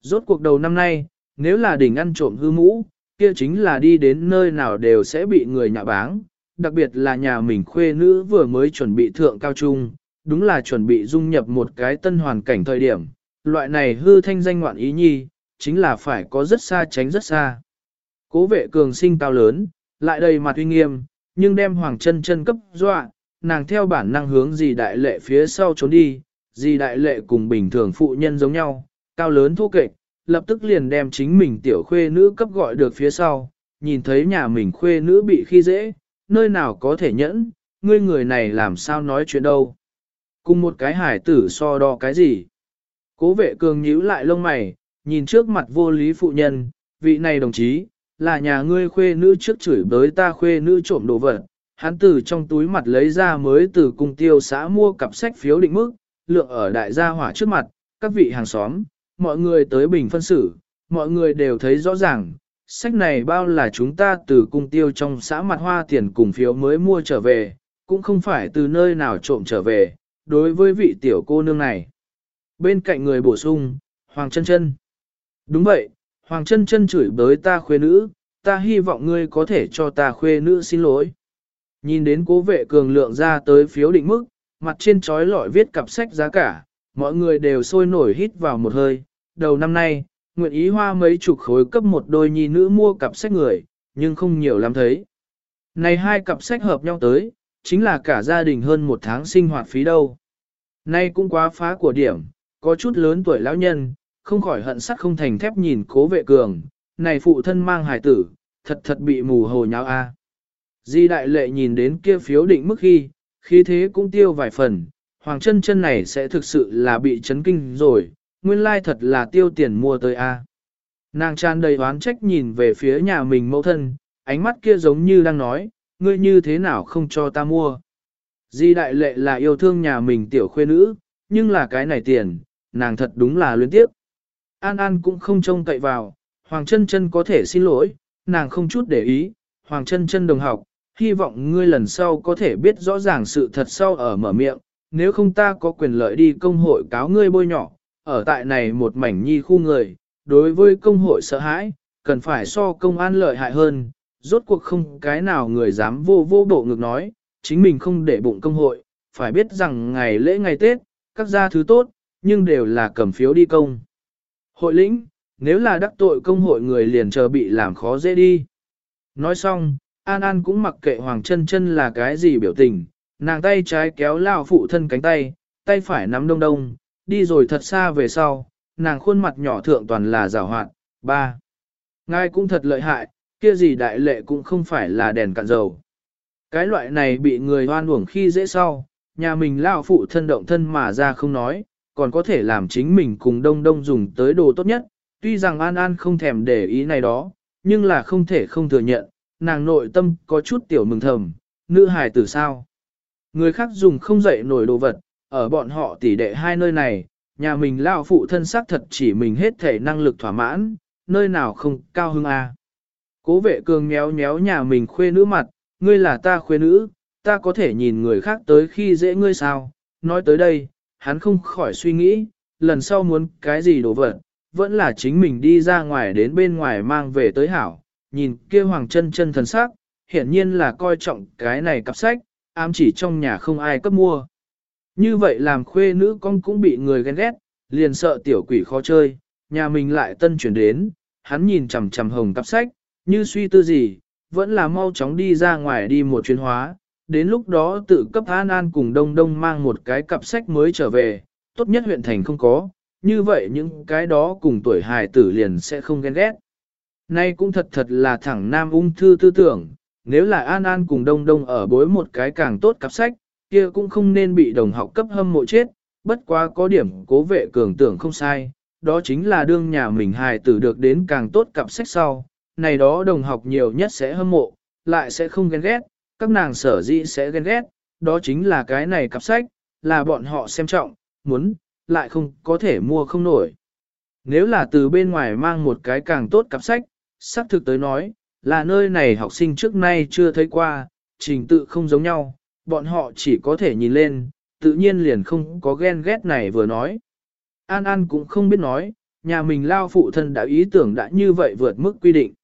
Rốt cuộc đầu năm nay, nếu là đỉnh ăn trộm hư mũ, kia chính là đi đến nơi nào đều sẽ bị người nhạ báng, đặc biệt là nhà mình khuê nữ vừa mới chuẩn bị thượng cao trung, đúng là chuẩn bị dung nhập một cái tân hoàn cảnh thời điểm, loại này hư thanh danh ngoạn ý nhi, chính là phải có rất xa tránh rất xa. Cố vệ cường sinh cao lớn, lại đầy mặt uy nghiêm, nhưng đem hoàng chân chân cấp dọa, nàng theo bản năng hướng gì đại lệ phía sau trốn đi, gì đại lệ cùng bình thường phụ nhân giống nhau, cao lớn thu kệch, lập tức liền đem chính mình tiểu khuê nữ cấp gọi được phía sau, nhìn thấy nhà mình khuê nữ bị khi dễ, nơi nào có thể nhẫn, ngươi người này làm sao nói chuyện đâu. Cùng một cái hải tử so đo cái gì. Cố vệ cường nhíu lại lông mày, nhìn trước mặt vô lý phụ nhân, vị này đồng chí, là nhà ngươi khuê nữ trước chửi bới ta khuê nữ trộm đồ vật. Hắn từ trong túi mặt lấy ra mới từ cung tiêu xã mua cặp sách phiếu định mức, lượng ở đại gia hỏa trước mặt, các vị hàng xóm, mọi người tới bình phân xử, mọi người đều thấy rõ ràng, sách này bao là chúng ta từ cung tiêu trong xã mặt hoa tiền cùng phiếu mới mua trở về, cũng không phải từ nơi nào trộm trở về, đối với vị tiểu cô nương này. Bên cạnh người bổ sung, Hoàng chân chân. Đúng vậy, Hoàng chân chân chửi bới ta khuê nữ, ta hy vọng ngươi có thể cho ta khuê nữ xin lỗi. Nhìn đến cố vệ cường lượng ra tới phiếu định mức, mặt trên trói lọi viết cặp sách giá cả, mọi người đều sôi nổi hít vào một hơi. Đầu năm nay, nguyện ý hoa mấy chục khối cấp một đôi nhi nữ mua cặp sách người, nhưng không nhiều lắm thấy. Này hai cặp sách hợp nhau tới, chính là cả gia đình hơn một tháng sinh hoạt phí đâu. Nay cũng quá phá của điểm, có chút lớn tuổi lão nhân, không khỏi hận sắt không thành thép nhìn cố vệ cường, này phụ thân mang hài tử, thật thật bị mù hồ nháo a. Di đại lệ nhìn đến kia phiếu định mức khi, khí thế cũng tiêu vài phần, hoàng chân chân này sẽ thực sự là bị chấn kinh rồi, nguyên lai thật là tiêu tiền mua tới a. Nàng tràn đầy oán trách nhìn về phía nhà mình mẫu thân, ánh mắt kia giống như đang nói, ngươi như thế nào không cho ta mua. Di đại lệ là yêu thương nhà mình tiểu khuê nữ, nhưng là cái này tiền, nàng thật đúng là luyến tiếp. An An cũng không trông cậy vào, Hoàng Trân Trân có thể xin lỗi, nàng không chút để ý, Hoàng Trân Trân đồng học, hy vọng ngươi lần sau có thể biết rõ ràng sự thật sau ở mở miệng, nếu không ta có quyền lợi đi công hội cáo ngươi bôi nhỏ, ở tại này một mảnh nhi khu người, đối với công hội sợ hãi, cần phải so công an lợi hại hơn, rốt cuộc không cái nào người dám vô vô bộ ngược nói, chính mình không để bụng công hội, phải biết rằng ngày lễ ngày Tết, các gia thứ tốt, nhưng đều là cầm phiếu đi công. Hội lĩnh, nếu là đắc tội công hội người liền chờ bị làm khó dễ đi. Nói xong, An An cũng mặc kệ Hoàng chân chân là cái gì biểu tình, nàng tay trái kéo lao phụ thân cánh tay, tay phải nắm đông đông, đi rồi thật xa về sau, nàng khuôn mặt nhỏ thượng toàn là rào hoạn. Ba. Ngài cũng thật lợi hại, kia gì đại lệ cũng không phải là đèn cạn dầu. Cái loại này bị người hoan uổng khi dễ sau, nhà mình lao phụ thân động thân mà ra không nói, còn có thể làm chính mình cùng đông đông dùng tới đồ tốt nhất. Tuy rằng An An không thèm để ý này đó, nhưng là không thể không thừa nhận, nàng nội tâm có chút tiểu mừng thầm, nữ hài tử sao. Người khác dùng không dậy nổi đồ vật, ở bọn họ tỉ đệ hai nơi này, nhà mình lao phụ thân xác thật chỉ mình hết thể năng lực thỏa mãn, nơi nào không cao hưng a. Cố vệ cường méo méo nhà mình khuê nữ mặt, ngươi là ta khuê nữ, ta có thể nhìn người khác tới khi dễ ngươi sao, nói tới đây, hắn không khỏi suy nghĩ, lần sau muốn cái gì đồ vật, vẫn là chính mình đi ra ngoài đến bên ngoài mang về tới hảo, nhìn kia hoàng chân chân thần sắc, hiển nhiên là coi trọng cái này cặp sách, ám chỉ trong nhà không ai cấp mua. Như vậy làm khuê nữ con cũng bị người ghen ghét, liền sợ tiểu quỷ khó chơi, nhà mình lại tân chuyển đến, hắn nhìn chằm chằm hồng cặp sách, như suy tư gì, vẫn là mau chóng đi ra ngoài đi một chuyến hóa, đến lúc đó tự cấp An An cùng Đông Đông mang một cái cặp sách mới trở về, tốt nhất huyện thành không có, như vậy những cái đó cùng tuổi hài tử liền sẽ không ghen ghét. Nay cũng thật thật là thẳng nam ung thư tư tưởng, nếu là An An cùng Đông Đông ở bối một cái càng tốt cặp sách, kia cũng không nên bị đồng học cấp hâm mộ chết, bất quá có điểm cố vệ cường tưởng không sai, đó chính là đương nhà mình hài tử được đến càng tốt cặp sách sau, này đó đồng học nhiều nhất sẽ hâm mộ, lại sẽ không ghen ghét, các nàng sở dĩ sẽ ghen ghét, đó chính là cái này cặp sách, là bọn họ xem trọng, muốn, lại không có thể mua không nổi. Nếu là từ bên ngoài mang một cái càng tốt cặp sách, xác thực tới nói, là nơi này học sinh trước nay chưa thấy qua, trình tự không giống nhau, bọn họ chỉ có thể nhìn lên, tự nhiên liền không có ghen ghét này vừa nói. An An cũng không biết nói, nhà mình lao phụ thân đã ý tưởng đã như vậy vượt mức quy định.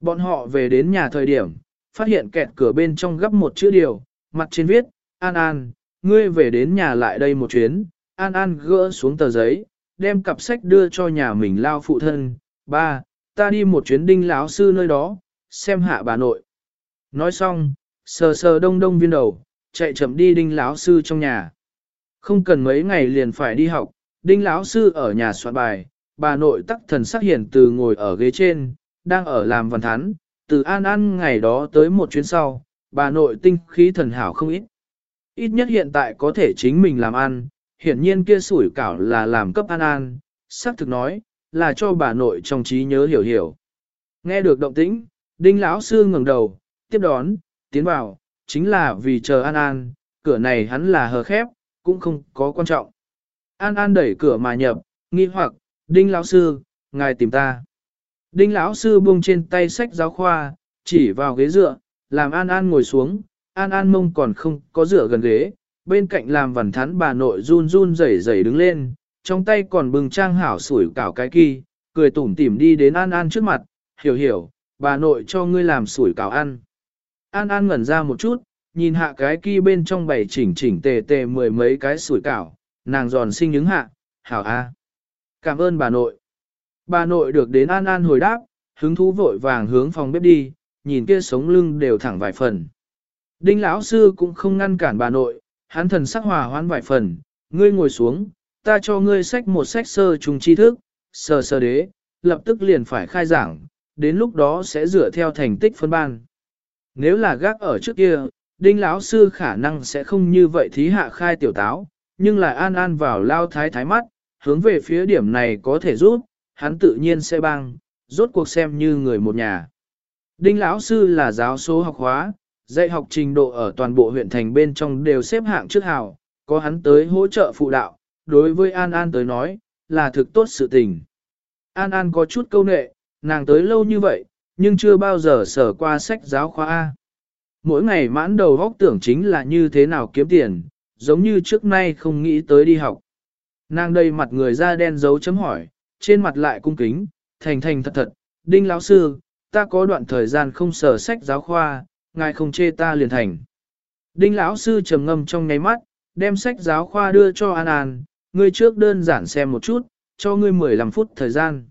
Bọn họ về đến nhà thời điểm, phát hiện kẹt cửa bên trong gấp một chữ điều, mặt trên viết, An An, ngươi về đến nhà lại đây một chuyến, An An gỡ xuống tờ giấy, đem cặp sách đưa cho nhà mình lao phụ thân, ba, ta đi một chuyến đinh lão sư nơi đó, xem hạ bà nội. Nói xong, sờ sờ đông đông viên đầu, chạy chậm đi đinh lão sư trong nhà. Không cần mấy ngày liền phải đi học, đinh lão sư ở nhà soạn bài, bà nội tắc thần sắc hiển từ ngồi ở ghế trên, đang ở làm văn thán, từ an an ngày đó tới một chuyến sau, bà nội tinh khí thần hảo không ít. Ít nhất hiện tại có thể chính mình làm ăn, hiển nhiên kia sủi cảo là làm cấp an an, xác thực nói, là cho bà nội trong trí nhớ hiểu hiểu. Nghe được động tĩnh, đinh lão sư ngẩng đầu, tiếp đón, tiến vào, chính là vì chờ an an, cửa này hắn là hờ khép, cũng không có quan trọng. An an đẩy cửa mà nhập, nghi hoặc, đinh lão sư, ngài tìm ta. Đinh lão sư buông trên tay sách giáo khoa, chỉ vào ghế dựa, làm an an ngồi xuống, an an mông còn không có dựa gần ghế, bên cạnh làm vằn thắn bà nội run run rẩy rẩy đứng lên, trong tay còn bừng trang hảo sủi cảo cái kỳ, cười tủm tỉm đi đến An An trước mặt, hiểu hiểu, bà nội cho ngươi làm sủi cảo ăn. An An ngẩn ra một chút, nhìn hạ cái kia bên trong bày chỉnh chỉnh tề tề mười mấy cái sủi cảo, nàng giòn xinh những hạ, hảo a. Cảm ơn bà nội. Bà nội được đến An An hồi đáp, hứng thú vội vàng hướng phòng bếp đi, nhìn kia sống lưng đều thẳng vài phần. Đinh lão sư cũng không ngăn cản bà nội, hắn thần sắc hòa hoãn vài phần, ngươi ngồi xuống, ta cho ngươi sách một sách sơ trùng tri thức, sơ sơ đế, lập tức liền phải khai giảng, đến lúc đó sẽ dựa theo thành tích phân ban. Nếu là gác ở trước kia, đinh lão sư khả năng sẽ không như vậy thí hạ khai tiểu táo, nhưng lại an an vào lao thái thái mắt, hướng về phía điểm này có thể rút, hắn tự nhiên sẽ băng, rốt cuộc xem như người một nhà. Đinh lão sư là giáo số học hóa, dạy học trình độ ở toàn bộ huyện thành bên trong đều xếp hạng trước hào, có hắn tới hỗ trợ phụ đạo, đối với An An tới nói, là thực tốt sự tình. An An có chút câu nệ, nàng tới lâu như vậy, nhưng chưa bao giờ sở qua sách giáo khoa A. Mỗi ngày mãn đầu góc tưởng chính là như thế nào kiếm tiền, giống như trước nay không nghĩ tới đi học. Nàng đây mặt người da đen dấu chấm hỏi, trên mặt lại cung kính, thành thành thật thật, đinh lão sư, ta có đoạn thời gian không sở sách giáo khoa, ngài không chê ta liền thành. Đinh lão sư trầm ngâm trong nháy mắt, đem sách giáo khoa đưa cho An An, ngươi trước đơn giản xem một chút, cho ngươi 15 phút thời gian.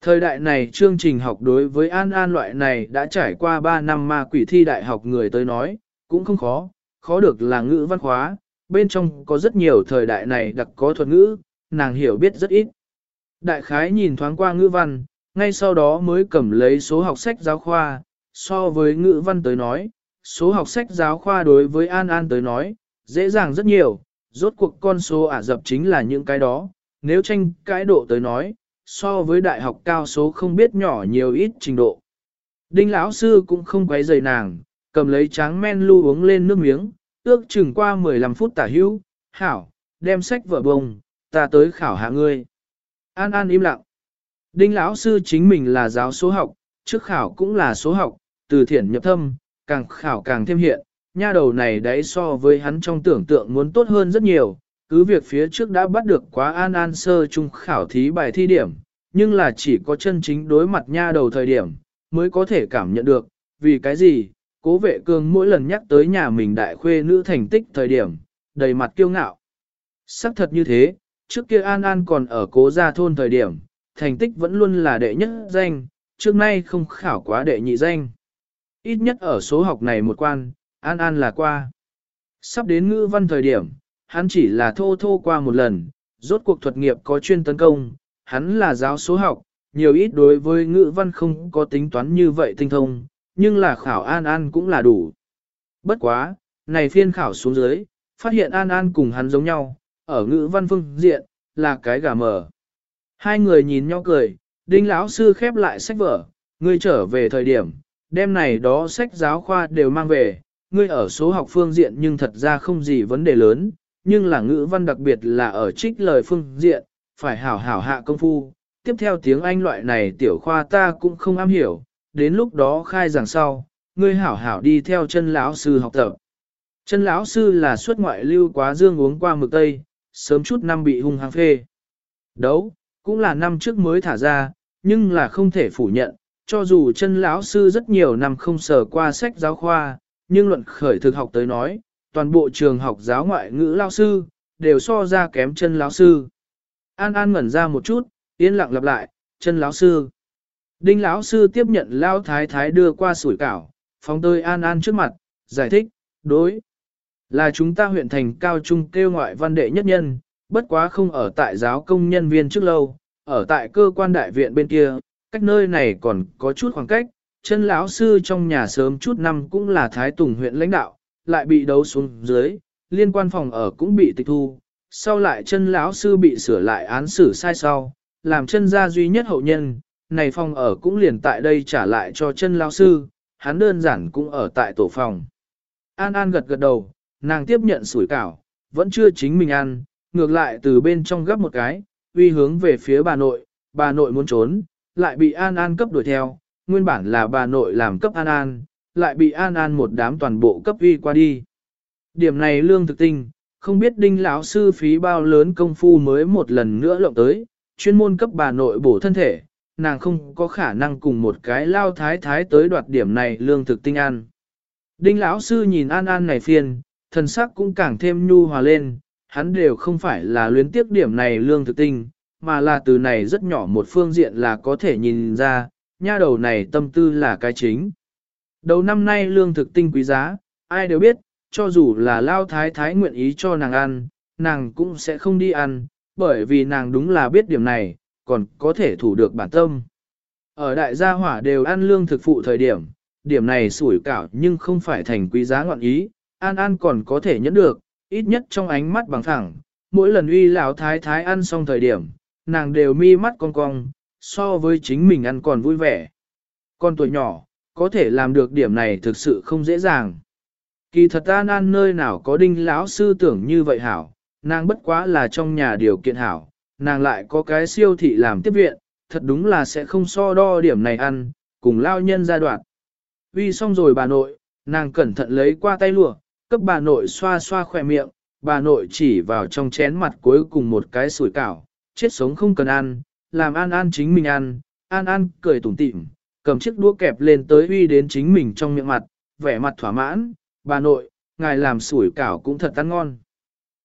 Thời đại này chương trình học đối với An An loại này đã trải qua 3 năm ma quỷ thi đại học người tới nói, cũng không khó, khó được là ngữ văn khóa, bên trong có rất nhiều thời đại này đặc có thuật ngữ, nàng hiểu biết rất ít. Đại khái nhìn thoáng qua ngữ văn, ngay sau đó mới cầm lấy số học sách giáo khoa, so với ngữ văn tới nói, số học sách giáo khoa đối với An An tới nói, dễ dàng rất nhiều, rốt cuộc con số ả dập chính là những cái đó, nếu tranh cái độ tới nói, so với đại học cao số không biết nhỏ nhiều ít trình độ. Đinh lão sư cũng không quấy rầy nàng, cầm lấy tráng men lưu uống lên nước miếng, ước chừng qua 15 phút tả hữu, hảo, đem sách vở bông, ta tới khảo hạ ngươi. An An im lặng. Đinh lão sư chính mình là giáo số học, trước khảo cũng là số học, từ thiện nhập thâm, càng khảo càng thêm hiện, nha đầu này đấy so với hắn trong tưởng tượng muốn tốt hơn rất nhiều, cứ việc phía trước đã bắt được quá an an sơ trung khảo thí bài thi điểm, nhưng là chỉ có chân chính đối mặt nha đầu thời điểm, mới có thể cảm nhận được, vì cái gì, cố vệ cường mỗi lần nhắc tới nhà mình đại khuê nữ thành tích thời điểm, đầy mặt kiêu ngạo. Sắc thật như thế, trước kia An An còn ở cố gia thôn thời điểm, thành tích vẫn luôn là đệ nhất danh, trước nay không khảo quá đệ nhị danh. Ít nhất ở số học này một quan, An An là qua. Sắp đến ngữ văn thời điểm, hắn chỉ là thô thô qua một lần, rốt cuộc thuật nghiệp có chuyên tấn công, hắn là giáo số học, nhiều ít đối với ngữ văn không có tính toán như vậy tinh thông, nhưng là khảo An An cũng là đủ. Bất quá, này phiên khảo xuống dưới, phát hiện An An cùng hắn giống nhau, ở ngữ văn phương diện, là cái gà mờ. Hai người nhìn nhau cười, đinh lão sư khép lại sách vở, ngươi trở về thời điểm, đêm này đó sách giáo khoa đều mang về, ngươi ở số học phương diện nhưng thật ra không gì vấn đề lớn, nhưng là ngữ văn đặc biệt là ở trích lời phương diện, phải hảo hảo hạ công phu. Tiếp theo tiếng Anh loại này tiểu khoa ta cũng không am hiểu, đến lúc đó khai giảng sau, ngươi hảo hảo đi theo chân lão sư học tập. Chân lão sư là xuất ngoại lưu quá dương uống qua mực tây, sớm chút năm bị hung hăng phê. Đấu, cũng là năm trước mới thả ra, nhưng là không thể phủ nhận, cho dù chân lão sư rất nhiều năm không sờ qua sách giáo khoa, nhưng luận khởi thực học tới nói, toàn bộ trường học giáo ngoại ngữ lao sư, đều so ra kém chân lão sư. An An ngẩn ra một chút, yên lặng lặp lại, chân lão sư. Đinh lão sư tiếp nhận lao thái thái đưa qua sủi cảo, phóng tơi An An trước mặt, giải thích, đối. Là chúng ta huyện thành cao trung kêu ngoại văn đệ nhất nhân, bất quá không ở tại giáo công nhân viên trước lâu, ở tại cơ quan đại viện bên kia, cách nơi này còn có chút khoảng cách, chân lão sư trong nhà sớm chút năm cũng là Thái Tùng huyện lãnh đạo, lại bị đấu xuống dưới, liên quan phòng ở cũng bị tịch thu, sau lại chân lão sư bị sửa lại án xử sai sau, làm chân gia duy nhất hậu nhân, này phòng ở cũng liền tại đây trả lại cho chân lão sư, hắn đơn giản cũng ở tại tổ phòng. An An gật gật đầu, nàng tiếp nhận sủi cảo, vẫn chưa chính mình ăn, ngược lại từ bên trong gấp một cái, uy hướng về phía bà nội, bà nội muốn trốn, lại bị An An cấp đuổi theo, nguyên bản là bà nội làm cấp An An, lại bị An An một đám toàn bộ cấp uy qua đi. Điểm này lương thực tinh, không biết đinh lão sư phí bao lớn công phu mới một lần nữa lộng tới, chuyên môn cấp bà nội bổ thân thể, nàng không có khả năng cùng một cái lao thái thái tới đoạt điểm này lương thực tinh ăn. Đinh lão sư nhìn An An này phiền, thần sắc cũng càng thêm nhu hòa lên, hắn đều không phải là luyến tiếc điểm này lương thực tinh, mà là từ này rất nhỏ một phương diện là có thể nhìn ra, nha đầu này tâm tư là cái chính. Đầu năm nay lương thực tinh quý giá, ai đều biết, cho dù là lao thái thái nguyện ý cho nàng ăn, nàng cũng sẽ không đi ăn, bởi vì nàng đúng là biết điểm này, còn có thể thủ được bản tâm. Ở đại gia hỏa đều ăn lương thực phụ thời điểm, điểm này sủi cảo nhưng không phải thành quý giá ngọn ý, an ăn còn có thể nhẫn được, ít nhất trong ánh mắt bằng thẳng, mỗi lần uy lão thái thái ăn xong thời điểm, nàng đều mi mắt cong cong, so với chính mình ăn còn vui vẻ. Con tuổi nhỏ, có thể làm được điểm này thực sự không dễ dàng. Kỳ thật an an nơi nào có đinh lão sư tưởng như vậy hảo, nàng bất quá là trong nhà điều kiện hảo, nàng lại có cái siêu thị làm tiếp viện, thật đúng là sẽ không so đo điểm này ăn, cùng lao nhân giai đoạn. Uy xong rồi bà nội, nàng cẩn thận lấy qua tay lụa, cấp bà nội xoa xoa khỏe miệng, bà nội chỉ vào trong chén mặt cuối cùng một cái sủi cảo, chết sống không cần ăn, làm An An chính mình ăn, An An cười tủm tỉm, cầm chiếc đũa kẹp lên tới uy đến chính mình trong miệng mặt, vẻ mặt thỏa mãn, bà nội, ngài làm sủi cảo cũng thật ăn ngon.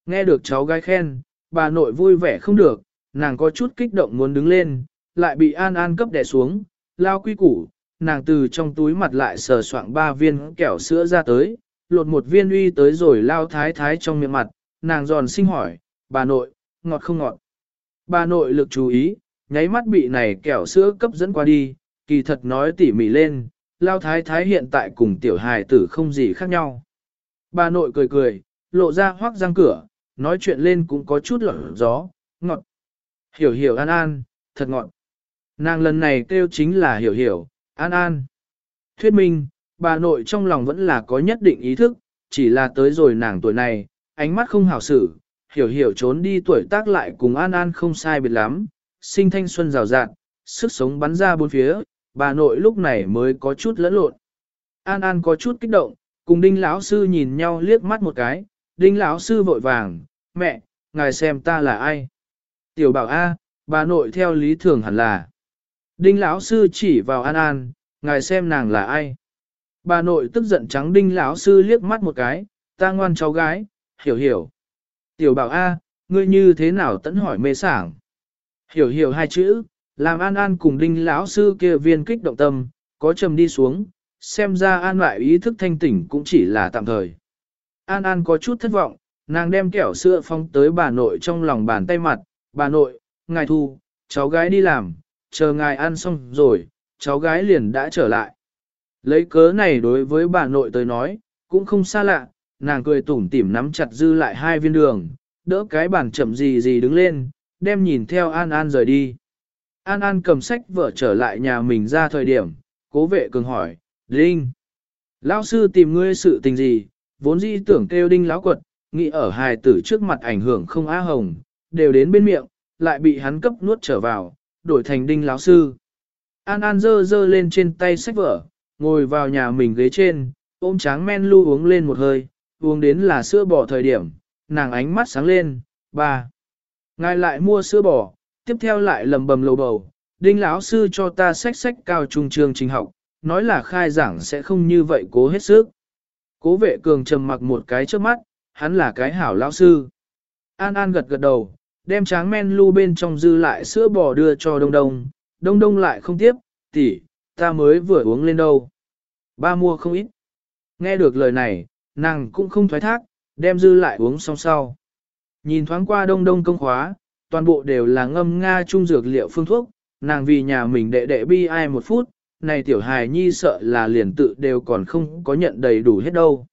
Nghe được cháu gái khen, bà nội vui vẻ không được, nàng có chút kích động muốn đứng lên, lại bị An An cấp đè xuống, lao quy củ, nàng từ trong túi mặt lại sờ soạng ba viên kẹo sữa ra tới, lột một viên uy tới rồi lao thái thái trong miệng mặt, nàng giòn sinh hỏi, bà nội, ngọt không ngọt. Bà nội lực chú ý, nháy mắt bị này kẹo sữa cấp dẫn qua đi, kỳ thật nói tỉ mỉ lên, lao thái thái hiện tại cùng tiểu hài tử không gì khác nhau. Bà nội cười cười, lộ ra hoác răng cửa, nói chuyện lên cũng có chút lở gió, ngọt. Hiểu hiểu an an, thật ngọt. Nàng lần này kêu chính là hiểu hiểu, an an. Thuyết minh, bà nội trong lòng vẫn là có nhất định ý thức, chỉ là tới rồi nàng tuổi này, ánh mắt không hảo xử, hiểu hiểu trốn đi tuổi tác lại cùng An An không sai biệt lắm, sinh thanh xuân rào rạt, sức sống bắn ra bốn phía, bà nội lúc này mới có chút lẫn lộn. An An có chút kích động, cùng Đinh lão sư nhìn nhau liếc mắt một cái, Đinh lão sư vội vàng, "Mẹ, ngài xem ta là ai?" Tiểu bảo a, bà nội theo lý thường hẳn là. Đinh lão sư chỉ vào An An, "Ngài xem nàng là ai?" Bà nội tức giận trắng Đinh lão sư liếc mắt một cái, "Ta ngoan cháu gái, hiểu hiểu." Tiểu bảo A, ngươi như thế nào tẫn hỏi mê sảng. Hiểu hiểu hai chữ, làm an an cùng đinh lão sư kia viên kích động tâm, có trầm đi xuống, xem ra an lại ý thức thanh tỉnh cũng chỉ là tạm thời. An an có chút thất vọng, nàng đem kẹo sữa phong tới bà nội trong lòng bàn tay mặt, bà nội, ngài thu, cháu gái đi làm, chờ ngài ăn xong rồi, cháu gái liền đã trở lại. Lấy cớ này đối với bà nội tới nói, cũng không xa lạ, nàng cười tủm tỉm nắm chặt dư lại hai viên đường, đỡ cái bàn chậm gì gì đứng lên, đem nhìn theo An An rời đi. An An cầm sách vợ trở lại nhà mình ra thời điểm, cố vệ cường hỏi, Đinh, lão sư tìm ngươi sự tình gì, vốn dĩ tưởng kêu đinh lão quật, nghĩ ở hài tử trước mặt ảnh hưởng không á hồng, đều đến bên miệng, lại bị hắn cấp nuốt trở vào, đổi thành đinh lão sư. An An dơ dơ lên trên tay sách vở, ngồi vào nhà mình ghế trên, ôm tráng men lu uống lên một hơi, uống đến là sữa bò thời điểm, nàng ánh mắt sáng lên, ba. Ngài lại mua sữa bò, tiếp theo lại lầm bầm lầu bầu, đinh lão sư cho ta sách sách cao trung trường trình học, nói là khai giảng sẽ không như vậy cố hết sức. Cố vệ cường trầm mặc một cái trước mắt, hắn là cái hảo lão sư. An An gật gật đầu, đem tráng men lu bên trong dư lại sữa bò đưa cho đông đông, đông đông lại không tiếp, tỷ, ta mới vừa uống lên đâu. Ba mua không ít. Nghe được lời này, nàng cũng không thoái thác, đem dư lại uống xong sau. Nhìn thoáng qua đông đông công khóa, toàn bộ đều là ngâm nga trung dược liệu phương thuốc, nàng vì nhà mình đệ đệ bi ai một phút, này tiểu hài nhi sợ là liền tự đều còn không có nhận đầy đủ hết đâu.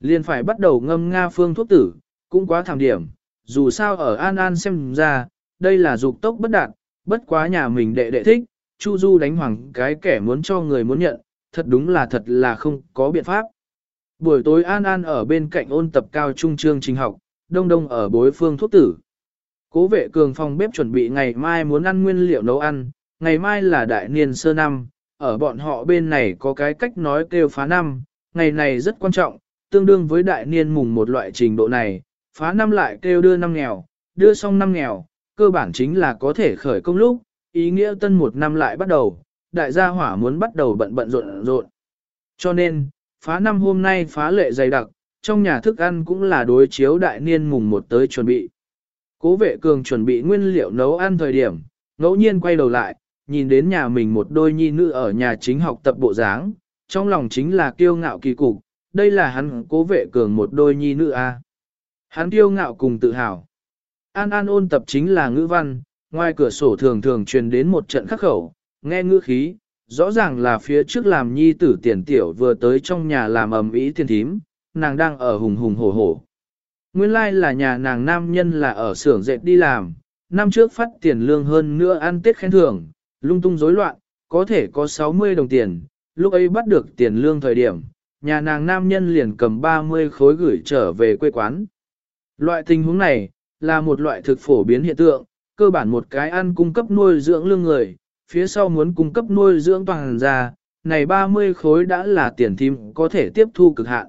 Liền phải bắt đầu ngâm nga phương thuốc tử, cũng quá thảm điểm, dù sao ở An An xem ra, đây là dục tốc bất đạt, bất quá nhà mình đệ đệ thích, Chu Du đánh hoàng cái kẻ muốn cho người muốn nhận, thật đúng là thật là không có biện pháp. Buổi tối An An ở bên cạnh ôn tập cao trung chương trình học, đông đông ở bối phương thuốc tử. Cố vệ cường phòng bếp chuẩn bị ngày mai muốn ăn nguyên liệu nấu ăn, ngày mai là đại niên sơ năm, ở bọn họ bên này có cái cách nói kêu phá năm, ngày này rất quan trọng, tương đương với đại niên mùng một loại trình độ này, phá năm lại kêu đưa năm nghèo, đưa xong năm nghèo, cơ bản chính là có thể khởi công lúc, ý nghĩa tân một năm lại bắt đầu, đại gia hỏa muốn bắt đầu bận bận rộn rộn. Cho nên, phá năm hôm nay phá lệ dày đặc, trong nhà thức ăn cũng là đối chiếu đại niên mùng một tới chuẩn bị. Cố vệ cường chuẩn bị nguyên liệu nấu ăn thời điểm, ngẫu nhiên quay đầu lại, nhìn đến nhà mình một đôi nhi nữ ở nhà chính học tập bộ dáng, trong lòng chính là kiêu ngạo kỳ cục, đây là hắn cố vệ cường một đôi nhi nữ a. Hắn kiêu ngạo cùng tự hào. An An ôn tập chính là ngữ văn, ngoài cửa sổ thường thường truyền đến một trận khắc khẩu, nghe ngữ khí, rõ ràng là phía trước làm nhi tử tiền tiểu vừa tới trong nhà làm ầm ĩ tiền thím, nàng đang ở hùng hùng hổ hổ. Nguyên lai like là nhà nàng nam nhân là ở xưởng dệt đi làm, năm trước phát tiền lương hơn nữa ăn tết khen thưởng, lung tung rối loạn, có thể có 60 đồng tiền, lúc ấy bắt được tiền lương thời điểm, nhà nàng nam nhân liền cầm 30 khối gửi trở về quê quán. Loại tình huống này, là một loại thực phổ biến hiện tượng, cơ bản một cái ăn cung cấp nuôi dưỡng lương người, phía sau muốn cung cấp nuôi dưỡng toàn gia, này 30 khối đã là tiền thím có thể tiếp thu cực hạn.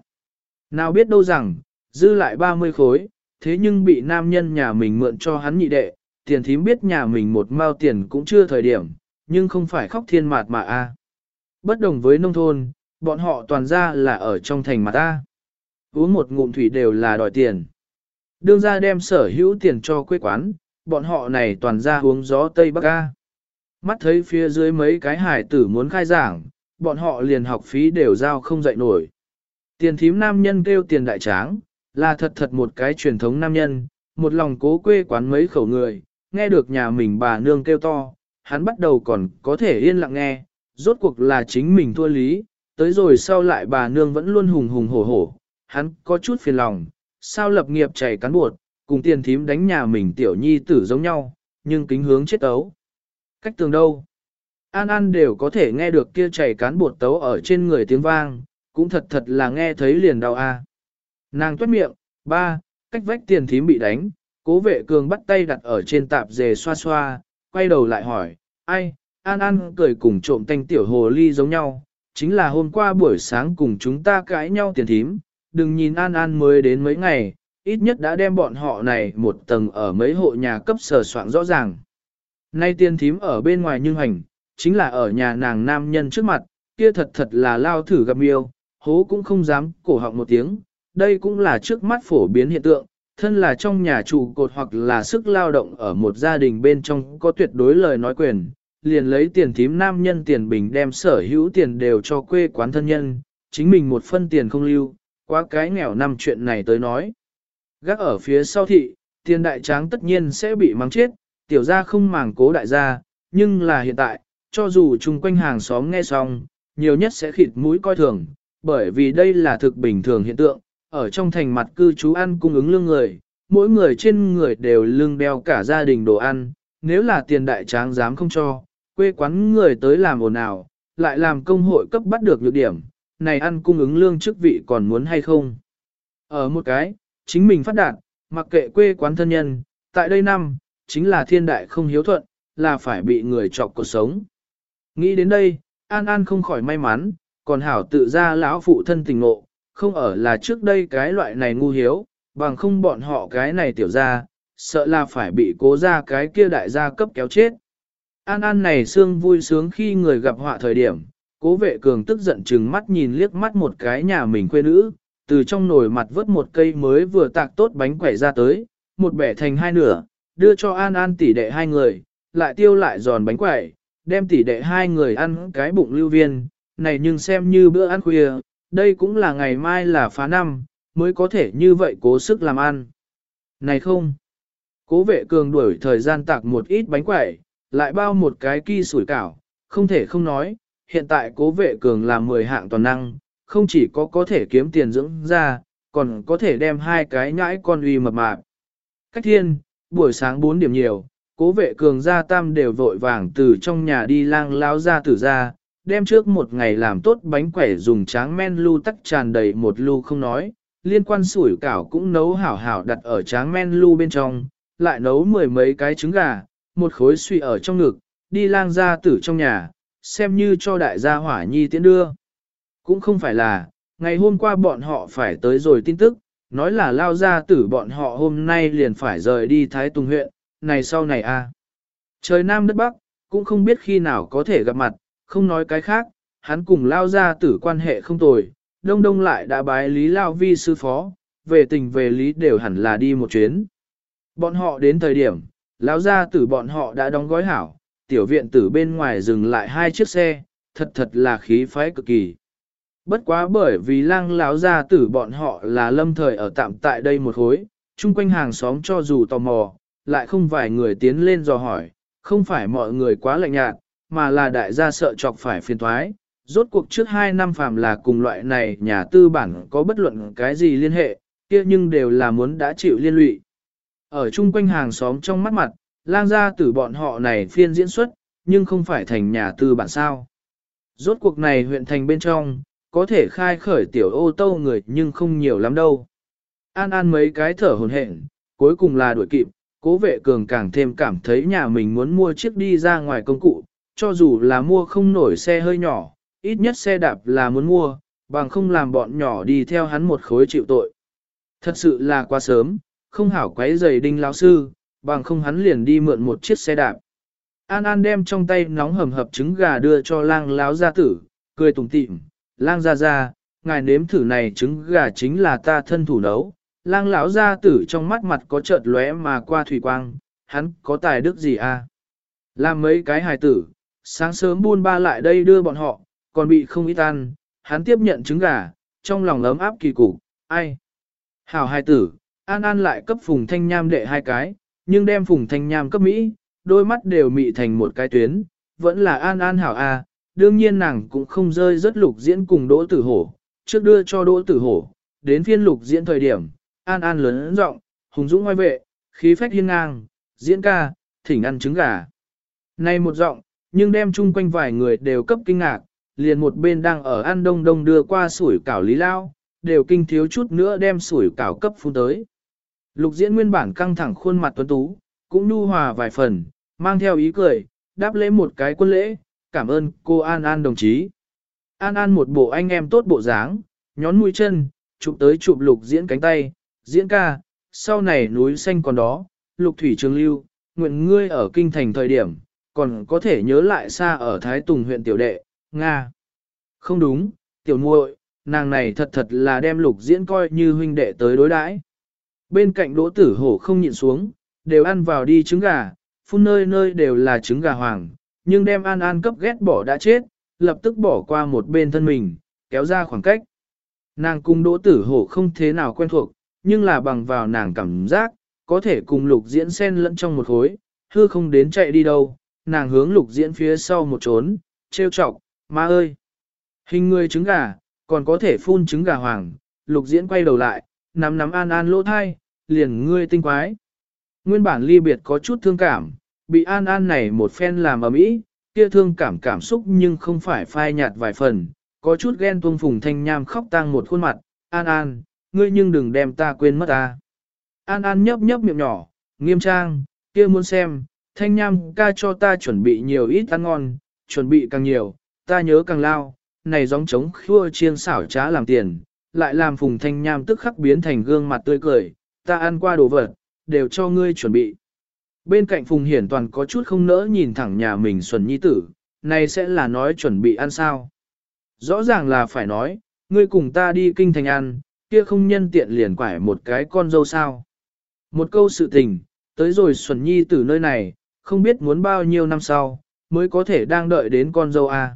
Nào biết đâu rằng, dư lại 30 khối, thế nhưng bị nam nhân nhà mình mượn cho hắn nhị đệ, tiền thím biết nhà mình một mao tiền cũng chưa thời điểm, nhưng không phải khóc thiên mạt mà a. Bất đồng với nông thôn, bọn họ toàn ra là ở trong thành mà ta. Uống một ngụm thủy đều là đòi tiền. Đương ra đem sở hữu tiền cho quê quán, bọn họ này toàn ra uống gió Tây Bắc A. Mắt thấy phía dưới mấy cái hải tử muốn khai giảng, bọn họ liền học phí đều giao không dậy nổi. Tiền thím nam nhân kêu tiền đại tráng, là thật thật một cái truyền thống nam nhân, một lòng cố quê quán mấy khẩu người, nghe được nhà mình bà nương kêu to, hắn bắt đầu còn có thể yên lặng nghe, rốt cuộc là chính mình thua lý, tới rồi sau lại bà nương vẫn luôn hùng hùng hổ hổ, hắn có chút phiền lòng, sao lập nghiệp chảy cán buộc, cùng tiền thím đánh nhà mình tiểu nhi tử giống nhau, nhưng kính hướng chết tấu. Cách tường đâu? An An đều có thể nghe được kia chảy cán bột tấu ở trên người tiếng vang, cũng thật thật là nghe thấy liền đau a. Nàng tuét miệng, ba, cách vách tiền thím bị đánh, cố vệ cường bắt tay đặt ở trên tạp dề xoa xoa, quay đầu lại hỏi, ai, An An cười cùng trộm tanh tiểu hồ ly giống nhau, chính là hôm qua buổi sáng cùng chúng ta cãi nhau tiền thím, đừng nhìn An An mới đến mấy ngày, ít nhất đã đem bọn họ này một tầng ở mấy hộ nhà cấp sở soạn rõ ràng. Nay tiền thím ở bên ngoài nhưng hành, chính là ở nhà nàng nam nhân trước mặt, kia thật thật là lao thử gặp yêu, hố cũng không dám cổ họng một tiếng, đây cũng là trước mắt phổ biến hiện tượng, thân là trong nhà trụ cột hoặc là sức lao động ở một gia đình bên trong có tuyệt đối lời nói quyền, liền lấy tiền thím nam nhân tiền bình đem sở hữu tiền đều cho quê quán thân nhân, chính mình một phân tiền không lưu, quá cái nghèo năm chuyện này tới nói. Gác ở phía sau thị, tiền đại tráng tất nhiên sẽ bị mắng chết, tiểu gia không màng cố đại gia, nhưng là hiện tại, cho dù chung quanh hàng xóm nghe xong, nhiều nhất sẽ khịt mũi coi thường, bởi vì đây là thực bình thường hiện tượng, ở trong thành mặt cư trú ăn cung ứng lương người, mỗi người trên người đều lương đeo cả gia đình đồ ăn, nếu là tiền đại tráng dám không cho, quê quán người tới làm ồn ào, lại làm công hội cấp bắt được nhược điểm, này ăn cung ứng lương chức vị còn muốn hay không. Ở một cái, chính mình phát đạt, mặc kệ quê quán thân nhân, tại đây năm, chính là thiên đại không hiếu thuận, là phải bị người chọc cuộc sống. Nghĩ đến đây, An An không khỏi may mắn, còn hảo tự ra lão phụ thân tình ngộ, không ở là trước đây cái loại này ngu hiếu, bằng không bọn họ cái này tiểu ra, sợ là phải bị cố ra cái kia đại gia cấp kéo chết. An An này xương vui sướng khi người gặp họa thời điểm, cố vệ cường tức giận chừng mắt nhìn liếc mắt một cái nhà mình quê nữ, từ trong nồi mặt vớt một cây mới vừa tạc tốt bánh quẩy ra tới, một bẻ thành hai nửa, đưa cho An An tỷ đệ hai người, lại tiêu lại giòn bánh quẩy, đem tỷ đệ hai người ăn cái bụng lưu viên, này nhưng xem như bữa ăn khuya, đây cũng là ngày mai là phá năm, mới có thể như vậy cố sức làm ăn. Này không, cố vệ cường đuổi thời gian tạc một ít bánh quẩy, lại bao một cái kỳ sủi cảo, không thể không nói, hiện tại cố vệ cường là 10 hạng toàn năng, không chỉ có có thể kiếm tiền dưỡng ra, còn có thể đem hai cái nhãi con uy mập mạp. Cách thiên, buổi sáng 4 điểm nhiều, cố vệ cường gia tam đều vội vàng từ trong nhà đi lang lao ra tử ra, đem trước một ngày làm tốt bánh quẩy dùng tráng men lu tắc tràn đầy một lu không nói, liên quan sủi cảo cũng nấu hảo hảo đặt ở tráng men lu bên trong, lại nấu mười mấy cái trứng gà, một khối suy ở trong ngực, đi lang ra tử trong nhà, xem như cho đại gia hỏa nhi tiến đưa. Cũng không phải là, ngày hôm qua bọn họ phải tới rồi tin tức, nói là lao ra tử bọn họ hôm nay liền phải rời đi Thái Tùng huyện, này sau này a Trời Nam đất Bắc, cũng không biết khi nào có thể gặp mặt, không nói cái khác, hắn cùng lao ra tử quan hệ không tồi, đông đông lại đã bái Lý Lao Vi sư phó, về tình về lý đều hẳn là đi một chuyến. Bọn họ đến thời điểm, lão gia tử bọn họ đã đóng gói hảo, tiểu viện tử bên ngoài dừng lại hai chiếc xe, thật thật là khí phái cực kỳ. Bất quá bởi vì lang lão gia tử bọn họ là lâm thời ở tạm tại đây một hối, chung quanh hàng xóm cho dù tò mò, lại không vài người tiến lên dò hỏi, không phải mọi người quá lạnh nhạt, mà là đại gia sợ chọc phải phiền thoái. Rốt cuộc trước hai năm phàm là cùng loại này nhà tư bản có bất luận cái gì liên hệ, kia nhưng đều là muốn đã chịu liên lụy. Ở chung quanh hàng xóm trong mắt mặt, lang gia tử bọn họ này phiên diễn xuất, nhưng không phải thành nhà tư bản sao. Rốt cuộc này huyện thành bên trong, có thể khai khởi tiểu ô tô người nhưng không nhiều lắm đâu. An an mấy cái thở hồn hển, cuối cùng là đuổi kịp, cố vệ cường càng thêm cảm thấy nhà mình muốn mua chiếc đi ra ngoài công cụ, cho dù là mua không nổi xe hơi nhỏ, ít nhất xe đạp là muốn mua, bằng không làm bọn nhỏ đi theo hắn một khối chịu tội. Thật sự là quá sớm, không hảo quấy giày đinh lão sư, bằng không hắn liền đi mượn một chiếc xe đạp. An An đem trong tay nóng hầm hập trứng gà đưa cho lang láo gia tử, cười tủm tỉm, lang gia gia, ngài nếm thử này trứng gà chính là ta thân thủ nấu. Lang lão gia tử trong mắt mặt có chợt lóe mà qua thủy quang, hắn có tài đức gì à? Làm mấy cái hài tử, sáng sớm buôn ba lại đây đưa bọn họ, còn bị không ít ăn, hắn tiếp nhận trứng gà, trong lòng ấm áp kỳ cục, ai? Hảo hai tử, An An lại cấp Phùng Thanh Nham đệ hai cái, nhưng đem Phùng Thanh Nham cấp Mỹ, đôi mắt đều mị thành một cái tuyến, vẫn là An An hảo a. đương nhiên nàng cũng không rơi rất lục diễn cùng Đỗ Tử Hổ, trước đưa cho Đỗ Tử Hổ, đến phiên lục diễn thời điểm, An An lớn giọng, hùng dũng ngoài vệ, khí phách hiên ngang, diễn ca, thỉnh ăn trứng gà. Này một giọng, nhưng đem chung quanh vài người đều cấp kinh ngạc, liền một bên đang ở ăn đông đông đưa qua sủi cảo lý lao, đều kinh thiếu chút nữa đem sủi cảo cấp phun tới. Lục diễn nguyên bản căng thẳng khuôn mặt tuấn tú, cũng nhu hòa vài phần, mang theo ý cười, đáp lễ một cái quân lễ, cảm ơn cô An An đồng chí. An An một bộ anh em tốt bộ dáng, nhón mũi chân, chụp tới chụp lục diễn cánh tay, diễn ca, sau này núi xanh còn đó, lục thủy trường lưu, nguyện ngươi ở kinh thành thời điểm, còn có thể nhớ lại xa ở Thái Tùng huyện tiểu đệ, Nga. Không đúng, tiểu muội, nàng này thật thật là đem lục diễn coi như huynh đệ tới đối đãi. Bên cạnh đỗ tử hổ không nhịn xuống, đều ăn vào đi trứng gà, phun nơi nơi đều là trứng gà hoàng, nhưng đem an an cấp ghét bỏ đã chết, lập tức bỏ qua một bên thân mình, kéo ra khoảng cách. Nàng cùng đỗ tử hổ không thế nào quen thuộc, nhưng là bằng vào nàng cảm giác, có thể cùng lục diễn xen lẫn trong một khối, hư không đến chạy đi đâu, nàng hướng lục diễn phía sau một trốn, trêu chọc, ma ơi! Hình người trứng gà, còn có thể phun trứng gà hoàng, lục diễn quay đầu lại, nắm nắm an an lỗ thai, liền ngươi tinh quái. Nguyên bản ly biệt có chút thương cảm, bị an an này một phen làm ở mỹ, kia thương cảm cảm xúc nhưng không phải phai nhạt vài phần, có chút ghen tuông phùng thanh nham khóc tang một khuôn mặt, an an, ngươi nhưng đừng đem ta quên mất ta. An an nhấp nhấp miệng nhỏ, nghiêm trang, kia muốn xem, thanh nham ca cho ta chuẩn bị nhiều ít ăn ngon, chuẩn bị càng nhiều, ta nhớ càng lao, này giống trống khua chiên xảo trá làm tiền, lại làm phùng thanh nham tức khắc biến thành gương mặt tươi cười, ta ăn qua đồ vật, đều cho ngươi chuẩn bị. Bên cạnh Phùng Hiển Toàn có chút không nỡ nhìn thẳng nhà mình Xuân Nhi tử, này sẽ là nói chuẩn bị ăn sao. Rõ ràng là phải nói, ngươi cùng ta đi kinh thành ăn, kia không nhân tiện liền quải một cái con dâu sao. Một câu sự tình, tới rồi Xuân Nhi tử nơi này, không biết muốn bao nhiêu năm sau, mới có thể đang đợi đến con dâu A.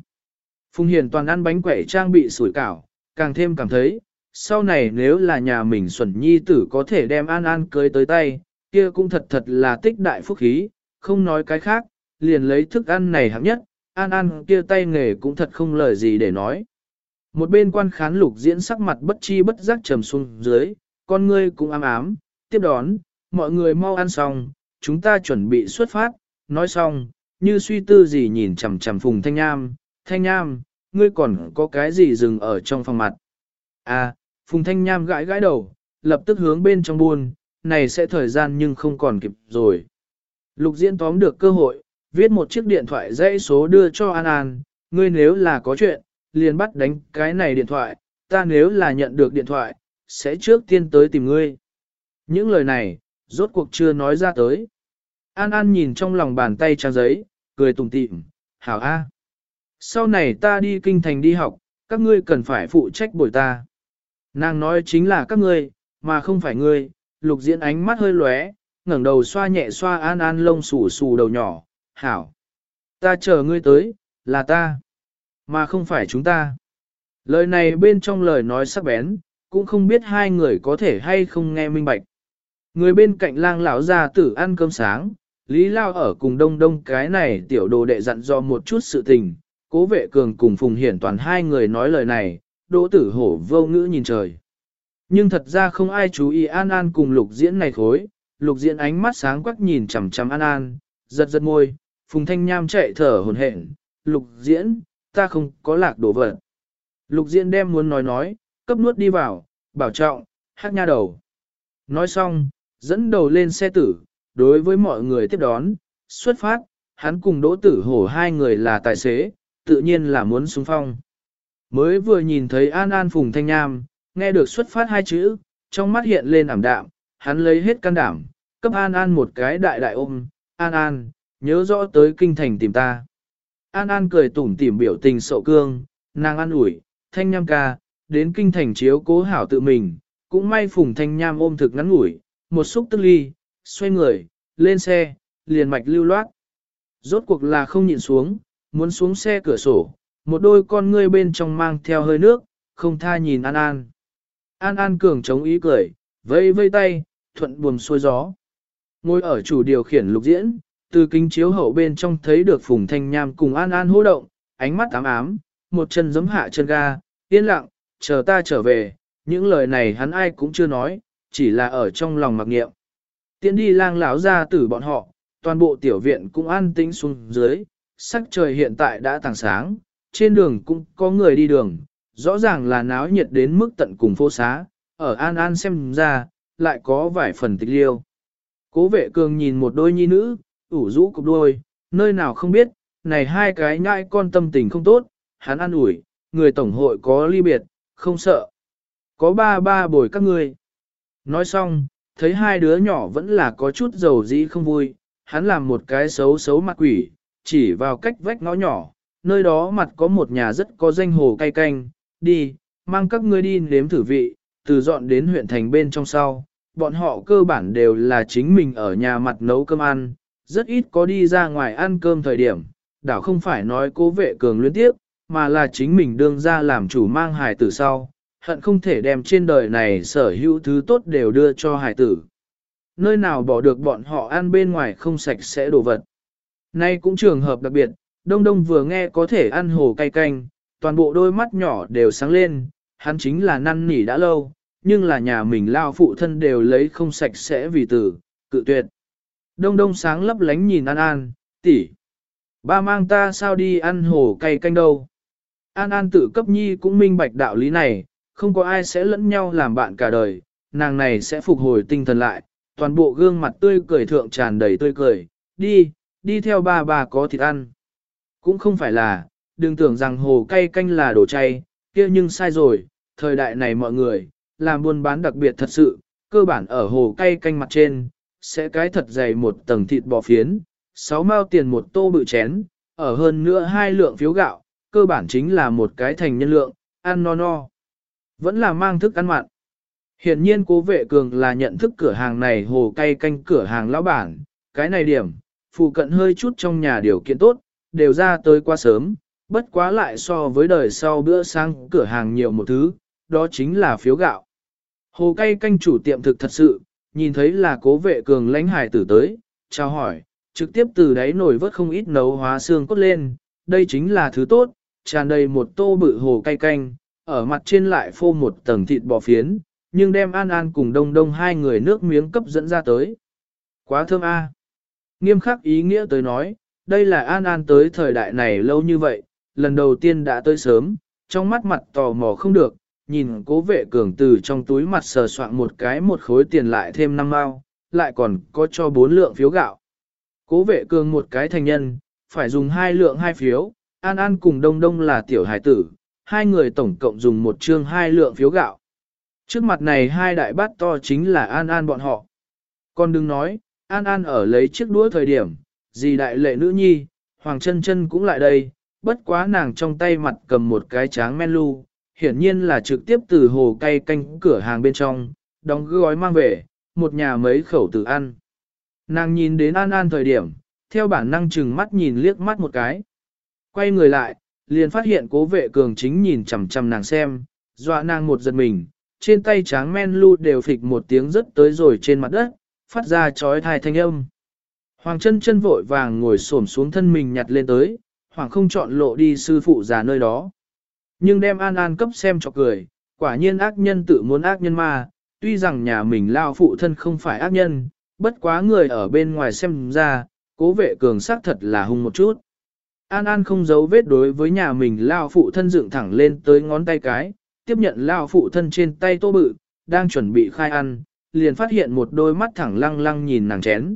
Phùng Hiền toàn ăn bánh quẩy trang bị sủi cảo, càng thêm cảm thấy, sau này nếu là nhà mình Xuẩn Nhi tử có thể đem An An cưới tới tay, kia cũng thật thật là tích đại phúc khí, không nói cái khác, liền lấy thức ăn này hạng nhất, An An kia tay nghề cũng thật không lời gì để nói. Một bên quan khán lục diễn sắc mặt bất chi bất giác trầm xuống dưới, con ngươi cũng ám ám, tiếp đón, mọi người mau ăn xong, chúng ta chuẩn bị xuất phát, nói xong, như suy tư gì nhìn chằm chằm Phùng Thanh Nham, Thanh Nham, ngươi còn có cái gì dừng ở trong phòng mặt. À, Phùng Thanh Nham gãi gãi đầu, lập tức hướng bên trong buôn, này sẽ thời gian nhưng không còn kịp rồi. Lục diễn tóm được cơ hội, viết một chiếc điện thoại dãy số đưa cho An An, ngươi nếu là có chuyện, liền bắt đánh cái này điện thoại, ta nếu là nhận được điện thoại, sẽ trước tiên tới tìm ngươi. Những lời này, rốt cuộc chưa nói ra tới. An An nhìn trong lòng bàn tay trang giấy, cười tủm tỉm, hảo a. Sau này ta đi kinh thành đi học, các ngươi cần phải phụ trách bồi ta. Nàng nói chính là các ngươi, mà không phải ngươi, lục diễn ánh mắt hơi lóe, ngẩng đầu xoa nhẹ xoa An An lông xù xù đầu nhỏ, hảo. Ta chờ ngươi tới, là ta, mà không phải chúng ta. Lời này bên trong lời nói sắc bén, cũng không biết hai người có thể hay không nghe minh bạch. Người bên cạnh lang lão ra tử ăn cơm sáng, Lý Lao ở cùng đông đông cái này tiểu đồ đệ dặn do một chút sự tình, cố vệ cường cùng Phùng Hiển toàn hai người nói lời này, đỗ tử hổ vô ngữ nhìn trời. Nhưng thật ra không ai chú ý An An cùng lục diễn này khối, lục diễn ánh mắt sáng quắc nhìn chằm chằm An An, giật giật môi, Phùng Thanh Nham chạy thở hồn hển, lục diễn, ta không có lạc đổ vật. Lục diễn đem muốn nói nói, cấp nuốt đi vào, bảo trọng, hát nha đầu. Nói xong, dẫn đầu lên xe tử, đối với mọi người tiếp đón, xuất phát, hắn cùng đỗ tử hổ hai người là tài xế, tự nhiên là muốn xuống phong. Mới vừa nhìn thấy An An Phùng Thanh Nam, nghe được xuất phát hai chữ, trong mắt hiện lên ảm đạm, hắn lấy hết can đảm, cấp An An một cái đại đại ôm, An An, nhớ rõ tới kinh thành tìm ta. An An cười tủm tỉm biểu tình sậu cương, nàng an ủi, Thanh Nham ca, đến kinh thành chiếu cố hảo tự mình, cũng may Phùng Thanh Nham ôm thực ngắn ngủi, một xúc tức ly, xoay người, lên xe, liền mạch lưu loát. Rốt cuộc là không nhịn xuống, muốn xuống xe cửa sổ, một đôi con ngươi bên trong mang theo hơi nước, không tha nhìn An An. An An cường chống ý cười, vây vây tay, thuận buồm xuôi gió. Ngồi ở chủ điều khiển lục diễn, từ kính chiếu hậu bên trong thấy được Phùng Thanh Nham cùng An An hô động, ánh mắt ám ám, một chân giấm hạ chân ga, yên lặng, chờ ta trở về, những lời này hắn ai cũng chưa nói, chỉ là ở trong lòng mặc nghiệm. Tiến đi lang lão ra tử bọn họ, toàn bộ tiểu viện cũng an tĩnh xuống dưới, sắc trời hiện tại đã tàng sáng, trên đường cũng có người đi đường, rõ ràng là náo nhiệt đến mức tận cùng phố xá, ở An An xem ra, lại có vài phần tịch liêu. Cố vệ cường nhìn một đôi nhi nữ, ủ rũ cục đôi, nơi nào không biết, này hai cái nhãi con tâm tình không tốt, hắn ăn ủi, người tổng hội có ly biệt, không sợ. Có ba ba bồi các ngươi. Nói xong, thấy hai đứa nhỏ vẫn là có chút dầu dĩ không vui, hắn làm một cái xấu xấu mặt quỷ, chỉ vào cách vách ngõ nhỏ, nơi đó mặt có một nhà rất có danh hồ cay canh, đi, mang các ngươi đi nếm thử vị, từ dọn đến huyện thành bên trong sau, bọn họ cơ bản đều là chính mình ở nhà mặt nấu cơm ăn, rất ít có đi ra ngoài ăn cơm thời điểm, đảo không phải nói cố vệ cường luyến tiếp, mà là chính mình đương ra làm chủ mang hài tử sau, hận không thể đem trên đời này sở hữu thứ tốt đều đưa cho hải tử. Nơi nào bỏ được bọn họ ăn bên ngoài không sạch sẽ đồ vật. Nay cũng trường hợp đặc biệt, Đông Đông vừa nghe có thể ăn hồ cay canh, toàn bộ đôi mắt nhỏ đều sáng lên, hắn chính là năn nỉ đã lâu, nhưng là nhà mình lao phụ thân đều lấy không sạch sẽ vì tử, cự tuyệt. Đông Đông sáng lấp lánh nhìn An An, tỷ, Ba mang ta sao đi ăn hồ cay canh đâu. An An tự cấp nhi cũng minh bạch đạo lý này, không có ai sẽ lẫn nhau làm bạn cả đời, nàng này sẽ phục hồi tinh thần lại, toàn bộ gương mặt tươi cười thượng tràn đầy tươi cười, đi, đi theo ba bà có thịt ăn. Cũng không phải là, đừng tưởng rằng hồ cay canh là đồ chay, kia nhưng sai rồi, thời đại này mọi người, làm buôn bán đặc biệt thật sự, cơ bản ở hồ cay canh mặt trên, sẽ cái thật dày một tầng thịt bò phiến, sáu mao tiền một tô bự chén, ở hơn nữa hai lượng phiếu gạo, cơ bản chính là một cái thành nhân lượng, ăn no no. Vẫn là mang thức ăn mặn. Hiện nhiên cố vệ cường là nhận thức cửa hàng này hồ cay canh cửa hàng lão bản, cái này điểm, phụ cận hơi chút trong nhà điều kiện tốt, đều ra tới quá sớm, bất quá lại so với đời sau bữa sáng cửa hàng nhiều một thứ, đó chính là phiếu gạo. Hồ cay canh chủ tiệm thực thật sự, nhìn thấy là cố vệ cường lãnh hải tử tới, chào hỏi, trực tiếp từ đáy nổi vớt không ít nấu hóa xương cốt lên, đây chính là thứ tốt, tràn đầy một tô bự hồ cay canh, ở mặt trên lại phô một tầng thịt bò phiến, nhưng đem An An cùng Đông Đông hai người nước miếng cấp dẫn ra tới. Quá thơm a. Nghiêm khắc ý nghĩa tới nói, đây là An An tới thời đại này lâu như vậy, lần đầu tiên đã tới sớm, trong mắt mặt tò mò không được, nhìn cố vệ cường từ trong túi mặt sờ soạn một cái một khối tiền lại thêm năm mao, lại còn có cho bốn lượng phiếu gạo. Cố vệ cường một cái thành nhân, phải dùng hai lượng hai phiếu, An An cùng Đông Đông là tiểu hải tử, hai người tổng cộng dùng một chương hai lượng phiếu gạo. Trước mặt này hai đại bát to chính là An An bọn họ. Còn đừng nói, An An ở lấy chiếc đũa thời điểm, gì đại lệ nữ nhi, Hoàng chân chân cũng lại đây, bất quá nàng trong tay mặt cầm một cái tráng men lu, hiển nhiên là trực tiếp từ hồ cay canh cửa hàng bên trong, đóng gói mang về, một nhà mấy khẩu tử ăn. Nàng nhìn đến An An thời điểm, theo bản năng chừng mắt nhìn liếc mắt một cái. Quay người lại, liền phát hiện cố vệ cường chính nhìn chằm chằm nàng xem, dọa nàng một giật mình, trên tay tráng men lu đều phịch một tiếng rất tới rồi trên mặt đất, phát ra chói thai thanh âm. Hoàng chân chân vội vàng ngồi xổm xuống thân mình nhặt lên tới, hoàng không chọn lộ đi sư phụ già nơi đó. Nhưng đem an an cấp xem cho cười, quả nhiên ác nhân tự muốn ác nhân mà, tuy rằng nhà mình lao phụ thân không phải ác nhân, bất quá người ở bên ngoài xem ra, cố vệ cường xác thật là hung một chút. An An không giấu vết đối với nhà mình lao phụ thân dựng thẳng lên tới ngón tay cái, tiếp nhận lao phụ thân trên tay tô bự, đang chuẩn bị khai ăn, liền phát hiện một đôi mắt thẳng lăng lăng nhìn nàng chén.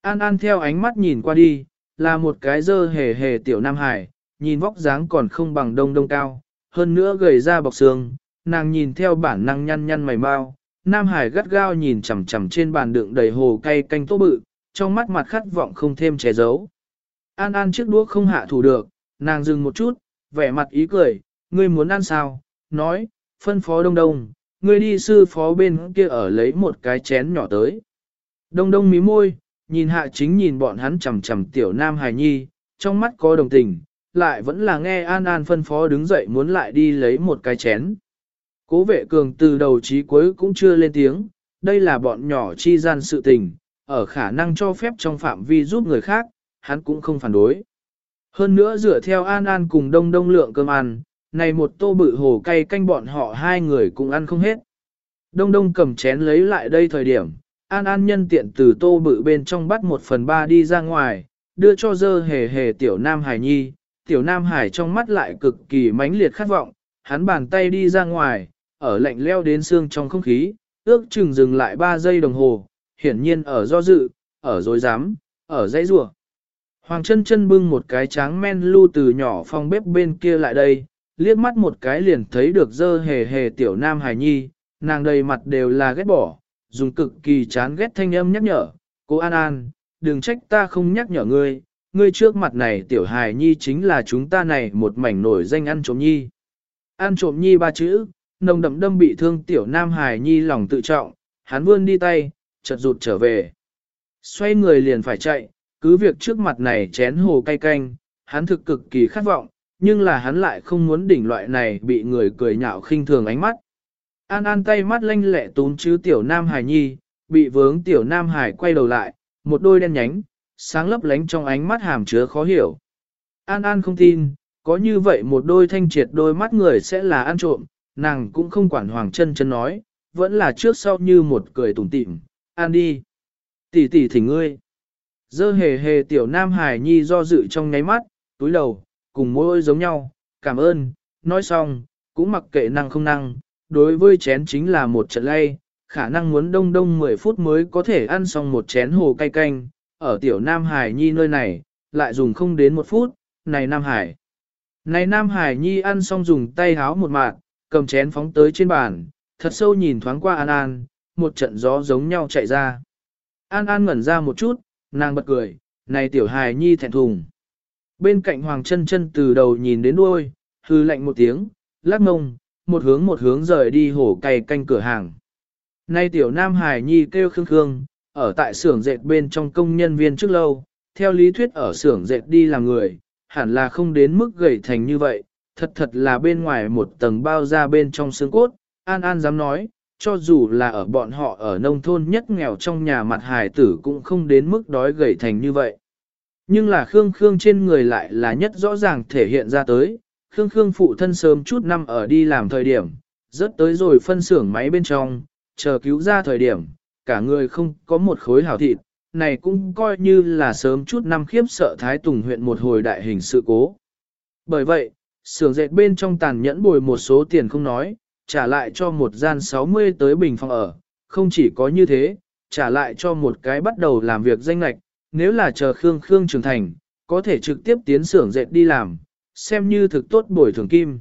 An An theo ánh mắt nhìn qua đi, là một cái dơ hề hề tiểu Nam Hải, nhìn vóc dáng còn không bằng đông đông cao, hơn nữa gầy ra bọc xương, nàng nhìn theo bản năng nhăn nhăn mày mau. Nam Hải gắt gao nhìn chằm chằm trên bàn đựng đầy hồ cay canh tô bự, trong mắt mặt khát vọng không thêm che giấu. An An chiếc đũa không hạ thủ được, nàng dừng một chút, vẻ mặt ý cười, ngươi muốn ăn sao, nói, phân phó đông đông, ngươi đi sư phó bên kia ở lấy một cái chén nhỏ tới. Đông đông mí môi, nhìn hạ chính nhìn bọn hắn chầm chầm tiểu nam hài nhi, trong mắt có đồng tình, lại vẫn là nghe An An phân phó đứng dậy muốn lại đi lấy một cái chén. Cố vệ cường từ đầu chí cuối cũng chưa lên tiếng, đây là bọn nhỏ chi gian sự tình, ở khả năng cho phép trong phạm vi giúp người khác, hắn cũng không phản đối. Hơn nữa dựa theo An An cùng đông đông lượng cơm ăn, này một tô bự hồ cay canh bọn họ hai người cũng ăn không hết. Đông đông cầm chén lấy lại đây thời điểm, An An nhân tiện từ tô bự bên trong bắt một phần ba đi ra ngoài, đưa cho dơ hề hề tiểu nam hải nhi, tiểu nam hải trong mắt lại cực kỳ mãnh liệt khát vọng, hắn bàn tay đi ra ngoài, ở lạnh leo đến xương trong không khí, ước chừng dừng lại 3 giây đồng hồ, hiển nhiên ở do dự, ở dối dám, ở dãy rủa Hoàng chân chân bưng một cái tráng men lưu từ nhỏ phòng bếp bên kia lại đây, liếc mắt một cái liền thấy được dơ hề hề tiểu nam hài nhi, nàng đầy mặt đều là ghét bỏ, dùng cực kỳ chán ghét thanh âm nhắc nhở, cô An An, đừng trách ta không nhắc nhở ngươi, ngươi trước mặt này tiểu hài nhi chính là chúng ta này một mảnh nổi danh ăn trộm nhi. Ăn trộm nhi ba chữ, nồng đậm đâm bị thương tiểu nam hài nhi lòng tự trọng, hắn vươn đi tay, chợt rụt trở về. Xoay người liền phải chạy, cứ việc trước mặt này chén hồ cay canh, hắn thực cực kỳ khát vọng, nhưng là hắn lại không muốn đỉnh loại này bị người cười nhạo khinh thường ánh mắt. An An tay mắt lanh lẹ tún chứ tiểu Nam Hải Nhi, bị vướng tiểu Nam Hải quay đầu lại, một đôi đen nhánh, sáng lấp lánh trong ánh mắt hàm chứa khó hiểu. An An không tin, có như vậy một đôi thanh triệt đôi mắt người sẽ là ăn trộm, nàng cũng không quản Hoàng chân chân nói, vẫn là trước sau như một cười tủm tỉm, An đi. Tỷ tỷ thỉnh ngươi. Dơ hề hề tiểu Nam Hải Nhi do dự trong nháy mắt, túi đầu, cùng môi giống nhau, cảm ơn, nói xong, cũng mặc kệ năng không năng, đối với chén chính là một trận lay, khả năng muốn đông đông 10 phút mới có thể ăn xong một chén hồ cay canh, ở tiểu Nam Hải Nhi nơi này, lại dùng không đến một phút, này Nam Hải. Này Nam Hải Nhi ăn xong dùng tay háo một mạng, cầm chén phóng tới trên bàn, thật sâu nhìn thoáng qua An An, một trận gió giống nhau chạy ra. An An ngẩn ra một chút, nàng bật cười, này tiểu hài nhi thẹn thùng. Bên cạnh Hoàng chân chân từ đầu nhìn đến đuôi, hư lạnh một tiếng, lắc ngông, một hướng một hướng rời đi hổ cày canh cửa hàng. Nay tiểu nam hài nhi kêu khương khương, ở tại xưởng dệt bên trong công nhân viên trước lâu, theo lý thuyết ở xưởng dệt đi làm người, hẳn là không đến mức gầy thành như vậy, thật thật là bên ngoài một tầng bao ra bên trong xương cốt, An An dám nói, cho dù là ở bọn họ ở nông thôn nhất nghèo trong nhà mặt hài tử cũng không đến mức đói gầy thành như vậy. Nhưng là Khương Khương trên người lại là nhất rõ ràng thể hiện ra tới, Khương Khương phụ thân sớm chút năm ở đi làm thời điểm, rất tới rồi phân xưởng máy bên trong, chờ cứu ra thời điểm, cả người không có một khối hảo thịt, này cũng coi như là sớm chút năm khiếp sợ Thái Tùng huyện một hồi đại hình sự cố. Bởi vậy, xưởng dệt bên trong tàn nhẫn bồi một số tiền không nói, trả lại cho một gian 60 tới bình phòng ở, không chỉ có như thế, trả lại cho một cái bắt đầu làm việc danh lạch, nếu là chờ Khương Khương trưởng thành, có thể trực tiếp tiến xưởng dệt đi làm, xem như thực tốt bồi thường kim.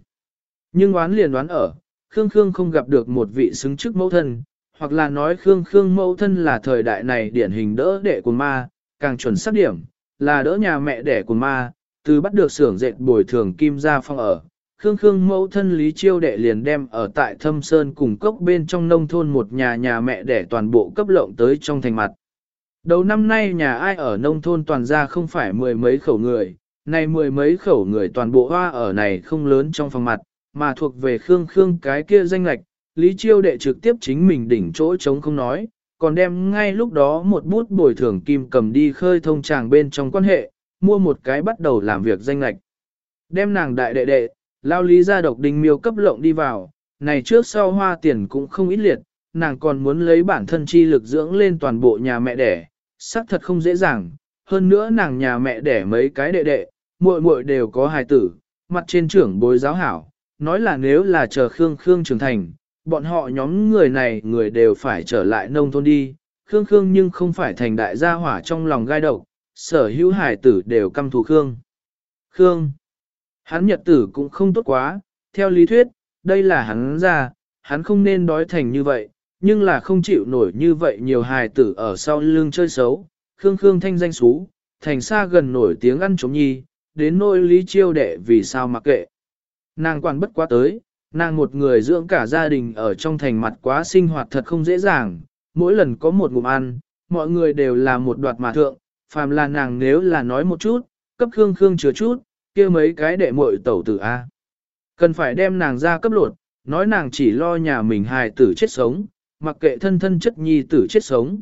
Nhưng oán liền đoán ở, Khương Khương không gặp được một vị xứng chức mẫu thân, hoặc là nói Khương Khương mẫu thân là thời đại này điển hình đỡ đệ của ma, càng chuẩn xác điểm, là đỡ nhà mẹ đẻ của ma, từ bắt được xưởng dệt bồi thường kim ra phong ở. Khương Khương mẫu thân Lý Chiêu đệ liền đem ở tại Thâm Sơn cùng cốc bên trong nông thôn một nhà nhà mẹ để toàn bộ cấp lộng tới trong thành mặt. Đầu năm nay nhà ai ở nông thôn toàn ra không phải mười mấy khẩu người, này mười mấy khẩu người toàn bộ hoa ở này không lớn trong phòng mặt, mà thuộc về Khương Khương cái kia danh lạch, Lý Chiêu đệ trực tiếp chính mình đỉnh chỗ trống không nói, còn đem ngay lúc đó một bút bồi thường kim cầm đi khơi thông tràng bên trong quan hệ, mua một cái bắt đầu làm việc danh lạch. Đem nàng đại đệ đệ, lao lý ra độc đình miêu cấp lộng đi vào, này trước sau hoa tiền cũng không ít liệt, nàng còn muốn lấy bản thân chi lực dưỡng lên toàn bộ nhà mẹ đẻ, xác thật không dễ dàng, hơn nữa nàng nhà mẹ đẻ mấy cái đệ đệ, muội muội đều có hài tử, mặt trên trưởng bối giáo hảo, nói là nếu là chờ Khương Khương trưởng thành, bọn họ nhóm người này người đều phải trở lại nông thôn đi, Khương Khương nhưng không phải thành đại gia hỏa trong lòng gai độc, sở hữu hài tử đều căm thù Khương. Khương, hắn nhật tử cũng không tốt quá, theo lý thuyết, đây là hắn ra, hắn không nên đói thành như vậy, nhưng là không chịu nổi như vậy nhiều hài tử ở sau lưng chơi xấu, Khương Khương thanh danh xú, thành xa gần nổi tiếng ăn chống nhi, đến nỗi lý chiêu đệ vì sao mặc kệ. Nàng quản bất quá tới, nàng một người dưỡng cả gia đình ở trong thành mặt quá sinh hoạt thật không dễ dàng, mỗi lần có một ngụm ăn, mọi người đều là một đoạt mà thượng, phàm là nàng nếu là nói một chút, cấp Khương Khương chứa chút, kia mấy cái đệ muội tẩu tử A. Cần phải đem nàng ra cấp lột, nói nàng chỉ lo nhà mình hài tử chết sống, mặc kệ thân thân chất nhi tử chết sống.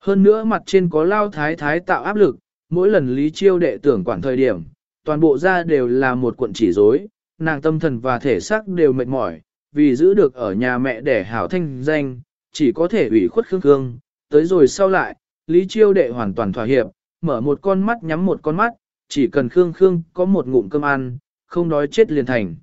Hơn nữa mặt trên có lao thái thái tạo áp lực, mỗi lần Lý Chiêu đệ tưởng quản thời điểm, toàn bộ ra đều là một cuộn chỉ rối, nàng tâm thần và thể xác đều mệt mỏi, vì giữ được ở nhà mẹ để hảo thanh danh, chỉ có thể ủy khuất khương khương, tới rồi sau lại, Lý Chiêu đệ hoàn toàn thỏa hiệp, mở một con mắt nhắm một con mắt, chỉ cần Khương Khương có một ngụm cơm ăn, không đói chết liền thành.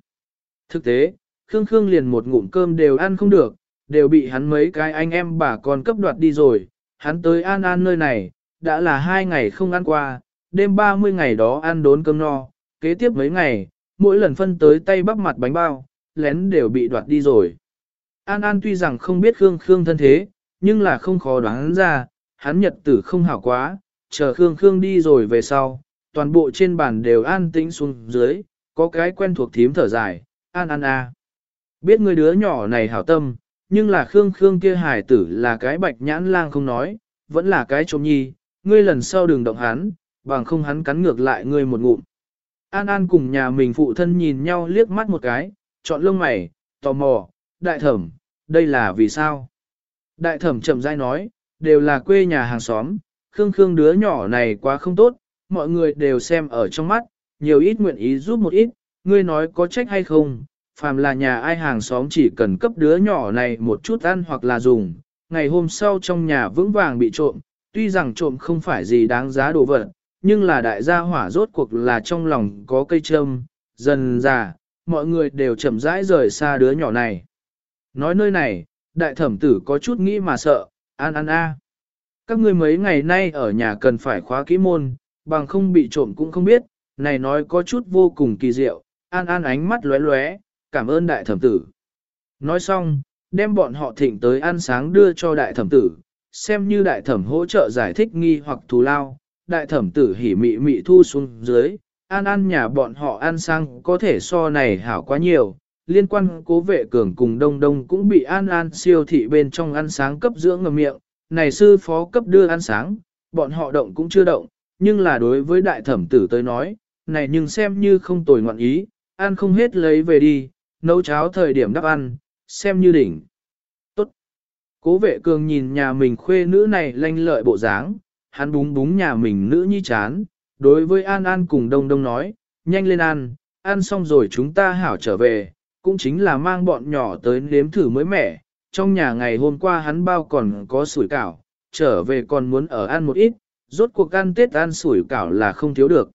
Thực tế, Khương Khương liền một ngụm cơm đều ăn không được, đều bị hắn mấy cái anh em bà con cấp đoạt đi rồi, hắn tới an an nơi này, đã là hai ngày không ăn qua, đêm 30 ngày đó ăn đốn cơm no, kế tiếp mấy ngày, mỗi lần phân tới tay bắp mặt bánh bao, lén đều bị đoạt đi rồi. An An tuy rằng không biết Khương Khương thân thế, nhưng là không khó đoán ra, hắn nhật tử không hảo quá, chờ Khương Khương đi rồi về sau, toàn bộ trên bàn đều an tĩnh xuống dưới, có cái quen thuộc thím thở dài, An An a. Biết người đứa nhỏ này hảo tâm, nhưng là Khương Khương kia hài tử là cái bạch nhãn lang không nói, vẫn là cái trộm nhi, ngươi lần sau đừng động hắn, bằng không hắn cắn ngược lại ngươi một ngụm. An An cùng nhà mình phụ thân nhìn nhau liếc mắt một cái, chọn lông mày, tò mò, đại thẩm, đây là vì sao? Đại thẩm chậm rãi nói, đều là quê nhà hàng xóm, Khương Khương đứa nhỏ này quá không tốt, mọi người đều xem ở trong mắt, nhiều ít nguyện ý giúp một ít, ngươi nói có trách hay không, phàm là nhà ai hàng xóm chỉ cần cấp đứa nhỏ này một chút ăn hoặc là dùng, ngày hôm sau trong nhà vững vàng bị trộm, tuy rằng trộm không phải gì đáng giá đồ vật, nhưng là đại gia hỏa rốt cuộc là trong lòng có cây châm, dần già, mọi người đều chậm rãi rời xa đứa nhỏ này. Nói nơi này, đại thẩm tử có chút nghĩ mà sợ, an an a. Các ngươi mấy ngày nay ở nhà cần phải khóa kỹ môn, bằng không bị trộm cũng không biết, này nói có chút vô cùng kỳ diệu, an an ánh mắt lóe lóe, cảm ơn đại thẩm tử. Nói xong, đem bọn họ thịnh tới ăn sáng đưa cho đại thẩm tử, xem như đại thẩm hỗ trợ giải thích nghi hoặc thù lao, đại thẩm tử hỉ mị mị thu xuống dưới, an an nhà bọn họ ăn sang có thể so này hảo quá nhiều. Liên quan cố vệ cường cùng đông đông cũng bị an an siêu thị bên trong ăn sáng cấp dưỡng ngầm miệng, này sư phó cấp đưa ăn sáng, bọn họ động cũng chưa động, nhưng là đối với đại thẩm tử tới nói, này nhưng xem như không tồi ngoạn ý, ăn không hết lấy về đi, nấu cháo thời điểm đắp ăn, xem như đỉnh. Tốt. Cố vệ cường nhìn nhà mình khuê nữ này lanh lợi bộ dáng, hắn búng búng nhà mình nữ nhi chán, đối với An An cùng Đông Đông nói, nhanh lên ăn, ăn xong rồi chúng ta hảo trở về, cũng chính là mang bọn nhỏ tới nếm thử mới mẻ, trong nhà ngày hôm qua hắn bao còn có sủi cảo, trở về còn muốn ở ăn một ít, rốt cuộc ăn Tết ăn sủi cảo là không thiếu được.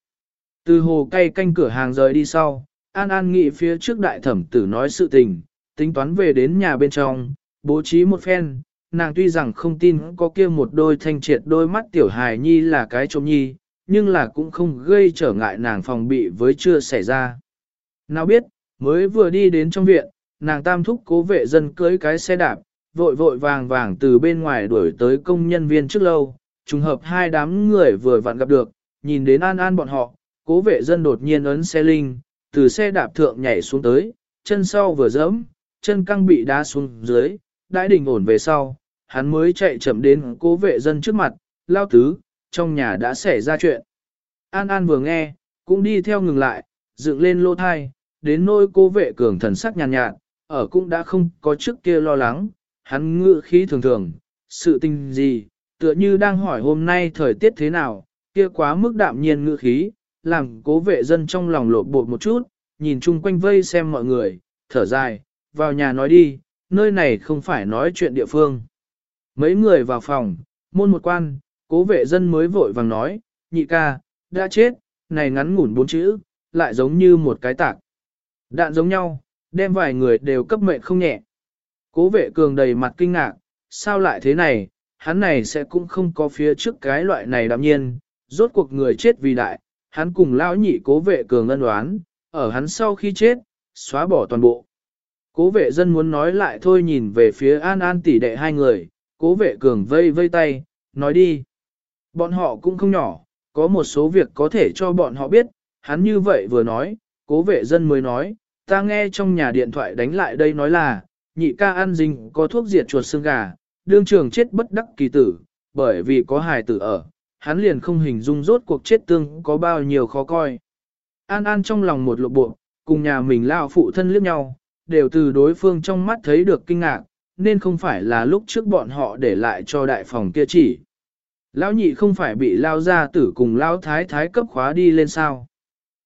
Từ hồ cây canh cửa hàng rời đi sau, An An nghị phía trước đại thẩm tử nói sự tình, tính toán về đến nhà bên trong, bố trí một phen, nàng tuy rằng không tin có kia một đôi thanh triệt đôi mắt tiểu hài nhi là cái trộm nhi, nhưng là cũng không gây trở ngại nàng phòng bị với chưa xảy ra. Nào biết, mới vừa đi đến trong viện, nàng tam thúc cố vệ dân cưới cái xe đạp, vội vội vàng vàng từ bên ngoài đuổi tới công nhân viên trước lâu, trùng hợp hai đám người vừa vặn gặp được, nhìn đến an an bọn họ, cố vệ dân đột nhiên ấn xe linh, từ xe đạp thượng nhảy xuống tới, chân sau vừa dẫm, chân căng bị đá xuống dưới, đãi đình ổn về sau, hắn mới chạy chậm đến cố vệ dân trước mặt, lao tứ, trong nhà đã xảy ra chuyện. An An vừa nghe, cũng đi theo ngừng lại, dựng lên lô thai, đến nôi cố vệ cường thần sắc nhàn nhạt, nhạt, ở cũng đã không có trước kia lo lắng, hắn ngự khí thường thường, sự tình gì, tựa như đang hỏi hôm nay thời tiết thế nào, kia quá mức đạm nhiên ngữ khí, làm cố vệ dân trong lòng lột bột một chút, nhìn chung quanh vây xem mọi người, thở dài, vào nhà nói đi, nơi này không phải nói chuyện địa phương. Mấy người vào phòng, môn một quan, cố vệ dân mới vội vàng nói, nhị ca, đã chết, này ngắn ngủn bốn chữ, lại giống như một cái tạc. Đạn giống nhau, đem vài người đều cấp mệnh không nhẹ. Cố vệ cường đầy mặt kinh ngạc, sao lại thế này, hắn này sẽ cũng không có phía trước cái loại này đạm nhiên, rốt cuộc người chết vì đại, hắn cùng lão nhị cố vệ cường ân đoán, ở hắn sau khi chết, xóa bỏ toàn bộ. Cố vệ dân muốn nói lại thôi nhìn về phía an an tỷ đệ hai người, cố vệ cường vây vây tay, nói đi. Bọn họ cũng không nhỏ, có một số việc có thể cho bọn họ biết, hắn như vậy vừa nói, cố vệ dân mới nói, ta nghe trong nhà điện thoại đánh lại đây nói là, nhị ca ăn dinh có thuốc diệt chuột xương gà, đương trường chết bất đắc kỳ tử, bởi vì có hài tử ở, hắn liền không hình dung rốt cuộc chết tương có bao nhiêu khó coi. An An trong lòng một lộ bộ, cùng nhà mình lao phụ thân liếc nhau, đều từ đối phương trong mắt thấy được kinh ngạc, nên không phải là lúc trước bọn họ để lại cho đại phòng kia chỉ. Lão nhị không phải bị lao ra tử cùng lao thái thái cấp khóa đi lên sao.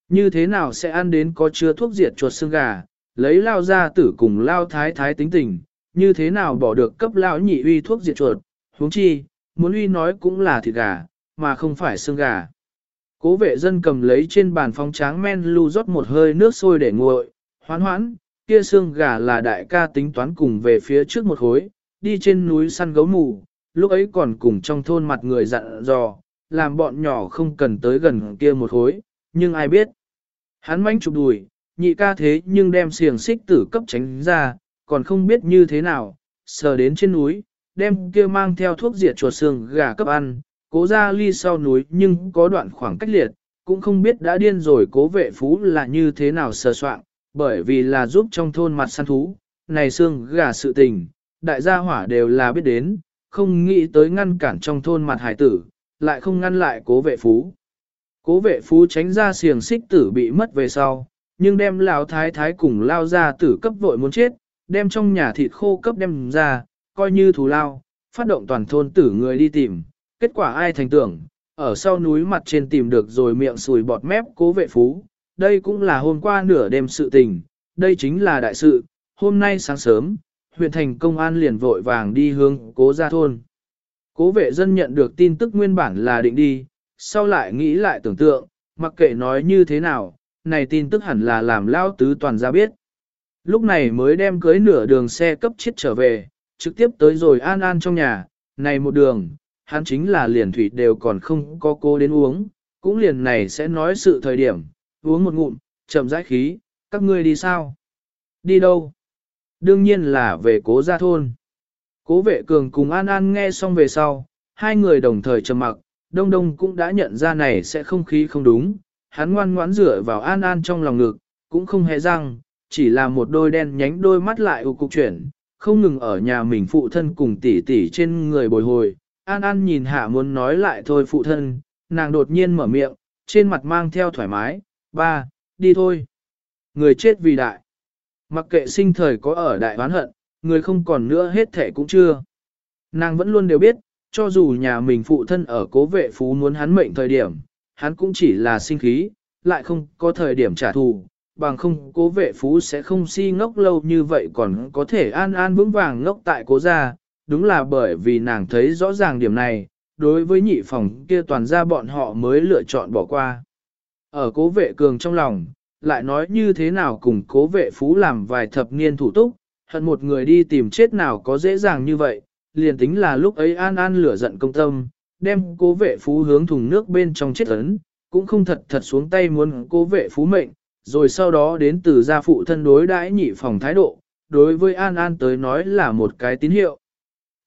Như thế nào sẽ ăn đến có chứa thuốc diệt chuột xương gà, lấy lao ra tử cùng lao thái thái tính tình, như thế nào bỏ được cấp lão nhị uy thuốc diệt chuột, huống chi, muốn uy nói cũng là thịt gà, mà không phải xương gà. Cố vệ dân cầm lấy trên bàn phong tráng men lưu rót một hơi nước sôi để nguội, hoán hoãn, kia xương gà là đại ca tính toán cùng về phía trước một khối, đi trên núi săn gấu mù, lúc ấy còn cùng trong thôn mặt người dặn dò, làm bọn nhỏ không cần tới gần kia một khối, nhưng ai biết. Hắn manh chụp đùi, nhị ca thế nhưng đem xiềng xích tử cấp tránh ra, còn không biết như thế nào, sờ đến trên núi, đem kia mang theo thuốc diệt chuột xương gà cấp ăn, cố ra ly sau núi nhưng có đoạn khoảng cách liệt, cũng không biết đã điên rồi cố vệ phú là như thế nào sờ soạn, bởi vì là giúp trong thôn mặt săn thú, này xương gà sự tình, đại gia hỏa đều là biết đến, không nghĩ tới ngăn cản trong thôn mặt hải tử, lại không ngăn lại cố vệ phú. Cố vệ phú tránh ra xiềng xích tử bị mất về sau, nhưng đem lão thái thái cùng lao ra tử cấp vội muốn chết, đem trong nhà thịt khô cấp đem ra, coi như thù lao, phát động toàn thôn tử người đi tìm, kết quả ai thành tưởng, ở sau núi mặt trên tìm được rồi miệng sùi bọt mép cố vệ phú, đây cũng là hôm qua nửa đêm sự tình, đây chính là đại sự, hôm nay sáng sớm, huyện thành công an liền vội vàng đi hướng cố gia thôn. Cố vệ dân nhận được tin tức nguyên bản là định đi, sau lại nghĩ lại tưởng tượng, mặc kệ nói như thế nào, này tin tức hẳn là làm lao tứ toàn ra biết. Lúc này mới đem cưới nửa đường xe cấp chết trở về, trực tiếp tới rồi an an trong nhà, này một đường, hắn chính là liền thủy đều còn không có cô đến uống, cũng liền này sẽ nói sự thời điểm, uống một ngụm, chậm rãi khí, các ngươi đi sao? Đi đâu? Đương nhiên là về cố gia thôn. Cố vệ cường cùng An An nghe xong về sau, hai người đồng thời trầm mặc, Đông Đông cũng đã nhận ra này sẽ không khí không đúng, hắn ngoan ngoãn rửa vào An An trong lòng ngực, cũng không hề răng, chỉ là một đôi đen nhánh đôi mắt lại ưu cục chuyển, không ngừng ở nhà mình phụ thân cùng tỷ tỷ trên người bồi hồi. An An nhìn hạ muốn nói lại thôi phụ thân, nàng đột nhiên mở miệng, trên mặt mang theo thoải mái, ba, đi thôi. Người chết vì đại. Mặc kệ sinh thời có ở đại oán hận, người không còn nữa hết thể cũng chưa. Nàng vẫn luôn đều biết, cho dù nhà mình phụ thân ở cố vệ phú muốn hắn mệnh thời điểm, hắn cũng chỉ là sinh khí, lại không có thời điểm trả thù, bằng không cố vệ phú sẽ không si ngốc lâu như vậy còn có thể an an vững vàng ngốc tại cố gia, đúng là bởi vì nàng thấy rõ ràng điểm này, đối với nhị phòng kia toàn ra bọn họ mới lựa chọn bỏ qua. Ở cố vệ cường trong lòng, lại nói như thế nào cùng cố vệ phú làm vài thập niên thủ túc, hận một người đi tìm chết nào có dễ dàng như vậy, liền tính là lúc ấy an an lửa giận công tâm, đem cố vệ phú hướng thùng nước bên trong chết ấn, cũng không thật thật xuống tay muốn cố vệ phú mệnh, rồi sau đó đến từ gia phụ thân đối đãi nhị phòng thái độ, đối với An An tới nói là một cái tín hiệu.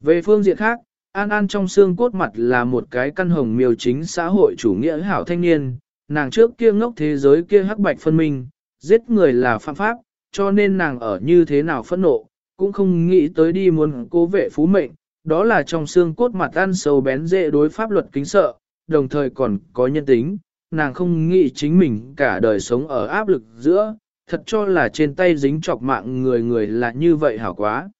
Về phương diện khác, An An trong xương cốt mặt là một cái căn hồng miêu chính xã hội chủ nghĩa hảo thanh niên, nàng trước kia ngốc thế giới kia hắc bạch phân minh, giết người là phạm pháp, cho nên nàng ở như thế nào phẫn nộ, cũng không nghĩ tới đi muốn cố vệ phú mệnh, đó là trong xương cốt mặt ăn sâu bén dễ đối pháp luật kính sợ, đồng thời còn có nhân tính, nàng không nghĩ chính mình cả đời sống ở áp lực giữa, thật cho là trên tay dính chọc mạng người người là như vậy hảo quá.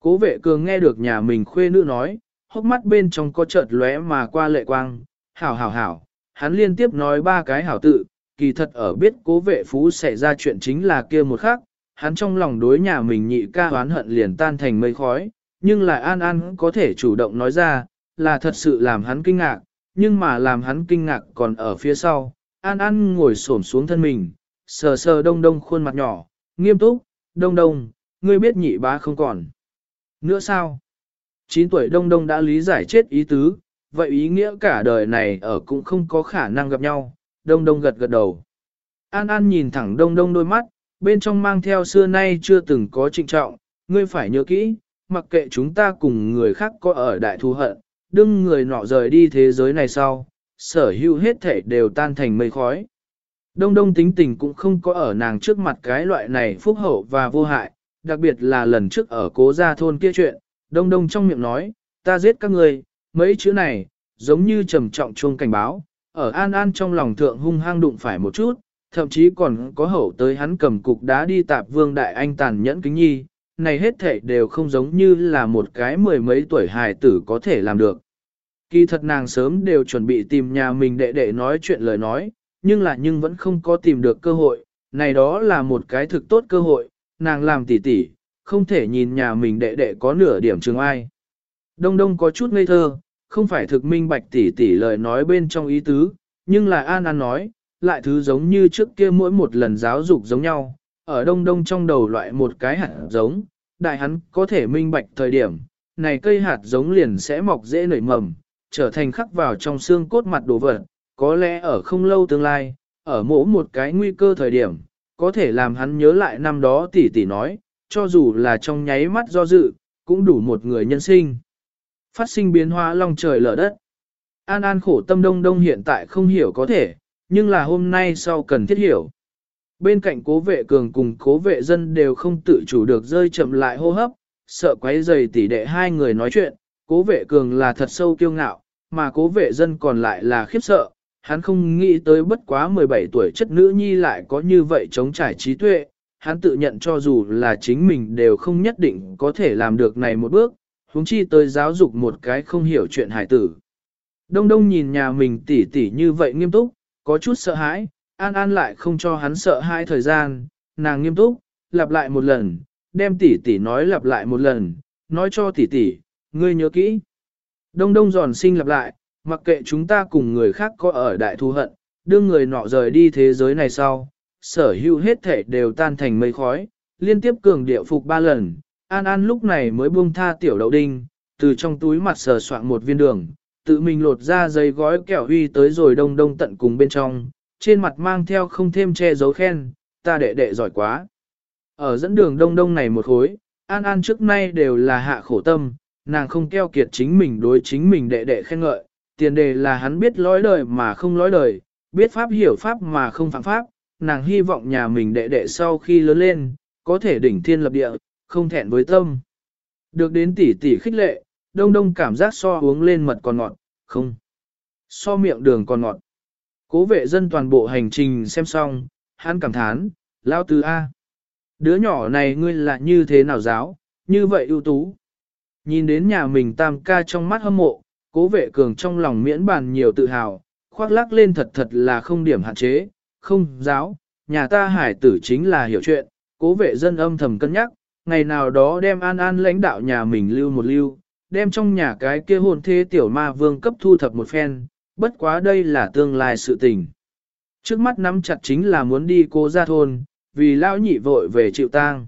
Cố vệ cường nghe được nhà mình khuê nữ nói, hốc mắt bên trong có chợt lóe mà qua lệ quang, hảo hảo hảo, hắn liên tiếp nói ba cái hảo tự, kỳ thật ở biết cố vệ phú xảy ra chuyện chính là kia một khắc, hắn trong lòng đối nhà mình nhị ca oán hận liền tan thành mây khói, nhưng lại an an có thể chủ động nói ra, là thật sự làm hắn kinh ngạc, nhưng mà làm hắn kinh ngạc còn ở phía sau, an an ngồi xổm xuống thân mình, sờ sờ đông đông khuôn mặt nhỏ, nghiêm túc, đông đông, ngươi biết nhị bá không còn. Nữa sao? 9 tuổi đông đông đã lý giải chết ý tứ, vậy ý nghĩa cả đời này ở cũng không có khả năng gặp nhau, đông đông gật gật đầu. An An nhìn thẳng đông đông đôi mắt, bên trong mang theo xưa nay chưa từng có trịnh trọng, ngươi phải nhớ kỹ, mặc kệ chúng ta cùng người khác có ở đại thù hận, đương người nọ rời đi thế giới này sau, sở hữu hết thể đều tan thành mây khói. Đông đông tính tình cũng không có ở nàng trước mặt cái loại này phúc hậu và vô hại, đặc biệt là lần trước ở cố gia thôn kia chuyện, đông đông trong miệng nói, ta giết các người, mấy chữ này, giống như trầm trọng chuông cảnh báo, ở an an trong lòng thượng hung hăng đụng phải một chút, thậm chí còn có hậu tới hắn cầm cục đá đi tạp vương đại anh tàn nhẫn kính nhi, này hết thể đều không giống như là một cái mười mấy tuổi hài tử có thể làm được. Kỳ thật nàng sớm đều chuẩn bị tìm nhà mình đệ đệ nói chuyện lời nói, nhưng là nhưng vẫn không có tìm được cơ hội, này đó là một cái thực tốt cơ hội, nàng làm tỉ tỉ, không thể nhìn nhà mình đệ đệ có nửa điểm trường ai. Đông đông có chút ngây thơ, không phải thực minh bạch tỉ tỉ lời nói bên trong ý tứ, nhưng là An An nói, lại thứ giống như trước kia mỗi một lần giáo dục giống nhau, ở đông đông trong đầu loại một cái hạt giống, đại hắn có thể minh bạch thời điểm, này cây hạt giống liền sẽ mọc dễ nảy mầm, trở thành khắc vào trong xương cốt mặt đồ vật, có lẽ ở không lâu tương lai, ở mỗi một cái nguy cơ thời điểm, có thể làm hắn nhớ lại năm đó tỷ tỷ nói, cho dù là trong nháy mắt do dự, cũng đủ một người nhân sinh. Phát sinh biến hóa long trời lở đất. An An khổ tâm đông đông hiện tại không hiểu có thể, nhưng là hôm nay sau cần thiết hiểu. Bên cạnh cố vệ cường cùng cố vệ dân đều không tự chủ được rơi chậm lại hô hấp, sợ quấy giày tỷ đệ hai người nói chuyện, cố vệ cường là thật sâu kiêu ngạo, mà cố vệ dân còn lại là khiếp sợ, hắn không nghĩ tới bất quá 17 tuổi chất nữ nhi lại có như vậy chống trải trí tuệ, hắn tự nhận cho dù là chính mình đều không nhất định có thể làm được này một bước, huống chi tới giáo dục một cái không hiểu chuyện hải tử. Đông đông nhìn nhà mình tỉ tỉ như vậy nghiêm túc, có chút sợ hãi, an an lại không cho hắn sợ hãi thời gian, nàng nghiêm túc, lặp lại một lần, đem tỉ tỉ nói lặp lại một lần, nói cho tỉ tỉ, ngươi nhớ kỹ. Đông đông giòn sinh lặp lại, mặc kệ chúng ta cùng người khác có ở đại thù hận, đưa người nọ rời đi thế giới này sau, sở hữu hết thể đều tan thành mây khói, liên tiếp cường điệu phục ba lần, An An lúc này mới buông tha tiểu đậu đinh, từ trong túi mặt sờ soạn một viên đường, tự mình lột ra giấy gói kẹo huy tới rồi đông đông tận cùng bên trong, trên mặt mang theo không thêm che giấu khen, ta đệ đệ giỏi quá. Ở dẫn đường đông đông này một khối, An An trước nay đều là hạ khổ tâm, nàng không keo kiệt chính mình đối chính mình đệ đệ khen ngợi, tiền đề là hắn biết lối đời mà không lối đời, biết pháp hiểu pháp mà không phạm pháp, nàng hy vọng nhà mình đệ đệ sau khi lớn lên, có thể đỉnh thiên lập địa, không thẹn với tâm. Được đến tỷ tỷ khích lệ, đông đông cảm giác so uống lên mật còn ngọt, không. So miệng đường còn ngọt. Cố vệ dân toàn bộ hành trình xem xong, hắn cảm thán, lao tứ A. Đứa nhỏ này ngươi là như thế nào giáo, như vậy ưu tú. Nhìn đến nhà mình tam ca trong mắt hâm mộ, cố vệ cường trong lòng miễn bàn nhiều tự hào, khoác lắc lên thật thật là không điểm hạn chế, không giáo, nhà ta hải tử chính là hiểu chuyện, cố vệ dân âm thầm cân nhắc, ngày nào đó đem an an lãnh đạo nhà mình lưu một lưu, đem trong nhà cái kia hồn thế tiểu ma vương cấp thu thập một phen, bất quá đây là tương lai sự tình. Trước mắt nắm chặt chính là muốn đi cố ra thôn, vì lão nhị vội về chịu tang.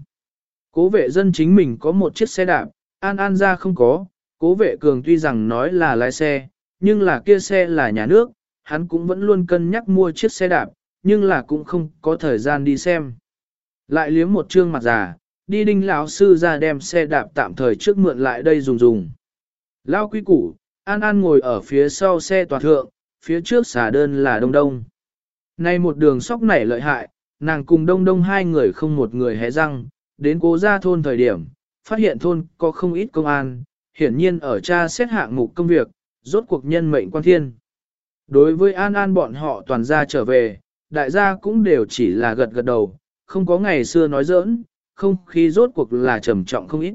Cố vệ dân chính mình có một chiếc xe đạp, an an ra không có, cố vệ cường tuy rằng nói là lái xe, nhưng là kia xe là nhà nước, hắn cũng vẫn luôn cân nhắc mua chiếc xe đạp, nhưng là cũng không có thời gian đi xem. Lại liếm một trương mặt già, đi đinh lão sư ra đem xe đạp tạm thời trước mượn lại đây dùng dùng. Lao quý củ, An An ngồi ở phía sau xe toàn thượng, phía trước xà đơn là đông đông. Nay một đường sóc nảy lợi hại, nàng cùng đông đông hai người không một người hé răng, đến cố ra thôn thời điểm, phát hiện thôn có không ít công an, hiển nhiên ở cha xét hạng mục công việc, rốt cuộc nhân mệnh quan thiên. Đối với An An bọn họ toàn ra trở về, đại gia cũng đều chỉ là gật gật đầu, không có ngày xưa nói giỡn, không khí rốt cuộc là trầm trọng không ít.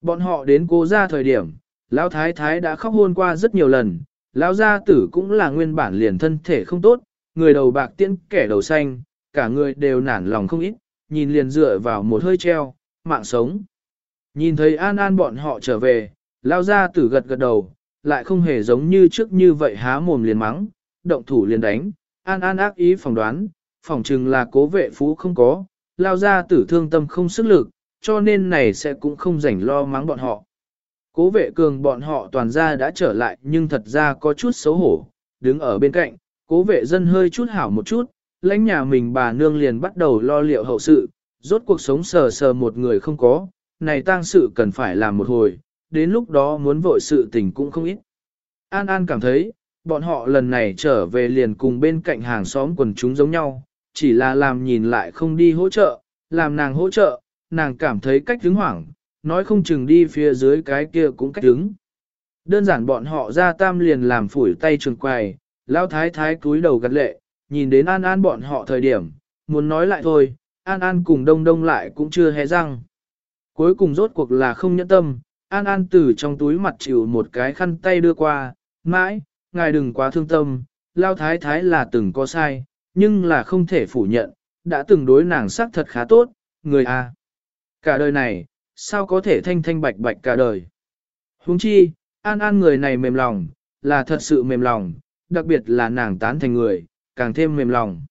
Bọn họ đến cố ra thời điểm, Lão Thái Thái đã khóc hôn qua rất nhiều lần, Lão gia tử cũng là nguyên bản liền thân thể không tốt, người đầu bạc tiễn kẻ đầu xanh, cả người đều nản lòng không ít, nhìn liền dựa vào một hơi treo, mạng sống. Nhìn thấy An An bọn họ trở về, Lão gia tử gật gật đầu, lại không hề giống như trước như vậy há mồm liền mắng, động thủ liền đánh, An An ác ý phỏng đoán, phỏng chừng là cố vệ phú không có, lao ra tử thương tâm không sức lực, cho nên này sẽ cũng không rảnh lo mắng bọn họ. Cố vệ cường bọn họ toàn ra đã trở lại nhưng thật ra có chút xấu hổ, đứng ở bên cạnh, cố vệ dân hơi chút hảo một chút, lãnh nhà mình bà nương liền bắt đầu lo liệu hậu sự, rốt cuộc sống sờ sờ một người không có, này tang sự cần phải làm một hồi, đến lúc đó muốn vội sự tình cũng không ít. An An cảm thấy, bọn họ lần này trở về liền cùng bên cạnh hàng xóm quần chúng giống nhau, chỉ là làm nhìn lại không đi hỗ trợ, làm nàng hỗ trợ, nàng cảm thấy cách đứng hoảng, nói không chừng đi phía dưới cái kia cũng cách đứng. Đơn giản bọn họ ra tam liền làm phủi tay trường quài, lao thái thái cúi đầu gật lệ, nhìn đến an an bọn họ thời điểm, muốn nói lại thôi, an an cùng đông đông lại cũng chưa hé răng. Cuối cùng rốt cuộc là không nhẫn tâm, an an từ trong túi mặt chịu một cái khăn tay đưa qua, mãi, ngài đừng quá thương tâm, lao thái thái là từng có sai, nhưng là không thể phủ nhận, đã từng đối nàng sắc thật khá tốt, người à. Cả đời này, sao có thể thanh thanh bạch bạch cả đời. Huống chi, an an người này mềm lòng, là thật sự mềm lòng, đặc biệt là nàng tán thành người, càng thêm mềm lòng.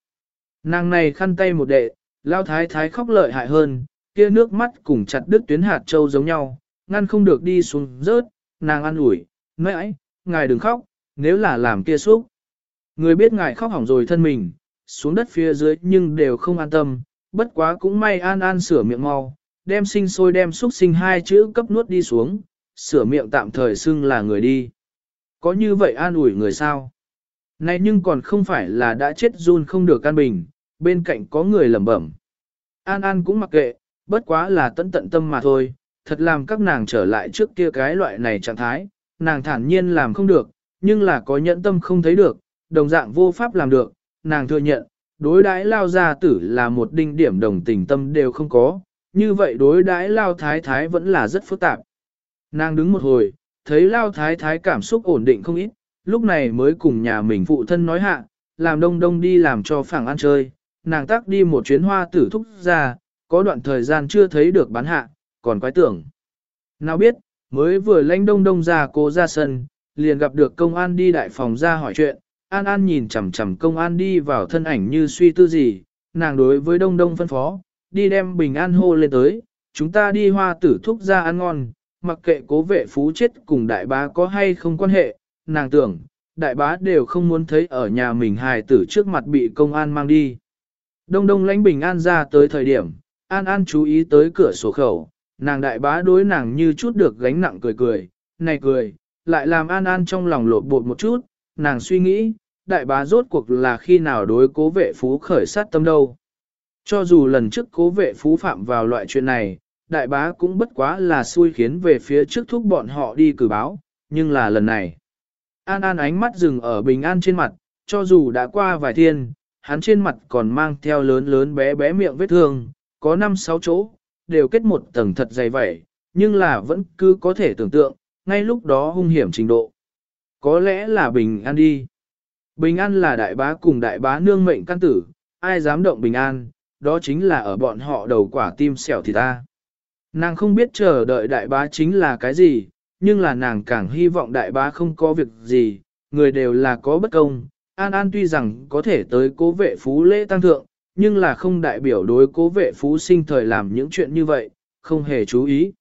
Nàng này khăn tay một đệ, lao thái thái khóc lợi hại hơn, kia nước mắt cùng chặt đứt tuyến hạt châu giống nhau, ngăn không được đi xuống rớt, nàng ăn ủi, mãi, ngài đừng khóc, nếu là làm kia xúc. Người biết ngài khóc hỏng rồi thân mình, xuống đất phía dưới nhưng đều không an tâm, bất quá cũng may an an sửa miệng mau, đem sinh sôi đem xúc sinh hai chữ cấp nuốt đi xuống, sửa miệng tạm thời xưng là người đi. Có như vậy an ủi người sao? Này nhưng còn không phải là đã chết run không được an bình, bên cạnh có người lẩm bẩm. An An cũng mặc kệ, bất quá là tận tận tâm mà thôi, thật làm các nàng trở lại trước kia cái loại này trạng thái, nàng thản nhiên làm không được, nhưng là có nhẫn tâm không thấy được, đồng dạng vô pháp làm được, nàng thừa nhận, đối đãi lao gia tử là một đinh điểm đồng tình tâm đều không có, như vậy đối đãi lao thái thái vẫn là rất phức tạp. Nàng đứng một hồi, thấy lao thái thái cảm xúc ổn định không ít, lúc này mới cùng nhà mình phụ thân nói hạ, làm đông đông đi làm cho phẳng ăn chơi, nàng tác đi một chuyến hoa tử thúc ra, có đoạn thời gian chưa thấy được bán hạ, còn quái tưởng. Nào biết, mới vừa lãnh đông đông ra cô ra sân, liền gặp được công an đi đại phòng ra hỏi chuyện, An An nhìn chằm chằm công an đi vào thân ảnh như suy tư gì, nàng đối với đông đông phân phó, đi đem bình an hô lên tới, chúng ta đi hoa tử thúc ra ăn ngon, mặc kệ cố vệ phú chết cùng đại bá có hay không quan hệ, nàng tưởng, đại bá đều không muốn thấy ở nhà mình hài tử trước mặt bị công an mang đi. Đông đông lãnh bình an ra tới thời điểm, an an chú ý tới cửa sổ khẩu, nàng đại bá đối nàng như chút được gánh nặng cười cười, này cười, lại làm An An trong lòng lột bột một chút, nàng suy nghĩ, đại bá rốt cuộc là khi nào đối cố vệ phú khởi sát tâm đâu. Cho dù lần trước cố vệ phú phạm vào loại chuyện này, đại bá cũng bất quá là xui khiến về phía trước thúc bọn họ đi cử báo, nhưng là lần này. An An ánh mắt dừng ở bình an trên mặt, cho dù đã qua vài thiên, hắn trên mặt còn mang theo lớn lớn bé bé miệng vết thương, có 5-6 chỗ, đều kết một tầng thật dày vẩy, nhưng là vẫn cứ có thể tưởng tượng, ngay lúc đó hung hiểm trình độ. Có lẽ là bình an đi. Bình an là đại bá cùng đại bá nương mệnh căn tử, ai dám động bình an, đó chính là ở bọn họ đầu quả tim xẻo thì ta. Nàng không biết chờ đợi đại bá chính là cái gì, nhưng là nàng càng hy vọng đại bá không có việc gì, người đều là có bất công. An An tuy rằng có thể tới cố vệ phú lễ tăng thượng, nhưng là không đại biểu đối cố vệ phú sinh thời làm những chuyện như vậy, không hề chú ý.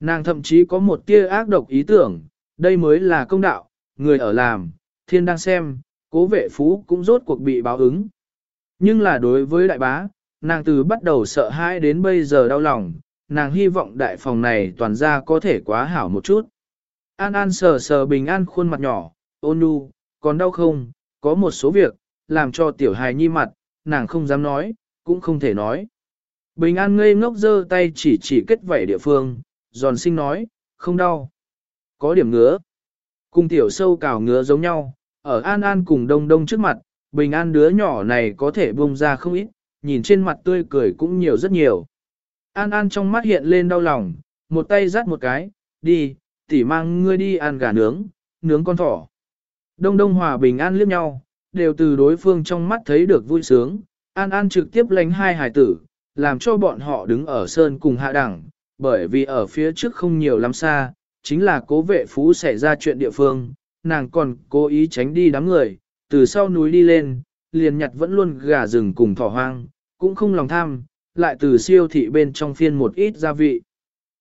Nàng thậm chí có một tia ác độc ý tưởng, đây mới là công đạo, người ở làm, thiên đang xem, cố vệ phú cũng rốt cuộc bị báo ứng. Nhưng là đối với đại bá, nàng từ bắt đầu sợ hãi đến bây giờ đau lòng, nàng hy vọng đại phòng này toàn ra có thể quá hảo một chút. An An sờ sờ bình an khuôn mặt nhỏ, ôn nhu, còn đau không, có một số việc, làm cho tiểu hài nhi mặt, nàng không dám nói, cũng không thể nói. Bình an ngây ngốc giơ tay chỉ chỉ kết vảy địa phương, giòn sinh nói, không đau. Có điểm ngứa. Cùng tiểu sâu cào ngứa giống nhau, ở An An cùng đông đông trước mặt, bình an đứa nhỏ này có thể bông ra không ít, nhìn trên mặt tươi cười cũng nhiều rất nhiều. An An trong mắt hiện lên đau lòng, một tay dắt một cái, đi, tỉ mang ngươi đi ăn gà nướng, nướng con thỏ. Đông Đông Hòa bình an liếc nhau, đều từ đối phương trong mắt thấy được vui sướng. An An trực tiếp lánh hai hải tử, làm cho bọn họ đứng ở sơn cùng hạ đẳng, bởi vì ở phía trước không nhiều lắm xa, chính là cố vệ phú xảy ra chuyện địa phương, nàng còn cố ý tránh đi đám người, từ sau núi đi lên, liền nhặt vẫn luôn gà rừng cùng thỏ hoang, cũng không lòng tham, lại từ siêu thị bên trong phiên một ít gia vị.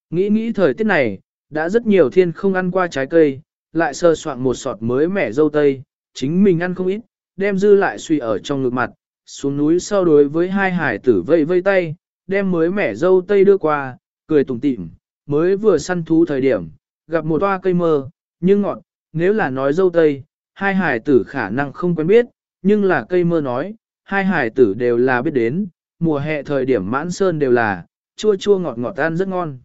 Nghĩ nghĩ thời tiết này, đã rất nhiều thiên không ăn qua trái cây, lại sơ soạn một sọt mới mẻ dâu tây, chính mình ăn không ít, đem dư lại suy ở trong ngực mặt, xuống núi sau đối với hai hải tử vây vây tay, đem mới mẻ dâu tây đưa qua, cười tủm tỉm, mới vừa săn thú thời điểm, gặp một toa cây mơ, nhưng ngọt, nếu là nói dâu tây, hai hải tử khả năng không quen biết, nhưng là cây mơ nói, hai hải tử đều là biết đến, mùa hè thời điểm mãn sơn đều là, chua chua ngọt ngọt tan rất ngon.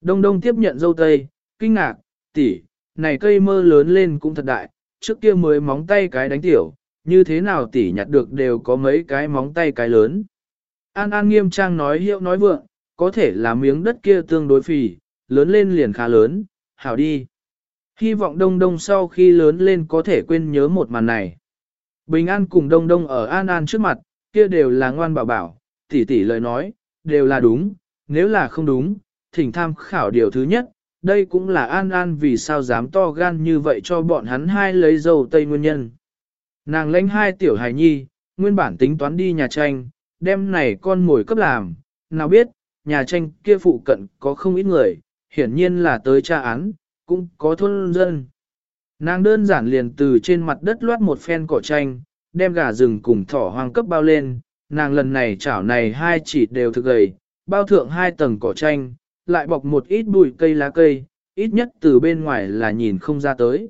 Đông đông tiếp nhận dâu tây, kinh ngạc, tỷ, này cây mơ lớn lên cũng thật đại, trước kia mới móng tay cái đánh tiểu, như thế nào tỷ nhặt được đều có mấy cái móng tay cái lớn. An An nghiêm trang nói hiệu nói vượng, có thể là miếng đất kia tương đối phì, lớn lên liền khá lớn, hảo đi. Hy vọng Đông Đông sau khi lớn lên có thể quên nhớ một màn này. Bình An cùng Đông Đông ở An An trước mặt, kia đều là ngoan bảo bảo, tỷ tỷ lời nói, đều là đúng, nếu là không đúng, thỉnh tham khảo điều thứ nhất, đây cũng là An An vì sao dám to gan như vậy cho bọn hắn hai lấy dầu tây nguyên nhân. Nàng lãnh hai tiểu hài nhi, nguyên bản tính toán đi nhà tranh, đem này con mồi cấp làm, nào biết, nhà tranh kia phụ cận có không ít người, hiển nhiên là tới tra án, cũng có thôn dân. Nàng đơn giản liền từ trên mặt đất loát một phen cỏ tranh, đem gà rừng cùng thỏ hoang cấp bao lên, nàng lần này chảo này hai chỉ đều thực gầy, bao thượng hai tầng cỏ tranh, lại bọc một ít bụi cây lá cây, ít nhất từ bên ngoài là nhìn không ra tới.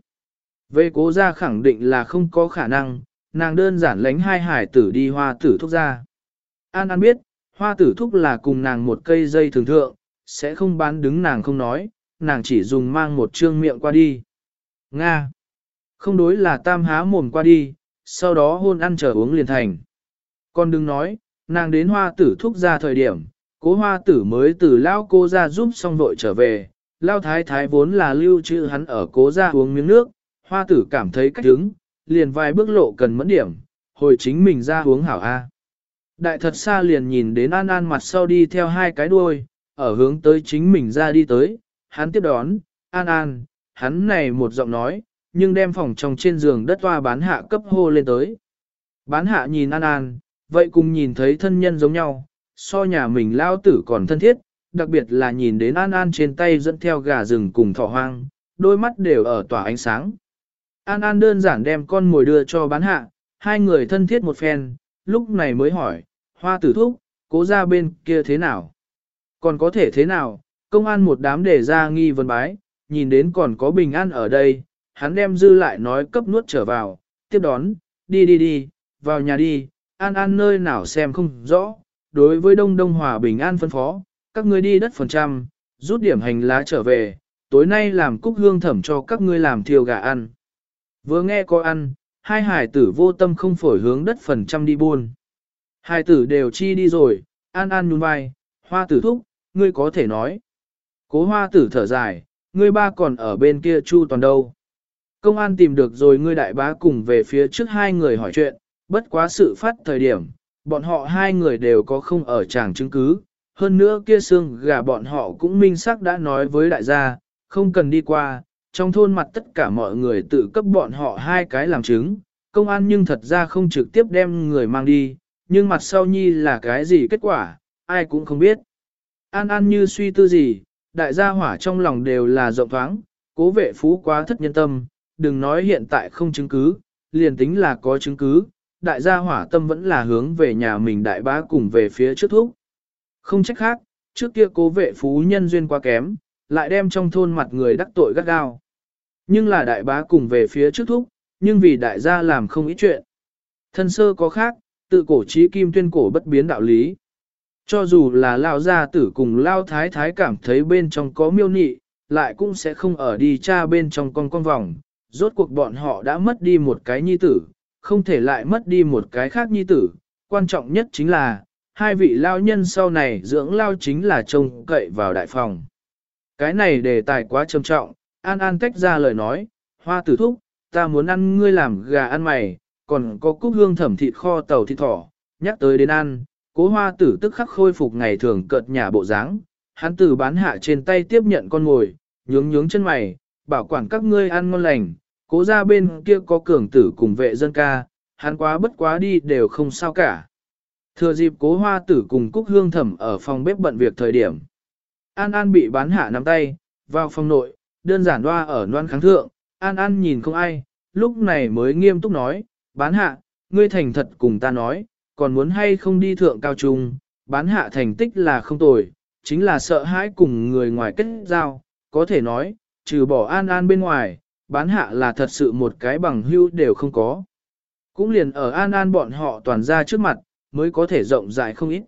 Về cố gia khẳng định là không có khả năng, nàng đơn giản lánh hai hải tử đi hoa tử thúc ra. An An biết, hoa tử thúc là cùng nàng một cây dây thường thượng, sẽ không bán đứng nàng không nói, nàng chỉ dùng mang một trương miệng qua đi. Nga. Không đối là tam há mồm qua đi, sau đó hôn ăn chờ uống liền thành. Còn đừng nói, nàng đến hoa tử thúc ra thời điểm, cố hoa tử mới từ lao cô ra giúp xong vội trở về, lao thái thái vốn là lưu trữ hắn ở cố ra uống miếng nước, hoa tử cảm thấy cách đứng, liền vài bước lộ cần mẫn điểm, hồi chính mình ra uống hảo A. Đại thật xa liền nhìn đến An An mặt sau đi theo hai cái đuôi, ở hướng tới chính mình ra đi tới, hắn tiếp đón, An An, hắn này một giọng nói, nhưng đem phòng trong trên giường đất toa bán hạ cấp hô lên tới. Bán hạ nhìn An An, vậy cùng nhìn thấy thân nhân giống nhau, so nhà mình lao tử còn thân thiết, đặc biệt là nhìn đến An An trên tay dẫn theo gà rừng cùng thỏ hoang, đôi mắt đều ở tỏa ánh sáng. An An đơn giản đem con mồi đưa cho bán hạ, hai người thân thiết một phen, lúc này mới hỏi, hoa tử thúc, cố ra bên kia thế nào? Còn có thể thế nào, Công an một đám để ra nghi vấn bái, nhìn đến còn có bình an ở đây, hắn đem dư lại nói cấp nuốt trở vào, tiếp đón, đi đi đi, vào nhà đi, an an nơi nào xem không rõ. Đối với Đông Đông Hòa bình an phân phó, các ngươi đi đất phần trăm, rút điểm hành lá trở về, tối nay làm cúc hương thẩm cho các ngươi làm thiêu gà ăn. Vừa nghe có ăn, hai hải tử vô tâm không phổi hướng đất phần trăm đi buôn. Hai tử đều chi đi rồi, an an nhún vai, hoa tử thúc, ngươi có thể nói. Cố hoa tử thở dài, ngươi ba còn ở bên kia chu toàn đâu. Công an tìm được rồi ngươi đại bá cùng về phía trước hai người hỏi chuyện, bất quá sự phát thời điểm, bọn họ hai người đều có không ở tràng chứng cứ. Hơn nữa kia xương gà bọn họ cũng minh xác đã nói với đại gia, không cần đi qua, trong thôn mặt tất cả mọi người tự cấp bọn họ hai cái làm chứng, công an nhưng thật ra không trực tiếp đem người mang đi, nhưng mặt sau nhi là cái gì kết quả, ai cũng không biết. An An như suy tư gì, đại gia hỏa trong lòng đều là rộng thoáng, cố vệ phú quá thất nhân tâm, đừng nói hiện tại không chứng cứ, liền tính là có chứng cứ, đại gia hỏa tâm vẫn là hướng về nhà mình đại bá cùng về phía trước thúc. Không trách khác, trước kia cố vệ phú nhân duyên quá kém, lại đem trong thôn mặt người đắc tội gắt gao. Nhưng là đại bá cùng về phía trước thúc, nhưng vì đại gia làm không ít chuyện. Thân sơ có khác, tự cổ trí kim tuyên cổ bất biến đạo lý. Cho dù là lao gia tử cùng lao thái thái cảm thấy bên trong có miêu nị, lại cũng sẽ không ở đi cha bên trong con con vòng. Rốt cuộc bọn họ đã mất đi một cái nhi tử, không thể lại mất đi một cái khác nhi tử. Quan trọng nhất chính là, hai vị lao nhân sau này dưỡng lao chính là trông cậy vào đại phòng. Cái này đề tài quá trầm trọng, An An tách ra lời nói, hoa tử thúc, ta muốn ăn ngươi làm gà ăn mày, còn có cúc hương thẩm thịt kho tàu thịt thỏ, nhắc tới đến ăn, cố hoa tử tức khắc khôi phục ngày thường cợt nhà bộ dáng, hắn từ bán hạ trên tay tiếp nhận con ngồi, nhướng nhướng chân mày, bảo quản các ngươi ăn ngon lành, cố ra bên kia có cường tử cùng vệ dân ca, hắn quá bất quá đi đều không sao cả. Thừa dịp cố hoa tử cùng cúc hương thẩm ở phòng bếp bận việc thời điểm. An An bị bán hạ nắm tay, vào phòng nội, đơn giản đoa ở noan kháng thượng, An An nhìn không ai, lúc này mới nghiêm túc nói, bán hạ, ngươi thành thật cùng ta nói, còn muốn hay không đi thượng cao trung, bán hạ thành tích là không tồi, chính là sợ hãi cùng người ngoài kết giao, có thể nói, trừ bỏ An An bên ngoài, bán hạ là thật sự một cái bằng hưu đều không có. Cũng liền ở An An bọn họ toàn ra trước mặt, mới có thể rộng rãi không ít.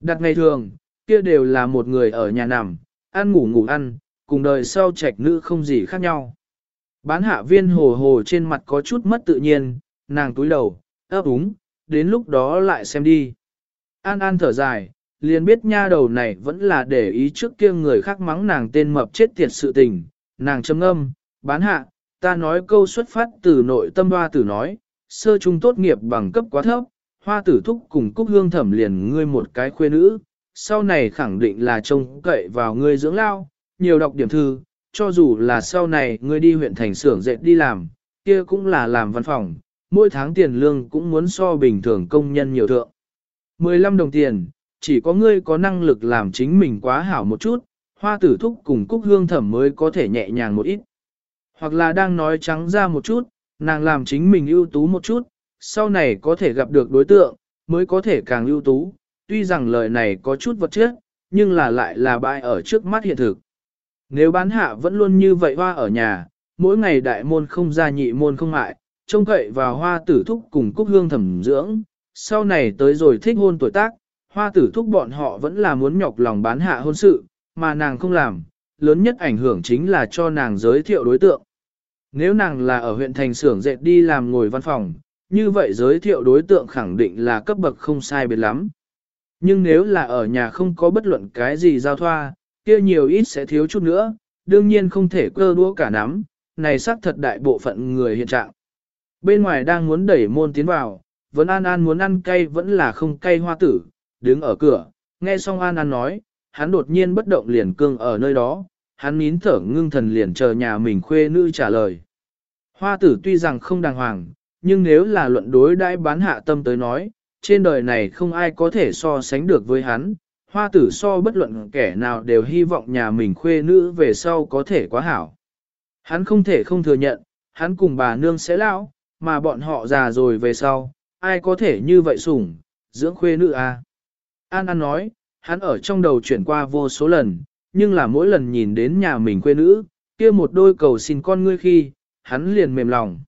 Đặt ngày thường, kia đều là một người ở nhà nằm, ăn ngủ ngủ ăn, cùng đời sau trạch nữ không gì khác nhau. Bán hạ viên hồ hồ trên mặt có chút mất tự nhiên, nàng túi đầu, ấp úng, đến lúc đó lại xem đi. An An thở dài, liền biết nha đầu này vẫn là để ý trước kia người khác mắng nàng tên mập chết tiệt sự tình, nàng châm âm, bán hạ, ta nói câu xuất phát từ nội tâm hoa tử nói, sơ trung tốt nghiệp bằng cấp quá thấp, hoa tử thúc cùng cúc hương thẩm liền ngươi một cái khuê nữ, sau này khẳng định là trông cậy vào ngươi dưỡng lao, nhiều đọc điểm thư, cho dù là sau này ngươi đi huyện thành xưởng dệt đi làm, kia cũng là làm văn phòng, mỗi tháng tiền lương cũng muốn so bình thường công nhân nhiều thượng. 15 đồng tiền, chỉ có ngươi có năng lực làm chính mình quá hảo một chút, hoa tử thúc cùng cúc hương thẩm mới có thể nhẹ nhàng một ít. Hoặc là đang nói trắng ra một chút, nàng làm chính mình ưu tú một chút, sau này có thể gặp được đối tượng, mới có thể càng ưu tú, tuy rằng lời này có chút vật chất, nhưng là lại là bại ở trước mắt hiện thực. Nếu bán hạ vẫn luôn như vậy hoa ở nhà, mỗi ngày đại môn không ra nhị môn không mại, trông cậy vào hoa tử thúc cùng cúc hương thẩm dưỡng, sau này tới rồi thích hôn tuổi tác, hoa tử thúc bọn họ vẫn là muốn nhọc lòng bán hạ hôn sự, mà nàng không làm, lớn nhất ảnh hưởng chính là cho nàng giới thiệu đối tượng. Nếu nàng là ở huyện thành xưởng dệt đi làm ngồi văn phòng, như vậy giới thiệu đối tượng khẳng định là cấp bậc không sai biệt lắm. Nhưng nếu là ở nhà không có bất luận cái gì giao thoa, kia nhiều ít sẽ thiếu chút nữa, đương nhiên không thể cơ đũa cả nắm, này xác thật đại bộ phận người hiện trạng. Bên ngoài đang muốn đẩy môn tiến vào, vẫn An An muốn ăn cay vẫn là không cay hoa tử, đứng ở cửa, nghe xong An An nói, hắn đột nhiên bất động liền cương ở nơi đó, hắn nín thở ngưng thần liền chờ nhà mình khuê nữ trả lời. Hoa tử tuy rằng không đàng hoàng, nhưng nếu là luận đối đãi bán hạ tâm tới nói, trên đời này không ai có thể so sánh được với hắn, hoa tử so bất luận kẻ nào đều hy vọng nhà mình khuê nữ về sau có thể quá hảo. Hắn không thể không thừa nhận, hắn cùng bà nương sẽ lão, mà bọn họ già rồi về sau, ai có thể như vậy sủng, dưỡng khuê nữ à. An An nói, hắn ở trong đầu chuyển qua vô số lần, nhưng là mỗi lần nhìn đến nhà mình quê nữ, kia một đôi cầu xin con ngươi khi, hắn liền mềm lòng.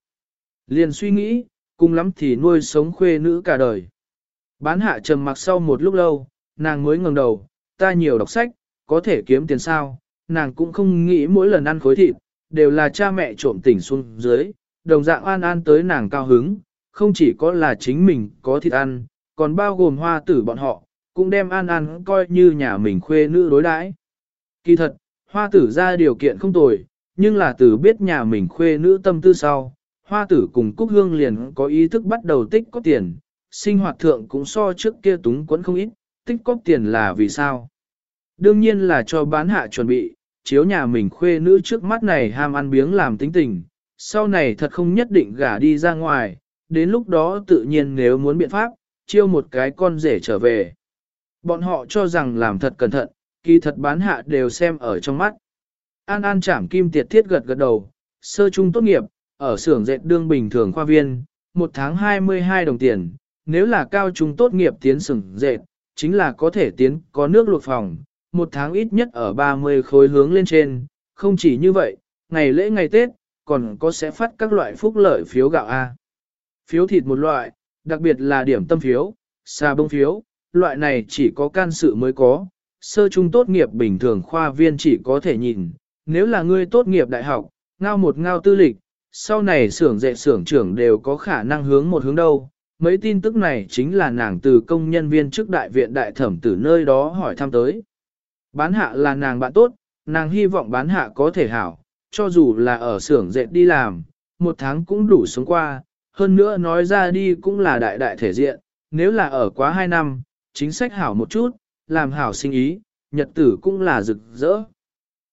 Liền suy nghĩ, cùng lắm thì nuôi sống khuê nữ cả đời. Bán hạ trầm mặc sau một lúc lâu, nàng mới ngẩng đầu, ta nhiều đọc sách, có thể kiếm tiền sao, nàng cũng không nghĩ mỗi lần ăn khối thịt, đều là cha mẹ trộm tỉnh xuống dưới, đồng dạng an an tới nàng cao hứng, không chỉ có là chính mình có thịt ăn, còn bao gồm hoa tử bọn họ, cũng đem an an coi như nhà mình khuê nữ đối đãi. Kỳ thật, hoa tử ra điều kiện không tồi, nhưng là tử biết nhà mình khuê nữ tâm tư sau, hoa tử cùng Cúc Hương liền có ý thức bắt đầu tích có tiền, sinh hoạt thượng cũng so trước kia túng quẫn không ít, tích cóp tiền là vì sao? Đương nhiên là cho bán hạ chuẩn bị, chiếu nhà mình khuê nữ trước mắt này ham ăn biếng làm tính tình, sau này thật không nhất định gả đi ra ngoài, đến lúc đó tự nhiên nếu muốn biện pháp, chiêu một cái con rể trở về. Bọn họ cho rằng làm thật cẩn thận, kỳ thật bán hạ đều xem ở trong mắt. An An chảm kim tiệt thiết gật gật đầu, sơ trung tốt nghiệp, ở xưởng dệt đương bình thường khoa viên, một tháng 22 đồng tiền, nếu là cao trung tốt nghiệp tiến xưởng dệt, chính là có thể tiến có nước luộc phòng, một tháng ít nhất ở 30 khối hướng lên trên, không chỉ như vậy, ngày lễ ngày Tết, còn có sẽ phát các loại phúc lợi phiếu gạo A. Phiếu thịt một loại, đặc biệt là điểm tâm phiếu, xà bông phiếu, loại này chỉ có can sự mới có, sơ trung tốt nghiệp bình thường khoa viên chỉ có thể nhìn, nếu là ngươi tốt nghiệp đại học, ngao một ngao tư lịch, sau này xưởng dạy xưởng trưởng đều có khả năng hướng một hướng đâu. Mấy tin tức này chính là nàng từ công nhân viên trước đại viện đại thẩm từ nơi đó hỏi thăm tới. Bán hạ là nàng bạn tốt, nàng hy vọng bán hạ có thể hảo, cho dù là ở xưởng dệt đi làm, một tháng cũng đủ sống qua, hơn nữa nói ra đi cũng là đại đại thể diện, nếu là ở quá hai năm, chính sách hảo một chút, làm hảo sinh ý, nhật tử cũng là rực rỡ.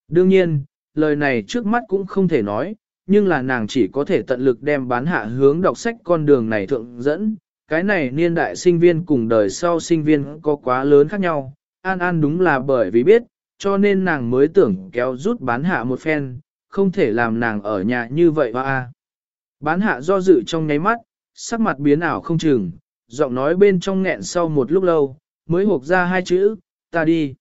Đương nhiên, lời này trước mắt cũng không thể nói, nhưng là nàng chỉ có thể tận lực đem bán hạ hướng đọc sách con đường này thượng dẫn. Cái này niên đại sinh viên cùng đời sau sinh viên có quá lớn khác nhau, An An đúng là bởi vì biết, cho nên nàng mới tưởng kéo rút bán hạ một phen, không thể làm nàng ở nhà như vậy hoa. À. Bán hạ do dự trong nháy mắt, sắc mặt biến ảo không chừng, giọng nói bên trong nghẹn sau một lúc lâu, mới hộp ra hai chữ, ta đi.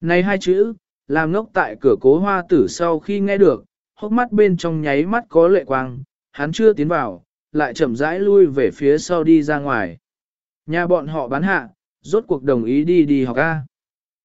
Này hai chữ, làm ngốc tại cửa cố hoa tử sau khi nghe được, hốc mắt bên trong nháy mắt có lệ quang, hắn chưa tiến vào, lại chậm rãi lui về phía sau đi ra ngoài. Nhà bọn họ bán hạ, rốt cuộc đồng ý đi đi học A.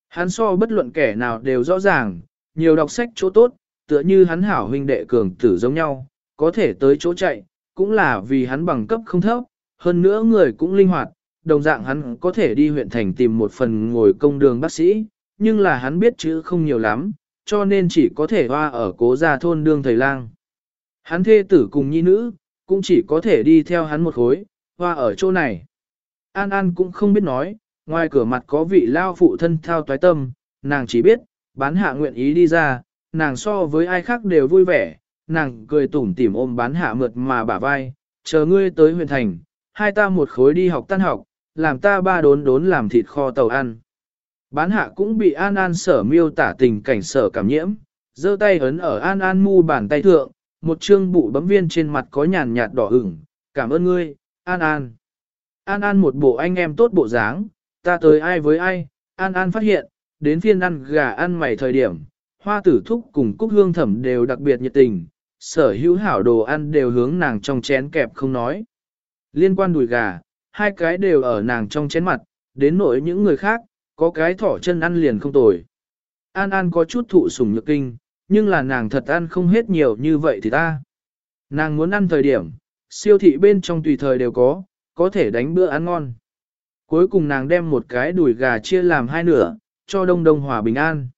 Hắn so bất luận kẻ nào đều rõ ràng, nhiều đọc sách chỗ tốt, tựa như hắn hảo huynh đệ cường tử giống nhau, có thể tới chỗ chạy, cũng là vì hắn bằng cấp không thấp, hơn nữa người cũng linh hoạt, đồng dạng hắn có thể đi huyện thành tìm một phần ngồi công đường bác sĩ, nhưng là hắn biết chữ không nhiều lắm, cho nên chỉ có thể hoa ở cố gia thôn đương thầy lang. Hắn thê tử cùng nhi nữ, cũng chỉ có thể đi theo hắn một khối, hoa ở chỗ này. An An cũng không biết nói, ngoài cửa mặt có vị lao phụ thân thao toái tâm, nàng chỉ biết, bán hạ nguyện ý đi ra, nàng so với ai khác đều vui vẻ, nàng cười tủm tỉm ôm bán hạ mượt mà bả vai, chờ ngươi tới huyện thành, hai ta một khối đi học tan học, làm ta ba đốn đốn làm thịt kho tàu ăn. Bán hạ cũng bị An An sở miêu tả tình cảnh sở cảm nhiễm, giơ tay ấn ở An An mu bàn tay thượng, một chương bụ bấm viên trên mặt có nhàn nhạt đỏ ửng, cảm ơn ngươi, An An. An An một bộ anh em tốt bộ dáng, ta tới ai với ai, An An phát hiện, đến phiên ăn gà ăn mày thời điểm, hoa tử thúc cùng cúc hương thẩm đều đặc biệt nhiệt tình, sở hữu hảo đồ ăn đều hướng nàng trong chén kẹp không nói. Liên quan đùi gà, hai cái đều ở nàng trong chén mặt, đến nỗi những người khác, có cái thỏ chân ăn liền không tồi. An An có chút thụ sủng nhược kinh, nhưng là nàng thật ăn không hết nhiều như vậy thì ta. Nàng muốn ăn thời điểm, siêu thị bên trong tùy thời đều có, có thể đánh bữa ăn ngon. Cuối cùng nàng đem một cái đùi gà chia làm hai nửa, cho đông đông hòa bình an.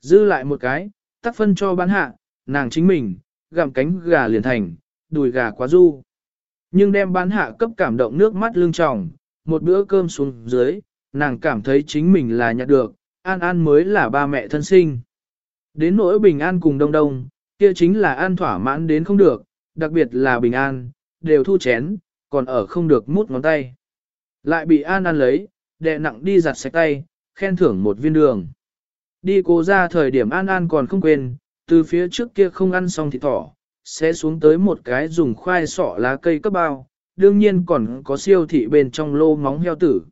Dư lại một cái, tắt phân cho bán hạ, nàng chính mình, gặm cánh gà liền thành, đùi gà quá du. Nhưng đem bán hạ cấp cảm động nước mắt lưng tròng, một bữa cơm xuống dưới, nàng cảm thấy chính mình là nhặt được, An An mới là ba mẹ thân sinh. Đến nỗi bình an cùng đông đông, kia chính là an thỏa mãn đến không được, đặc biệt là bình an, đều thu chén, còn ở không được mút ngón tay. Lại bị an an lấy, đè nặng đi giặt sạch tay, khen thưởng một viên đường. Đi cố ra thời điểm an an còn không quên, từ phía trước kia không ăn xong thịt thỏ, sẽ xuống tới một cái dùng khoai sọ lá cây cấp bao, đương nhiên còn có siêu thị bên trong lô móng heo tử.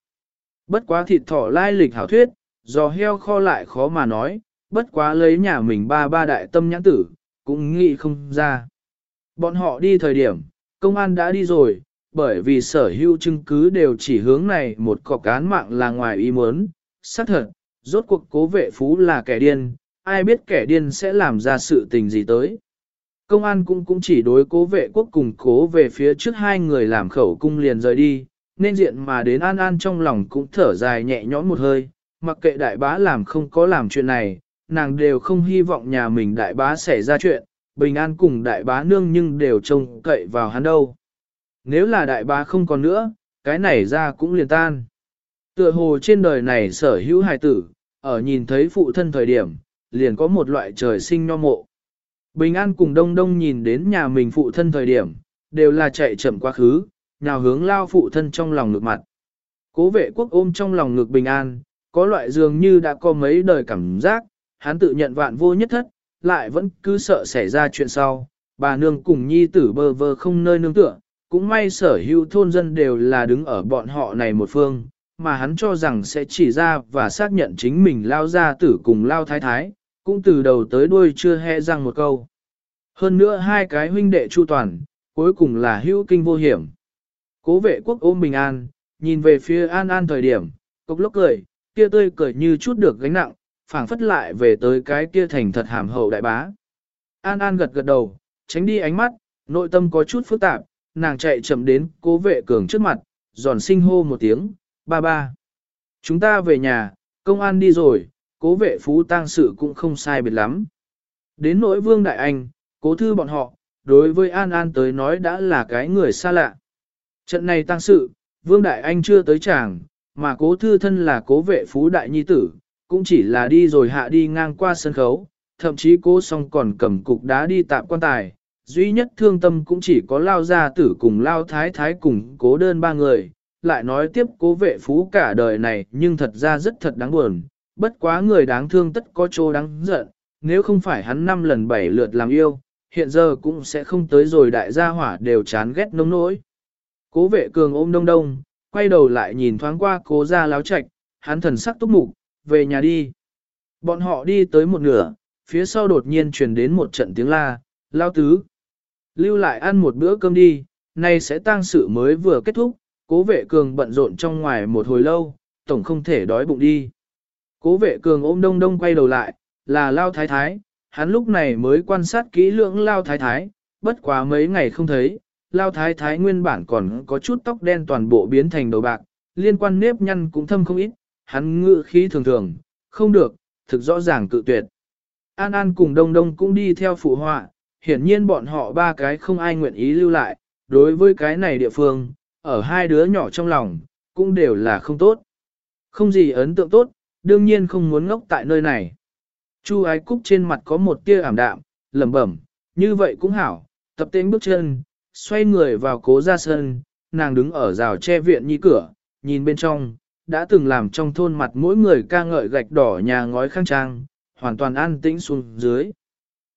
Bất quá thịt thỏ lai lịch hảo thuyết, giò heo kho lại khó mà nói, bất quá lấy nhà mình ba ba đại tâm nhãn tử, cũng nghĩ không ra. Bọn họ đi thời điểm, công an đã đi rồi, bởi vì sở hữu chứng cứ đều chỉ hướng này một cọc cán mạng là ngoài ý muốn, xác thật, rốt cuộc cố vệ phú là kẻ điên, ai biết kẻ điên sẽ làm ra sự tình gì tới. Công an cũng cũng chỉ đối cố vệ quốc cùng cố về phía trước hai người làm khẩu cung liền rời đi, nên diện mà đến an an trong lòng cũng thở dài nhẹ nhõm một hơi, mặc kệ đại bá làm không có làm chuyện này, nàng đều không hy vọng nhà mình đại bá xảy ra chuyện, bình an cùng đại bá nương nhưng đều trông cậy vào hắn đâu. Nếu là đại bá không còn nữa, cái này ra cũng liền tan. Tựa hồ trên đời này sở hữu hài tử, ở nhìn thấy phụ thân thời điểm, liền có một loại trời sinh nho mộ. Bình An cùng Đông Đông nhìn đến nhà mình phụ thân thời điểm, đều là chạy chậm quá khứ, nhào hướng lao phụ thân trong lòng ngực mặt. Cố vệ quốc ôm trong lòng ngực Bình An, có loại dường như đã có mấy đời cảm giác, hắn tự nhận vạn vô nhất thất, lại vẫn cứ sợ xảy ra chuyện sau. Bà nương cùng nhi tử bơ vơ không nơi nương tựa, cũng may sở hữu thôn dân đều là đứng ở bọn họ này một phương, mà hắn cho rằng sẽ chỉ ra và xác nhận chính mình lao ra tử cùng lao thái thái, cũng từ đầu tới đuôi chưa hề răng một câu. Hơn nữa hai cái huynh đệ chu toàn, cuối cùng là hữu kinh vô hiểm. Cố vệ quốc ôm bình an, nhìn về phía an an thời điểm, cốc lốc cười, kia tươi cười như chút được gánh nặng, phảng phất lại về tới cái kia thành thật hàm hậu đại bá. An an gật gật đầu, tránh đi ánh mắt, nội tâm có chút phức tạp, nàng chạy chậm đến cố vệ cường trước mặt, giòn sinh hô một tiếng, ba ba. Chúng ta về nhà, công an đi rồi, cố vệ phú tang sự cũng không sai biệt lắm. Đến nỗi vương đại anh, cố thư bọn họ, đối với An An tới nói đã là cái người xa lạ. Trận này tăng sự, vương đại anh chưa tới chàng, mà cố thư thân là cố vệ phú đại nhi tử, cũng chỉ là đi rồi hạ đi ngang qua sân khấu, thậm chí cố song còn cầm cục đá đi tạm quan tài. Duy nhất thương tâm cũng chỉ có lao gia tử cùng lao thái thái cùng cố đơn ba người, lại nói tiếp cố vệ phú cả đời này nhưng thật ra rất thật đáng buồn, bất quá người đáng thương tất có chỗ đáng giận, nếu không phải hắn năm lần bảy lượt làm yêu, hiện giờ cũng sẽ không tới rồi đại gia hỏa đều chán ghét nông nỗi. Cố vệ cường ôm đông đông, quay đầu lại nhìn thoáng qua cố ra láo chạch, hắn thần sắc túc mục, về nhà đi. Bọn họ đi tới một nửa, phía sau đột nhiên truyền đến một trận tiếng la, lao tứ. Lưu lại ăn một bữa cơm đi, nay sẽ tang sự mới vừa kết thúc, cố vệ cường bận rộn trong ngoài một hồi lâu, tổng không thể đói bụng đi. Cố vệ cường ôm đông đông quay đầu lại, là lao thái thái, hắn lúc này mới quan sát kỹ lưỡng lao thái thái, bất quá mấy ngày không thấy, lao thái thái nguyên bản còn có chút tóc đen toàn bộ biến thành đầu bạc, liên quan nếp nhăn cũng thâm không ít, hắn ngự khí thường thường, không được, thực rõ ràng cự tuyệt. An An cùng Đông Đông cũng đi theo phụ họa, hiển nhiên bọn họ ba cái không ai nguyện ý lưu lại, đối với cái này địa phương, ở hai đứa nhỏ trong lòng, cũng đều là không tốt. Không gì ấn tượng tốt, đương nhiên không muốn ngốc tại nơi này. Chu ái cúc trên mặt có một tia ảm đạm, lẩm bẩm, như vậy cũng hảo, tập tên bước chân, xoay người vào cố ra sân, nàng đứng ở rào che viện như cửa, nhìn bên trong, đã từng làm trong thôn mặt mỗi người ca ngợi gạch đỏ nhà ngói khang trang, hoàn toàn an tĩnh xuống dưới.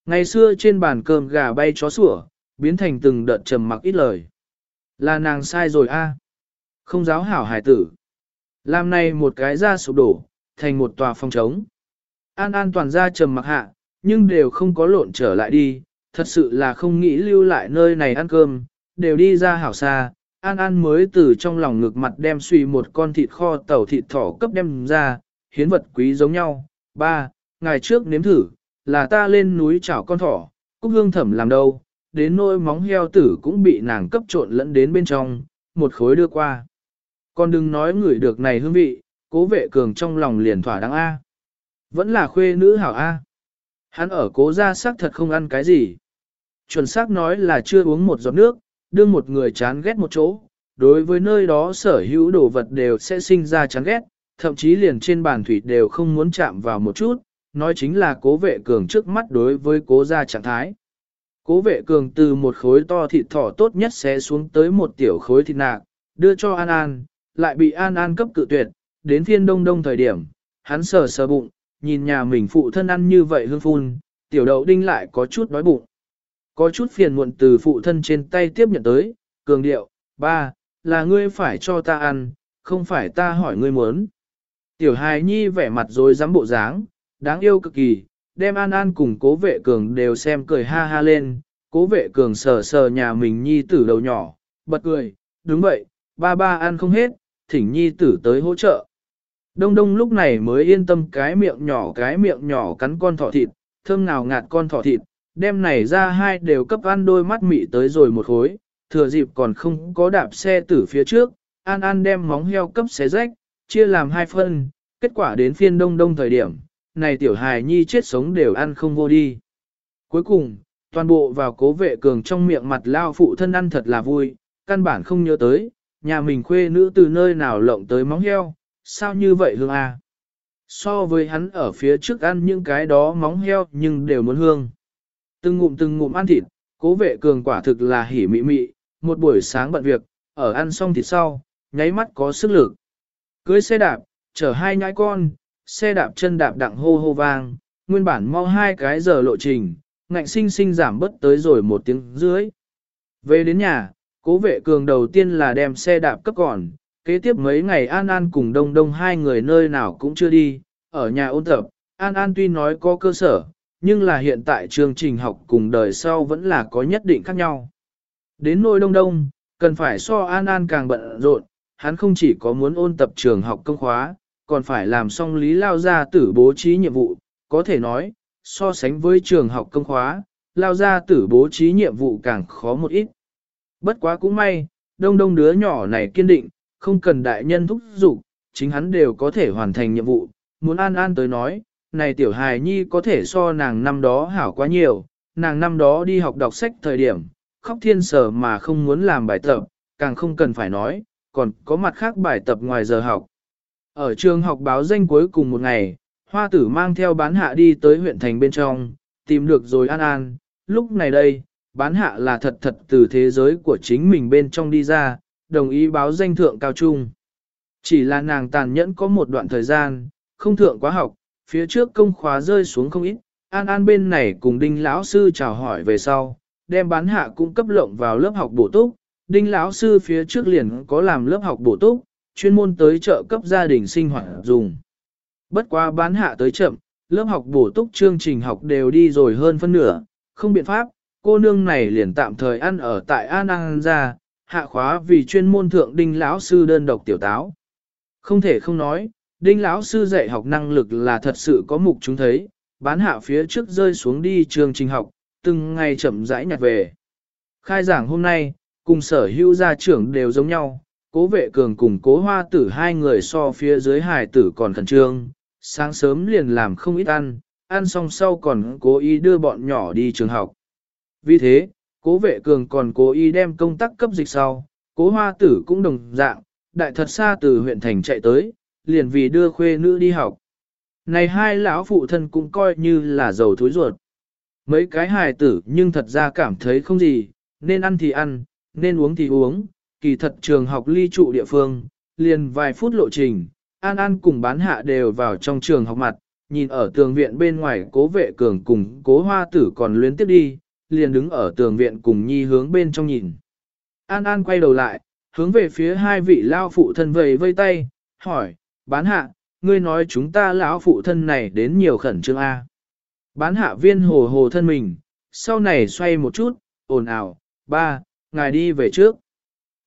Ngày xưa trên bàn cơm gà bay chó sủa, biến thành từng đợt trầm mặc ít lời. Là nàng sai rồi a, Không giáo hảo hải tử. Làm này một cái ra sụp đổ, thành một tòa phòng trống. An an toàn ra trầm mặc hạ, nhưng đều không có lộn trở lại đi, thật sự là không nghĩ lưu lại nơi này ăn cơm, đều đi ra hảo xa. An An mới từ trong lòng ngực mặt đem suy một con thịt kho tàu thịt thỏ cấp đem ra, hiến vật quý giống nhau. Ba, ngày trước nếm thử, là ta lên núi chảo con thỏ, cúc hương thẩm làm đâu, đến nôi móng heo tử cũng bị nàng cấp trộn lẫn đến bên trong, một khối đưa qua. Con đừng nói người được này hương vị, cố vệ cường trong lòng liền thỏa đáng A. Vẫn là khuê nữ hảo A. Hắn ở cố gia xác thật không ăn cái gì. Chuẩn xác nói là chưa uống một giọt nước, đương một người chán ghét một chỗ. Đối với nơi đó sở hữu đồ vật đều sẽ sinh ra chán ghét, thậm chí liền trên bàn thủy đều không muốn chạm vào một chút, nói chính là cố vệ cường trước mắt đối với cố gia trạng thái. Cố vệ cường từ một khối to thịt thỏ tốt nhất sẽ xuống tới một tiểu khối thịt nạc, đưa cho An An, lại bị An An cấp cự tuyệt, đến phiên đông đông thời điểm, hắn sờ sờ bụng, nhìn nhà mình phụ thân ăn như vậy hương phun, tiểu đậu đinh lại có chút đói bụng. Có chút phiền muộn từ phụ thân trên tay tiếp nhận tới, cường điệu, ba, là ngươi phải cho ta ăn, không phải ta hỏi ngươi muốn. Tiểu hài nhi vẻ mặt rồi dám bộ dáng, đáng yêu cực kỳ, đem An An cùng cố vệ cường đều xem cười ha ha lên, cố vệ cường sờ sờ nhà mình nhi tử đầu nhỏ, bật cười, đúng vậy, ba ba ăn không hết, thỉnh nhi tử tới hỗ trợ. Đông đông lúc này mới yên tâm cái miệng nhỏ cái miệng nhỏ cắn con thỏ thịt, thơm nào ngạt con thỏ thịt, đem này ra hai đều cấp ăn đôi mắt mị tới rồi một khối, thừa dịp còn không có đạp xe từ phía trước, An An đem móng heo cấp xé rách, chia làm hai phân, kết quả đến phiên đông đông thời điểm, này tiểu hài nhi chết sống đều ăn không vô đi. Cuối cùng, toàn bộ vào cố vệ cường trong miệng mặt lao phụ thân ăn thật là vui, căn bản không nhớ tới, nhà mình khuê nữ từ nơi nào lộng tới móng heo, sao như vậy hương à? So với hắn ở phía trước ăn những cái đó móng heo nhưng đều muốn hương. Từng ngụm từng ngụm ăn thịt, cố vệ cường quả thực là hỉ mị mị, một buổi sáng bận việc, ở ăn xong thịt sau, nháy mắt có sức lực. Cưới xe đạp, chở hai nhãi con, xe đạp chân đạp đặng hô hô vang, nguyên bản mau hai cái giờ lộ trình, ngạnh sinh sinh giảm bớt tới rồi một tiếng dưới. Về đến nhà, cố vệ cường đầu tiên là đem xe đạp cấp còn, kế tiếp mấy ngày An An cùng Đông Đông hai người nơi nào cũng chưa đi, ở nhà ôn tập, An An tuy nói có cơ sở, nhưng là hiện tại chương trình học cùng đời sau vẫn là có nhất định khác nhau. Đến nôi Đông Đông, cần phải so An An càng bận rộn, hắn không chỉ có muốn ôn tập trường học công khóa, còn phải làm xong lý lao gia tử bố trí nhiệm vụ, có thể nói, so sánh với trường học công khóa, lao gia tử bố trí nhiệm vụ càng khó một ít. Bất quá cũng may, đông đông đứa nhỏ này kiên định, không cần đại nhân thúc giục, chính hắn đều có thể hoàn thành nhiệm vụ, muốn an an tới nói, này tiểu hài nhi có thể so nàng năm đó hảo quá nhiều, nàng năm đó đi học đọc sách thời điểm, khóc thiên sở mà không muốn làm bài tập, càng không cần phải nói, còn có mặt khác bài tập ngoài giờ học. Ở trường học báo danh cuối cùng một ngày, hoa tử mang theo bán hạ đi tới huyện thành bên trong, tìm được rồi an an, lúc này đây, bán hạ là thật thật từ thế giới của chính mình bên trong đi ra, đồng ý báo danh thượng cao trung. Chỉ là nàng tàn nhẫn có một đoạn thời gian, không thượng quá học, phía trước công khóa rơi xuống không ít, an an bên này cùng đinh lão sư chào hỏi về sau, đem bán hạ cũng cấp lộng vào lớp học bổ túc, đinh lão sư phía trước liền có làm lớp học bổ túc, chuyên môn tới trợ cấp gia đình sinh hoạt dùng. Bất quá bán hạ tới chậm, lớp học bổ túc chương trình học đều đi rồi hơn phân nửa, không biện pháp, cô nương này liền tạm thời ăn ở tại An An ra, hạ khóa vì chuyên môn thượng đinh lão sư đơn độc tiểu táo. Không thể không nói, đinh lão sư dạy học năng lực là thật sự có mục chúng thấy, bán hạ phía trước rơi xuống đi trường trình học, từng ngày chậm rãi nhặt về. Khai giảng hôm nay, cùng sở hữu gia trưởng đều giống nhau, cố vệ cường cùng cố hoa tử hai người so phía dưới hài tử còn khẩn trương, sáng sớm liền làm không ít ăn, ăn xong sau còn cố ý đưa bọn nhỏ đi trường học. Vì thế, cố vệ cường còn cố ý đem công tác cấp dịch sau, cố hoa tử cũng đồng dạng, đại thật xa từ huyện thành chạy tới, liền vì đưa khuê nữ đi học. Này hai lão phụ thân cũng coi như là giàu thối ruột. Mấy cái hài tử nhưng thật ra cảm thấy không gì, nên ăn thì ăn, nên uống thì uống, kỳ thật trường học ly trụ địa phương, liền vài phút lộ trình, An An cùng bán hạ đều vào trong trường học mặt, nhìn ở tường viện bên ngoài cố vệ cường cùng cố hoa tử còn luyến tiếp đi, liền đứng ở tường viện cùng nhi hướng bên trong nhìn. An An quay đầu lại, hướng về phía hai vị lao phụ thân vầy vây tay, hỏi, bán hạ, ngươi nói chúng ta lão phụ thân này đến nhiều khẩn trương A. Bán hạ viên hồ hồ thân mình, sau này xoay một chút, ồn ào, ba, ngài đi về trước.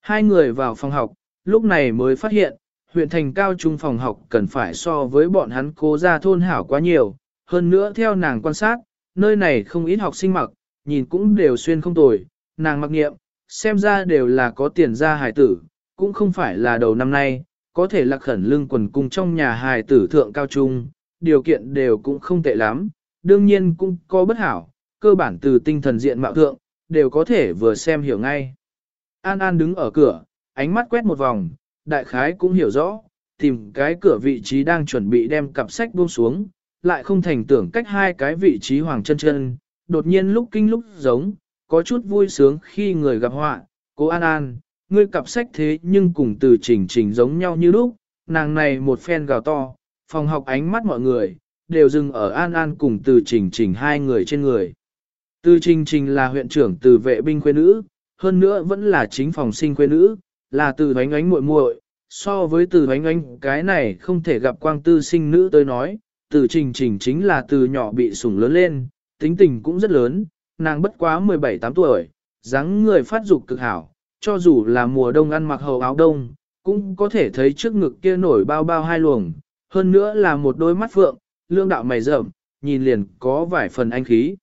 Hai người vào phòng học, lúc này mới phát hiện, huyện thành cao trung phòng học cần phải so với bọn hắn cố ra thôn hảo quá nhiều. Hơn nữa theo nàng quan sát, nơi này không ít học sinh mặc, nhìn cũng đều xuyên không tồi, nàng mặc nghiệm, xem ra đều là có tiền ra hài tử, cũng không phải là đầu năm nay, có thể lạc khẩn lưng quần cùng trong nhà hài tử thượng cao trung, điều kiện đều cũng không tệ lắm, đương nhiên cũng có bất hảo, cơ bản từ tinh thần diện mạo thượng, đều có thể vừa xem hiểu ngay. An An đứng ở cửa, ánh mắt quét một vòng, đại khái cũng hiểu rõ, tìm cái cửa vị trí đang chuẩn bị đem cặp sách buông xuống, lại không thành tưởng cách hai cái vị trí hoàng chân chân, đột nhiên lúc kinh lúc giống, có chút vui sướng khi người gặp họa, cố An An, ngươi cặp sách thế nhưng cùng từ trình trình giống nhau như lúc, nàng này một phen gào to, phòng học ánh mắt mọi người, đều dừng ở An An cùng từ trình trình hai người trên người. Từ trình trình là huyện trưởng từ vệ binh quê nữ, hơn nữa vẫn là chính phòng sinh quê nữ, là từ ánh ánh muội muội. so với từ ánh ánh cái này không thể gặp quang tư sinh nữ tới nói, từ trình trình chính là từ nhỏ bị sủng lớn lên, tính tình cũng rất lớn, nàng bất quá 17-8 tuổi, dáng người phát dục cực hảo, cho dù là mùa đông ăn mặc hầu áo đông, cũng có thể thấy trước ngực kia nổi bao bao hai luồng, hơn nữa là một đôi mắt phượng, lương đạo mày rậm, nhìn liền có vài phần anh khí.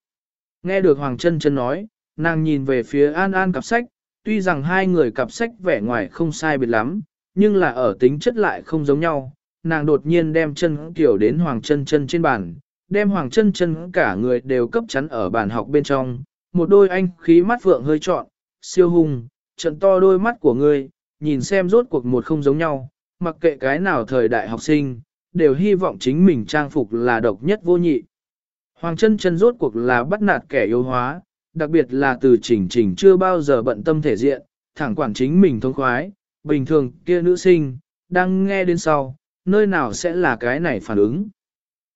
Nghe được Hoàng Trân Trân nói, nàng nhìn về phía An An cặp sách, tuy rằng hai người cặp sách vẻ ngoài không sai biệt lắm, nhưng là ở tính chất lại không giống nhau. Nàng đột nhiên đem chân kiểu đến Hoàng Trân Trân trên bàn, đem Hoàng Trân Trân cả người đều cấp chắn ở bàn học bên trong, một đôi anh khí mắt phượng hơi trọn, siêu hung, trận to đôi mắt của ngươi, nhìn xem rốt cuộc một không giống nhau, mặc kệ cái nào thời đại học sinh, đều hy vọng chính mình trang phục là độc nhất vô nhị. Hoàng chân chân rốt cuộc là bắt nạt kẻ yếu hóa, đặc biệt là từ chỉnh chỉnh chưa bao giờ bận tâm thể diện, thẳng quản chính mình thông khoái, bình thường kia nữ sinh, đang nghe đến sau, nơi nào sẽ là cái này phản ứng.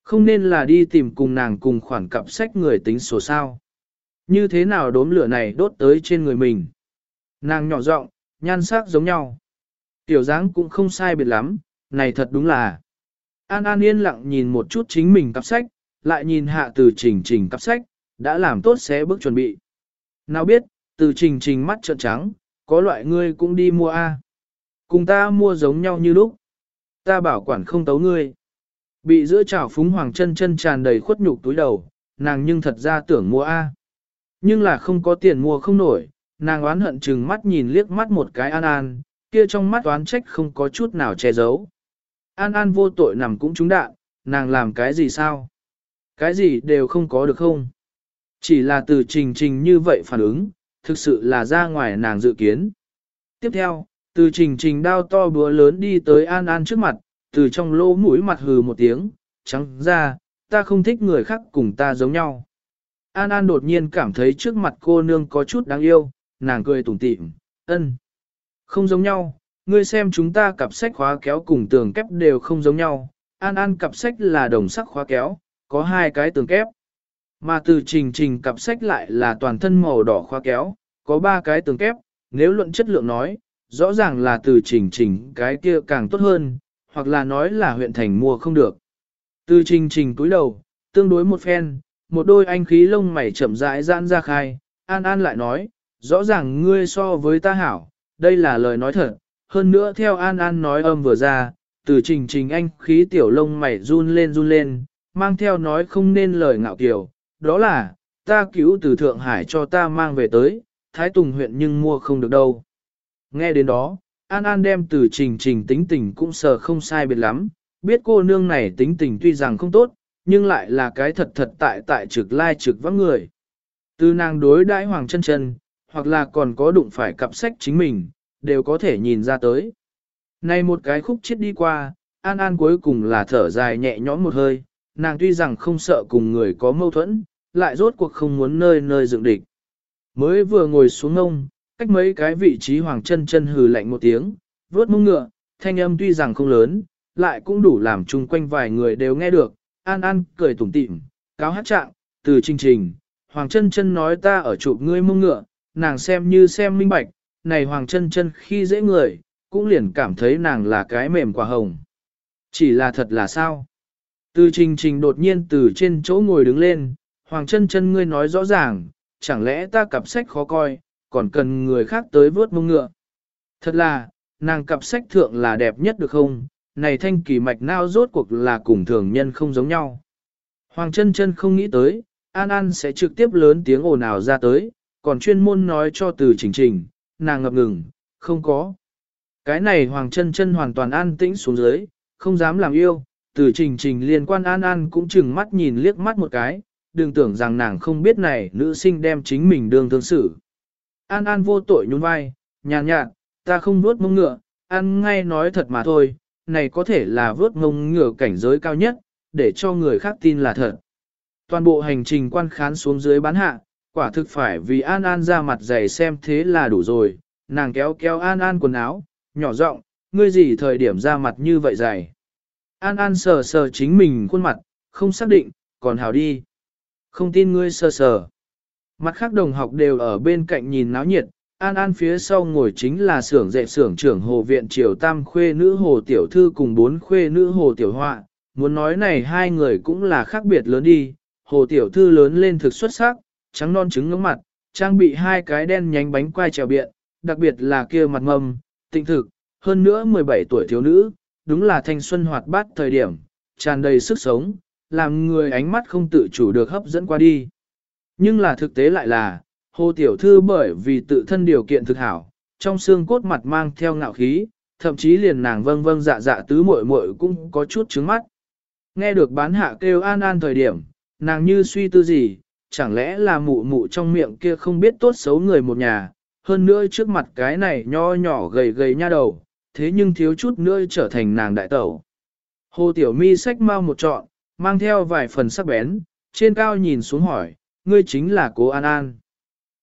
Không nên là đi tìm cùng nàng cùng khoản cặp sách người tính sổ sao. Như thế nào đốm lửa này đốt tới trên người mình. Nàng nhỏ giọng, nhan sắc giống nhau. Tiểu dáng cũng không sai biệt lắm, này thật đúng là. An An yên lặng nhìn một chút chính mình cặp sách, lại nhìn hạ từ trình trình cặp sách, đã làm tốt xé bước chuẩn bị. Nào biết, từ trình trình mắt trợn trắng, có loại ngươi cũng đi mua A. Cùng ta mua giống nhau như lúc. Ta bảo quản không tấu ngươi. Bị giữa chảo phúng hoàng chân chân tràn đầy khuất nhục túi đầu, nàng nhưng thật ra tưởng mua A. Nhưng là không có tiền mua không nổi, nàng oán hận chừng mắt nhìn liếc mắt một cái an an, kia trong mắt oán trách không có chút nào che giấu. An An vô tội nằm cũng trúng đạn, nàng làm cái gì sao? Cái gì đều không có được không? Chỉ là từ trình trình như vậy phản ứng, thực sự là ra ngoài nàng dự kiến. Tiếp theo, từ trình trình đao to búa lớn đi tới An An trước mặt, từ trong lỗ mũi mặt hừ một tiếng, trắng ra, ta không thích người khác cùng ta giống nhau. An An đột nhiên cảm thấy trước mặt cô nương có chút đáng yêu, nàng cười tủm tỉm, ân. Không giống nhau, ngươi xem chúng ta cặp sách khóa kéo cùng tường kép đều không giống nhau, An An cặp sách là đồng sắc khóa kéo, có hai cái tường kép. Mà từ trình trình cặp sách lại là toàn thân màu đỏ khóa kéo, có ba cái tường kép, nếu luận chất lượng nói, rõ ràng là từ trình trình cái kia càng tốt hơn, hoặc là nói là huyện thành mua không được. Từ trình trình túi đầu, tương đối một phen, một đôi anh khí lông mày chậm rãi giãn ra khai, An An lại nói, rõ ràng ngươi so với ta hảo, đây là lời nói thật, hơn nữa theo An An nói âm vừa ra, từ trình trình anh khí tiểu lông mày run lên run lên, mang theo nói không nên lời ngạo kiểu, đó là, ta cứu từ Thượng Hải cho ta mang về tới, Thái Tùng huyện nhưng mua không được đâu. Nghe đến đó, An An đem từ trình trình tính tình cũng sờ không sai biệt lắm, biết cô nương này tính tình tuy rằng không tốt, nhưng lại là cái thật thật tại tại trực lai trực vắng người. Từ nàng đối đãi hoàng chân chân, hoặc là còn có đụng phải cặp sách chính mình, đều có thể nhìn ra tới. Này một cái khúc chết đi qua, An An cuối cùng là thở dài nhẹ nhõm một hơi, nàng tuy rằng không sợ cùng người có mâu thuẫn, lại rốt cuộc không muốn nơi nơi dựng địch. Mới vừa ngồi xuống ngông, cách mấy cái vị trí hoàng chân chân hừ lạnh một tiếng, vớt mông ngựa, thanh âm tuy rằng không lớn, lại cũng đủ làm chung quanh vài người đều nghe được, An An cười tủm tỉm, cáo hát trạng, từ trình trình, hoàng chân chân nói ta ở chụp ngươi mông ngựa, nàng xem như xem minh bạch, này Hoàng chân chân khi dễ người, cũng liền cảm thấy nàng là cái mềm quả hồng. Chỉ là thật là sao? Từ trình trình đột nhiên từ trên chỗ ngồi đứng lên, Hoàng chân chân ngươi nói rõ ràng, chẳng lẽ ta cặp sách khó coi, còn cần người khác tới vớt mông ngựa. Thật là, nàng cặp sách thượng là đẹp nhất được không? Này thanh kỳ mạch nao rốt cuộc là cùng thường nhân không giống nhau. Hoàng chân chân không nghĩ tới, An An sẽ trực tiếp lớn tiếng ồn ào ra tới, còn chuyên môn nói cho từ trình trình, nàng ngập ngừng, không có. Cái này Hoàng chân chân hoàn toàn an tĩnh xuống dưới, không dám làm yêu, từ trình trình liên quan an an cũng chừng mắt nhìn liếc mắt một cái, đừng tưởng rằng nàng không biết này nữ sinh đem chính mình đương thương xử. An an vô tội nhún vai, nhàn nhạt, ta không vuốt mông ngựa, an ngay nói thật mà thôi, này có thể là vuốt mông ngựa cảnh giới cao nhất, để cho người khác tin là thật. Toàn bộ hành trình quan khán xuống dưới bán hạ, quả thực phải vì An An ra mặt dày xem thế là đủ rồi, nàng kéo kéo An An quần áo, nhỏ giọng, ngươi gì thời điểm ra mặt như vậy dày. An An sờ sờ chính mình khuôn mặt, không xác định, còn hào đi. Không tin ngươi sờ sờ. Mặt khác đồng học đều ở bên cạnh nhìn náo nhiệt, An An phía sau ngồi chính là xưởng dạy xưởng trưởng hồ viện triều tam khuê nữ hồ tiểu thư cùng bốn khuê nữ hồ tiểu họa, muốn nói này hai người cũng là khác biệt lớn đi, hồ tiểu thư lớn lên thực xuất sắc, trắng non trứng ngưỡng mặt, trang bị hai cái đen nhánh bánh quai trèo biện, đặc biệt là kia mặt mầm, tinh thực, hơn nữa 17 tuổi thiếu nữ, đúng là thanh xuân hoạt bát thời điểm, tràn đầy sức sống, làm người ánh mắt không tự chủ được hấp dẫn qua đi. Nhưng là thực tế lại là, hồ tiểu thư bởi vì tự thân điều kiện thực hảo, trong xương cốt mặt mang theo ngạo khí, thậm chí liền nàng vâng vâng dạ dạ tứ muội muội cũng có chút trứng mắt. Nghe được bán hạ kêu an an thời điểm, nàng như suy tư gì, chẳng lẽ là mụ mụ trong miệng kia không biết tốt xấu người một nhà, hơn nữa trước mặt cái này nho nhỏ gầy gầy nha đầu, thế nhưng thiếu chút nữa trở thành nàng đại tẩu. Hồ Tiểu Mi sách mau một trọn, mang theo vài phần sắc bén, trên cao nhìn xuống hỏi, ngươi chính là cố An An.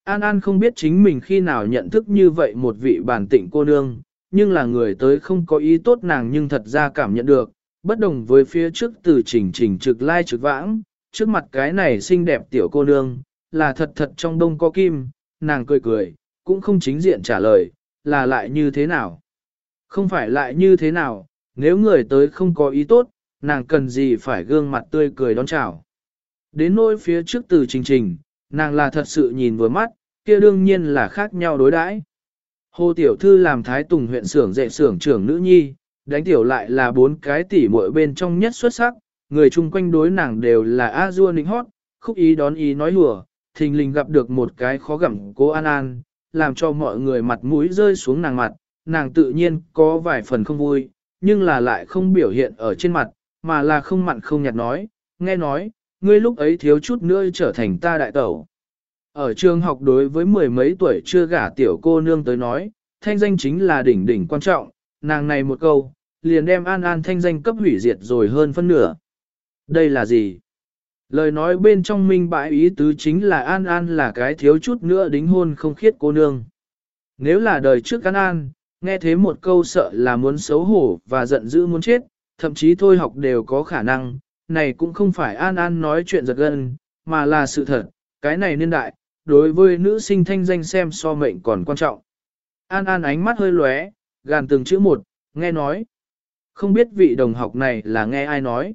An An không biết chính mình khi nào nhận thức như vậy một vị bản tịnh cô nương, nhưng là người tới không có ý tốt nàng nhưng thật ra cảm nhận được, bất đồng với phía trước từ trình trình trực lai trực vãng, trước mặt cái này xinh đẹp tiểu cô nương, là thật thật trong đông có kim, nàng cười cười, cũng không chính diện trả lời, là lại như thế nào. Không phải lại như thế nào, nếu người tới không có ý tốt, nàng cần gì phải gương mặt tươi cười đón chào. Đến nỗi phía trước từ trình trình, nàng là thật sự nhìn vừa mắt, kia đương nhiên là khác nhau đối đãi. Hồ Tiểu Thư làm Thái Tùng huyện xưởng dạy xưởng trưởng nữ nhi, đánh tiểu lại là bốn cái tỷ muội bên trong nhất xuất sắc, người chung quanh đối nàng đều là a dua nịnh hót, khúc ý đón ý nói hùa, thình lình gặp được một cái khó gặm cố An An, làm cho mọi người mặt mũi rơi xuống nàng mặt, nàng tự nhiên có vài phần không vui, nhưng là lại không biểu hiện ở trên mặt, mà là không mặn không nhạt nói, nghe nói, ngươi lúc ấy thiếu chút nữa trở thành ta đại tẩu. Ở trường học đối với mười mấy tuổi chưa gả tiểu cô nương tới nói, thanh danh chính là đỉnh đỉnh quan trọng, nàng này một câu, liền đem An An thanh danh cấp hủy diệt rồi hơn phân nửa. Đây là gì? Lời nói bên trong minh bãi ý tứ chính là An An là cái thiếu chút nữa đính hôn không khiết cô nương. Nếu là đời trước An An, nghe thế một câu sợ là muốn xấu hổ và giận dữ muốn chết, thậm chí thôi học đều có khả năng, này cũng không phải An An nói chuyện giật gân, mà là sự thật, cái này niên đại, đối với nữ sinh thanh danh xem so mệnh còn quan trọng. An An ánh mắt hơi lóe, gàn từng chữ một, nghe nói. Không biết vị đồng học này là nghe ai nói.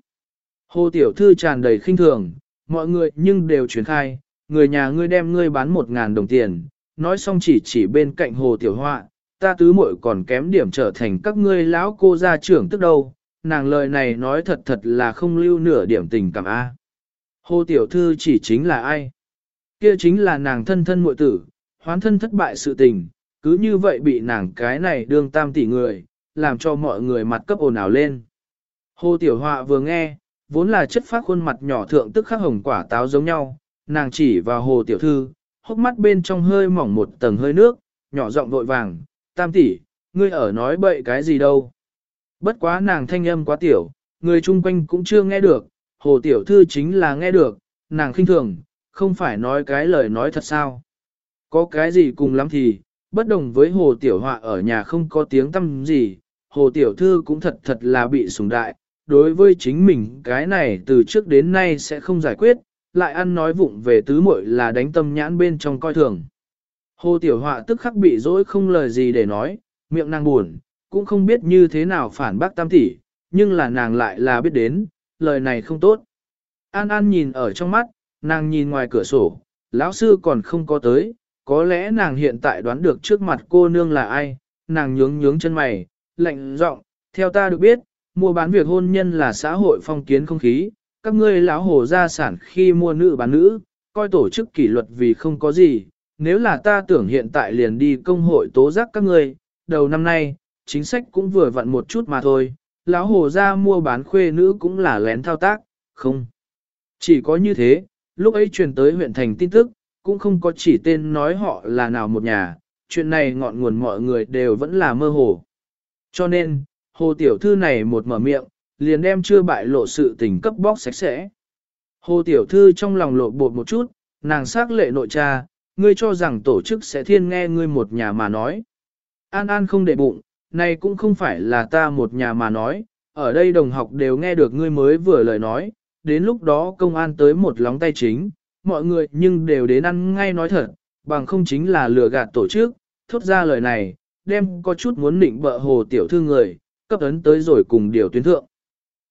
Hồ Tiểu Thư tràn đầy khinh thường, mọi người nhưng đều truyền khai, người nhà ngươi đem ngươi bán một ngàn đồng tiền, nói xong chỉ chỉ bên cạnh Hồ Tiểu Họa, ta tứ muội còn kém điểm trở thành các ngươi lão cô gia trưởng tức đâu, nàng lời này nói thật thật là không lưu nửa điểm tình cảm a. Hồ Tiểu Thư chỉ chính là ai? Kia chính là nàng thân thân muội tử, hoán thân thất bại sự tình, cứ như vậy bị nàng cái này đương tam tỷ người, làm cho mọi người mặt cấp ồn ào lên. Hồ Tiểu Họa vừa nghe, vốn là chất phát khuôn mặt nhỏ thượng tức khắc hồng quả táo giống nhau, nàng chỉ vào Hồ Tiểu Thư, hốc mắt bên trong hơi mỏng một tầng hơi nước, nhỏ giọng vội vàng, tam tỷ, ngươi ở nói bậy cái gì đâu. Bất quá nàng thanh âm quá tiểu, người chung quanh cũng chưa nghe được, Hồ Tiểu Thư chính là nghe được, nàng khinh thường, không phải nói cái lời nói thật sao. Có cái gì cùng lắm thì, bất đồng với Hồ Tiểu Họa ở nhà không có tiếng tâm gì, Hồ Tiểu Thư cũng thật thật là bị sủng đại, đối với chính mình cái này từ trước đến nay sẽ không giải quyết, lại ăn nói vụng về tứ muội là đánh tâm nhãn bên trong coi thường. Hồ Tiểu Họa tức khắc bị dỗi không lời gì để nói, miệng nàng buồn, cũng không biết như thế nào phản bác tam tỷ, nhưng là nàng lại là biết đến, lời này không tốt. An An nhìn ở trong mắt, nàng nhìn ngoài cửa sổ, lão sư còn không có tới, có lẽ nàng hiện tại đoán được trước mặt cô nương là ai, nàng nhướng nhướng chân mày, lạnh giọng, theo ta được biết, mua bán việc hôn nhân là xã hội phong kiến không khí, các ngươi lão hồ gia sản khi mua nữ bán nữ, coi tổ chức kỷ luật vì không có gì, nếu là ta tưởng hiện tại liền đi công hội tố giác các ngươi, đầu năm nay, chính sách cũng vừa vặn một chút mà thôi, lão hồ ra mua bán khuê nữ cũng là lén thao tác, không. Chỉ có như thế, lúc ấy truyền tới huyện thành tin tức, cũng không có chỉ tên nói họ là nào một nhà, chuyện này ngọn nguồn mọi người đều vẫn là mơ hồ. Cho nên, hồ tiểu thư này một mở miệng, liền đem chưa bại lộ sự tình cấp bóc sạch sẽ. Hồ tiểu thư trong lòng lộ bột một chút, nàng xác lệ nội cha, ngươi cho rằng tổ chức sẽ thiên nghe ngươi một nhà mà nói. An An không để bụng, này cũng không phải là ta một nhà mà nói, ở đây đồng học đều nghe được ngươi mới vừa lời nói, đến lúc đó công an tới một lóng tay chính, mọi người nhưng đều đến ăn ngay nói thật, bằng không chính là lừa gạt tổ chức, thốt ra lời này, đem có chút muốn định bợ hồ tiểu thư người, cấp ấn tới rồi cùng điều tuyến thượng.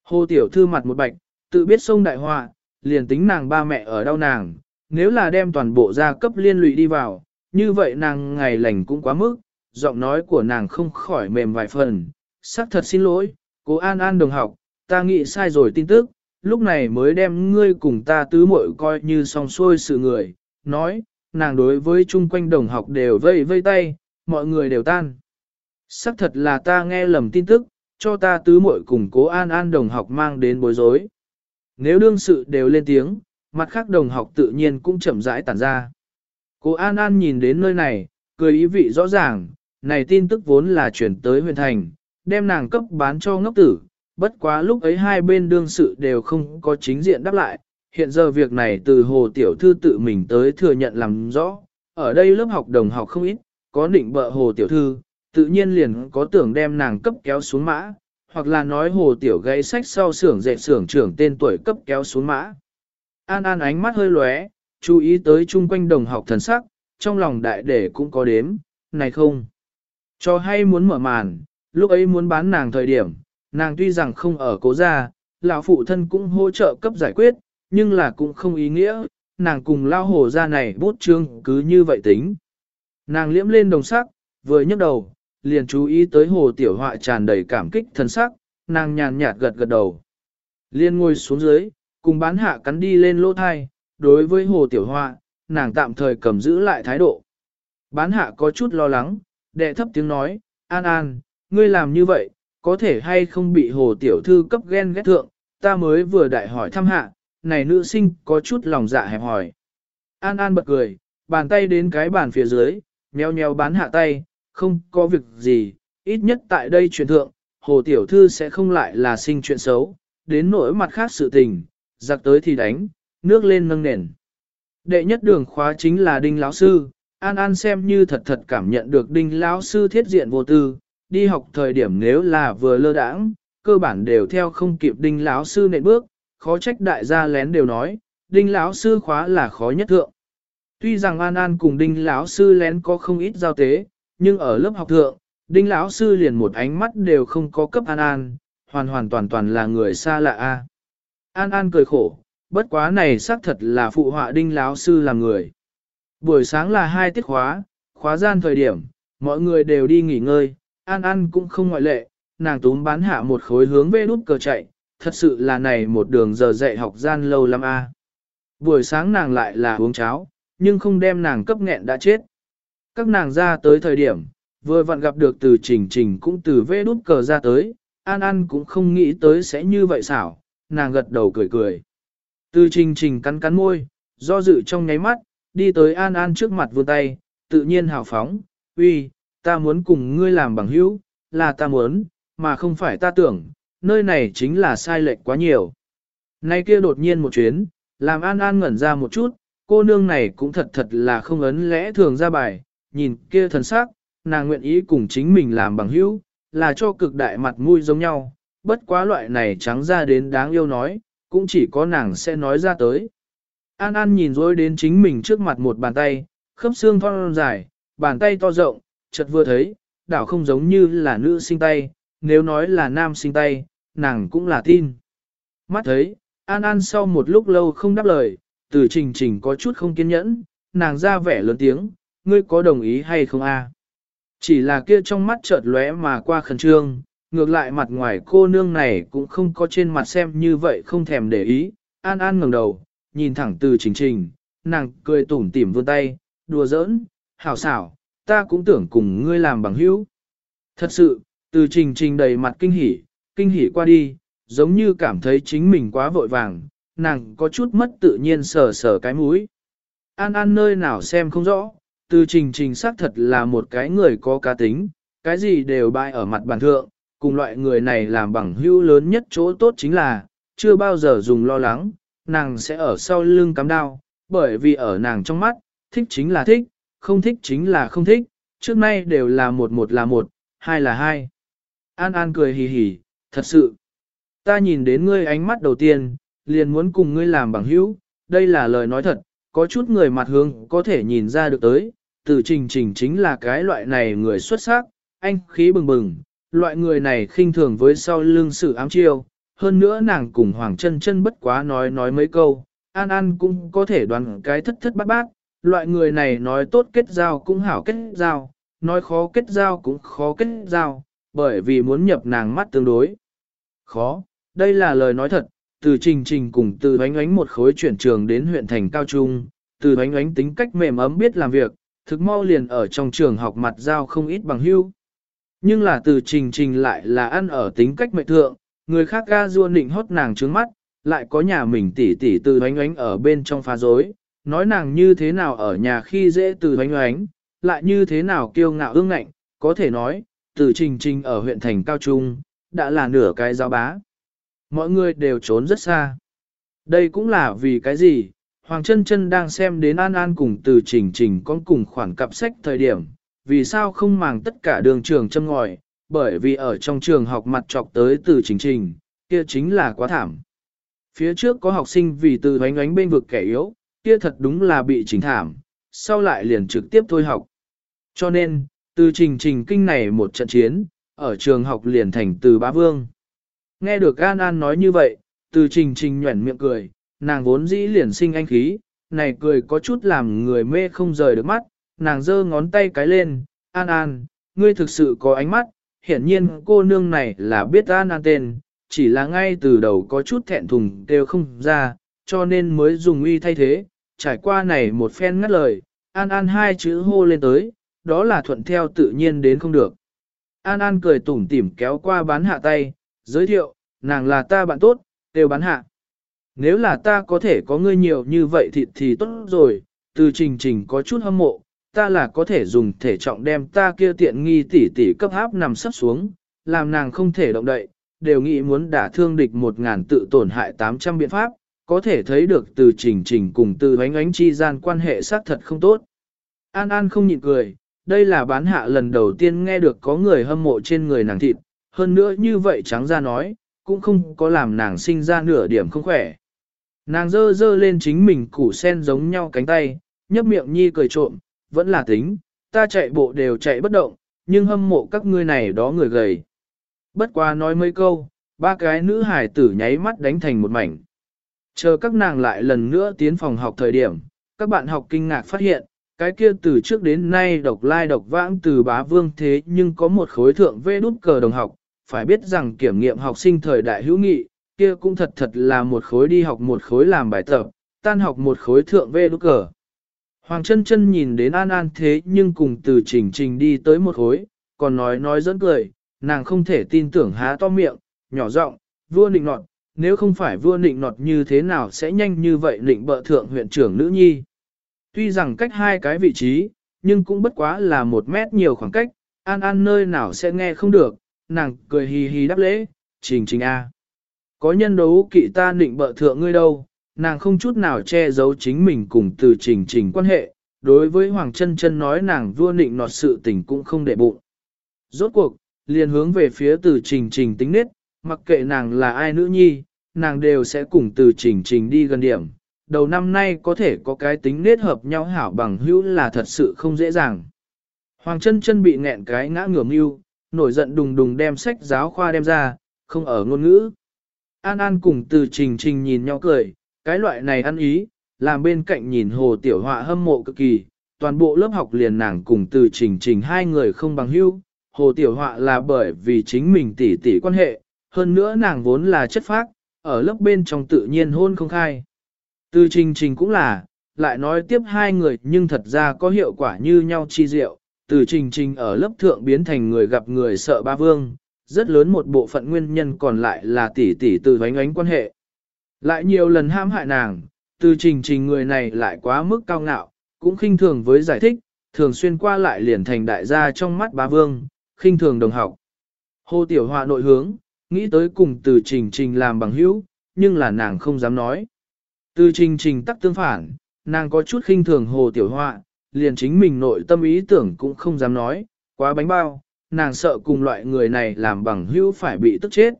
Hồ tiểu thư mặt một bạch, tự biết sông đại họa, liền tính nàng ba mẹ ở đau nàng, nếu là đem toàn bộ gia cấp liên lụy đi vào, như vậy nàng ngày lành cũng quá mức, giọng nói của nàng không khỏi mềm vài phần, sắc thật xin lỗi, cố an an đồng học, ta nghĩ sai rồi tin tức, lúc này mới đem ngươi cùng ta tứ muội coi như song xuôi sự người, nói, nàng đối với chung quanh đồng học đều vây vây tay, mọi người đều tan. Sắc thật là ta nghe lầm tin tức, cho ta tứ muội cùng cố an an đồng học mang đến bối rối. Nếu đương sự đều lên tiếng, mặt khác đồng học tự nhiên cũng chậm rãi tản ra. Cố an an nhìn đến nơi này, cười ý vị rõ ràng, này tin tức vốn là chuyển tới huyền thành, đem nàng cấp bán cho ngốc tử, bất quá lúc ấy hai bên đương sự đều không có chính diện đáp lại, hiện giờ việc này từ hồ tiểu thư tự mình tới thừa nhận làm rõ, ở đây lớp học đồng học không ít, có định bợ hồ tiểu thư, tự nhiên liền có tưởng đem nàng cấp kéo xuống mã, hoặc là nói hồ tiểu gãy sách sau xưởng dạy xưởng trưởng tên tuổi cấp kéo xuống mã. An An ánh mắt hơi lóe, chú ý tới chung quanh đồng học thần sắc, trong lòng đại để cũng có đếm, này không. Cho hay muốn mở màn, lúc ấy muốn bán nàng thời điểm, nàng tuy rằng không ở cố gia, lão phụ thân cũng hỗ trợ cấp giải quyết, nhưng là cũng không ý nghĩa, nàng cùng lao hồ gia này bút chương cứ như vậy tính. Nàng liễm lên đồng sắc, vừa nhấc đầu, liền chú ý tới hồ tiểu họa tràn đầy cảm kích thần sắc, nàng nhàn nhạt gật gật đầu. Liên ngồi xuống dưới, cùng bán hạ cắn đi lên lỗ thai, đối với hồ tiểu họa, nàng tạm thời cầm giữ lại thái độ. Bán hạ có chút lo lắng, đệ thấp tiếng nói, an an, ngươi làm như vậy, có thể hay không bị hồ tiểu thư cấp ghen ghét thượng, ta mới vừa đại hỏi thăm hạ, này nữ sinh có chút lòng dạ hẹp hỏi. An An bật cười, bàn tay đến cái bàn phía dưới, nheo nheo bán hạ tay, không có việc gì, ít nhất tại đây truyền thượng, hồ tiểu thư sẽ không lại là sinh chuyện xấu, đến nỗi mặt khác sự tình, giặc tới thì đánh, nước lên nâng nền. Đệ nhất đường khóa chính là đinh lão sư, An An xem như thật thật cảm nhận được đinh lão sư thiết diện vô tư, đi học thời điểm nếu là vừa lơ đãng, cơ bản đều theo không kịp đinh lão sư nện bước, khó trách đại gia lén đều nói, đinh lão sư khóa là khó nhất thượng. Tuy rằng An An cùng đinh lão sư lén có không ít giao tế, nhưng ở lớp học thượng, đinh lão sư liền một ánh mắt đều không có cấp An An, hoàn hoàn toàn toàn là người xa lạ a. An An cười khổ, bất quá này xác thật là phụ họa đinh lão sư làm người. Buổi sáng là hai tiết khóa, khóa gian thời điểm, mọi người đều đi nghỉ ngơi, An An cũng không ngoại lệ, nàng túm bán hạ một khối hướng về nút cờ chạy, thật sự là này một đường giờ dạy học gian lâu lắm a. À. Buổi sáng nàng lại là uống cháo, nhưng không đem nàng cấp nghẹn đã chết. Các nàng ra tới thời điểm, vừa vặn gặp được từ trình trình cũng từ vê đút cờ ra tới, An An cũng không nghĩ tới sẽ như vậy xảo, nàng gật đầu cười cười. Từ trình trình cắn cắn môi, do dự trong nháy mắt, đi tới An An trước mặt vươn tay, tự nhiên hào phóng, uy, ta muốn cùng ngươi làm bằng hữu, là ta muốn, mà không phải ta tưởng, nơi này chính là sai lệch quá nhiều. Nay kia đột nhiên một chuyến, làm An An ngẩn ra một chút, cô nương này cũng thật thật là không ấn lẽ thường ra bài, nhìn kia thần sắc, nàng nguyện ý cùng chính mình làm bằng hữu, là cho cực đại mặt mũi giống nhau, bất quá loại này trắng ra đến đáng yêu nói, cũng chỉ có nàng sẽ nói ra tới. An An nhìn dối đến chính mình trước mặt một bàn tay, khớp xương thon dài, bàn tay to rộng, chợt vừa thấy, đảo không giống như là nữ sinh tay, nếu nói là nam sinh tay, nàng cũng là tin. Mắt thấy, An An sau một lúc lâu không đáp lời, từ trình trình có chút không kiên nhẫn, nàng ra vẻ lớn tiếng, ngươi có đồng ý hay không a? Chỉ là kia trong mắt chợt lóe mà qua khẩn trương, ngược lại mặt ngoài cô nương này cũng không có trên mặt xem như vậy không thèm để ý, An An ngẩng đầu, nhìn thẳng từ trình trình, nàng cười tủm tỉm vươn tay, đùa giỡn, hảo xảo, ta cũng tưởng cùng ngươi làm bằng hữu. Thật sự, từ trình trình đầy mặt kinh hỉ, kinh hỉ qua đi, giống như cảm thấy chính mình quá vội vàng, nàng có chút mất tự nhiên sờ sờ cái mũi. An An nơi nào xem không rõ, từ trình trình xác thật là một cái người có cá tính, cái gì đều bại ở mặt bàn thượng, cùng loại người này làm bằng hữu lớn nhất chỗ tốt chính là, chưa bao giờ dùng lo lắng, nàng sẽ ở sau lưng cắm đao, bởi vì ở nàng trong mắt, thích chính là thích, không thích chính là không thích, trước nay đều là một một là một, hai là hai. An An cười hì hì, thật sự. Ta nhìn đến ngươi ánh mắt đầu tiên, liền muốn cùng ngươi làm bằng hữu, đây là lời nói thật, có chút người mặt hướng có thể nhìn ra được tới, từ trình trình chính là cái loại này người xuất sắc, anh khí bừng bừng, loại người này khinh thường với sau lưng sự ám chiêu, hơn nữa nàng cùng Hoàng chân chân bất quá nói nói mấy câu, An An cũng có thể đoán cái thất thất bát bát, loại người này nói tốt kết giao cũng hảo kết giao, nói khó kết giao cũng khó kết giao, bởi vì muốn nhập nàng mắt tương đối. Khó, đây là lời nói thật, từ trình trình cùng từ ánh ánh một khối chuyển trường đến huyện thành cao trung, từ ánh ánh tính cách mềm ấm biết làm việc, thực mau liền ở trong trường học mặt giao không ít bằng hưu. Nhưng là từ trình trình lại là ăn ở tính cách mệnh thượng, người khác ga rua nịnh hót nàng trướng mắt, lại có nhà mình tỉ tỉ từ oánh oánh ở bên trong phá rối, nói nàng như thế nào ở nhà khi dễ từ oánh oánh, lại như thế nào kiêu ngạo ương ngạnh, có thể nói, từ trình trình ở huyện thành cao trung, đã là nửa cái giáo bá. Mọi người đều trốn rất xa. Đây cũng là vì cái gì, Hoàng chân chân đang xem đến An An cùng từ trình trình con cùng khoản cặp sách thời điểm, vì sao không màng tất cả đường trường châm ngòi, bởi vì ở trong trường học mặt trọc tới từ trình trình, kia chính là quá thảm. Phía trước có học sinh vì từ ánh ánh bên vực kẻ yếu, kia thật đúng là bị trình thảm, sau lại liền trực tiếp thôi học. Cho nên, từ trình trình kinh này một trận chiến, ở trường học liền thành từ bá vương. Nghe được An An nói như vậy, từ trình trình nhuẩn miệng cười, nàng vốn dĩ liền sinh anh khí, này cười có chút làm người mê không rời được mắt, nàng giơ ngón tay cái lên, An An, ngươi thực sự có ánh mắt, hiển nhiên cô nương này là biết An An tên, chỉ là ngay từ đầu có chút thẹn thùng đều không ra, cho nên mới dùng uy thay thế, trải qua này một phen ngắt lời, An An hai chữ hô lên tới, đó là thuận theo tự nhiên đến không được. An An cười tủm tỉm kéo qua bán hạ tay, giới thiệu, nàng là ta bạn tốt, đều bán hạ. Nếu là ta có thể có ngươi nhiều như vậy thì, thì tốt rồi, từ trình trình có chút hâm mộ, ta là có thể dùng thể trọng đem ta kia tiện nghi tỷ tỷ cấp áp nằm sắp xuống, làm nàng không thể động đậy, đều nghĩ muốn đả thương địch một ngàn tự tổn hại 800 biện pháp, có thể thấy được từ trình trình cùng từ ánh ánh chi gian quan hệ xác thật không tốt. An An không nhịn cười, đây là bán hạ lần đầu tiên nghe được có người hâm mộ trên người nàng thịt, hơn nữa như vậy trắng ra nói, cũng không có làm nàng sinh ra nửa điểm không khỏe. Nàng dơ dơ lên chính mình củ sen giống nhau cánh tay, nhấp miệng nhi cười trộm, vẫn là tính, ta chạy bộ đều chạy bất động, nhưng hâm mộ các ngươi này đó người gầy. Bất qua nói mấy câu, ba cái nữ hải tử nháy mắt đánh thành một mảnh. Chờ các nàng lại lần nữa tiến phòng học thời điểm, các bạn học kinh ngạc phát hiện, cái kia từ trước đến nay độc lai độc vãng từ bá vương thế nhưng có một khối thượng vê đút cờ đồng học, phải biết rằng kiểm nghiệm học sinh thời đại hữu nghị, kia cũng thật thật là một khối đi học một khối làm bài tập, tan học một khối thượng vê đút cờ. Hoàng chân chân nhìn đến An An thế nhưng cùng từ trình trình đi tới một khối, còn nói nói dẫn cười, nàng không thể tin tưởng há to miệng, nhỏ giọng, vua nịnh nọt, nếu không phải vua nịnh nọt như thế nào sẽ nhanh như vậy nịnh bợ thượng huyện trưởng nữ nhi. Tuy rằng cách hai cái vị trí, nhưng cũng bất quá là một mét nhiều khoảng cách, An An nơi nào sẽ nghe không được, nàng cười hì hì đáp lễ, trình trình A. Có nhân đấu kỵ ta nịnh bợ thượng ngươi đâu, nàng không chút nào che giấu chính mình cùng từ trình trình quan hệ, đối với Hoàng Trân Trân nói nàng vua nịnh nọt sự tình cũng không để bụng. Rốt cuộc, liền hướng về phía từ trình trình tính nết, mặc kệ nàng là ai nữ nhi, nàng đều sẽ cùng từ trình trình đi gần điểm. Đầu năm nay có thể có cái tính nết hợp nhau hảo bằng hữu là thật sự không dễ dàng. Hoàng chân chân bị nghẹn cái ngã ngửa mưu, nổi giận đùng đùng đem sách giáo khoa đem ra, không ở ngôn ngữ. An An cùng từ trình trình nhìn nhau cười, cái loại này ăn ý, làm bên cạnh nhìn hồ tiểu họa hâm mộ cực kỳ, toàn bộ lớp học liền nàng cùng từ trình trình hai người không bằng hữu, hồ tiểu họa là bởi vì chính mình tỉ tỉ quan hệ, hơn nữa nàng vốn là chất phác, ở lớp bên trong tự nhiên hôn không khai. Từ trình trình cũng là, lại nói tiếp hai người nhưng thật ra có hiệu quả như nhau chi diệu, từ trình trình ở lớp thượng biến thành người gặp người sợ ba vương, rất lớn một bộ phận nguyên nhân còn lại là tỷ tỷ từ vánh ánh quan hệ. Lại nhiều lần ham hại nàng, từ trình trình người này lại quá mức cao ngạo, cũng khinh thường với giải thích, thường xuyên qua lại liền thành đại gia trong mắt Bá vương, khinh thường đồng học. Hồ Tiểu Họa nội hướng, nghĩ tới cùng từ trình trình làm bằng hữu, nhưng là nàng không dám nói. Từ trình trình tắc tương phản, nàng có chút khinh thường Hồ Tiểu Họa, liền chính mình nội tâm ý tưởng cũng không dám nói, quá bánh bao, nàng sợ cùng loại người này làm bằng hữu phải bị tức chết.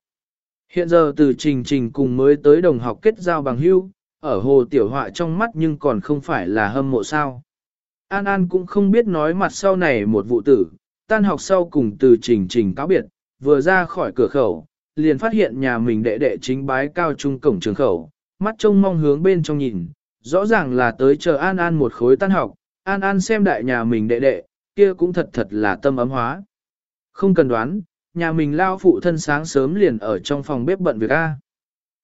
Hiện giờ từ trình trình cùng mới tới đồng học kết giao bằng hữu, ở hồ tiểu họa trong mắt nhưng còn không phải là hâm mộ sao. An An cũng không biết nói mặt sau này một vụ tử, tan học sau cùng từ trình trình cáo biệt, vừa ra khỏi cửa khẩu, liền phát hiện nhà mình đệ đệ chính bái cao trung cổng trường khẩu, mắt trông mong hướng bên trong nhìn, rõ ràng là tới chờ An An một khối tan học, An An xem đại nhà mình đệ đệ, kia cũng thật thật là tâm ấm hóa. Không cần đoán, nhà mình lao phụ thân sáng sớm liền ở trong phòng bếp bận việc A.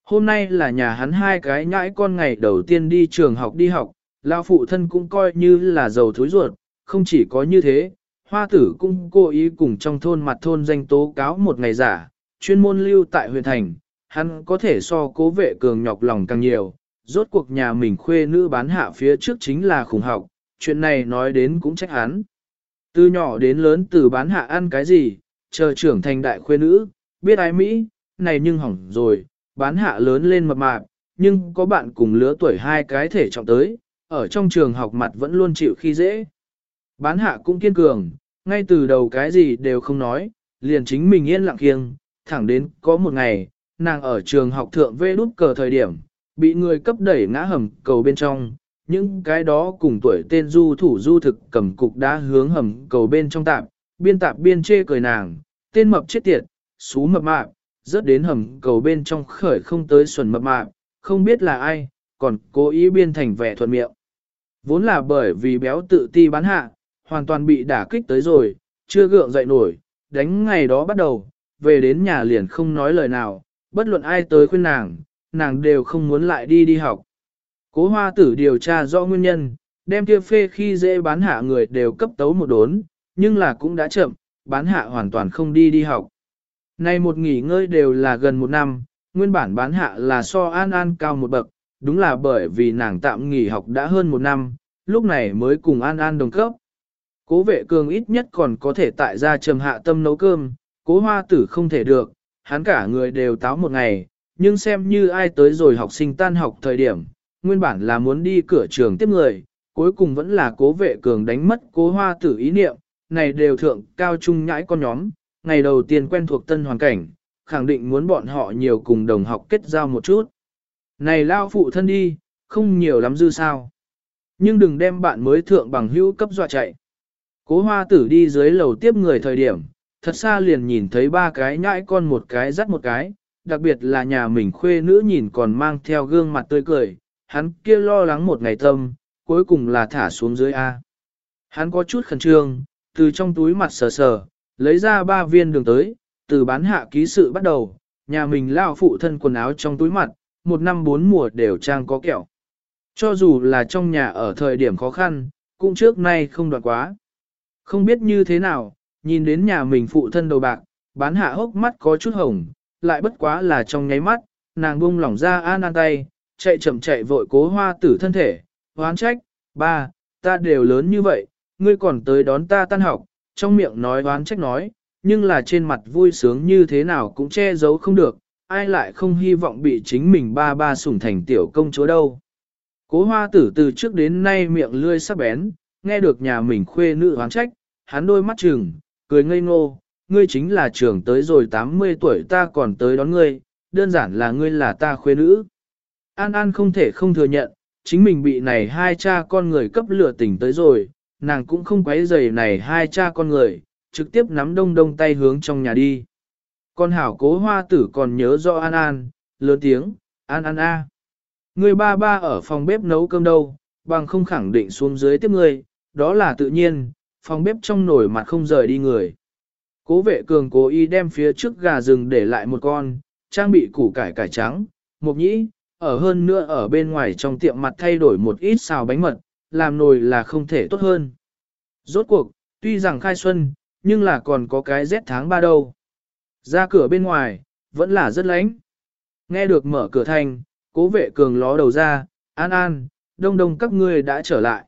Hôm nay là nhà hắn hai cái nhãi con ngày đầu tiên đi trường học đi học, lao phụ thân cũng coi như là giàu thối ruột, không chỉ có như thế, hoa tử cũng cố ý cùng trong thôn mặt thôn danh tố cáo một ngày giả, chuyên môn lưu tại huyện thành, hắn có thể so cố vệ cường nhọc lòng càng nhiều, rốt cuộc nhà mình khuê nữ bán hạ phía trước chính là khủng học, chuyện này nói đến cũng trách hắn. Từ nhỏ đến lớn từ bán hạ ăn cái gì, chờ trưởng thành đại khuê nữ, biết ai Mỹ, này nhưng hỏng rồi, bán hạ lớn lên mập mạp, nhưng có bạn cùng lứa tuổi hai cái thể trọng tới, ở trong trường học mặt vẫn luôn chịu khi dễ. Bán hạ cũng kiên cường, ngay từ đầu cái gì đều không nói, liền chính mình yên lặng kiêng, thẳng đến có một ngày, nàng ở trường học thượng vê đút cờ thời điểm, bị người cấp đẩy ngã hầm cầu bên trong, những cái đó cùng tuổi tên du thủ du thực cầm cục đá hướng hầm cầu bên trong tạm biên tạp biên chê cười nàng, tên mập chết tiệt, xú mập mạp, rớt đến hầm cầu bên trong khởi không tới xuẩn mập mạp, không biết là ai, còn cố ý biên thành vẻ thuận miệng. Vốn là bởi vì béo tự ti bán hạ, hoàn toàn bị đả kích tới rồi, chưa gượng dậy nổi, đánh ngày đó bắt đầu, về đến nhà liền không nói lời nào, bất luận ai tới khuyên nàng, nàng đều không muốn lại đi đi học. Cố hoa tử điều tra rõ nguyên nhân, đem kia phê khi dễ bán hạ người đều cấp tấu một đốn, nhưng là cũng đã chậm, bán hạ hoàn toàn không đi đi học. Nay một nghỉ ngơi đều là gần một năm, nguyên bản bán hạ là so an an cao một bậc, đúng là bởi vì nàng tạm nghỉ học đã hơn một năm, lúc này mới cùng an an đồng cấp. Cố vệ cường ít nhất còn có thể tại gia trầm hạ tâm nấu cơm, cố hoa tử không thể được, hắn cả người đều táo một ngày, nhưng xem như ai tới rồi học sinh tan học thời điểm, nguyên bản là muốn đi cửa trường tiếp người, cuối cùng vẫn là cố vệ cường đánh mất cố hoa tử ý niệm, này đều thượng cao trung nhãi con nhóm, ngày đầu tiên quen thuộc tân hoàn cảnh, khẳng định muốn bọn họ nhiều cùng đồng học kết giao một chút. Này lao phụ thân đi, không nhiều lắm dư sao. Nhưng đừng đem bạn mới thượng bằng hữu cấp dọa chạy. Cố hoa tử đi dưới lầu tiếp người thời điểm, thật xa liền nhìn thấy ba cái nhãi con một cái dắt một cái, đặc biệt là nhà mình khuê nữ nhìn còn mang theo gương mặt tươi cười, hắn kia lo lắng một ngày tâm, cuối cùng là thả xuống dưới A. Hắn có chút khẩn trương, từ trong túi mặt sờ sờ, lấy ra ba viên đường tới, từ bán hạ ký sự bắt đầu, nhà mình lao phụ thân quần áo trong túi mặt, một năm bốn mùa đều trang có kẹo. Cho dù là trong nhà ở thời điểm khó khăn, cũng trước nay không đoạn quá. Không biết như thế nào, nhìn đến nhà mình phụ thân đầu bạc, bán hạ hốc mắt có chút hồng, lại bất quá là trong nháy mắt, nàng buông lỏng ra an an tay, chạy chậm chạy vội cố hoa tử thân thể, hoán trách, ba, ta đều lớn như vậy, ngươi còn tới đón ta tan học, trong miệng nói oán trách nói, nhưng là trên mặt vui sướng như thế nào cũng che giấu không được, ai lại không hy vọng bị chính mình ba ba sủng thành tiểu công chúa đâu. Cố hoa tử từ trước đến nay miệng lươi sắc bén, nghe được nhà mình khuê nữ oán trách, hắn đôi mắt trừng, cười ngây ngô, ngươi chính là trưởng tới rồi 80 tuổi ta còn tới đón ngươi, đơn giản là ngươi là ta khuê nữ. An An không thể không thừa nhận, chính mình bị này hai cha con người cấp lửa tỉnh tới rồi, nàng cũng không quấy rầy này hai cha con người, trực tiếp nắm đông đông tay hướng trong nhà đi. Con hảo cố hoa tử còn nhớ do An An, lớn tiếng, An An a. Người ba ba ở phòng bếp nấu cơm đâu, bằng không khẳng định xuống dưới tiếp người, đó là tự nhiên, phòng bếp trong nổi mặt không rời đi người. Cố vệ cường cố ý đem phía trước gà rừng để lại một con, trang bị củ cải cải trắng, mộc nhĩ, ở hơn nữa ở bên ngoài trong tiệm mặt thay đổi một ít xào bánh mật, làm nồi là không thể tốt hơn. Rốt cuộc, tuy rằng khai xuân, nhưng là còn có cái rét tháng ba đâu. Ra cửa bên ngoài, vẫn là rất lạnh. Nghe được mở cửa thành, cố vệ cường ló đầu ra, an an, đông đông các ngươi đã trở lại.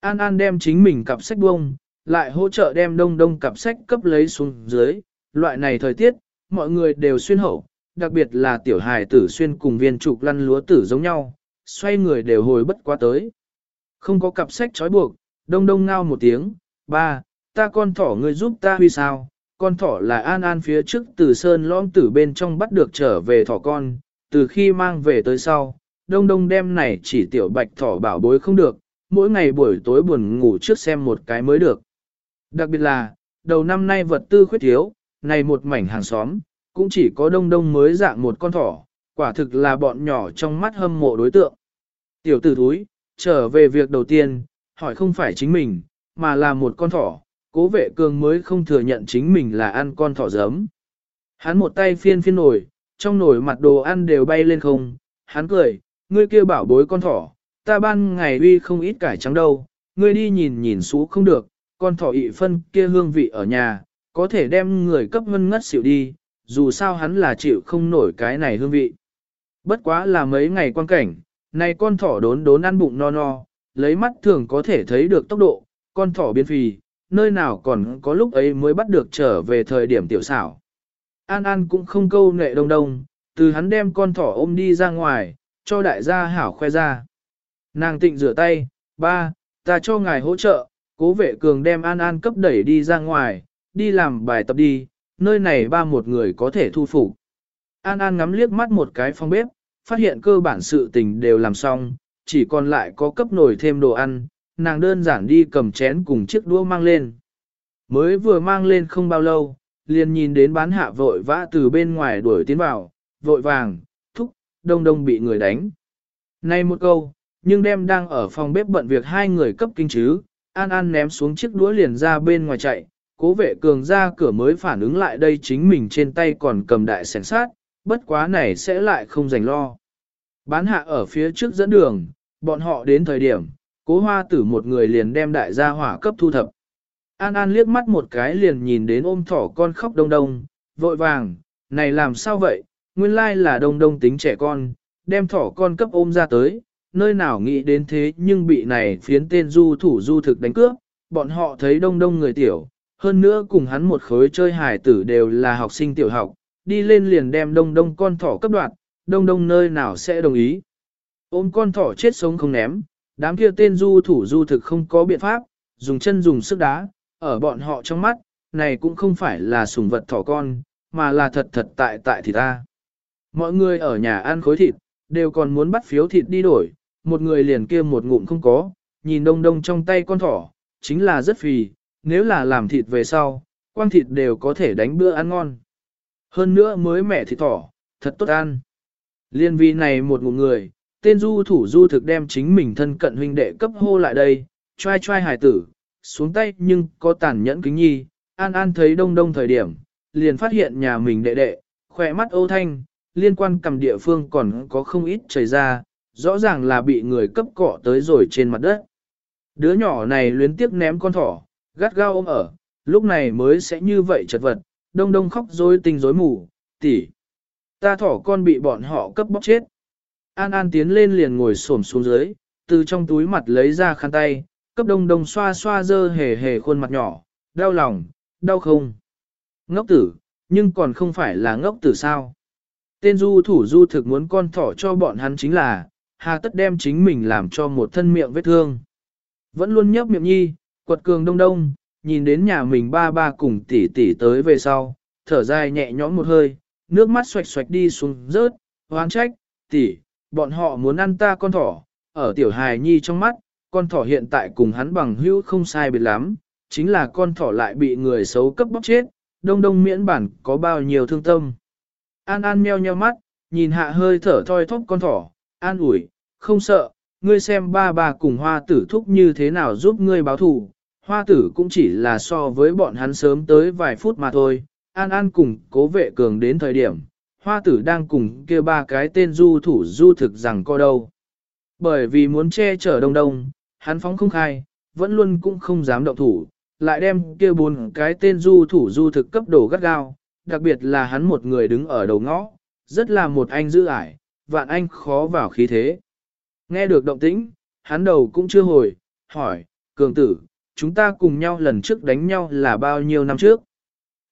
An an đem chính mình cặp sách bông, lại hỗ trợ đem đông đông cặp sách cấp lấy xuống dưới. Loại này thời tiết, mọi người đều xuyên hậu, đặc biệt là tiểu hài tử xuyên cùng viên trục lăn lúa tử giống nhau, xoay người đều hồi bất quá tới. Không có cặp sách trói buộc, đông đông ngao một tiếng, ba, ta con thỏ ngươi giúp ta huy sao, con thỏ là an an phía trước từ sơn lõm tử bên trong bắt được trở về thỏ con, từ khi mang về tới sau, đông đông đem này chỉ tiểu bạch thỏ bảo bối không được, mỗi ngày buổi tối buồn ngủ trước xem một cái mới được. Đặc biệt là, đầu năm nay vật tư khuyết thiếu, này một mảnh hàng xóm, cũng chỉ có đông đông mới dạng một con thỏ, quả thực là bọn nhỏ trong mắt hâm mộ đối tượng. Tiểu tử thúi, trở về việc đầu tiên, hỏi không phải chính mình, mà là một con thỏ, cố vệ cường mới không thừa nhận chính mình là ăn con thỏ giấm. Hắn một tay phiên phiên nổi, trong nổi mặt đồ ăn đều bay lên không, hắn cười, ngươi kia bảo bối con thỏ, ta ban ngày uy không ít cải trắng đâu, ngươi đi nhìn nhìn xú không được, con thỏ ị phân kia hương vị ở nhà, có thể đem người cấp vân ngất xỉu đi, dù sao hắn là chịu không nổi cái này hương vị. Bất quá là mấy ngày quan cảnh, này con thỏ đốn đốn ăn bụng no no, lấy mắt thường có thể thấy được tốc độ, con thỏ biến phì, nơi nào còn có lúc ấy mới bắt được trở về thời điểm tiểu xảo. An An cũng không câu nệ đông đông, từ hắn đem con thỏ ôm đi ra ngoài, cho đại gia hảo khoe ra. Nàng tịnh rửa tay, ba, ta cho ngài hỗ trợ, cố vệ cường đem An An cấp đẩy đi ra ngoài, đi làm bài tập đi, nơi này ba một người có thể thu phục. An An ngắm liếc mắt một cái phòng bếp, phát hiện cơ bản sự tình đều làm xong, chỉ còn lại có cấp nổi thêm đồ ăn, nàng đơn giản đi cầm chén cùng chiếc đũa mang lên. Mới vừa mang lên không bao lâu, liền nhìn đến bán hạ vội vã từ bên ngoài đuổi tiến vào, vội vàng, thúc, đông đông bị người đánh. nay một câu, nhưng đem đang ở phòng bếp bận việc hai người cấp kinh chứ, An An ném xuống chiếc đũa liền ra bên ngoài chạy, cố vệ cường ra cửa mới phản ứng lại đây chính mình trên tay còn cầm đại sẻn sát, bất quá này sẽ lại không dành lo. Bán hạ ở phía trước dẫn đường, bọn họ đến thời điểm, cố hoa tử một người liền đem đại gia hỏa cấp thu thập. An An liếc mắt một cái liền nhìn đến ôm thỏ con khóc đông đông, vội vàng, này làm sao vậy, nguyên lai là đông đông tính trẻ con, đem thỏ con cấp ôm ra tới, nơi nào nghĩ đến thế nhưng bị này phiến tên du thủ du thực đánh cướp, bọn họ thấy đông đông người tiểu, hơn nữa cùng hắn một khối chơi hài tử đều là học sinh tiểu học, đi lên liền đem đông đông con thỏ cấp đoạt, đông đông nơi nào sẽ đồng ý. Ôm con thỏ chết sống không ném, đám kia tên du thủ du thực không có biện pháp, dùng chân dùng sức đá, ở bọn họ trong mắt, này cũng không phải là sùng vật thỏ con, mà là thật thật tại tại thì ta. Mọi người ở nhà ăn khối thịt, đều còn muốn bắt phiếu thịt đi đổi, một người liền kia một ngụm không có, nhìn đông đông trong tay con thỏ, chính là rất phì, nếu là làm thịt về sau, quang thịt đều có thể đánh bữa ăn ngon. Hơn nữa mới mẻ thịt thỏ, thật tốt ăn. Liên vi này một ngụm người, tên du thủ du thực đem chính mình thân cận huynh đệ cấp hô lại đây, trai trai hải tử, xuống tay nhưng có tàn nhẫn kính nhi, an an thấy đông đông thời điểm, liền phát hiện nhà mình đệ đệ, khỏe mắt ô thanh, liên quan cầm địa phương còn có không ít chảy ra, rõ ràng là bị người cấp cọ tới rồi trên mặt đất. Đứa nhỏ này luyến tiếc ném con thỏ, gắt gao ôm ở, lúc này mới sẽ như vậy chật vật, đông đông khóc rối tinh rối mù, tỷ, Ta thỏ con bị bọn họ cấp bóc chết. An An tiến lên liền ngồi xổm xuống dưới, từ trong túi mặt lấy ra khăn tay, cấp đông đông xoa xoa dơ hề hề khuôn mặt nhỏ, đau lòng, đau không. Ngốc tử, nhưng còn không phải là ngốc tử sao. Tên du thủ du thực muốn con thỏ cho bọn hắn chính là, hà tất đem chính mình làm cho một thân miệng vết thương. Vẫn luôn nhấp miệng nhi, quật cường đông đông, nhìn đến nhà mình ba ba cùng tỷ tỷ tới về sau, thở dài nhẹ nhõm một hơi, nước mắt xoạch xoạch đi xuống rớt, hoang trách, tỷ, bọn họ muốn ăn ta con thỏ, ở tiểu hài nhi trong mắt, con thỏ hiện tại cùng hắn bằng hữu không sai biệt lắm, chính là con thỏ lại bị người xấu cấp bóc chết, đông đông miễn bản có bao nhiêu thương tâm. An An meo nheo mắt, nhìn hạ hơi thở thoi thóp con thỏ, an ủi, không sợ, ngươi xem ba bà cùng hoa tử thúc như thế nào giúp ngươi báo thù. Hoa tử cũng chỉ là so với bọn hắn sớm tới vài phút mà thôi, An An cùng cố vệ cường đến thời điểm, hoa tử đang cùng kia ba cái tên du thủ du thực rằng co đâu. Bởi vì muốn che chở đông đông, hắn phóng không khai, vẫn luôn cũng không dám động thủ, lại đem kia bốn cái tên du thủ du thực cấp đồ gắt gao, đặc biệt là hắn một người đứng ở đầu ngõ, rất là một anh giữ ải, vạn anh khó vào khí thế. Nghe được động tĩnh, hắn đầu cũng chưa hồi, hỏi, cường tử, chúng ta cùng nhau lần trước đánh nhau là bao nhiêu năm trước?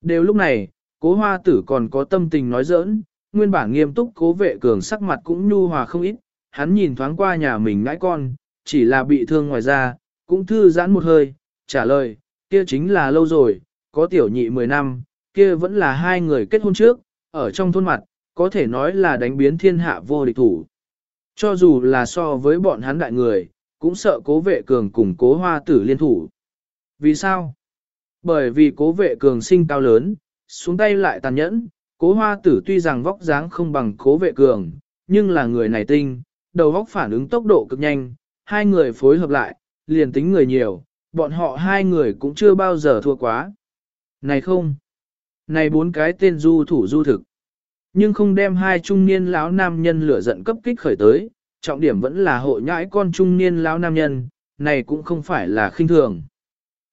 Đều lúc này, cố hoa tử còn có tâm tình nói giỡn, nguyên bản nghiêm túc cố vệ cường sắc mặt cũng nhu hòa không ít, hắn nhìn thoáng qua nhà mình ngãi con, chỉ là bị thương ngoài ra, cũng thư giãn một hơi, trả lời, kia chính là lâu rồi, có tiểu nhị 10 năm, kia vẫn là hai người kết hôn trước, ở trong thôn mặt, có thể nói là đánh biến thiên hạ vô địch thủ. Cho dù là so với bọn hắn đại người, cũng sợ cố vệ cường cùng cố hoa tử liên thủ. Vì sao? Bởi vì cố vệ cường sinh cao lớn, xuống tay lại tàn nhẫn, cố hoa tử tuy rằng vóc dáng không bằng cố vệ cường, nhưng là người này tinh, đầu óc phản ứng tốc độ cực nhanh, hai người phối hợp lại, liền tính người nhiều, bọn họ hai người cũng chưa bao giờ thua quá. Này không, này bốn cái tên du thủ du thực, nhưng không đem hai trung niên lão nam nhân lửa giận cấp kích khởi tới, trọng điểm vẫn là hộ nhãi con trung niên lão nam nhân, này cũng không phải là khinh thường.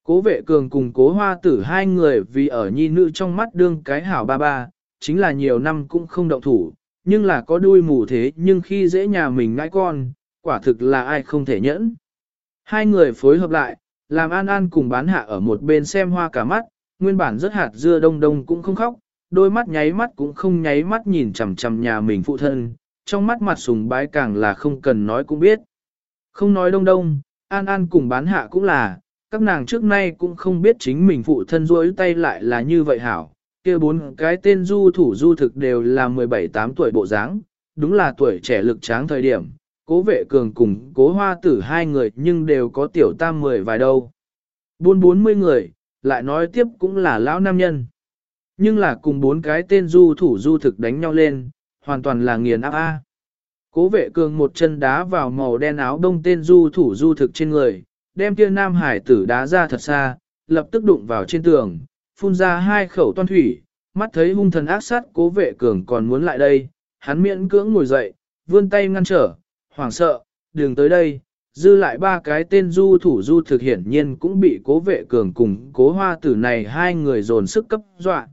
Cố vệ cường cùng cố hoa tử hai người vì ở nhi nữ trong mắt đương cái hảo ba ba, chính là nhiều năm cũng không động thủ, nhưng là có đuôi mù thế nhưng khi dễ nhà mình ngãi con, quả thực là ai không thể nhẫn. Hai người phối hợp lại, làm An An cùng bán hạ ở một bên xem hoa cả mắt, nguyên bản rất hạt dưa đông đông cũng không khóc, đôi mắt nháy mắt cũng không nháy mắt nhìn chằm chằm nhà mình phụ thân, trong mắt mặt sùng bái càng là không cần nói cũng biết. Không nói đông đông, An An cùng bán hạ cũng là, các nàng trước nay cũng không biết chính mình phụ thân rối tay lại là như vậy hảo. kia bốn cái tên du thủ du thực đều là 17-8 tuổi bộ dáng, đúng là tuổi trẻ lực tráng thời điểm, cố vệ cường cùng cố hoa tử hai người nhưng đều có tiểu tam mười vài đâu. Bốn bốn mươi người, lại nói tiếp cũng là lão nam nhân. Nhưng là cùng bốn cái tên du thủ du thực đánh nhau lên, hoàn toàn là nghiền áp A. Cố vệ cường một chân đá vào màu đen áo đông tên du thủ du thực trên người, đem kia nam hải tử đá ra thật xa, lập tức đụng vào trên tường, phun ra hai khẩu toan thủy, mắt thấy hung thần ác sát cố vệ cường còn muốn lại đây, hắn miễn cưỡng ngồi dậy, vươn tay ngăn trở, hoảng sợ, đừng tới đây, dư lại ba cái tên du thủ du thực hiển nhiên cũng bị cố vệ cường cùng cố hoa tử này hai người dồn sức cấp dọa.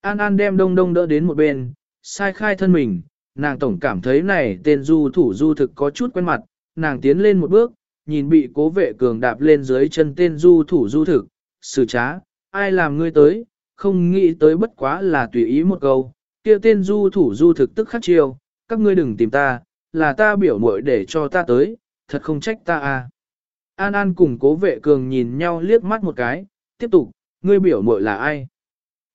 An An đem đông đông đỡ đến một bên, sai khai thân mình, nàng tổng cảm thấy này tên du thủ du thực có chút quen mặt, nàng tiến lên một bước, nhìn bị cố vệ cường đạp lên dưới chân tên du thủ du thực, xử trá, ai làm ngươi tới, không nghĩ tới bất quá là tùy ý một câu, kia tên du thủ du thực tức khắc chiêu, các ngươi đừng tìm ta, là ta biểu muội để cho ta tới, thật không trách ta à. An An cùng cố vệ cường nhìn nhau liếc mắt một cái, tiếp tục, ngươi biểu muội là ai?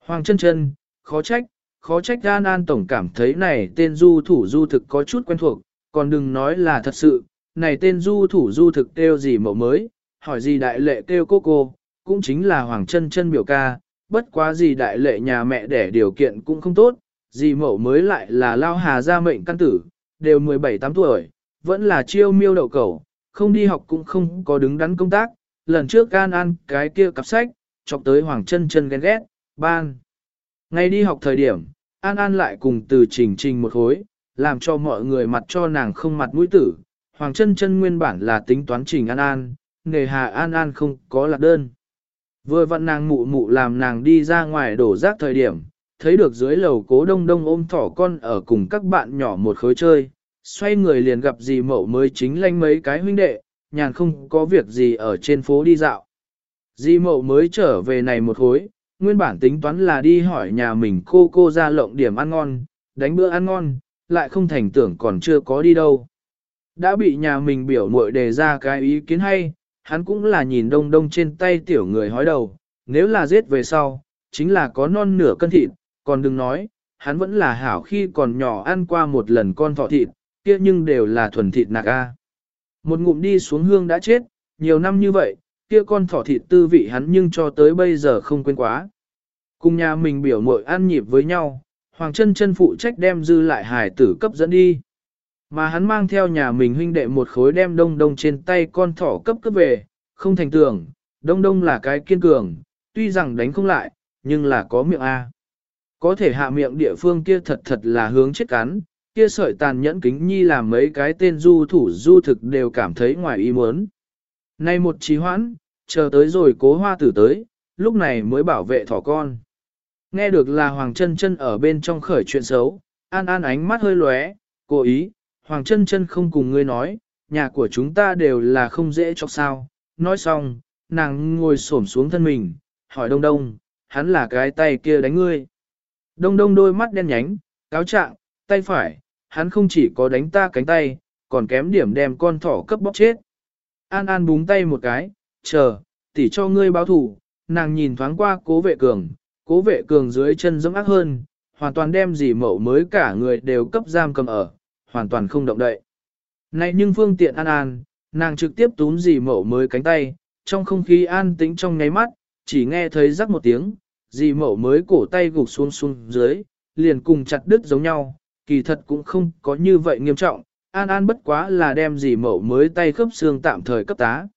Hoàng chân chân, khó trách, khó trách An An tổng cảm thấy này tên du thủ du thực có chút quen thuộc, còn đừng nói là thật sự, này tên du thủ du thực kêu gì mẫu mới, hỏi gì đại lệ kêu cô cô, cũng chính là Hoàng chân chân biểu ca, bất quá gì đại lệ nhà mẹ đẻ điều kiện cũng không tốt, gì mẫu mới lại là lao hà gia mệnh căn tử, đều 17-8 tuổi, vẫn là chiêu miêu đậu cầu, không đi học cũng không có đứng đắn công tác, lần trước can ăn cái kia cặp sách, chọc tới Hoàng chân chân ghen ghét, ban. Ngay đi học thời điểm, An An lại cùng từ trình trình một khối, làm cho mọi người mặt cho nàng không mặt mũi tử. Hoàng chân chân nguyên bản là tính toán trình An An, nghề hà An An không có lạc đơn. Vừa vặn nàng mụ mụ làm nàng đi ra ngoài đổ rác thời điểm, thấy được dưới lầu cố đông đông ôm thỏ con ở cùng các bạn nhỏ một khối chơi, xoay người liền gặp dì mậu mới chính lanh mấy cái huynh đệ, nhàn không có việc gì ở trên phố đi dạo. Dì mậu mới trở về này một khối, nguyên bản tính toán là đi hỏi nhà mình cô cô ra lộng điểm ăn ngon, đánh bữa ăn ngon, lại không thành tưởng còn chưa có đi đâu. Đã bị nhà mình biểu muội đề ra cái ý kiến hay, hắn cũng là nhìn đông đông trên tay tiểu người hói đầu, nếu là giết về sau, chính là có non nửa cân thịt, còn đừng nói, hắn vẫn là hảo khi còn nhỏ ăn qua một lần con thỏ thịt, kia nhưng đều là thuần thịt nạc a. Một ngụm đi xuống hương đã chết, nhiều năm như vậy, kia con thỏ thịt tư vị hắn nhưng cho tới bây giờ không quên quá. Cùng nhà mình biểu muội ăn nhịp với nhau, Hoàng chân chân phụ trách đem dư lại hải tử cấp dẫn đi. Mà hắn mang theo nhà mình huynh đệ một khối đem đông đông trên tay con thỏ cấp cấp về, không thành tưởng, đông đông là cái kiên cường, tuy rằng đánh không lại, nhưng là có miệng A. Có thể hạ miệng địa phương kia thật thật là hướng chết cắn, kia sợi tàn nhẫn kính nhi làm mấy cái tên du thủ du thực đều cảm thấy ngoài ý muốn. Nay một trí hoãn, chờ tới rồi cố hoa tử tới, lúc này mới bảo vệ thỏ con. Nghe được là Hoàng chân chân ở bên trong khởi chuyện xấu, an an ánh mắt hơi lóe, cố ý, Hoàng chân chân không cùng ngươi nói, nhà của chúng ta đều là không dễ cho sao. Nói xong, nàng ngồi xổm xuống thân mình, hỏi đông đông, hắn là cái tay kia đánh ngươi. Đông đông đôi mắt đen nhánh, cáo trạng, tay phải, hắn không chỉ có đánh ta cánh tay, còn kém điểm đem con thỏ cấp bóc chết. An An búng tay một cái, chờ, tỉ cho ngươi báo thủ, nàng nhìn thoáng qua cố vệ cường, cố vệ cường dưới chân dẫm ác hơn, hoàn toàn đem gì mẫu mới cả người đều cấp giam cầm ở, hoàn toàn không động đậy. Này nhưng phương tiện An An, nàng trực tiếp túm dì mẫu mới cánh tay, trong không khí an tĩnh trong nháy mắt, chỉ nghe thấy rắc một tiếng, dì mẫu mới cổ tay gục xuống xuống dưới, liền cùng chặt đứt giống nhau, kỳ thật cũng không có như vậy nghiêm trọng, An An bất quá là đem dì mẫu mới tay khớp xương tạm thời cấp tá.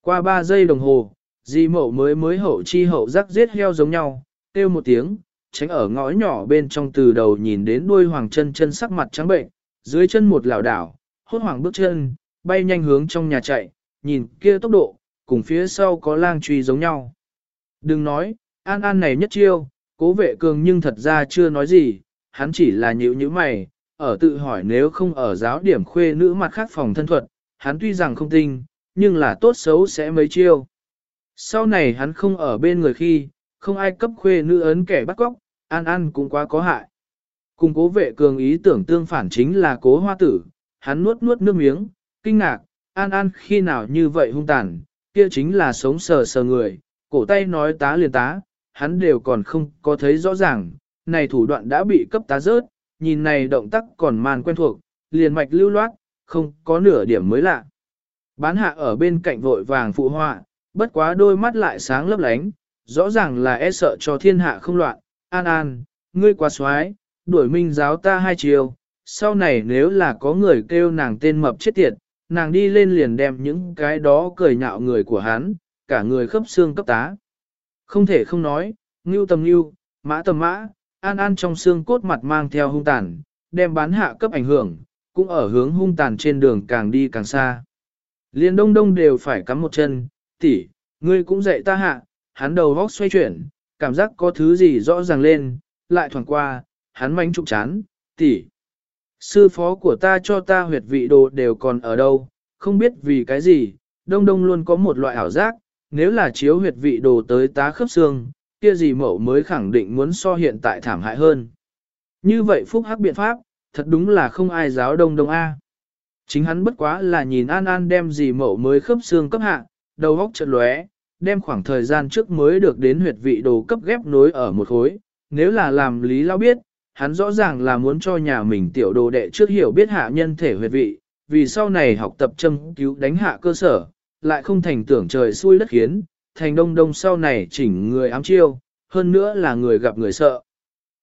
Qua 3 giây đồng hồ, dì mẫu mới mới hậu chi hậu rắc giết heo giống nhau, kêu một tiếng, tránh ở ngõ nhỏ bên trong từ đầu nhìn đến đuôi hoàng chân chân sắc mặt trắng bệnh, dưới chân một lảo đảo, hốt hoảng bước chân, bay nhanh hướng trong nhà chạy, nhìn kia tốc độ, cùng phía sau có lang truy giống nhau. Đừng nói, An An này nhất chiêu, cố vệ cường nhưng thật ra chưa nói gì, hắn chỉ là nhíu nhíu mày, ở tự hỏi nếu không ở giáo điểm khuê nữ mặt khác phòng thân thuật, hắn tuy rằng không tin, nhưng là tốt xấu sẽ mấy chiêu. Sau này hắn không ở bên người khi, không ai cấp khuê nữ ấn kẻ bắt cóc, An An cũng quá có hại. Cùng cố vệ cường ý tưởng tương phản chính là cố hoa tử, hắn nuốt nuốt nước miếng, kinh ngạc, An An khi nào như vậy hung tàn, kia chính là sống sờ sờ người, cổ tay nói tá liền tá, hắn đều còn không có thấy rõ ràng, này thủ đoạn đã bị cấp tá rớt, nhìn này động tác còn màn quen thuộc, liền mạch lưu loát, không có nửa điểm mới lạ. Bán hạ ở bên cạnh vội vàng phụ họa, bất quá đôi mắt lại sáng lấp lánh, rõ ràng là e sợ cho thiên hạ không loạn, an an, ngươi quá xoái, đuổi minh giáo ta hai chiều, sau này nếu là có người kêu nàng tên mập chết tiệt, nàng đi lên liền đem những cái đó cười nhạo người của hắn, cả người khớp xương cấp tá. Không thể không nói, ngưu tầm ngưu, mã tầm mã, an an trong xương cốt mặt mang theo hung tàn, đem bán hạ cấp ảnh hưởng, cũng ở hướng hung tàn trên đường càng đi càng xa. Liên đông đông đều phải cắm một chân, tỷ, ngươi cũng dạy ta hạ, hắn đầu vóc xoay chuyển, cảm giác có thứ gì rõ ràng lên, lại thoảng qua, hắn mánh trụng chán, tỷ. Sư phó của ta cho ta huyệt vị đồ đều còn ở đâu, không biết vì cái gì, đông đông luôn có một loại ảo giác, nếu là chiếu huyệt vị đồ tới tá khớp xương, kia gì mẫu mới khẳng định muốn so hiện tại thảm hại hơn. Như vậy phúc hắc biện pháp, thật đúng là không ai giáo đông đông A. Chính hắn bất quá là nhìn An An đem gì mẫu mới khớp xương cấp hạ, đầu góc chợt lóe, đem khoảng thời gian trước mới được đến huyệt vị đồ cấp ghép nối ở một khối. Nếu là làm lý lao biết, hắn rõ ràng là muốn cho nhà mình tiểu đồ đệ trước hiểu biết hạ nhân thể huyệt vị, vì sau này học tập châm cứu đánh hạ cơ sở, lại không thành tưởng trời xui đất khiến, thành đông đông sau này chỉnh người ám chiêu, hơn nữa là người gặp người sợ.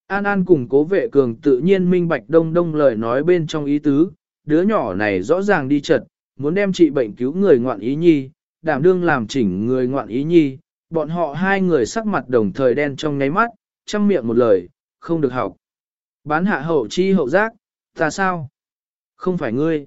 An An cùng cố vệ cường tự nhiên minh bạch đông đông lời nói bên trong ý tứ, đứa nhỏ này rõ ràng đi chật, muốn đem trị bệnh cứu người ngoạn ý nhi, đảm đương làm chỉnh người ngoạn ý nhi, bọn họ hai người sắc mặt đồng thời đen trong ngáy mắt, chăm miệng một lời, không được học. Bán hạ hậu chi hậu giác, ta sao? Không phải ngươi.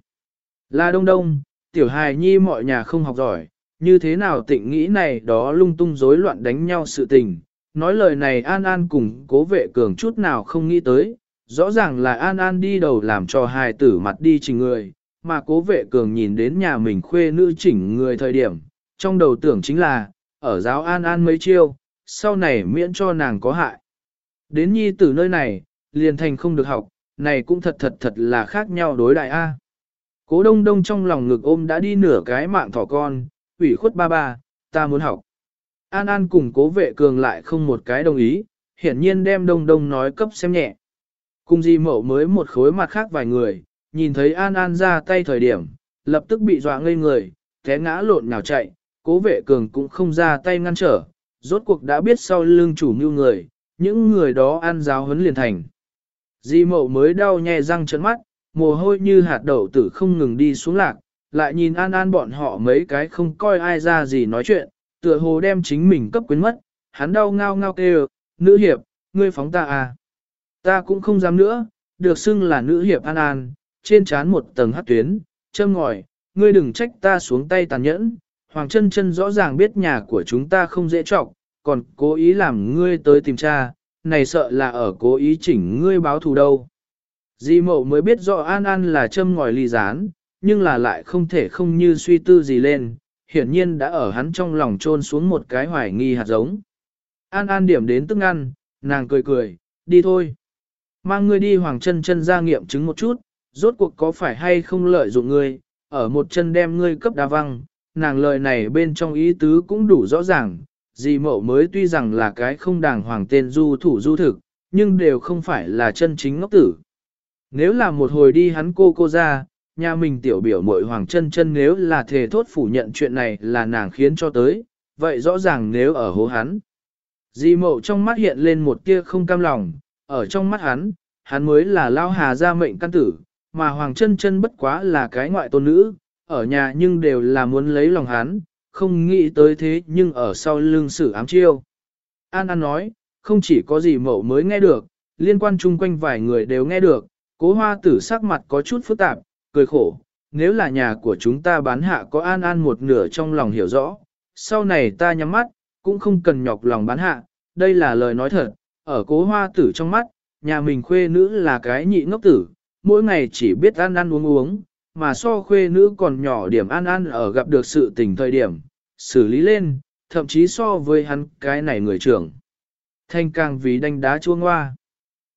Là đông đông, tiểu hài nhi mọi nhà không học giỏi, như thế nào tịnh nghĩ này đó lung tung rối loạn đánh nhau sự tình. Nói lời này An An cùng cố vệ cường chút nào không nghĩ tới, rõ ràng là An An đi đầu làm cho hài tử mặt đi chỉnh người, mà cố vệ cường nhìn đến nhà mình khuê nữ chỉnh người thời điểm, trong đầu tưởng chính là, ở giáo An An mấy chiêu, sau này miễn cho nàng có hại. Đến nhi tử nơi này, liền thành không được học, này cũng thật thật thật là khác nhau đối đại A. Cố đông đông trong lòng ngực ôm đã đi nửa cái mạng thỏ con, ủy khuất ba ba, ta muốn học. An An cùng cố vệ cường lại không một cái đồng ý, hiển nhiên đem đông đông nói cấp xem nhẹ. Cùng di mẫu mới một khối mặt khác vài người, nhìn thấy An An ra tay thời điểm, lập tức bị dọa ngây người, té ngã lộn nhào chạy, cố vệ cường cũng không ra tay ngăn trở, rốt cuộc đã biết sau lưng chủ mưu người, những người đó ăn giáo huấn liền thành. Di mậu mới đau nhè răng trấn mắt, mồ hôi như hạt đậu tử không ngừng đi xuống lạc, lại nhìn an an bọn họ mấy cái không coi ai ra gì nói chuyện, tựa hồ đem chính mình cấp quyến mất, hắn đau ngao ngao kêu, nữ hiệp, ngươi phóng ta à. Ta cũng không dám nữa, được xưng là nữ hiệp an an, trên trán một tầng hát tuyến, châm ngòi, ngươi đừng trách ta xuống tay tàn nhẫn, Hoàng chân chân rõ ràng biết nhà của chúng ta không dễ trọng, còn cố ý làm ngươi tới tìm cha, này sợ là ở cố ý chỉnh ngươi báo thù đâu. Di mậu mới biết rõ An An là châm ngòi ly rán, nhưng là lại không thể không như suy tư gì lên, hiển nhiên đã ở hắn trong lòng trôn xuống một cái hoài nghi hạt giống. An An điểm đến tức ăn, nàng cười cười, đi thôi. Mang ngươi đi Hoàng chân chân ra nghiệm chứng một chút, rốt cuộc có phải hay không lợi dụng ngươi, ở một chân đem ngươi cấp đa văng, nàng lời này bên trong ý tứ cũng đủ rõ ràng, dì mậu mới tuy rằng là cái không đàng hoàng tên du thủ du thực, nhưng đều không phải là chân chính ngốc tử. Nếu là một hồi đi hắn cô cô ra, nhà mình tiểu biểu mội hoàng chân chân nếu là thề thốt phủ nhận chuyện này là nàng khiến cho tới, vậy rõ ràng nếu ở hố hắn. Dì mậu trong mắt hiện lên một tia không cam lòng, ở trong mắt hắn, hắn mới là lao hà gia mệnh căn tử, mà Hoàng chân chân bất quá là cái ngoại tôn nữ, ở nhà nhưng đều là muốn lấy lòng hắn, không nghĩ tới thế nhưng ở sau lưng sử ám chiêu. An An nói, không chỉ có gì mậu mới nghe được, liên quan chung quanh vài người đều nghe được, cố hoa tử sắc mặt có chút phức tạp, cười khổ, nếu là nhà của chúng ta bán hạ có An An một nửa trong lòng hiểu rõ, sau này ta nhắm mắt, cũng không cần nhọc lòng bán hạ, đây là lời nói thật, ở cố hoa tử trong mắt, nhà mình khuê nữ là cái nhị ngốc tử, mỗi ngày chỉ biết ăn ăn uống uống, mà so khuê nữ còn nhỏ điểm an an ở gặp được sự tình thời điểm, xử lý lên, thậm chí so với hắn cái này người trưởng. Thanh càng vì đánh đá chuông hoa.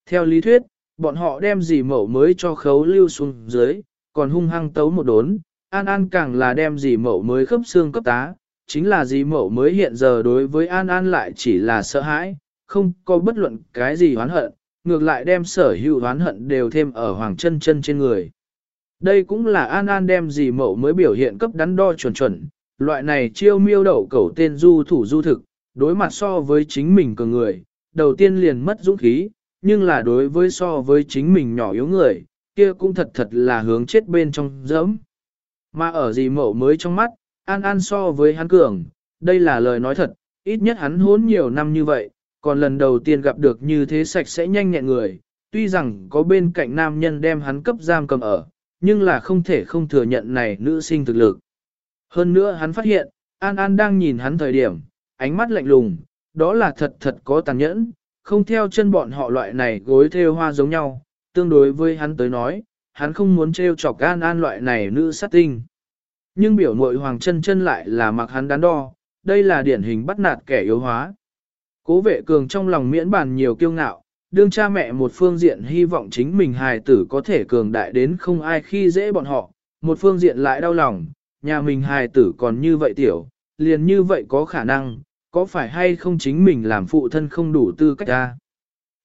Theo lý thuyết, bọn họ đem gì mẫu mới cho khấu lưu xuống dưới, còn hung hăng tấu một đốn, An An càng là đem gì mẫu mới khớp xương cấp tá, chính là gì mẫu mới hiện giờ đối với An An lại chỉ là sợ hãi, không có bất luận cái gì hoán hận, ngược lại đem sở hữu hoán hận đều thêm ở hoàng chân chân trên người. Đây cũng là An An đem gì mẫu mới biểu hiện cấp đắn đo chuẩn chuẩn, loại này chiêu miêu đậu cẩu tên du thủ du thực, đối mặt so với chính mình cường người, đầu tiên liền mất dũng khí, nhưng là đối với so với chính mình nhỏ yếu người, kia cũng thật thật là hướng chết bên trong dẫm. Mà ở gì mẫu mới trong mắt, An An so với hắn cường, đây là lời nói thật, ít nhất hắn hốn nhiều năm như vậy, còn lần đầu tiên gặp được như thế sạch sẽ nhanh nhẹn người, tuy rằng có bên cạnh nam nhân đem hắn cấp giam cầm ở, nhưng là không thể không thừa nhận này nữ sinh thực lực. Hơn nữa hắn phát hiện, An An đang nhìn hắn thời điểm, ánh mắt lạnh lùng, đó là thật thật có tàn nhẫn, không theo chân bọn họ loại này gối theo hoa giống nhau, tương đối với hắn tới nói, hắn không muốn trêu chọc An An loại này nữ sát tinh. Nhưng biểu mội Hoàng chân chân lại là mặc hắn đắn đo, đây là điển hình bắt nạt kẻ yếu hóa. Cố vệ cường trong lòng miễn bàn nhiều kiêu ngạo, đương cha mẹ một phương diện hy vọng chính mình hài tử có thể cường đại đến không ai khi dễ bọn họ, một phương diện lại đau lòng, nhà mình hài tử còn như vậy tiểu, liền như vậy có khả năng, có phải hay không chính mình làm phụ thân không đủ tư cách ra.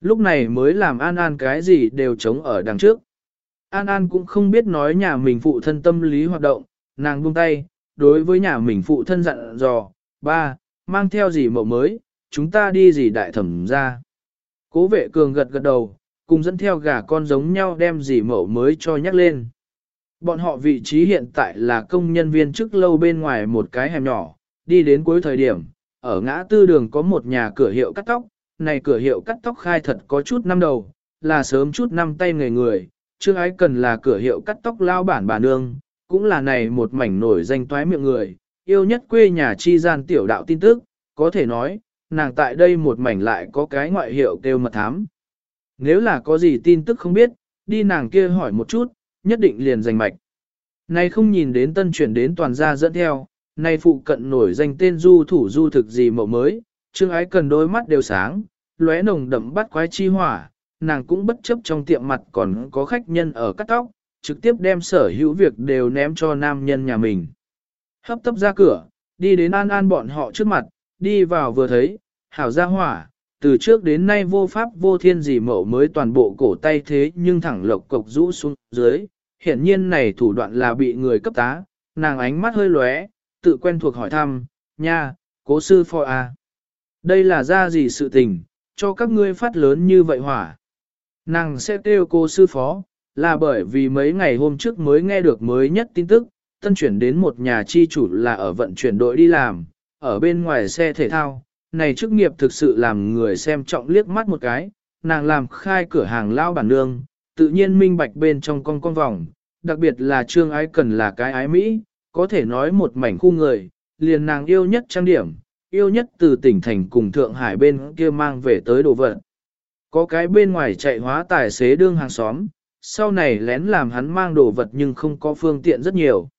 Lúc này mới làm An An cái gì đều chống ở đằng trước. An An cũng không biết nói nhà mình phụ thân tâm lý hoạt động, nàng buông tay, đối với nhà mình phụ thân dặn dò, ba, mang theo gì mẫu mới, chúng ta đi gì đại thẩm ra. Cố vệ cường gật gật đầu, cùng dẫn theo gà con giống nhau đem dì mẫu mới cho nhắc lên. Bọn họ vị trí hiện tại là công nhân viên chức lâu bên ngoài một cái hẻm nhỏ, đi đến cuối thời điểm, ở ngã tư đường có một nhà cửa hiệu cắt tóc, này cửa hiệu cắt tóc khai thật có chút năm đầu, là sớm chút năm tay người người, chưa ái cần là cửa hiệu cắt tóc lao bản bà nương, cũng là này một mảnh nổi danh toái miệng người, yêu nhất quê nhà chi gian tiểu đạo tin tức, có thể nói, nàng tại đây một mảnh lại có cái ngoại hiệu kêu mật thám. Nếu là có gì tin tức không biết, đi nàng kia hỏi một chút, nhất định liền giành mạch. Này không nhìn đến tân chuyển đến toàn gia dẫn theo, này phụ cận nổi danh tên du thủ du thực gì mẫu mới, trương ái cần đôi mắt đều sáng, lóe nồng đậm bắt quái chi hỏa, nàng cũng bất chấp trong tiệm mặt còn có khách nhân ở cắt tóc, trực tiếp đem sở hữu việc đều ném cho nam nhân nhà mình. Hấp tấp ra cửa, đi đến an an bọn họ trước mặt, đi vào vừa thấy, hảo gia hỏa, từ trước đến nay vô pháp vô thiên gì mẫu mới toàn bộ cổ tay thế nhưng thẳng lộc cộc rũ xuống dưới, hiển nhiên này thủ đoạn là bị người cấp tá, nàng ánh mắt hơi lóe, tự quen thuộc hỏi thăm, nha, cố sư phò à. Đây là ra gì sự tình, cho các ngươi phát lớn như vậy hỏa. Nàng sẽ kêu cô sư phó, là bởi vì mấy ngày hôm trước mới nghe được mới nhất tin tức, tân chuyển đến một nhà chi chủ là ở vận chuyển đội đi làm, ở bên ngoài xe thể thao, này chức nghiệp thực sự làm người xem trọng liếc mắt một cái, nàng làm khai cửa hàng lao bản nương, tự nhiên minh bạch bên trong con con vòng, đặc biệt là trương ái cần là cái ái Mỹ, có thể nói một mảnh khu người, liền nàng yêu nhất trang điểm, yêu nhất từ tỉnh thành cùng Thượng Hải bên kia mang về tới đồ vật. Có cái bên ngoài chạy hóa tài xế đương hàng xóm, sau này lén làm hắn mang đồ vật nhưng không có phương tiện rất nhiều.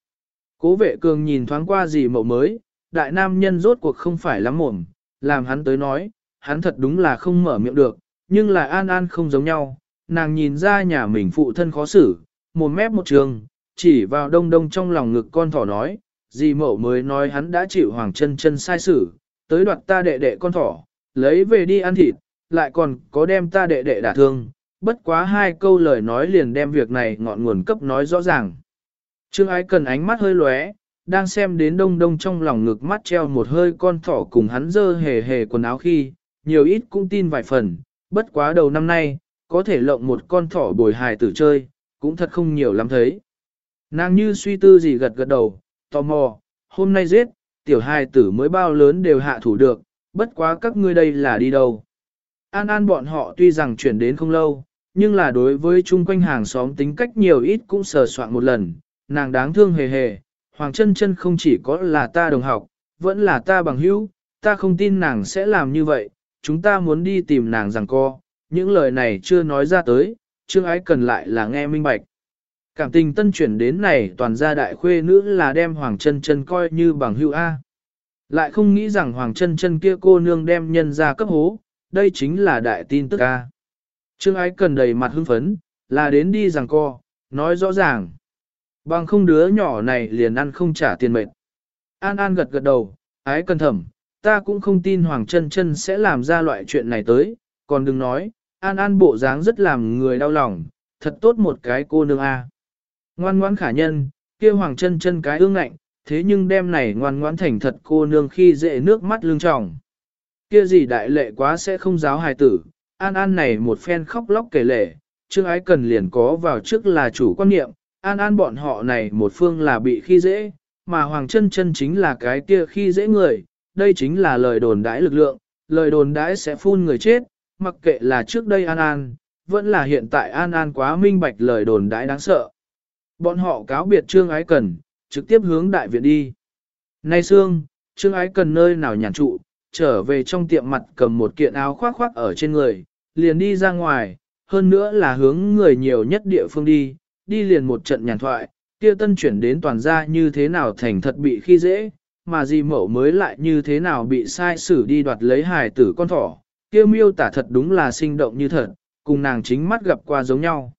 Cố vệ cường nhìn thoáng qua gì mẫu mới, đại nam nhân rốt cuộc không phải lắm mồm, làm hắn tới nói, hắn thật đúng là không mở miệng được, nhưng là an an không giống nhau, nàng nhìn ra nhà mình phụ thân khó xử, một mép một trường, chỉ vào đông đông trong lòng ngực con thỏ nói, dì mẫu mới nói hắn đã chịu hoàng chân chân sai xử, tới đoạt ta đệ đệ con thỏ, lấy về đi ăn thịt, lại còn có đem ta đệ đệ đả thương, bất quá hai câu lời nói liền đem việc này ngọn nguồn cấp nói rõ ràng. Trương ái cần ánh mắt hơi lóe, đang xem đến đông đông trong lòng ngực mắt treo một hơi con thỏ cùng hắn dơ hề hề quần áo khi, nhiều ít cũng tin vài phần, bất quá đầu năm nay, có thể lộng một con thỏ bồi hài tử chơi, cũng thật không nhiều lắm thấy. Nàng như suy tư gì gật gật đầu, tò mò, hôm nay giết, tiểu hài tử mới bao lớn đều hạ thủ được, bất quá các ngươi đây là đi đâu. An An bọn họ tuy rằng chuyển đến không lâu, nhưng là đối với chung quanh hàng xóm tính cách nhiều ít cũng sờ soạn một lần, nàng đáng thương hề hề, Hoàng chân chân không chỉ có là ta đồng học, vẫn là ta bằng hữu, ta không tin nàng sẽ làm như vậy, chúng ta muốn đi tìm nàng rằng co, những lời này chưa nói ra tới, Trương Ái cần lại là nghe minh bạch. Cảm tình tân chuyển đến này toàn gia đại khuê nữ là đem Hoàng chân chân coi như bằng hữu A. Lại không nghĩ rằng Hoàng chân chân kia cô nương đem nhân ra cấp hố, đây chính là đại tin tức A. Trương Ái cần đầy mặt hưng phấn, là đến đi rằng co, nói rõ ràng. Bằng không đứa nhỏ này liền ăn không trả tiền mệt. An An gật gật đầu, ái cần thầm, ta cũng không tin Hoàng chân chân sẽ làm ra loại chuyện này tới, còn đừng nói, An An bộ dáng rất làm người đau lòng, thật tốt một cái cô nương a. Ngoan ngoãn khả nhân, kia Hoàng chân chân cái ương ngạnh, thế nhưng đêm này ngoan ngoãn thành thật cô nương khi dễ nước mắt lưng tròng. Kia gì đại lệ quá sẽ không giáo hài tử, An An này một phen khóc lóc kể lệ, Trương Ái Cần liền có vào trước là chủ quan niệm, An An bọn họ này một phương là bị khi dễ, mà Hoàng chân chân chính là cái kia khi dễ người, đây chính là lời đồn đãi lực lượng, lời đồn đãi sẽ phun người chết, mặc kệ là trước đây An An, vẫn là hiện tại An An quá minh bạch lời đồn đãi đáng sợ. Bọn họ cáo biệt Trương Ái Cần, trực tiếp hướng đại viện đi. Nay Sương, Trương Ái Cần nơi nào nhàn trụ, trở về trong tiệm mặt cầm một kiện áo khoác khoác ở trên người, liền đi ra ngoài, hơn nữa là hướng người nhiều nhất địa phương đi, đi liền một trận nhàn thoại, kia tân chuyển đến toàn gia như thế nào thành thật bị khi dễ, mà gì mẫu mới lại như thế nào bị sai xử đi đoạt lấy hài tử con thỏ, kia miêu tả thật đúng là sinh động như thật, cùng nàng chính mắt gặp qua giống nhau.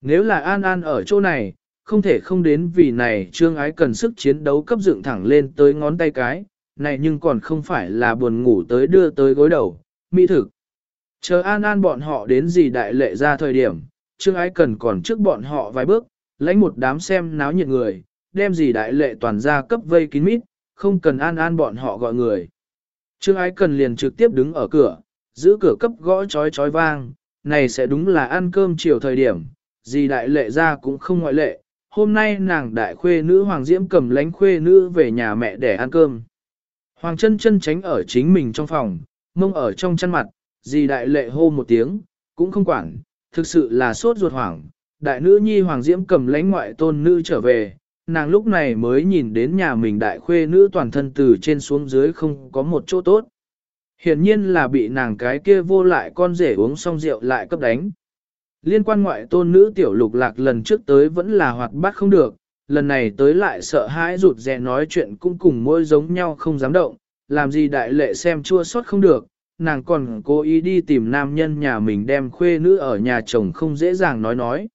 Nếu là An An ở chỗ này, không thể không đến vì này trương ái cần sức chiến đấu cấp dựng thẳng lên tới ngón tay cái, này nhưng còn không phải là buồn ngủ tới đưa tới gối đầu, mỹ thực. Chờ An An bọn họ đến gì đại lệ ra thời điểm, Trương Ái Cần còn trước bọn họ vài bước, lãnh một đám xem náo nhiệt người, đem gì đại lệ toàn ra cấp vây kín mít, không cần An An bọn họ gọi người. Trương Ái Cần liền trực tiếp đứng ở cửa, giữ cửa cấp gõ chói chói vang, này sẽ đúng là ăn cơm chiều thời điểm, gì đại lệ ra cũng không ngoại lệ, hôm nay nàng đại khuê nữ Hoàng Diễm cầm lánh khuê nữ về nhà mẹ để ăn cơm. Hoàng chân chân tránh ở chính mình trong phòng, mông ở trong chăn mặt, gì đại lệ hô một tiếng, cũng không quản, thực sự là sốt ruột hoảng. Đại nữ nhi Hoàng Diễm cầm lãnh ngoại tôn nữ trở về, nàng lúc này mới nhìn đến nhà mình đại khuê nữ toàn thân từ trên xuống dưới không có một chỗ tốt. Hiển nhiên là bị nàng cái kia vô lại con rể uống xong rượu lại cấp đánh. Liên quan ngoại tôn nữ tiểu lục lạc lần trước tới vẫn là hoạt bát không được, lần này tới lại sợ hãi rụt rè nói chuyện cũng cùng môi giống nhau không dám động, làm gì đại lệ xem chua sót không được, nàng còn cố ý đi tìm nam nhân nhà mình đem khuê nữ ở nhà chồng không dễ dàng nói nói.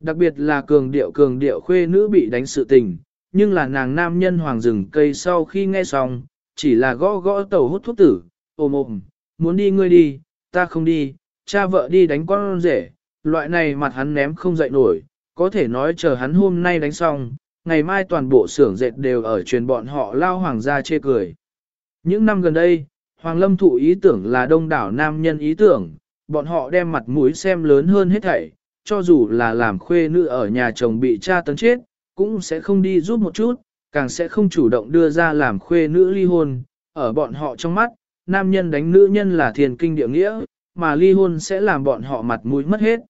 Đặc biệt là cường điệu cường điệu khuê nữ bị đánh sự tình, nhưng là nàng nam nhân hoàng rừng cây sau khi nghe xong, chỉ là gõ gõ tàu hút thuốc tử, ôm ôm, muốn đi ngươi đi, ta không đi, cha vợ đi đánh con rể, loại này mặt hắn ném không dậy nổi, có thể nói chờ hắn hôm nay đánh xong, ngày mai toàn bộ xưởng dệt đều ở truyền bọn họ lao hoàng gia chê cười. Những năm gần đây, Hoàng Lâm thụ ý tưởng là đông đảo nam nhân ý tưởng, bọn họ đem mặt mũi xem lớn hơn hết thảy, cho dù là làm khuê nữ ở nhà chồng bị cha tấn chết, cũng sẽ không đi giúp một chút, càng sẽ không chủ động đưa ra làm khuê nữ ly hôn. Ở bọn họ trong mắt, nam nhân đánh nữ nhân là thiền kinh địa nghĩa, mà ly hôn sẽ làm bọn họ mặt mũi mất hết.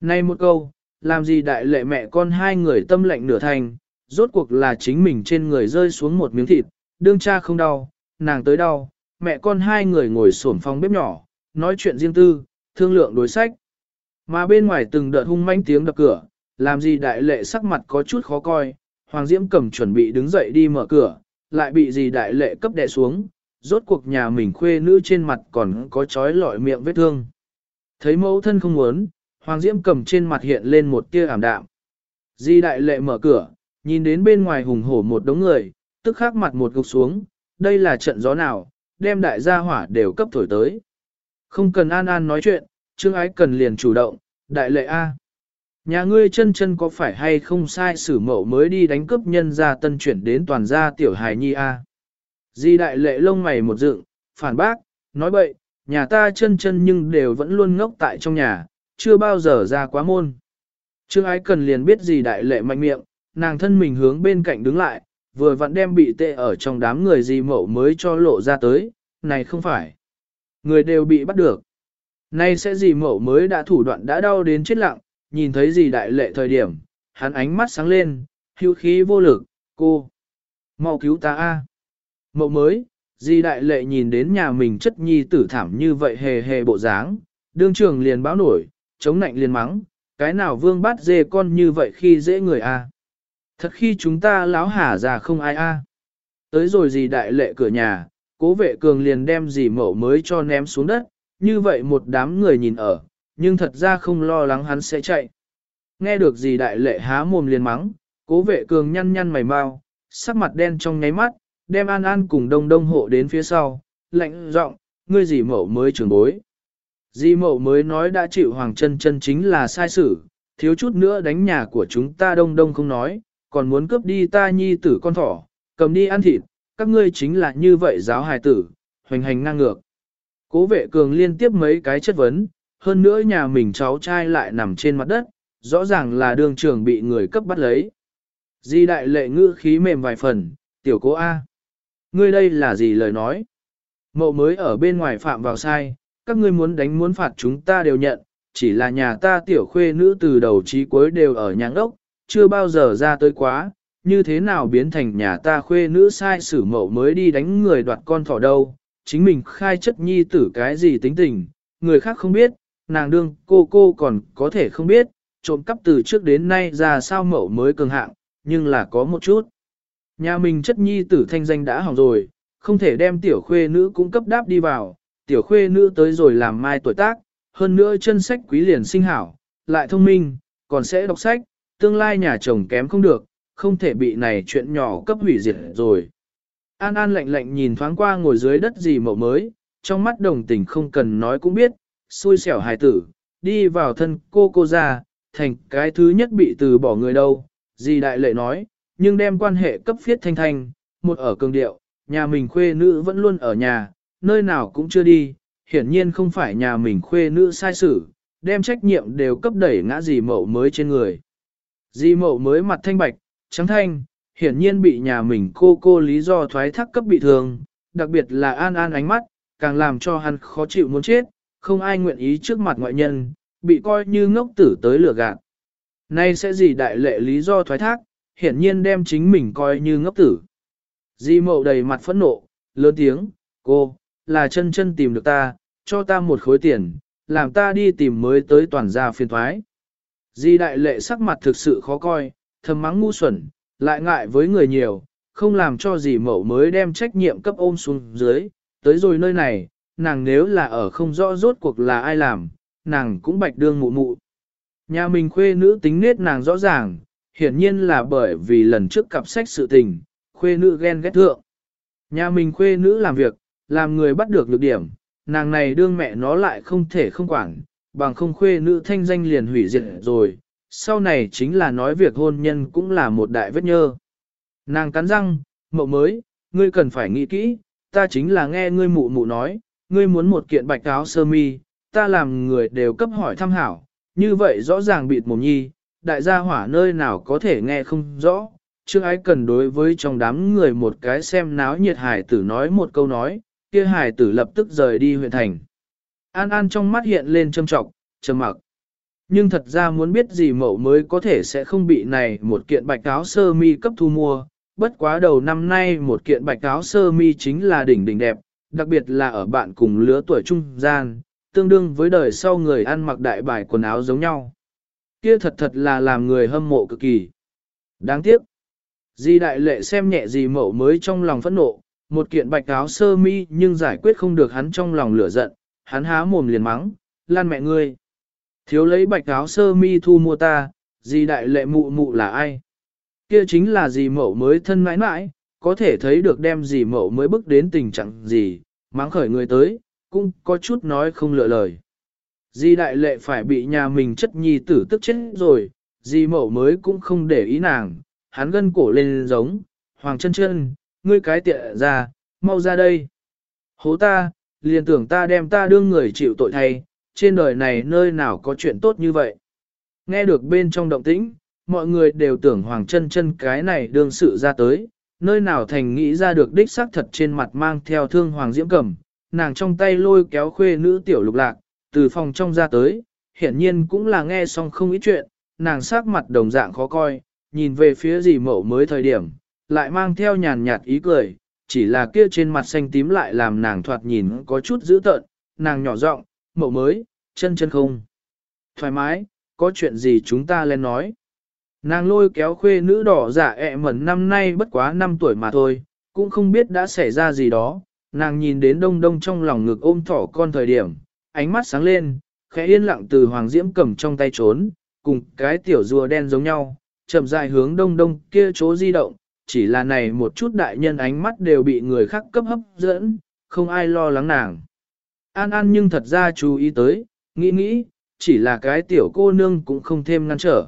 Nay một câu, làm gì đại lệ mẹ con hai người tâm lệnh nửa thành, rốt cuộc là chính mình trên người rơi xuống một miếng thịt, đương cha không đau, nàng tới đau, mẹ con hai người ngồi xổm phòng bếp nhỏ, nói chuyện riêng tư, thương lượng đối sách. Mà bên ngoài từng đợt hung manh tiếng đập cửa, làm gì đại lệ sắc mặt có chút khó coi, Hoàng Diễm cầm chuẩn bị đứng dậy đi mở cửa, lại bị gì đại lệ cấp đè xuống, rốt cuộc nhà mình khuê nữ trên mặt còn có chói lọi miệng vết thương. Thấy mẫu thân không muốn, Hoàng Diễm cầm trên mặt hiện lên một tia ảm đạm. Di đại lệ mở cửa, nhìn đến bên ngoài hùng hổ một đống người, tức khắc mặt một gục xuống, đây là trận gió nào, đem đại gia hỏa đều cấp thổi tới. Không cần an an nói chuyện, Trương Ái cần liền chủ động, đại lệ A. Nhà ngươi chân chân có phải hay không sai sử mẫu mới đi đánh cướp nhân gia tân chuyển đến toàn gia tiểu hài nhi A. Di đại lệ lông mày một dựng, phản bác, nói bậy, nhà ta chân chân nhưng đều vẫn luôn ngốc tại trong nhà, chưa bao giờ ra quá môn. Trương ái cần liền biết gì đại lệ mạnh miệng, nàng thân mình hướng bên cạnh đứng lại, vừa vặn đem bị tệ ở trong đám người gì mậu mới cho lộ ra tới, này không phải. Người đều bị bắt được. Nay sẽ gì mậu mới đã thủ đoạn đã đau đến chết lặng, nhìn thấy gì đại lệ thời điểm, hắn ánh mắt sáng lên, hưu khí vô lực, cô. mau cứu ta a Mậu mới, di đại lệ nhìn đến nhà mình chất nhi tử thảm như vậy hề hề bộ dáng, đương trường liền báo nổi, chống nạnh liền mắng, cái nào vương bắt dê con như vậy khi dễ người a Thật khi chúng ta láo hả già không ai a Tới rồi gì đại lệ cửa nhà, cố vệ cường liền đem gì mẫu mới cho ném xuống đất, như vậy một đám người nhìn ở, nhưng thật ra không lo lắng hắn sẽ chạy. Nghe được gì đại lệ há mồm liền mắng, cố vệ cường nhăn nhăn mày mau, sắc mặt đen trong nháy mắt, đem An An cùng đông đông hộ đến phía sau, lạnh giọng, ngươi gì mẫu mới trưởng bối. Di mẫu mới nói đã chịu hoàng chân chân chính là sai sự, thiếu chút nữa đánh nhà của chúng ta đông đông không nói, còn muốn cướp đi ta nhi tử con thỏ, cầm đi ăn thịt, các ngươi chính là như vậy giáo hài tử, hoành hành ngang ngược. Cố vệ cường liên tiếp mấy cái chất vấn, hơn nữa nhà mình cháu trai lại nằm trên mặt đất, rõ ràng là đường trưởng bị người cấp bắt lấy. Di đại lệ ngữ khí mềm vài phần, tiểu cố A. Ngươi đây là gì lời nói? Mậu mới ở bên ngoài phạm vào sai, các ngươi muốn đánh muốn phạt chúng ta đều nhận, chỉ là nhà ta tiểu khuê nữ từ đầu chí cuối đều ở nhà ốc, chưa bao giờ ra tới quá, như thế nào biến thành nhà ta khuê nữ sai sử mậu mới đi đánh người đoạt con thỏ đâu, chính mình khai chất nhi tử cái gì tính tình, người khác không biết, nàng đương cô cô còn có thể không biết, trộm cắp từ trước đến nay ra sao mậu mới cường hạng, nhưng là có một chút. Nhà mình chất nhi tử thanh danh đã hỏng rồi, không thể đem tiểu khuê nữ cũng cấp đáp đi vào, tiểu khuê nữ tới rồi làm mai tuổi tác, hơn nữa chân sách quý liền sinh hảo, lại thông minh, còn sẽ đọc sách, tương lai nhà chồng kém không được, không thể bị này chuyện nhỏ cấp hủy diệt rồi. An An lạnh lạnh nhìn thoáng qua ngồi dưới đất gì mậu mới, trong mắt đồng tình không cần nói cũng biết, xui xẻo hài tử, đi vào thân cô cô ra, thành cái thứ nhất bị từ bỏ người đâu, gì đại lệ nói, nhưng đem quan hệ cấp phiết thanh thanh, một ở cường điệu, nhà mình khuê nữ vẫn luôn ở nhà, nơi nào cũng chưa đi, hiển nhiên không phải nhà mình khuê nữ sai xử, đem trách nhiệm đều cấp đẩy ngã gì mậu mới trên người. Di mậu mới mặt thanh bạch, trắng thanh, hiển nhiên bị nhà mình cô cô lý do thoái thác cấp bị thương, đặc biệt là an an ánh mắt, càng làm cho hắn khó chịu muốn chết, không ai nguyện ý trước mặt ngoại nhân, bị coi như ngốc tử tới lửa gạt. Nay sẽ gì đại lệ lý do thoái thác, hiển nhiên đem chính mình coi như ngốc tử. Di mậu đầy mặt phẫn nộ, lớn tiếng, cô, là chân chân tìm được ta, cho ta một khối tiền, làm ta đi tìm mới tới toàn gia phiên thoái. Di đại lệ sắc mặt thực sự khó coi, thầm mắng ngu xuẩn, lại ngại với người nhiều, không làm cho gì mẫu mới đem trách nhiệm cấp ôm xuống dưới, tới rồi nơi này, nàng nếu là ở không rõ rốt cuộc là ai làm, nàng cũng bạch đương mụ mụ. Nhà mình khuê nữ tính nết nàng rõ ràng, hiển nhiên là bởi vì lần trước cặp sách sự tình, khuê nữ ghen ghét thượng. Nhà mình khuê nữ làm việc, làm người bắt được lược điểm, nàng này đương mẹ nó lại không thể không quản, bằng không khuê nữ thanh danh liền hủy diệt rồi, sau này chính là nói việc hôn nhân cũng là một đại vết nhơ. Nàng cắn răng, mộng mới, ngươi cần phải nghĩ kỹ, ta chính là nghe ngươi mụ mụ nói, ngươi muốn một kiện bạch áo sơ mi, ta làm người đều cấp hỏi thăm hảo, như vậy rõ ràng bịt mồm nhi, đại gia hỏa nơi nào có thể nghe không rõ. Trương ái cần đối với trong đám người một cái xem náo nhiệt hải tử nói một câu nói, kia hải tử lập tức rời đi huyện thành. An An trong mắt hiện lên châm trọng, trầm mặc. Nhưng thật ra muốn biết gì mẫu mới có thể sẽ không bị này một kiện bạch áo sơ mi cấp thu mua, bất quá đầu năm nay một kiện bạch áo sơ mi chính là đỉnh đỉnh đẹp, đặc biệt là ở bạn cùng lứa tuổi trung gian, tương đương với đời sau người ăn mặc đại bài quần áo giống nhau. Kia thật thật là làm người hâm mộ cực kỳ. Đáng tiếc. Di đại lệ xem nhẹ gì mẫu mới trong lòng phẫn nộ, một kiện bạch áo sơ mi nhưng giải quyết không được hắn trong lòng lửa giận, hắn há mồm liền mắng, lan mẹ ngươi. Thiếu lấy bạch áo sơ mi thu mua ta, gì đại lệ mụ mụ là ai? Kia chính là gì mẫu mới thân mãi mãi, có thể thấy được đem gì mẫu mới bước đến tình trạng gì, mắng khởi người tới, cũng có chút nói không lựa lời. Di đại lệ phải bị nhà mình chất nhi tử tức chết rồi, di mẫu mới cũng không để ý nàng, hắn gân cổ lên giống, hoàng chân chân, ngươi cái tiện ra, mau ra đây. Hố ta, liền tưởng ta đem ta đương người chịu tội thay, trên đời này nơi nào có chuyện tốt như vậy. Nghe được bên trong động tĩnh, mọi người đều tưởng Hoàng chân chân cái này đương sự ra tới, nơi nào thành nghĩ ra được đích xác thật trên mặt mang theo thương Hoàng Diễm Cẩm, nàng trong tay lôi kéo khuê nữ tiểu lục lạc, từ phòng trong ra tới, hiển nhiên cũng là nghe xong không ít chuyện, nàng sắc mặt đồng dạng khó coi, nhìn về phía gì mẫu mới thời điểm, lại mang theo nhàn nhạt ý cười, chỉ là kia trên mặt xanh tím lại làm nàng thoạt nhìn có chút dữ tợn, nàng nhỏ giọng, mẫu mới, chân chân không. Thoải mái, có chuyện gì chúng ta lên nói. Nàng lôi kéo khuê nữ đỏ giả ẹ mẩn năm nay bất quá 5 tuổi mà thôi, cũng không biết đã xảy ra gì đó. Nàng nhìn đến đông đông trong lòng ngực ôm thỏ con thời điểm, ánh mắt sáng lên, khẽ yên lặng từ hoàng diễm cầm trong tay trốn, cùng cái tiểu rùa đen giống nhau, chậm dài hướng đông đông kia chỗ di động, chỉ là này một chút đại nhân ánh mắt đều bị người khác cấp hấp dẫn, không ai lo lắng nàng. An An nhưng thật ra chú ý tới, nghĩ nghĩ, chỉ là cái tiểu cô nương cũng không thêm ngăn trở.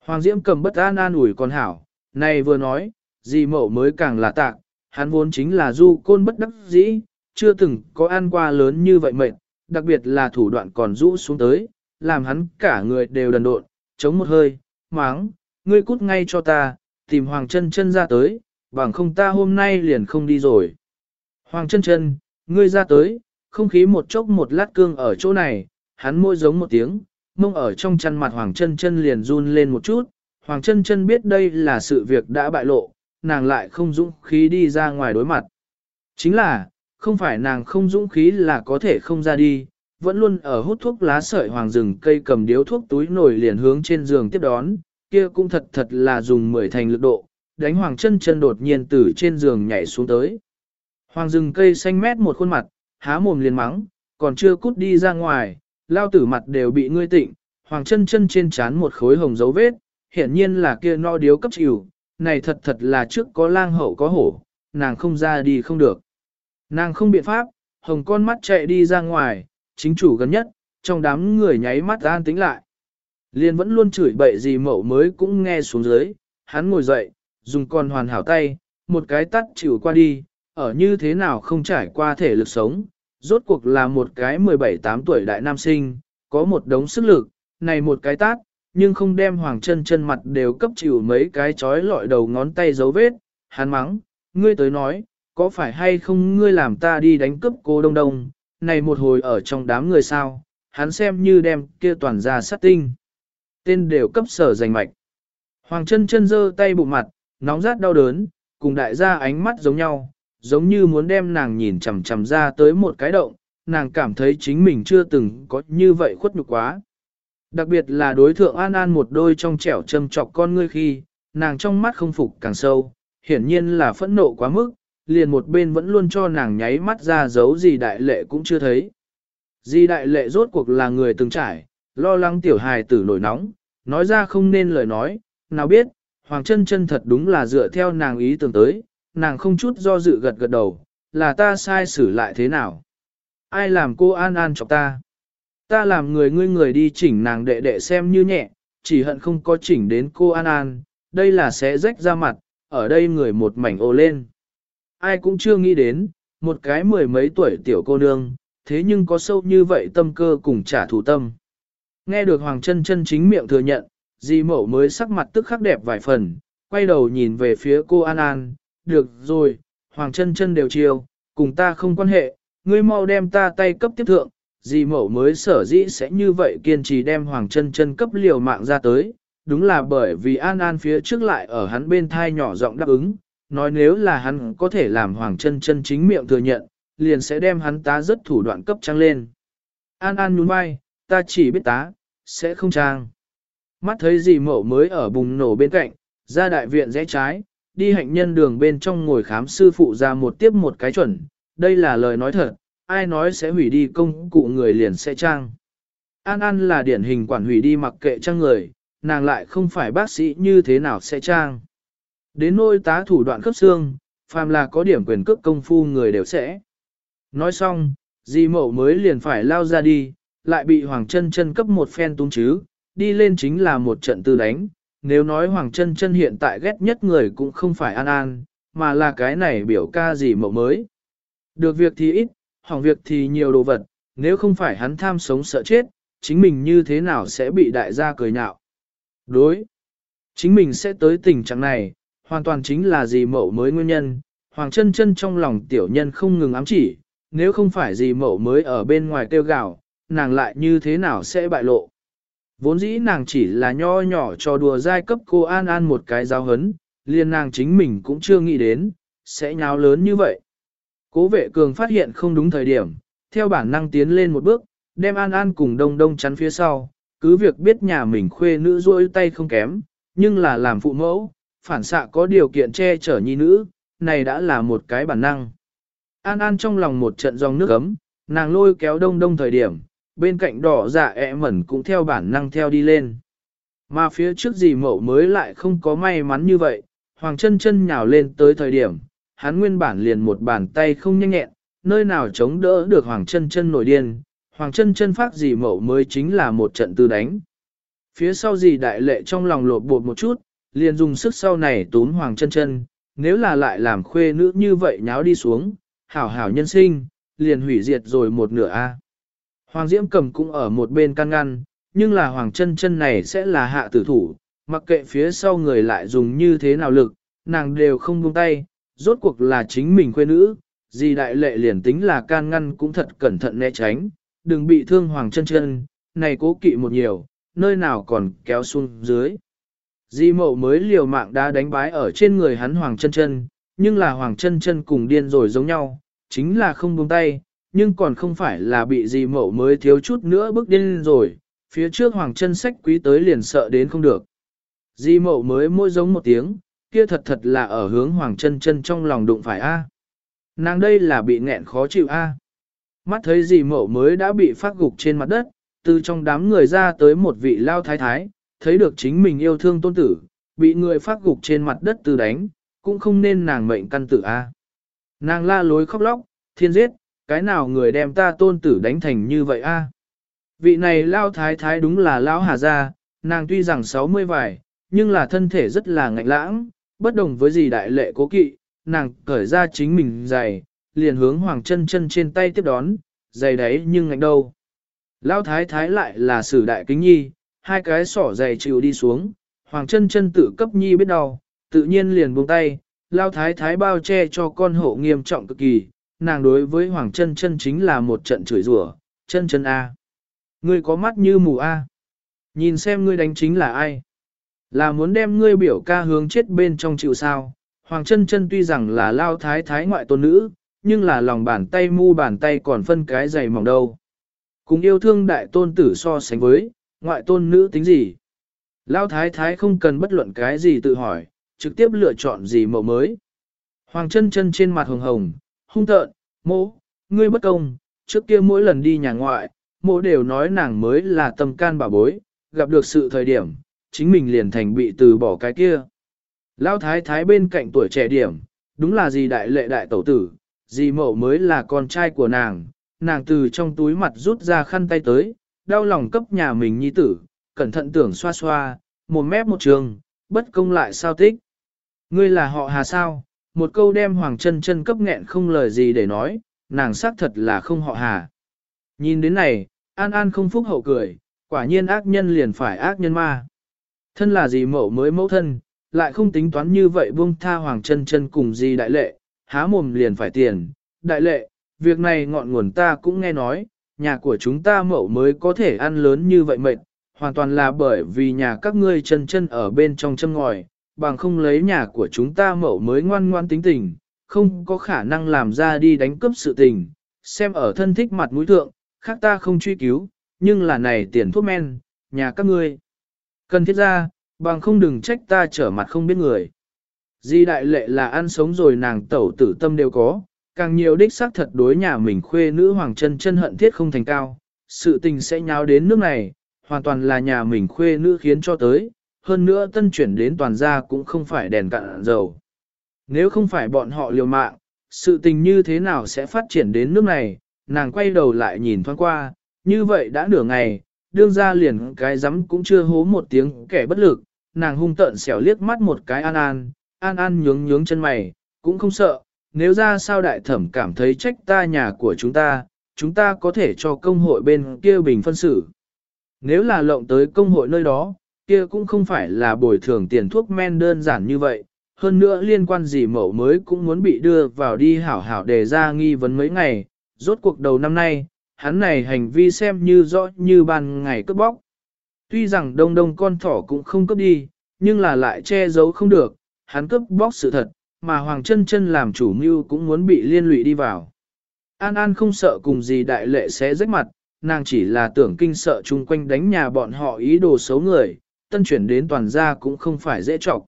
Hoàng Diễm cầm bất an an ủi con hảo, này vừa nói, gì mậu mới càng là tạc, hắn vốn chính là du côn bất đắc dĩ, chưa từng có ăn qua lớn như vậy mệt, đặc biệt là thủ đoạn còn rũ xuống tới, làm hắn cả người đều đần độn, chống một hơi, máng, ngươi cút ngay cho ta, tìm Hoàng chân chân ra tới, bằng không ta hôm nay liền không đi rồi. Hoàng chân chân, ngươi ra tới, không khí một chốc một lát cương ở chỗ này, hắn môi giống một tiếng, mông ở trong chăn mặt Hoàng chân chân liền run lên một chút, Hoàng chân chân biết đây là sự việc đã bại lộ, nàng lại không dũng khí đi ra ngoài đối mặt. Chính là, không phải nàng không dũng khí là có thể không ra đi, vẫn luôn ở hút thuốc lá sợi hoàng rừng cây cầm điếu thuốc túi nổi liền hướng trên giường tiếp đón, kia cũng thật thật là dùng mười thành lực độ, đánh hoàng chân chân đột nhiên từ trên giường nhảy xuống tới. Hoàng rừng cây xanh mét một khuôn mặt, há mồm liền mắng, còn chưa cút đi ra ngoài, lao tử mặt đều bị ngươi tịnh, hoàng chân chân trên trán một khối hồng dấu vết, hiển nhiên là kia no điếu cấp chịu, này thật thật là trước có lang hậu có hổ, nàng không ra đi không được. Nàng không biện pháp, hồng con mắt chạy đi ra ngoài, chính chủ gần nhất, trong đám người nháy mắt an tính lại. Liên vẫn luôn chửi bậy gì mậu mới cũng nghe xuống dưới, hắn ngồi dậy, dùng con hoàn hảo tay, một cái tắt chịu qua đi, ở như thế nào không trải qua thể lực sống, rốt cuộc là một cái 17-8 tuổi đại nam sinh, có một đống sức lực, này một cái tát, nhưng không đem hoàng chân chân mặt đều cấp chịu mấy cái chói lọi đầu ngón tay dấu vết, hắn mắng, ngươi tới nói, có phải hay không ngươi làm ta đi đánh cướp cô đông đông, này một hồi ở trong đám người sao, hắn xem như đem kia toàn ra sát tinh. Tên đều cấp sở giành mạch. Hoàng chân chân giơ tay bụng mặt, nóng rát đau đớn, cùng đại gia ánh mắt giống nhau, giống như muốn đem nàng nhìn chằm chằm ra tới một cái động, nàng cảm thấy chính mình chưa từng có như vậy khuất nhục quá. Đặc biệt là đối thượng An An một đôi trong trẻo châm chọc con ngươi khi, nàng trong mắt không phục càng sâu, hiển nhiên là phẫn nộ quá mức, liền một bên vẫn luôn cho nàng nháy mắt ra giấu gì đại lệ cũng chưa thấy. Di đại lệ rốt cuộc là người từng trải, lo lắng tiểu hài tử nổi nóng, nói ra không nên lời nói, nào biết, Hoàng chân chân thật đúng là dựa theo nàng ý tưởng tới, nàng không chút do dự gật gật đầu, là ta sai xử lại thế nào? Ai làm cô an an chọc ta? Ta làm người ngươi người đi chỉnh nàng đệ đệ xem như nhẹ, chỉ hận không có chỉnh đến cô an an, đây là sẽ rách ra mặt, ở đây người một mảnh ô lên. Ai cũng chưa nghĩ đến, một cái mười mấy tuổi tiểu cô nương, thế nhưng có sâu như vậy tâm cơ cùng trả thù tâm. Nghe được Hoàng chân chân chính miệng thừa nhận, di mẫu mới sắc mặt tức khắc đẹp vài phần, quay đầu nhìn về phía cô An An, được rồi, Hoàng chân chân đều chiều, cùng ta không quan hệ, ngươi mau đem ta tay cấp tiếp thượng, di mẫu mới sở dĩ sẽ như vậy kiên trì đem Hoàng chân chân cấp liều mạng ra tới, đúng là bởi vì An An phía trước lại ở hắn bên thai nhỏ giọng đáp ứng, nói nếu là hắn có thể làm Hoàng chân chân chính miệng thừa nhận, liền sẽ đem hắn tá rất thủ đoạn cấp trăng lên. An An nhún vai, ta chỉ biết tá, sẽ không trang. Mắt thấy gì mẫu mới ở bùng nổ bên cạnh, ra đại viện rẽ trái, đi hạnh nhân đường bên trong ngồi khám sư phụ ra một tiếp một cái chuẩn, đây là lời nói thật, ai nói sẽ hủy đi công cụ người liền sẽ trang. An An là điển hình quản hủy đi mặc kệ trang người, nàng lại không phải bác sĩ như thế nào sẽ trang. Đến nôi tá thủ đoạn cấp xương, phàm là có điểm quyền cước công phu người đều sẽ. Nói xong, di mẫu mới liền phải lao ra đi, lại bị Hoàng chân chân cấp một phen tung chứ, đi lên chính là một trận tư đánh. Nếu nói Hoàng chân chân hiện tại ghét nhất người cũng không phải An An, mà là cái này biểu ca gì mẫu mới. Được việc thì ít, hỏng việc thì nhiều đồ vật, nếu không phải hắn tham sống sợ chết, chính mình như thế nào sẽ bị đại gia cười nhạo. Đối, chính mình sẽ tới tình trạng này, hoàn toàn chính là gì mẫu mới nguyên nhân, Hoàng chân chân trong lòng tiểu nhân không ngừng ám chỉ, nếu không phải gì mẫu mới ở bên ngoài tiêu gạo, nàng lại như thế nào sẽ bại lộ. Vốn dĩ nàng chỉ là nho nhỏ cho đùa giai cấp cô An An một cái giáo hấn, liền nàng chính mình cũng chưa nghĩ đến, sẽ nháo lớn như vậy. Cố vệ cường phát hiện không đúng thời điểm, theo bản năng tiến lên một bước, đem An An cùng đông đông chắn phía sau, cứ việc biết nhà mình khuê nữ rôi tay không kém, nhưng là làm phụ mẫu, phản xạ có điều kiện che chở nhi nữ, này đã là một cái bản năng. An An trong lòng một trận dòng nước ấm, nàng lôi kéo đông đông thời điểm, bên cạnh đỏ dạ ẹ mẩn cũng theo bản năng theo đi lên. Mà phía trước gì mậu mới lại không có may mắn như vậy, Hoàng chân chân nhào lên tới thời điểm, hắn nguyên bản liền một bàn tay không nhanh nhẹn, nơi nào chống đỡ được Hoàng chân chân nổi điên, Hoàng chân chân phát gì mậu mới chính là một trận tư đánh. Phía sau gì đại lệ trong lòng lột bột một chút, liền dùng sức sau này túm Hoàng chân chân, nếu là lại làm khuê nữ như vậy nháo đi xuống, hảo hảo nhân sinh, liền hủy diệt rồi một nửa a. Hoàng Diễm cầm cũng ở một bên can ngăn, nhưng là Hoàng chân chân này sẽ là hạ tử thủ, mặc kệ phía sau người lại dùng như thế nào lực, nàng đều không buông tay, rốt cuộc là chính mình khuê nữ, gì đại lệ liền tính là can ngăn cũng thật cẩn thận né tránh, đừng bị thương Hoàng chân chân, này cố kỵ một nhiều, nơi nào còn kéo xuống dưới. Di mậu mới liều mạng đã đánh bái ở trên người hắn Hoàng chân chân, nhưng là Hoàng chân chân cùng điên rồi giống nhau, chính là không buông tay, nhưng còn không phải là bị Di mậu mới thiếu chút nữa bước điên rồi, phía trước Hoàng chân sách quý tới liền sợ đến không được. Di mậu mới môi giống một tiếng, kia thật thật là ở hướng Hoàng chân chân trong lòng đụng phải A. Nàng đây là bị nghẹn khó chịu A. Mắt thấy Di mậu mới đã bị phát gục trên mặt đất, từ trong đám người ra tới một vị lao thái thái, thấy được chính mình yêu thương tôn tử, bị người phát gục trên mặt đất từ đánh, cũng không nên nàng mệnh căn tử a. Nàng la lối khóc lóc, thiên giết, cái nào người đem ta tôn tử đánh thành như vậy a? Vị này lao thái thái đúng là lão hà gia, nàng tuy rằng 60 vài, nhưng là thân thể rất là ngạnh lãng, bất đồng với gì đại lệ cố kỵ, nàng cởi ra chính mình giày, liền hướng hoàng chân chân trên tay tiếp đón, giày đấy nhưng ngạnh đâu. Lao thái thái lại là sử đại kính nhi, hai cái sỏ giày chịu đi xuống, hoàng chân chân tự cấp nhi biết đau, tự nhiên liền buông tay, lao thái thái bao che cho con hộ nghiêm trọng cực kỳ, nàng đối với hoàng chân chân chính là một trận chửi rủa, chân chân A. Ngươi có mắt như mù A. Nhìn xem ngươi đánh chính là ai. Là muốn đem ngươi biểu ca hướng chết bên trong chịu sao. Hoàng chân chân tuy rằng là lao thái thái ngoại tôn nữ, nhưng là lòng bàn tay mu bàn tay còn phân cái dày mỏng đâu. Cùng yêu thương đại tôn tử so sánh với, ngoại tôn nữ tính gì? Lao thái thái không cần bất luận cái gì tự hỏi, trực tiếp lựa chọn gì mẫu mới. Hoàng chân chân trên mặt hồng hồng, hung tợn, mô, ngươi bất công, trước kia mỗi lần đi nhà ngoại, mô đều nói nàng mới là tâm can bà bối, gặp được sự thời điểm, chính mình liền thành bị từ bỏ cái kia. Lao thái thái bên cạnh tuổi trẻ điểm, đúng là gì đại lệ đại tẩu tử, gì mẫu mới là con trai của nàng, nàng từ trong túi mặt rút ra khăn tay tới, đau lòng cấp nhà mình nhi tử, cẩn thận tưởng xoa xoa, một mép một trường, bất công lại sao tích. Ngươi là họ hà sao, một câu đem hoàng chân chân cấp nghẹn không lời gì để nói, nàng xác thật là không họ hà. Nhìn đến này, an an không phúc hậu cười, quả nhiên ác nhân liền phải ác nhân ma. Thân là gì mẫu mới mẫu thân, lại không tính toán như vậy buông tha hoàng chân chân cùng gì đại lệ, há mồm liền phải tiền. Đại lệ, việc này ngọn nguồn ta cũng nghe nói, nhà của chúng ta mẫu mới có thể ăn lớn như vậy mệt, hoàn toàn là bởi vì nhà các ngươi chân chân ở bên trong châm ngòi, bằng không lấy nhà của chúng ta mẫu mới ngoan ngoan tính tình, không có khả năng làm ra đi đánh cướp sự tình, xem ở thân thích mặt mũi thượng, khác ta không truy cứu, nhưng là này tiền thuốc men, nhà các ngươi. Cần thiết ra, bằng không đừng trách ta trở mặt không biết người. Di đại lệ là ăn sống rồi nàng tẩu tử tâm đều có, càng nhiều đích xác thật đối nhà mình khuê nữ hoàng chân chân hận thiết không thành cao, sự tình sẽ nháo đến nước này, hoàn toàn là nhà mình khuê nữ khiến cho tới, hơn nữa tân chuyển đến toàn gia cũng không phải đèn cạn dầu. Nếu không phải bọn họ liều mạng, sự tình như thế nào sẽ phát triển đến nước này, nàng quay đầu lại nhìn thoáng qua, như vậy đã nửa ngày, đương ra liền cái rắm cũng chưa hố một tiếng kẻ bất lực, nàng hung tợn xẻo liếc mắt một cái an an, an an nhướng nhướng chân mày, cũng không sợ, nếu ra sao đại thẩm cảm thấy trách ta nhà của chúng ta, chúng ta có thể cho công hội bên kia bình phân xử. Nếu là lộng tới công hội nơi đó, kia cũng không phải là bồi thường tiền thuốc men đơn giản như vậy, hơn nữa liên quan gì mẫu mới cũng muốn bị đưa vào đi hảo hảo đề ra nghi vấn mấy ngày, rốt cuộc đầu năm nay, hắn này hành vi xem như rõ như ban ngày cướp bóc. Tuy rằng đông đông con thỏ cũng không cướp đi, nhưng là lại che giấu không được, hắn cướp bóc sự thật, mà Hoàng chân chân làm chủ mưu cũng muốn bị liên lụy đi vào. An An không sợ cùng gì đại lệ sẽ rách mặt, nàng chỉ là tưởng kinh sợ chung quanh đánh nhà bọn họ ý đồ xấu người, tân chuyển đến toàn gia cũng không phải dễ trọc.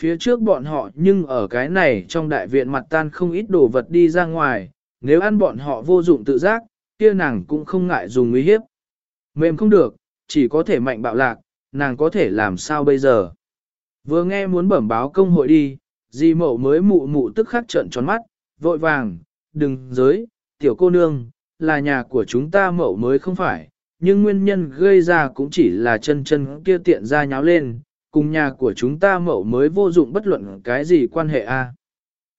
Phía trước bọn họ nhưng ở cái này trong đại viện mặt tan không ít đồ vật đi ra ngoài, nếu ăn bọn họ vô dụng tự giác, kia nàng cũng không ngại dùng uy hiếp. Mềm không được, chỉ có thể mạnh bạo lạc, nàng có thể làm sao bây giờ. Vừa nghe muốn bẩm báo công hội đi, di mậu mới mụ mụ tức khắc trợn tròn mắt, vội vàng, đừng giới, tiểu cô nương, là nhà của chúng ta mậu mới không phải, nhưng nguyên nhân gây ra cũng chỉ là chân chân kia tiện ra nháo lên, cùng nhà của chúng ta mậu mới vô dụng bất luận cái gì quan hệ a. À.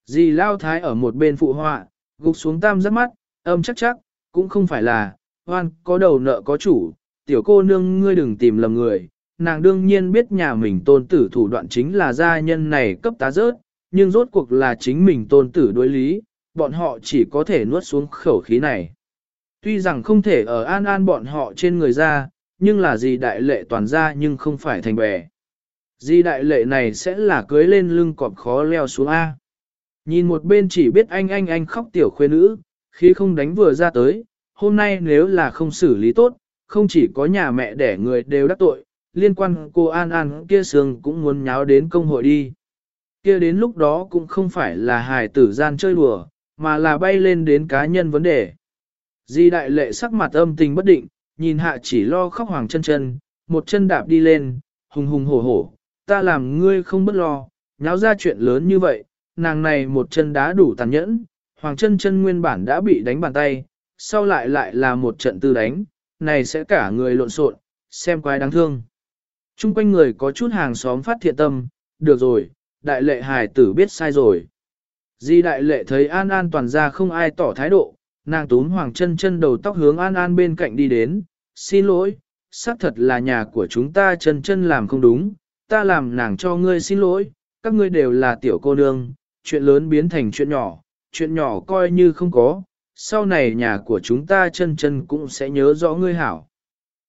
Dì lao thái ở một bên phụ họa, gục xuống tam giác mắt, âm chắc chắc, cũng không phải là, hoan có đầu nợ có chủ, tiểu cô nương ngươi đừng tìm lầm người, nàng đương nhiên biết nhà mình tôn tử thủ đoạn chính là gia nhân này cấp tá rớt, nhưng rốt cuộc là chính mình tôn tử đối lý, bọn họ chỉ có thể nuốt xuống khẩu khí này. Tuy rằng không thể ở an an bọn họ trên người ra, nhưng là gì đại lệ toàn ra nhưng không phải thành bè. Di đại lệ này sẽ là cưới lên lưng cọp khó leo xuống A. Nhìn một bên chỉ biết anh anh anh khóc tiểu khuê nữ, khi không đánh vừa ra tới, hôm nay nếu là không xử lý tốt, không chỉ có nhà mẹ đẻ người đều đắc tội, liên quan cô An An kia sương cũng muốn nháo đến công hội đi. Kia đến lúc đó cũng không phải là hài tử gian chơi đùa, mà là bay lên đến cá nhân vấn đề. Di đại lệ sắc mặt âm tình bất định, nhìn hạ chỉ lo khóc hoàng chân chân, một chân đạp đi lên, hùng hùng hổ hổ, ta làm ngươi không bất lo, nháo ra chuyện lớn như vậy, nàng này một chân đá đủ tàn nhẫn, hoàng chân chân nguyên bản đã bị đánh bàn tay, sau lại lại là một trận tư đánh, này sẽ cả người lộn xộn, xem quái đáng thương. Trung quanh người có chút hàng xóm phát thiện tâm, được rồi, đại lệ hài tử biết sai rồi. Di đại lệ thấy An An toàn ra không ai tỏ thái độ, nàng túm hoàng chân chân đầu tóc hướng An An bên cạnh đi đến, xin lỗi, xác thật là nhà của chúng ta chân chân làm không đúng, ta làm nàng cho ngươi xin lỗi, các ngươi đều là tiểu cô nương, chuyện lớn biến thành chuyện nhỏ, chuyện nhỏ coi như không có, sau này nhà của chúng ta chân chân cũng sẽ nhớ rõ ngươi hảo.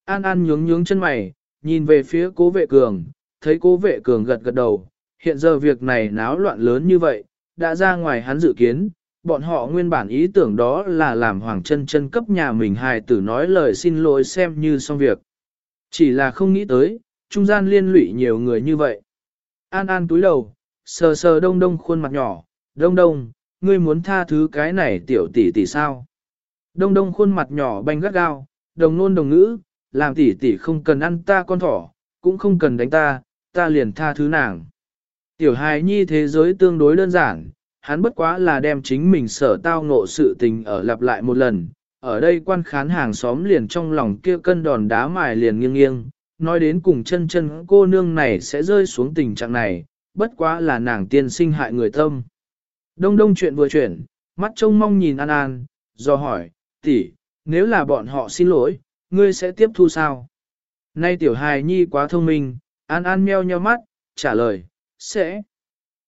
An An nhướng nhướng chân mày, nhìn về phía cố vệ cường, thấy cố vệ cường gật gật đầu, hiện giờ việc này náo loạn lớn như vậy, đã ra ngoài hắn dự kiến, bọn họ nguyên bản ý tưởng đó là làm Hoàng chân chân cấp nhà mình hài tử nói lời xin lỗi xem như xong việc. Chỉ là không nghĩ tới, trung gian liên lụy nhiều người như vậy. An An túi đầu, sờ sờ đông đông khuôn mặt nhỏ, đông đông, ngươi muốn tha thứ cái này tiểu tỷ tỷ sao? Đông đông khuôn mặt nhỏ banh gắt gao, đồng nôn đồng ngữ, làm tỷ tỷ không cần ăn ta con thỏ, cũng không cần đánh ta, ta liền tha thứ nàng. Tiểu hài nhi thế giới tương đối đơn giản, hắn bất quá là đem chính mình sở tao ngộ sự tình ở lặp lại một lần. Ở đây quan khán hàng xóm liền trong lòng kia cân đòn đá mài liền nghiêng nghiêng, nói đến cùng chân chân cô nương này sẽ rơi xuống tình trạng này, bất quá là nàng tiên sinh hại người tâm. Đông đông chuyện vừa chuyển, mắt trông mong nhìn An An, do hỏi, tỷ, nếu là bọn họ xin lỗi, ngươi sẽ tiếp thu sao? Nay tiểu hài nhi quá thông minh, An An meo nheo mắt, trả lời, sẽ.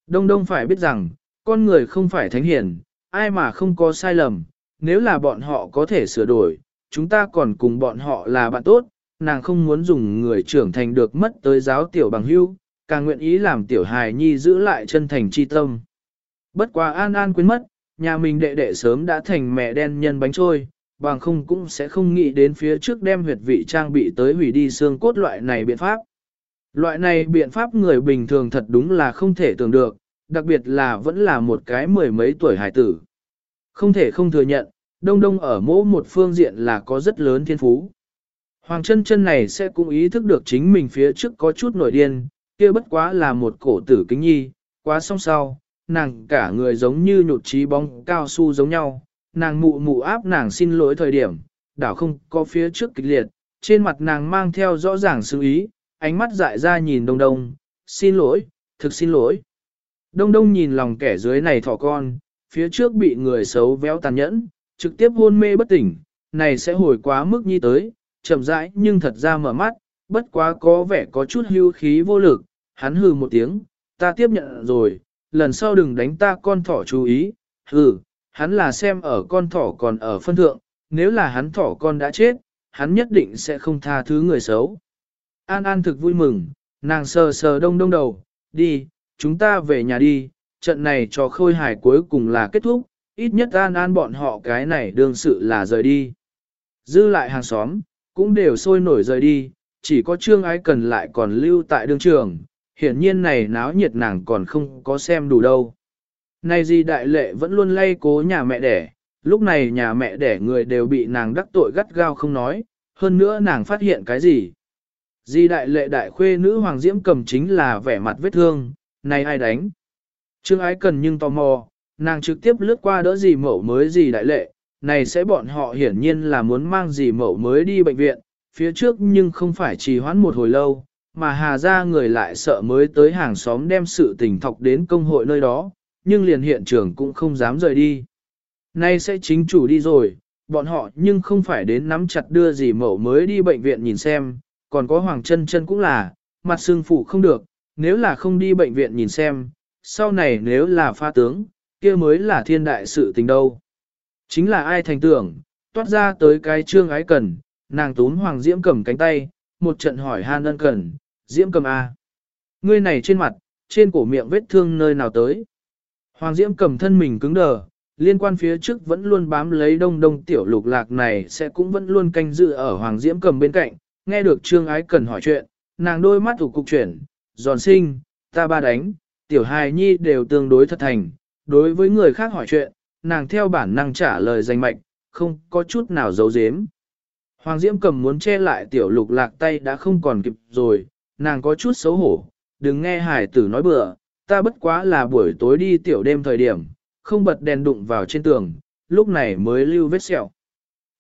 Đông đông phải biết rằng, con người không phải thánh hiền, ai mà không có sai lầm, nếu là bọn họ có thể sửa đổi, chúng ta còn cùng bọn họ là bạn tốt, nàng không muốn dùng người trưởng thành được mất tới giáo tiểu bằng hưu, càng nguyện ý làm tiểu hài nhi giữ lại chân thành chi tâm. Bất quá an an quên mất, nhà mình đệ đệ sớm đã thành mẹ đen nhân bánh trôi, bằng không cũng sẽ không nghĩ đến phía trước đem huyệt vị trang bị tới hủy đi xương cốt loại này biện pháp. Loại này biện pháp người bình thường thật đúng là không thể tưởng được, đặc biệt là vẫn là một cái mười mấy tuổi hải tử. Không thể không thừa nhận, đông đông ở mỗi một phương diện là có rất lớn thiên phú. Hoàng chân chân này sẽ cũng ý thức được chính mình phía trước có chút nổi điên, kia bất quá là một cổ tử kính nhi, quá song sau, nàng cả người giống như nhột trí bóng cao su giống nhau, nàng mụ mụ áp nàng xin lỗi thời điểm, đảo không có phía trước kịch liệt, trên mặt nàng mang theo rõ ràng sự ý, ánh mắt dại ra nhìn đông đông, xin lỗi, thực xin lỗi. Đông đông nhìn lòng kẻ dưới này thỏ con, phía trước bị người xấu véo tàn nhẫn, trực tiếp hôn mê bất tỉnh, này sẽ hồi quá mức nhi tới, chậm rãi nhưng thật ra mở mắt, bất quá có vẻ có chút hưu khí vô lực, hắn hừ một tiếng, ta tiếp nhận rồi, lần sau đừng đánh ta con thỏ chú ý, hừ, hắn là xem ở con thỏ còn ở phân thượng, nếu là hắn thỏ con đã chết, hắn nhất định sẽ không tha thứ người xấu. An An thực vui mừng, nàng sờ sờ đông đông đầu, đi, chúng ta về nhà đi, trận này cho khôi hải cuối cùng là kết thúc, ít nhất An An bọn họ cái này đương sự là rời đi. Dư lại hàng xóm, cũng đều sôi nổi rời đi, chỉ có Trương Ái Cần lại còn lưu tại đương trường, hiển nhiên này náo nhiệt nàng còn không có xem đủ đâu. Này gì đại lệ vẫn luôn lay cố nhà mẹ đẻ, lúc này nhà mẹ đẻ người đều bị nàng đắc tội gắt gao không nói, hơn nữa nàng phát hiện cái gì. Di đại lệ đại khuê nữ Hoàng Diễm cầm chính là vẻ mặt vết thương, này ai đánh. Trương ái cần nhưng tò mò, nàng trực tiếp lướt qua đỡ gì mẫu mới gì đại lệ, này sẽ bọn họ hiển nhiên là muốn mang gì mẫu mới đi bệnh viện, phía trước nhưng không phải trì hoãn một hồi lâu, mà hà ra người lại sợ mới tới hàng xóm đem sự tình thọc đến công hội nơi đó, nhưng liền hiện trường cũng không dám rời đi. Nay sẽ chính chủ đi rồi, bọn họ nhưng không phải đến nắm chặt đưa gì mẫu mới đi bệnh viện nhìn xem, còn có Hoàng chân chân cũng là, mặt xương phụ không được, nếu là không đi bệnh viện nhìn xem, sau này nếu là pha tướng, kia mới là thiên đại sự tình đâu. Chính là ai thành tưởng, toát ra tới cái trương ái cần, nàng tún Hoàng Diễm cầm cánh tay, một trận hỏi han ân cần, Diễm cầm A. Ngươi này trên mặt, trên cổ miệng vết thương nơi nào tới. Hoàng Diễm cầm thân mình cứng đờ, liên quan phía trước vẫn luôn bám lấy đông đông tiểu lục lạc này sẽ cũng vẫn luôn canh dự ở Hoàng Diễm cầm bên cạnh, nghe được Trương Ái Cần hỏi chuyện, nàng đôi mắt thủ cục chuyển, giòn sinh, ta ba đánh, tiểu hài nhi đều tương đối thật thành, đối với người khác hỏi chuyện, nàng theo bản năng trả lời danh mạch, không có chút nào giấu giếm. Hoàng Diễm cầm muốn che lại tiểu lục lạc tay đã không còn kịp rồi, nàng có chút xấu hổ, đừng nghe hải tử nói bừa, ta bất quá là buổi tối đi tiểu đêm thời điểm, không bật đèn đụng vào trên tường, lúc này mới lưu vết sẹo.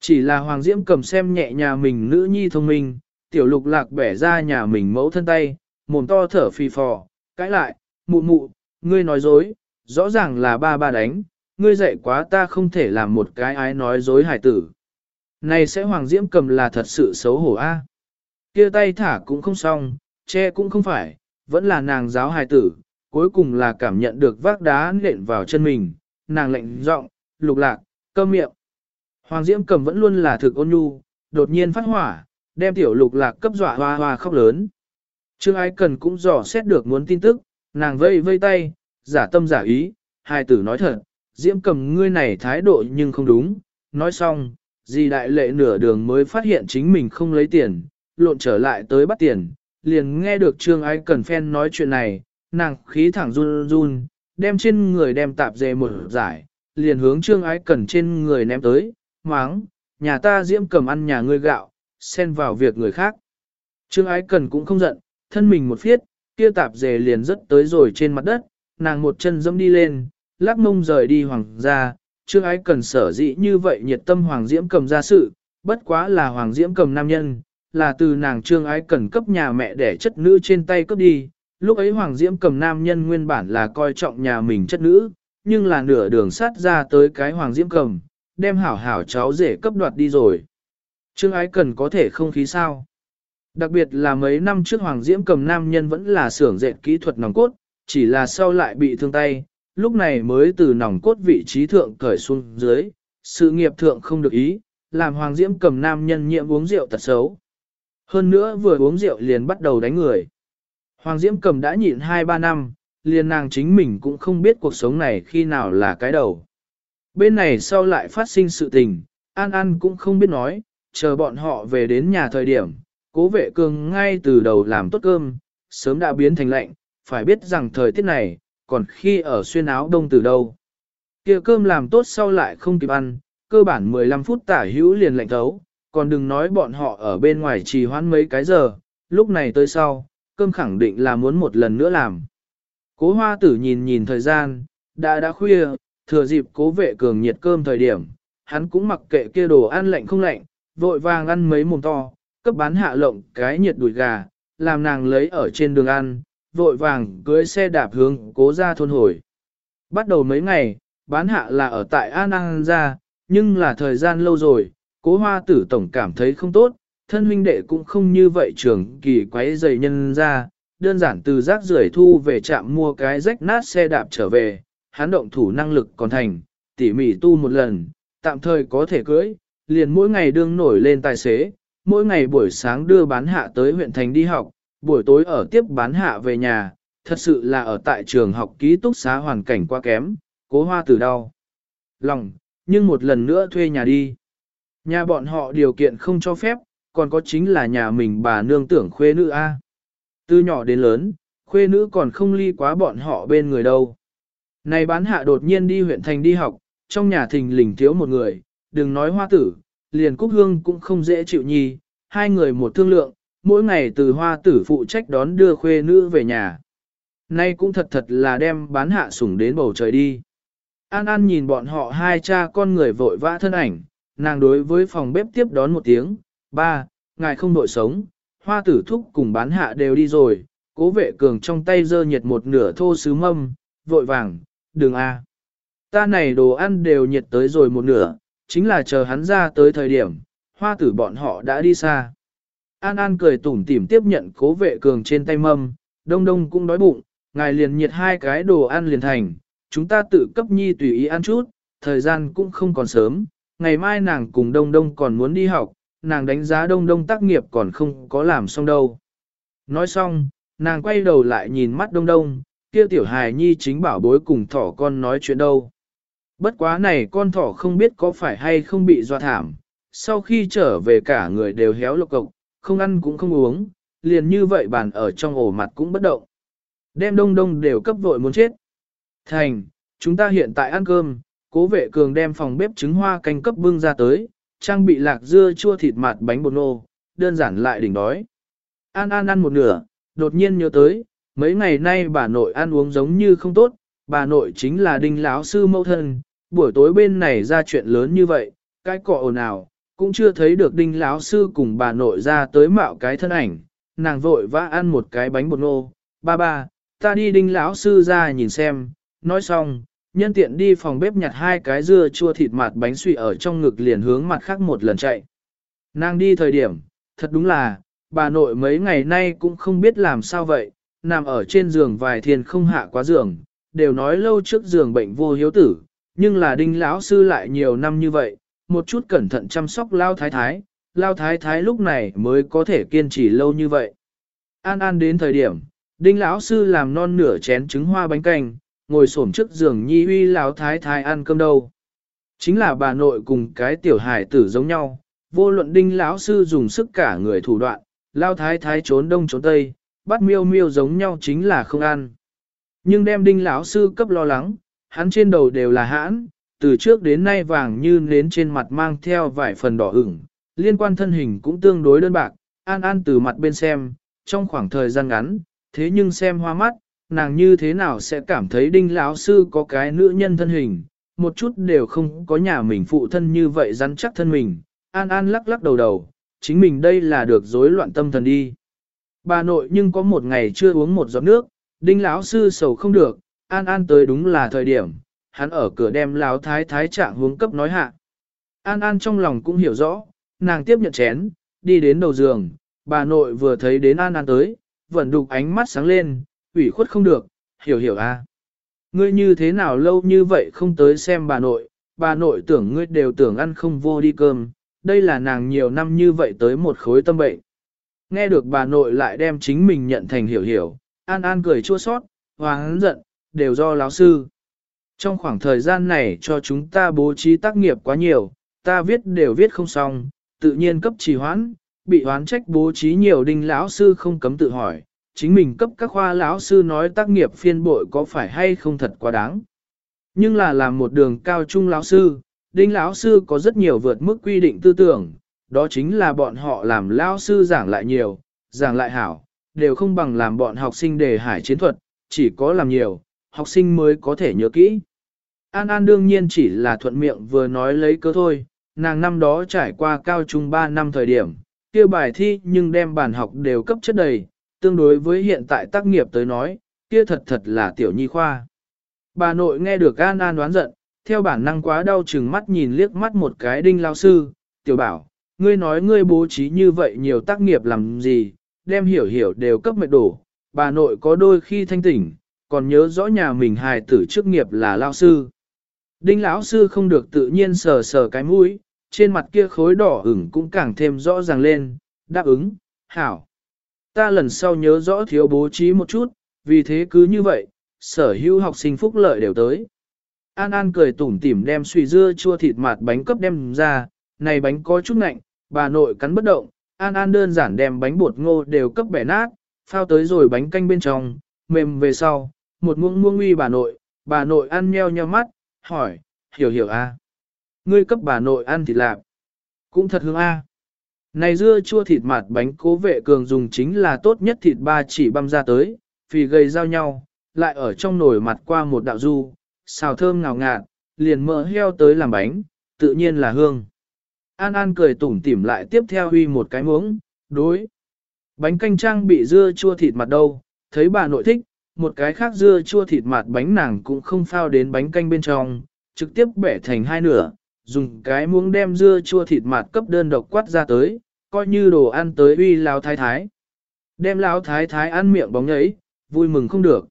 Chỉ là Hoàng Diễm cầm xem nhẹ nhà mình nữ nhi thông minh, tiểu lục lạc bẻ ra nhà mình mẫu thân tay, mồm to thở phì phò, cãi lại, mụ mụ, ngươi nói dối, rõ ràng là ba ba đánh, ngươi dạy quá ta không thể làm một cái ái nói dối hải tử. Này sẽ Hoàng Diễm cầm là thật sự xấu hổ a. Kia tay thả cũng không xong, che cũng không phải, vẫn là nàng giáo hài tử, cuối cùng là cảm nhận được vác đá nện vào chân mình, nàng lệnh giọng, lục lạc, cơm miệng. Hoàng Diễm cầm vẫn luôn là thực ôn nhu, đột nhiên phát hỏa, đem tiểu lục lạc cấp dọa hoa hoa khóc lớn. Trương Ái Cần cũng dò xét được muốn tin tức, nàng vây vây tay, giả tâm giả ý, hai tử nói thật, Diễm cầm ngươi này thái độ nhưng không đúng, nói xong, dì đại lệ nửa đường mới phát hiện chính mình không lấy tiền, lộn trở lại tới bắt tiền, liền nghe được Trương Ái Cần phen nói chuyện này, nàng khí thẳng run run, đem trên người đem tạp dề một giải, liền hướng Trương Ái Cần trên người ném tới, máng, nhà ta diễm cầm ăn nhà ngươi gạo, xen vào việc người khác. Trương Ái Cần cũng không giận, thân mình một phiết, kia tạp dề liền rất tới rồi trên mặt đất, nàng một chân dẫm đi lên, lắc mông rời đi hoàng gia, Trương Ái Cần sở dĩ như vậy nhiệt tâm hoàng diễm cầm ra sự, bất quá là hoàng diễm cầm nam nhân, là từ nàng Trương Ái Cần cấp nhà mẹ để chất nữ trên tay cấp đi, lúc ấy hoàng diễm cầm nam nhân nguyên bản là coi trọng nhà mình chất nữ, nhưng là nửa đường sát ra tới cái hoàng diễm cầm, đem hảo hảo cháu rể cấp đoạt đi rồi. Trương ái cần có thể không khí sao. Đặc biệt là mấy năm trước Hoàng Diễm cầm nam nhân vẫn là xưởng dệt kỹ thuật nòng cốt, chỉ là sau lại bị thương tay, lúc này mới từ nòng cốt vị trí thượng cởi xuống dưới, sự nghiệp thượng không được ý, làm Hoàng Diễm cầm nam nhân nhiễm uống rượu tật xấu. Hơn nữa vừa uống rượu liền bắt đầu đánh người. Hoàng Diễm cầm đã nhịn 2-3 năm, liền nàng chính mình cũng không biết cuộc sống này khi nào là cái đầu. Bên này sau lại phát sinh sự tình, An An cũng không biết nói, chờ bọn họ về đến nhà thời điểm, cố vệ cường ngay từ đầu làm tốt cơm, sớm đã biến thành lạnh, phải biết rằng thời tiết này, còn khi ở xuyên áo đông từ đâu. kia cơm làm tốt sau lại không kịp ăn, cơ bản 15 phút tả hữu liền lạnh thấu, còn đừng nói bọn họ ở bên ngoài trì hoãn mấy cái giờ, lúc này tới sau, cơm khẳng định là muốn một lần nữa làm. Cố hoa tử nhìn nhìn thời gian, đã đã khuya, thừa dịp cố vệ cường nhiệt cơm thời điểm, hắn cũng mặc kệ kia đồ ăn lạnh không lạnh, vội vàng ăn mấy mồm to, cấp bán hạ lộng cái nhiệt đùi gà, làm nàng lấy ở trên đường ăn, vội vàng cưới xe đạp hướng cố ra thôn hồi. Bắt đầu mấy ngày, bán hạ là ở tại An An ra, nhưng là thời gian lâu rồi, cố hoa tử tổng cảm thấy không tốt, thân huynh đệ cũng không như vậy trường kỳ quấy dày nhân ra, đơn giản từ rác rưởi thu về trạm mua cái rách nát xe đạp trở về, hắn động thủ năng lực còn thành, tỉ mỉ tu một lần, tạm thời có thể cưới, liền mỗi ngày đương nổi lên tài xế, mỗi ngày buổi sáng đưa bán hạ tới huyện thành đi học, buổi tối ở tiếp bán hạ về nhà, thật sự là ở tại trường học ký túc xá hoàn cảnh quá kém, cố hoa tử đau. Lòng, nhưng một lần nữa thuê nhà đi. Nhà bọn họ điều kiện không cho phép, còn có chính là nhà mình bà nương tưởng khuê nữ A. Từ nhỏ đến lớn, khuê nữ còn không ly quá bọn họ bên người đâu. Này bán hạ đột nhiên đi huyện thành đi học, trong nhà thình lình thiếu một người, đừng nói hoa tử, liền cúc hương cũng không dễ chịu nhi, hai người một thương lượng, mỗi ngày từ hoa tử phụ trách đón đưa khuê nữ về nhà. Nay cũng thật thật là đem bán hạ sủng đến bầu trời đi. An An nhìn bọn họ hai cha con người vội vã thân ảnh, nàng đối với phòng bếp tiếp đón một tiếng, ba, ngài không nội sống, hoa tử thúc cùng bán hạ đều đi rồi, cố vệ cường trong tay dơ nhiệt một nửa thô sứ mâm, vội vàng, đường a, Ta này đồ ăn đều nhiệt tới rồi một nửa, chính là chờ hắn ra tới thời điểm, hoa tử bọn họ đã đi xa. An An cười tủm tỉm tiếp nhận cố vệ cường trên tay mâm, đông đông cũng đói bụng, ngài liền nhiệt hai cái đồ ăn liền thành, chúng ta tự cấp nhi tùy ý ăn chút, thời gian cũng không còn sớm, ngày mai nàng cùng đông đông còn muốn đi học, nàng đánh giá đông đông tác nghiệp còn không có làm xong đâu. Nói xong, nàng quay đầu lại nhìn mắt đông đông, kia tiểu hài nhi chính bảo bối cùng thỏ con nói chuyện đâu. Bất quá này con thỏ không biết có phải hay không bị doa thảm, sau khi trở về cả người đều héo lộc cộc, không ăn cũng không uống, liền như vậy bàn ở trong ổ mặt cũng bất động. Đem đông đông đều cấp vội muốn chết. Thành, chúng ta hiện tại ăn cơm, cố vệ cường đem phòng bếp trứng hoa canh cấp bưng ra tới, trang bị lạc dưa chua thịt mạt bánh bột nô, đơn giản lại đỉnh đói. An An ăn một nửa, đột nhiên nhớ tới, mấy ngày nay bà nội ăn uống giống như không tốt, bà nội chính là đinh lão sư mẫu thân, buổi tối bên này ra chuyện lớn như vậy, cái cọ ồn ào, cũng chưa thấy được đinh lão sư cùng bà nội ra tới mạo cái thân ảnh, nàng vội vã ăn một cái bánh bột ngô, ba ba, ta đi đinh lão sư ra nhìn xem, nói xong, nhân tiện đi phòng bếp nhặt hai cái dưa chua thịt mạt bánh suy ở trong ngực liền hướng mặt khác một lần chạy. Nàng đi thời điểm, thật đúng là, bà nội mấy ngày nay cũng không biết làm sao vậy, nằm ở trên giường vài thiên không hạ quá giường, đều nói lâu trước giường bệnh vô hiếu tử, nhưng là đinh lão sư lại nhiều năm như vậy, một chút cẩn thận chăm sóc lao thái thái, lao thái thái lúc này mới có thể kiên trì lâu như vậy. An An đến thời điểm, đinh lão sư làm non nửa chén trứng hoa bánh canh, ngồi xổm trước giường nhi uy lão thái thái ăn cơm đâu. Chính là bà nội cùng cái tiểu hải tử giống nhau, vô luận đinh lão sư dùng sức cả người thủ đoạn, lao thái thái trốn đông trốn tây, bắt miêu miêu giống nhau chính là không ăn. Nhưng đem đinh lão sư cấp lo lắng, hắn trên đầu đều là hãn, từ trước đến nay vàng như nến trên mặt mang theo vài phần đỏ ửng, liên quan thân hình cũng tương đối đơn bạc, an an từ mặt bên xem, trong khoảng thời gian ngắn, thế nhưng xem hoa mắt, nàng như thế nào sẽ cảm thấy đinh lão sư có cái nữ nhân thân hình, một chút đều không có nhà mình phụ thân như vậy rắn chắc thân mình, an an lắc lắc đầu đầu, chính mình đây là được rối loạn tâm thần đi. Bà nội nhưng có một ngày chưa uống một giọt nước, đinh lão sư sầu không được, an an tới đúng là thời điểm, hắn ở cửa đem lão thái thái trạng hướng cấp nói hạ. An an trong lòng cũng hiểu rõ, nàng tiếp nhận chén, đi đến đầu giường, bà nội vừa thấy đến an an tới, vẫn đục ánh mắt sáng lên, ủy khuất không được, hiểu hiểu a. À. Ngươi như thế nào lâu như vậy không tới xem bà nội, bà nội tưởng ngươi đều tưởng ăn không vô đi cơm, đây là nàng nhiều năm như vậy tới một khối tâm bệnh. Nghe được bà nội lại đem chính mình nhận thành hiểu hiểu, an an cười chua sót, hoàng giận, đều do lão sư. Trong khoảng thời gian này cho chúng ta bố trí tác nghiệp quá nhiều, ta viết đều viết không xong, tự nhiên cấp trì hoãn, bị hoán trách bố trí nhiều đinh lão sư không cấm tự hỏi, chính mình cấp các khoa lão sư nói tác nghiệp phiên bội có phải hay không thật quá đáng. Nhưng là làm một đường cao trung lão sư, đinh lão sư có rất nhiều vượt mức quy định tư tưởng, đó chính là bọn họ làm lão sư giảng lại nhiều, giảng lại hảo, đều không bằng làm bọn học sinh đề hải chiến thuật, chỉ có làm nhiều, học sinh mới có thể nhớ kỹ. An An đương nhiên chỉ là thuận miệng vừa nói lấy cớ thôi, nàng năm đó trải qua cao trung 3 năm thời điểm, kia bài thi nhưng đem bản học đều cấp chất đầy, tương đối với hiện tại tác nghiệp tới nói, kia thật thật là tiểu nhi khoa. Bà nội nghe được An An đoán giận, theo bản năng quá đau chừng mắt nhìn liếc mắt một cái đinh lao sư, tiểu bảo, ngươi nói ngươi bố trí như vậy nhiều tác nghiệp làm gì, đem hiểu hiểu đều cấp mệt đổ, bà nội có đôi khi thanh tỉnh, còn nhớ rõ nhà mình hài tử chức nghiệp là lao sư. Đinh lão sư không được tự nhiên sờ sờ cái mũi, trên mặt kia khối đỏ ửng cũng càng thêm rõ ràng lên, đáp ứng, hảo. Ta lần sau nhớ rõ thiếu bố trí một chút, vì thế cứ như vậy, sở hữu học sinh phúc lợi đều tới. An An cười tủm tỉm đem suy dưa chua thịt mạt bánh cấp đem ra, này bánh có chút nạnh, bà nội cắn bất động, An An đơn giản đem bánh bột ngô đều cấp bẻ nát, phao tới rồi bánh canh bên trong, mềm về sau, một muỗng muỗng uy bà nội, bà nội ăn nheo nheo mắt, hỏi, hiểu hiểu a à? Ngươi cấp bà nội ăn thịt lạp, cũng thật hương a. Này dưa chua thịt mặt bánh cố vệ cường dùng chính là tốt nhất thịt ba chỉ băm ra tới, phì gầy giao nhau, lại ở trong nồi mặt qua một đạo du, xào thơm ngào ngạt, liền mỡ heo tới làm bánh, tự nhiên là hương. An An cười tủm tỉm lại tiếp theo huy một cái muỗng, đối. Bánh canh trang bị dưa chua thịt mặt đâu, thấy bà nội thích, một cái khác dưa chua thịt mạt bánh nàng cũng không phao đến bánh canh bên trong, trực tiếp bẻ thành hai nửa, dùng cái muỗng đem dưa chua thịt mạt cấp đơn độc quát ra tới, coi như đồ ăn tới uy lao thái thái. Đem lão thái thái ăn miệng bóng nhấy, vui mừng không được.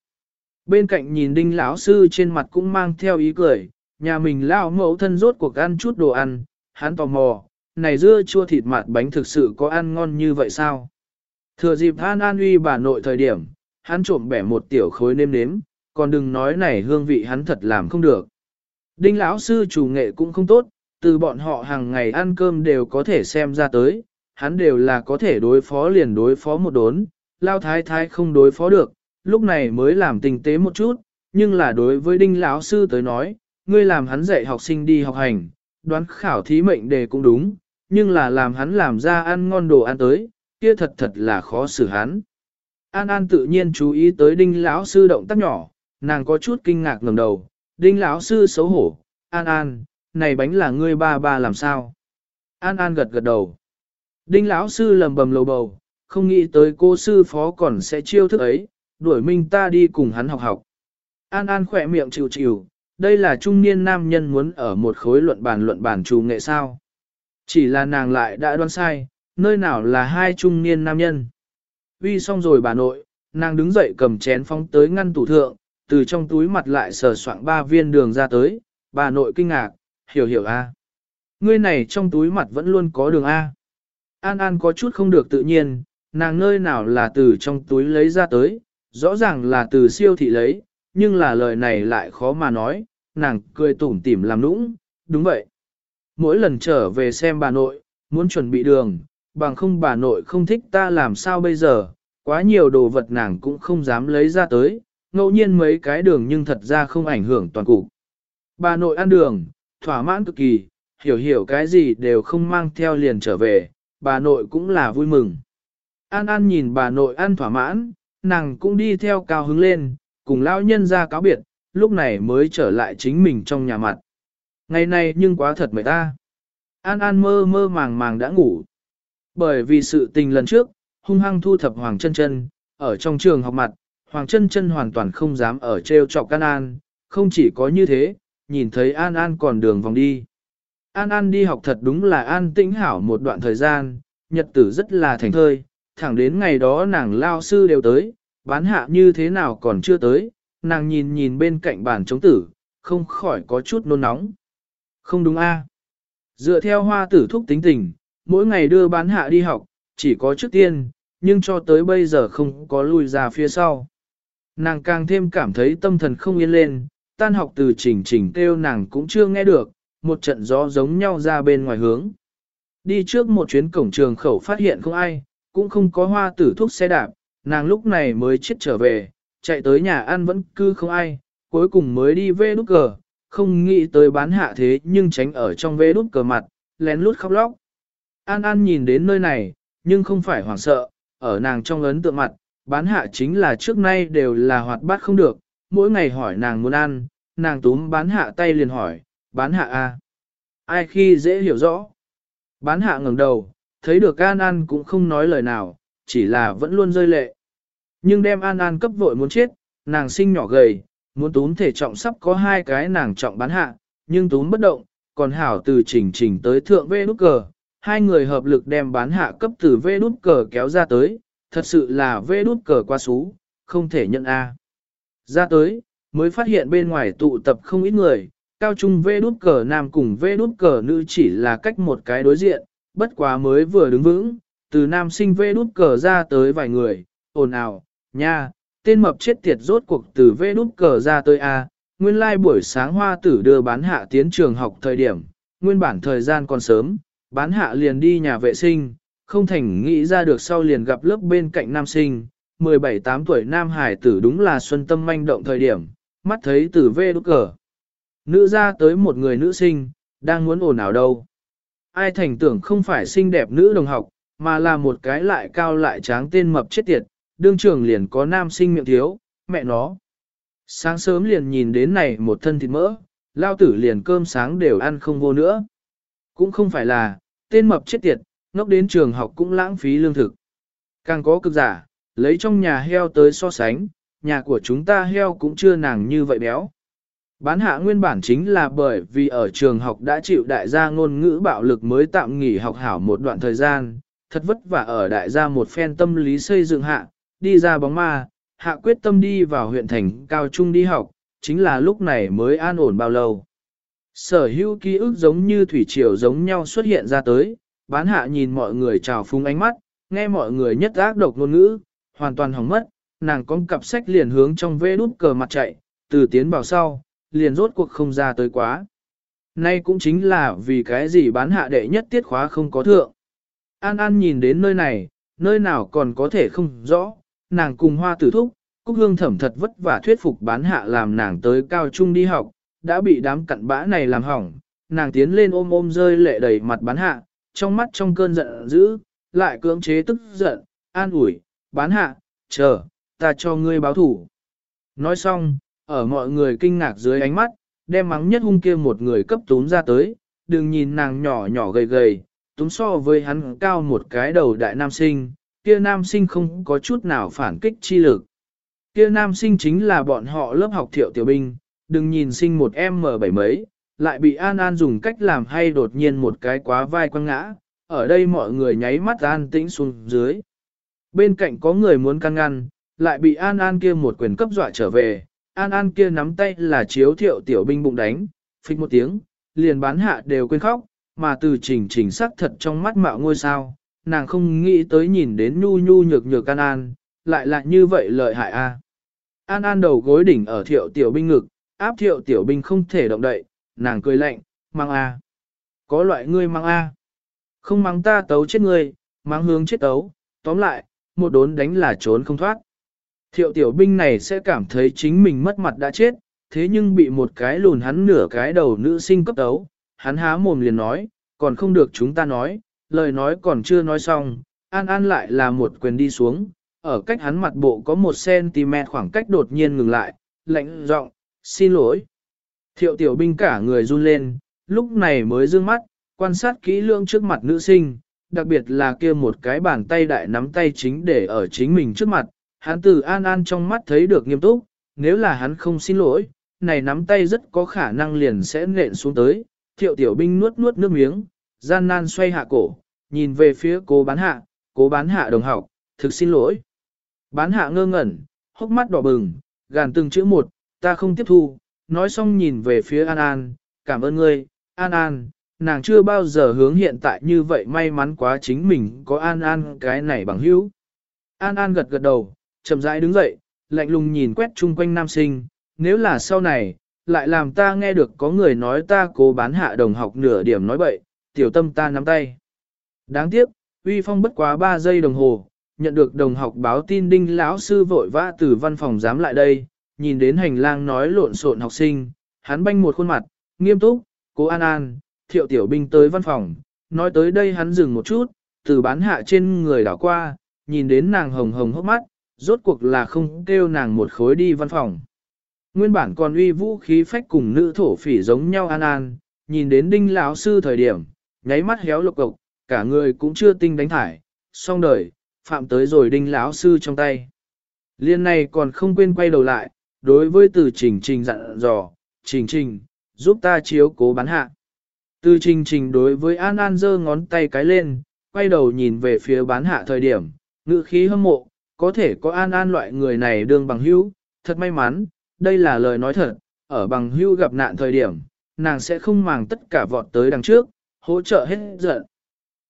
Bên cạnh nhìn đinh lão sư trên mặt cũng mang theo ý cười, nhà mình lão mẫu thân rốt cuộc ăn chút đồ ăn, hắn tò mò, này dưa chua thịt mạt bánh thực sự có ăn ngon như vậy sao? Thừa dịp An An uy bà nội thời điểm, hắn trộm bẻ một tiểu khối nêm nếm, còn đừng nói này hương vị hắn thật làm không được. Đinh lão sư chủ nghệ cũng không tốt, từ bọn họ hàng ngày ăn cơm đều có thể xem ra tới, hắn đều là có thể đối phó liền đối phó một đốn, lao thái thái không đối phó được, lúc này mới làm tinh tế một chút, nhưng là đối với đinh lão sư tới nói, ngươi làm hắn dạy học sinh đi học hành, đoán khảo thí mệnh đề cũng đúng, nhưng là làm hắn làm ra ăn ngon đồ ăn tới, kia thật thật là khó xử hắn. An An tự nhiên chú ý tới đinh lão sư động tác nhỏ, nàng có chút kinh ngạc ngẩng đầu, đinh lão sư xấu hổ, An An, này bánh là ngươi ba ba làm sao? An An gật gật đầu. Đinh lão sư lầm bầm lầu bầu, không nghĩ tới cô sư phó còn sẽ chiêu thức ấy, đuổi minh ta đi cùng hắn học học. An An khỏe miệng chịu chịu, đây là trung niên nam nhân muốn ở một khối luận bàn luận bàn trù nghệ sao. Chỉ là nàng lại đã đoán sai, nơi nào là hai trung niên nam nhân. Uy xong rồi bà nội, nàng đứng dậy cầm chén phóng tới ngăn tủ thượng, từ trong túi mặt lại sờ soạng ba viên đường ra tới, bà nội kinh ngạc, hiểu hiểu a. Ngươi này trong túi mặt vẫn luôn có đường A. An An có chút không được tự nhiên, nàng nơi nào là từ trong túi lấy ra tới, rõ ràng là từ siêu thị lấy, nhưng là lời này lại khó mà nói, nàng cười tủm tỉm làm nũng, đúng vậy. Mỗi lần trở về xem bà nội, muốn chuẩn bị đường, bằng không bà nội không thích ta làm sao bây giờ, quá nhiều đồ vật nàng cũng không dám lấy ra tới, ngẫu nhiên mấy cái đường nhưng thật ra không ảnh hưởng toàn cục. Bà nội ăn đường, thỏa mãn cực kỳ, hiểu hiểu cái gì đều không mang theo liền trở về, bà nội cũng là vui mừng. An An nhìn bà nội ăn thỏa mãn, nàng cũng đi theo cao hứng lên, cùng lão nhân ra cáo biệt, lúc này mới trở lại chính mình trong nhà mặt. Ngày này nhưng quá thật mệt ta. An An mơ mơ màng màng đã ngủ. Bởi vì sự tình lần trước, hung hăng thu thập Hoàng chân chân, ở trong trường học mặt, Hoàng chân chân hoàn toàn không dám ở treo chọc can An, không chỉ có như thế, nhìn thấy An An còn đường vòng đi. An An đi học thật đúng là an tĩnh hảo một đoạn thời gian, nhật tử rất là thành thơi, thẳng đến ngày đó nàng lao sư đều tới, bán hạ như thế nào còn chưa tới, nàng nhìn nhìn bên cạnh bàn chống tử, không khỏi có chút nôn nóng. Không đúng a? Dựa theo hoa tử thúc tính tình, mỗi ngày đưa bán hạ đi học, chỉ có trước tiên, nhưng cho tới bây giờ không có lùi ra phía sau. Nàng càng thêm cảm thấy tâm thần không yên lên, tan học từ trình trình kêu nàng cũng chưa nghe được, một trận gió giống nhau ra bên ngoài hướng. Đi trước một chuyến cổng trường khẩu phát hiện không ai, cũng không có hoa tử thuốc xe đạp, nàng lúc này mới chết trở về, chạy tới nhà ăn vẫn cứ không ai, cuối cùng mới đi về đút cờ, không nghĩ tới bán hạ thế nhưng tránh ở trong vê đút cờ mặt, lén lút khóc lóc. An An nhìn đến nơi này, nhưng không phải hoảng sợ, ở nàng trong ấn tượng mặt, bán hạ chính là trước nay đều là hoạt bát không được, mỗi ngày hỏi nàng muốn ăn, nàng túm bán hạ tay liền hỏi, bán hạ a Ai khi dễ hiểu rõ? Bán hạ ngẩng đầu, thấy được An An cũng không nói lời nào, chỉ là vẫn luôn rơi lệ. Nhưng đem An An cấp vội muốn chết, nàng sinh nhỏ gầy, muốn túm thể trọng sắp có hai cái nàng trọng bán hạ, nhưng túm bất động, còn hảo từ chỉnh chỉnh tới thượng vê nút cờ, hai người hợp lực đem bán hạ cấp từ vê đút cờ kéo ra tới, thật sự là vê đút cờ qua xú, không thể nhận A. Ra tới, mới phát hiện bên ngoài tụ tập không ít người, cao trung vê đút cờ nam cùng vê đút cờ nữ chỉ là cách một cái đối diện, bất quá mới vừa đứng vững, từ nam sinh vê đút cờ ra tới vài người, ồn ào, nha, tên mập chết tiệt rốt cuộc từ vê đút cờ ra tới A, nguyên lai like buổi sáng hoa tử đưa bán hạ tiến trường học thời điểm, nguyên bản thời gian còn sớm, bán hạ liền đi nhà vệ sinh, không thành nghĩ ra được sau liền gặp lớp bên cạnh nam sinh, 17-8 tuổi nam hải tử đúng là xuân tâm manh động thời điểm, mắt thấy tử vê đúc cờ. Nữ ra tới một người nữ sinh, đang muốn ồn ào đâu. Ai thành tưởng không phải xinh đẹp nữ đồng học, mà là một cái lại cao lại tráng tên mập chết tiệt, đương trường liền có nam sinh miệng thiếu, mẹ nó. Sáng sớm liền nhìn đến này một thân thịt mỡ, lao tử liền cơm sáng đều ăn không vô nữa. Cũng không phải là, tên mập chết tiệt, ngốc đến trường học cũng lãng phí lương thực. Càng có cực giả, lấy trong nhà heo tới so sánh, nhà của chúng ta heo cũng chưa nàng như vậy béo. Bán hạ nguyên bản chính là bởi vì ở trường học đã chịu đại gia ngôn ngữ bạo lực mới tạm nghỉ học hảo một đoạn thời gian, thật vất vả ở đại gia một phen tâm lý xây dựng hạ, đi ra bóng ma, hạ quyết tâm đi vào huyện thành cao trung đi học, chính là lúc này mới an ổn bao lâu. Sở hữu ký ức giống như thủy triều giống nhau xuất hiện ra tới, bán hạ nhìn mọi người trào phúng ánh mắt, nghe mọi người nhất ác độc ngôn ngữ, hoàn toàn hỏng mất, nàng con cặp sách liền hướng trong vê đút cờ mặt chạy, từ tiến vào sau, liền rốt cuộc không ra tới quá. Nay cũng chính là vì cái gì bán hạ đệ nhất tiết khóa không có thượng. An An nhìn đến nơi này, nơi nào còn có thể không rõ, nàng cùng hoa tử thúc, Cúc Hương thẩm thật vất vả thuyết phục bán hạ làm nàng tới cao trung đi học, đã bị đám cặn bã này làm hỏng, nàng tiến lên ôm ôm rơi lệ đầy mặt bán hạ, trong mắt trong cơn giận dữ, lại cưỡng chế tức giận, an ủi, bán hạ, chờ, ta cho ngươi báo thủ. Nói xong, ở mọi người kinh ngạc dưới ánh mắt, đem mắng nhất hung kia một người cấp túm ra tới, đừng nhìn nàng nhỏ nhỏ gầy gầy, túm so với hắn cao một cái đầu đại nam sinh, kia nam sinh không có chút nào phản kích chi lực. Kia nam sinh chính là bọn họ lớp học thiệu tiểu binh, đừng nhìn sinh một em mở bảy mấy, lại bị An An dùng cách làm hay đột nhiên một cái quá vai quăng ngã, ở đây mọi người nháy mắt an tĩnh xuống dưới. Bên cạnh có người muốn can ngăn, lại bị An An kia một quyền cấp dọa trở về, An An kia nắm tay là chiếu thiệu tiểu binh bụng đánh, phích một tiếng, liền bán hạ đều quên khóc, mà từ trình trình sắc thật trong mắt mạo ngôi sao, nàng không nghĩ tới nhìn đến nhu nhu nhược nhược An An, lại là như vậy lợi hại a. An An đầu gối đỉnh ở thiệu tiểu binh ngực, áp thiệu tiểu binh không thể động đậy, nàng cười lạnh, mang a. Có loại ngươi mang a. Không mang ta tấu chết ngươi, mang hướng chết tấu, tóm lại, một đốn đánh là trốn không thoát. Thiệu tiểu binh này sẽ cảm thấy chính mình mất mặt đã chết, thế nhưng bị một cái lùn hắn nửa cái đầu nữ sinh cấp tấu, hắn há mồm liền nói, còn không được chúng ta nói, lời nói còn chưa nói xong, an an lại là một quyền đi xuống, ở cách hắn mặt bộ có một cm khoảng cách đột nhiên ngừng lại, lạnh giọng, xin lỗi. Thiệu tiểu binh cả người run lên, lúc này mới dương mắt, quan sát kỹ lưỡng trước mặt nữ sinh, đặc biệt là kia một cái bàn tay đại nắm tay chính để ở chính mình trước mặt, hắn từ an an trong mắt thấy được nghiêm túc, nếu là hắn không xin lỗi, này nắm tay rất có khả năng liền sẽ nện xuống tới, thiệu tiểu binh nuốt nuốt nước miếng, gian nan xoay hạ cổ, nhìn về phía cố bán hạ, cố bán hạ đồng học, thực xin lỗi. Bán hạ ngơ ngẩn, hốc mắt đỏ bừng, gàn từng chữ một, ta không tiếp thu, nói xong nhìn về phía An An, cảm ơn ngươi, An An, nàng chưa bao giờ hướng hiện tại như vậy may mắn quá chính mình có An An cái này bằng hữu. An An gật gật đầu, chậm rãi đứng dậy, lạnh lùng nhìn quét chung quanh nam sinh, nếu là sau này, lại làm ta nghe được có người nói ta cố bán hạ đồng học nửa điểm nói bậy, tiểu tâm ta nắm tay. Đáng tiếc, uy phong bất quá 3 giây đồng hồ, nhận được đồng học báo tin đinh lão sư vội vã từ văn phòng dám lại đây, nhìn đến hành lang nói lộn xộn học sinh, hắn banh một khuôn mặt, nghiêm túc, cố an an, thiệu tiểu binh tới văn phòng, nói tới đây hắn dừng một chút, từ bán hạ trên người đảo qua, nhìn đến nàng hồng hồng hốc mắt, rốt cuộc là không kêu nàng một khối đi văn phòng. Nguyên bản còn uy vũ khí phách cùng nữ thổ phỉ giống nhau an an, nhìn đến đinh lão sư thời điểm, nháy mắt héo lộc cộc, cả người cũng chưa tinh đánh thải, xong đời, phạm tới rồi đinh lão sư trong tay. Liên này còn không quên quay đầu lại, đối với từ trình trình dặn dò, trình trình, giúp ta chiếu cố bán hạ. Từ trình trình đối với An An giơ ngón tay cái lên, quay đầu nhìn về phía bán hạ thời điểm, ngữ khí hâm mộ, có thể có An An loại người này đương bằng hữu, thật may mắn, đây là lời nói thật, ở bằng hữu gặp nạn thời điểm, nàng sẽ không màng tất cả vọt tới đằng trước, hỗ trợ hết giận.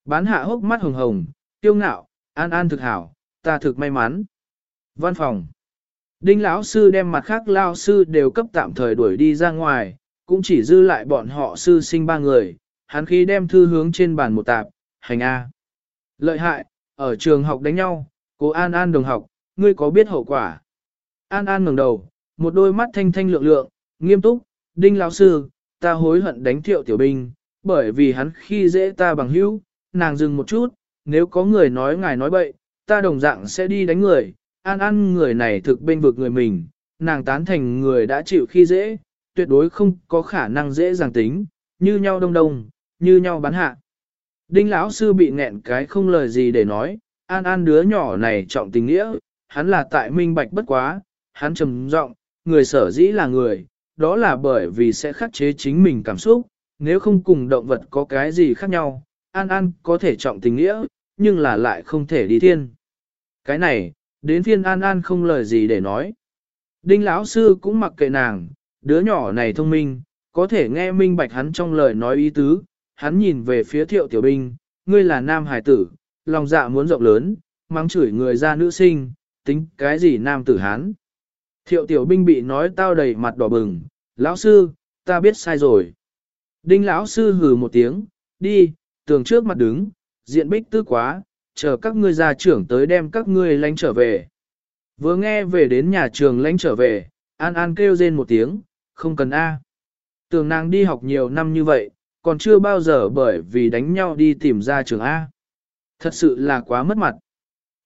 Bán hạ hốc mắt hồng hồng, tiêu ngạo, An An thực hảo, ta thực may mắn. Văn phòng. Đinh lão sư đem mặt khác lao sư đều cấp tạm thời đuổi đi ra ngoài, cũng chỉ dư lại bọn họ sư sinh ba người, hắn khi đem thư hướng trên bàn một tạp, hành A. Lợi hại, ở trường học đánh nhau, cô An An đồng học, ngươi có biết hậu quả? An An ngẩng đầu, một đôi mắt thanh thanh lượng lượng, nghiêm túc, đinh lão sư, ta hối hận đánh thiệu tiểu binh, bởi vì hắn khi dễ ta bằng hữu, nàng dừng một chút, nếu có người nói ngài nói bậy, ta đồng dạng sẽ đi đánh người, an an người này thực bên vực người mình, nàng tán thành người đã chịu khi dễ, tuyệt đối không có khả năng dễ dàng tính, như nhau đông đông, như nhau bán hạ. Đinh lão sư bị nghẹn cái không lời gì để nói, an an đứa nhỏ này trọng tình nghĩa, hắn là tại minh bạch bất quá, hắn trầm giọng, người sở dĩ là người, đó là bởi vì sẽ khắc chế chính mình cảm xúc, nếu không cùng động vật có cái gì khác nhau, an an có thể trọng tình nghĩa, nhưng là lại không thể đi thiên. Cái này, đến phiên An An không lời gì để nói. Đinh lão sư cũng mặc kệ nàng, đứa nhỏ này thông minh, có thể nghe minh bạch hắn trong lời nói ý tứ, hắn nhìn về phía thiệu tiểu binh, ngươi là nam hải tử, lòng dạ muốn rộng lớn, mắng chửi người ra nữ sinh, tính cái gì nam tử hắn. Thiệu tiểu binh bị nói tao đầy mặt đỏ bừng, lão sư, ta biết sai rồi. Đinh lão sư hừ một tiếng, đi, tường trước mặt đứng, diện bích tư quá, chờ các ngươi gia trưởng tới đem các ngươi lánh trở về. Vừa nghe về đến nhà trường lánh trở về, An An kêu rên một tiếng, không cần A. Tưởng nàng đi học nhiều năm như vậy, còn chưa bao giờ bởi vì đánh nhau đi tìm ra trường A. Thật sự là quá mất mặt.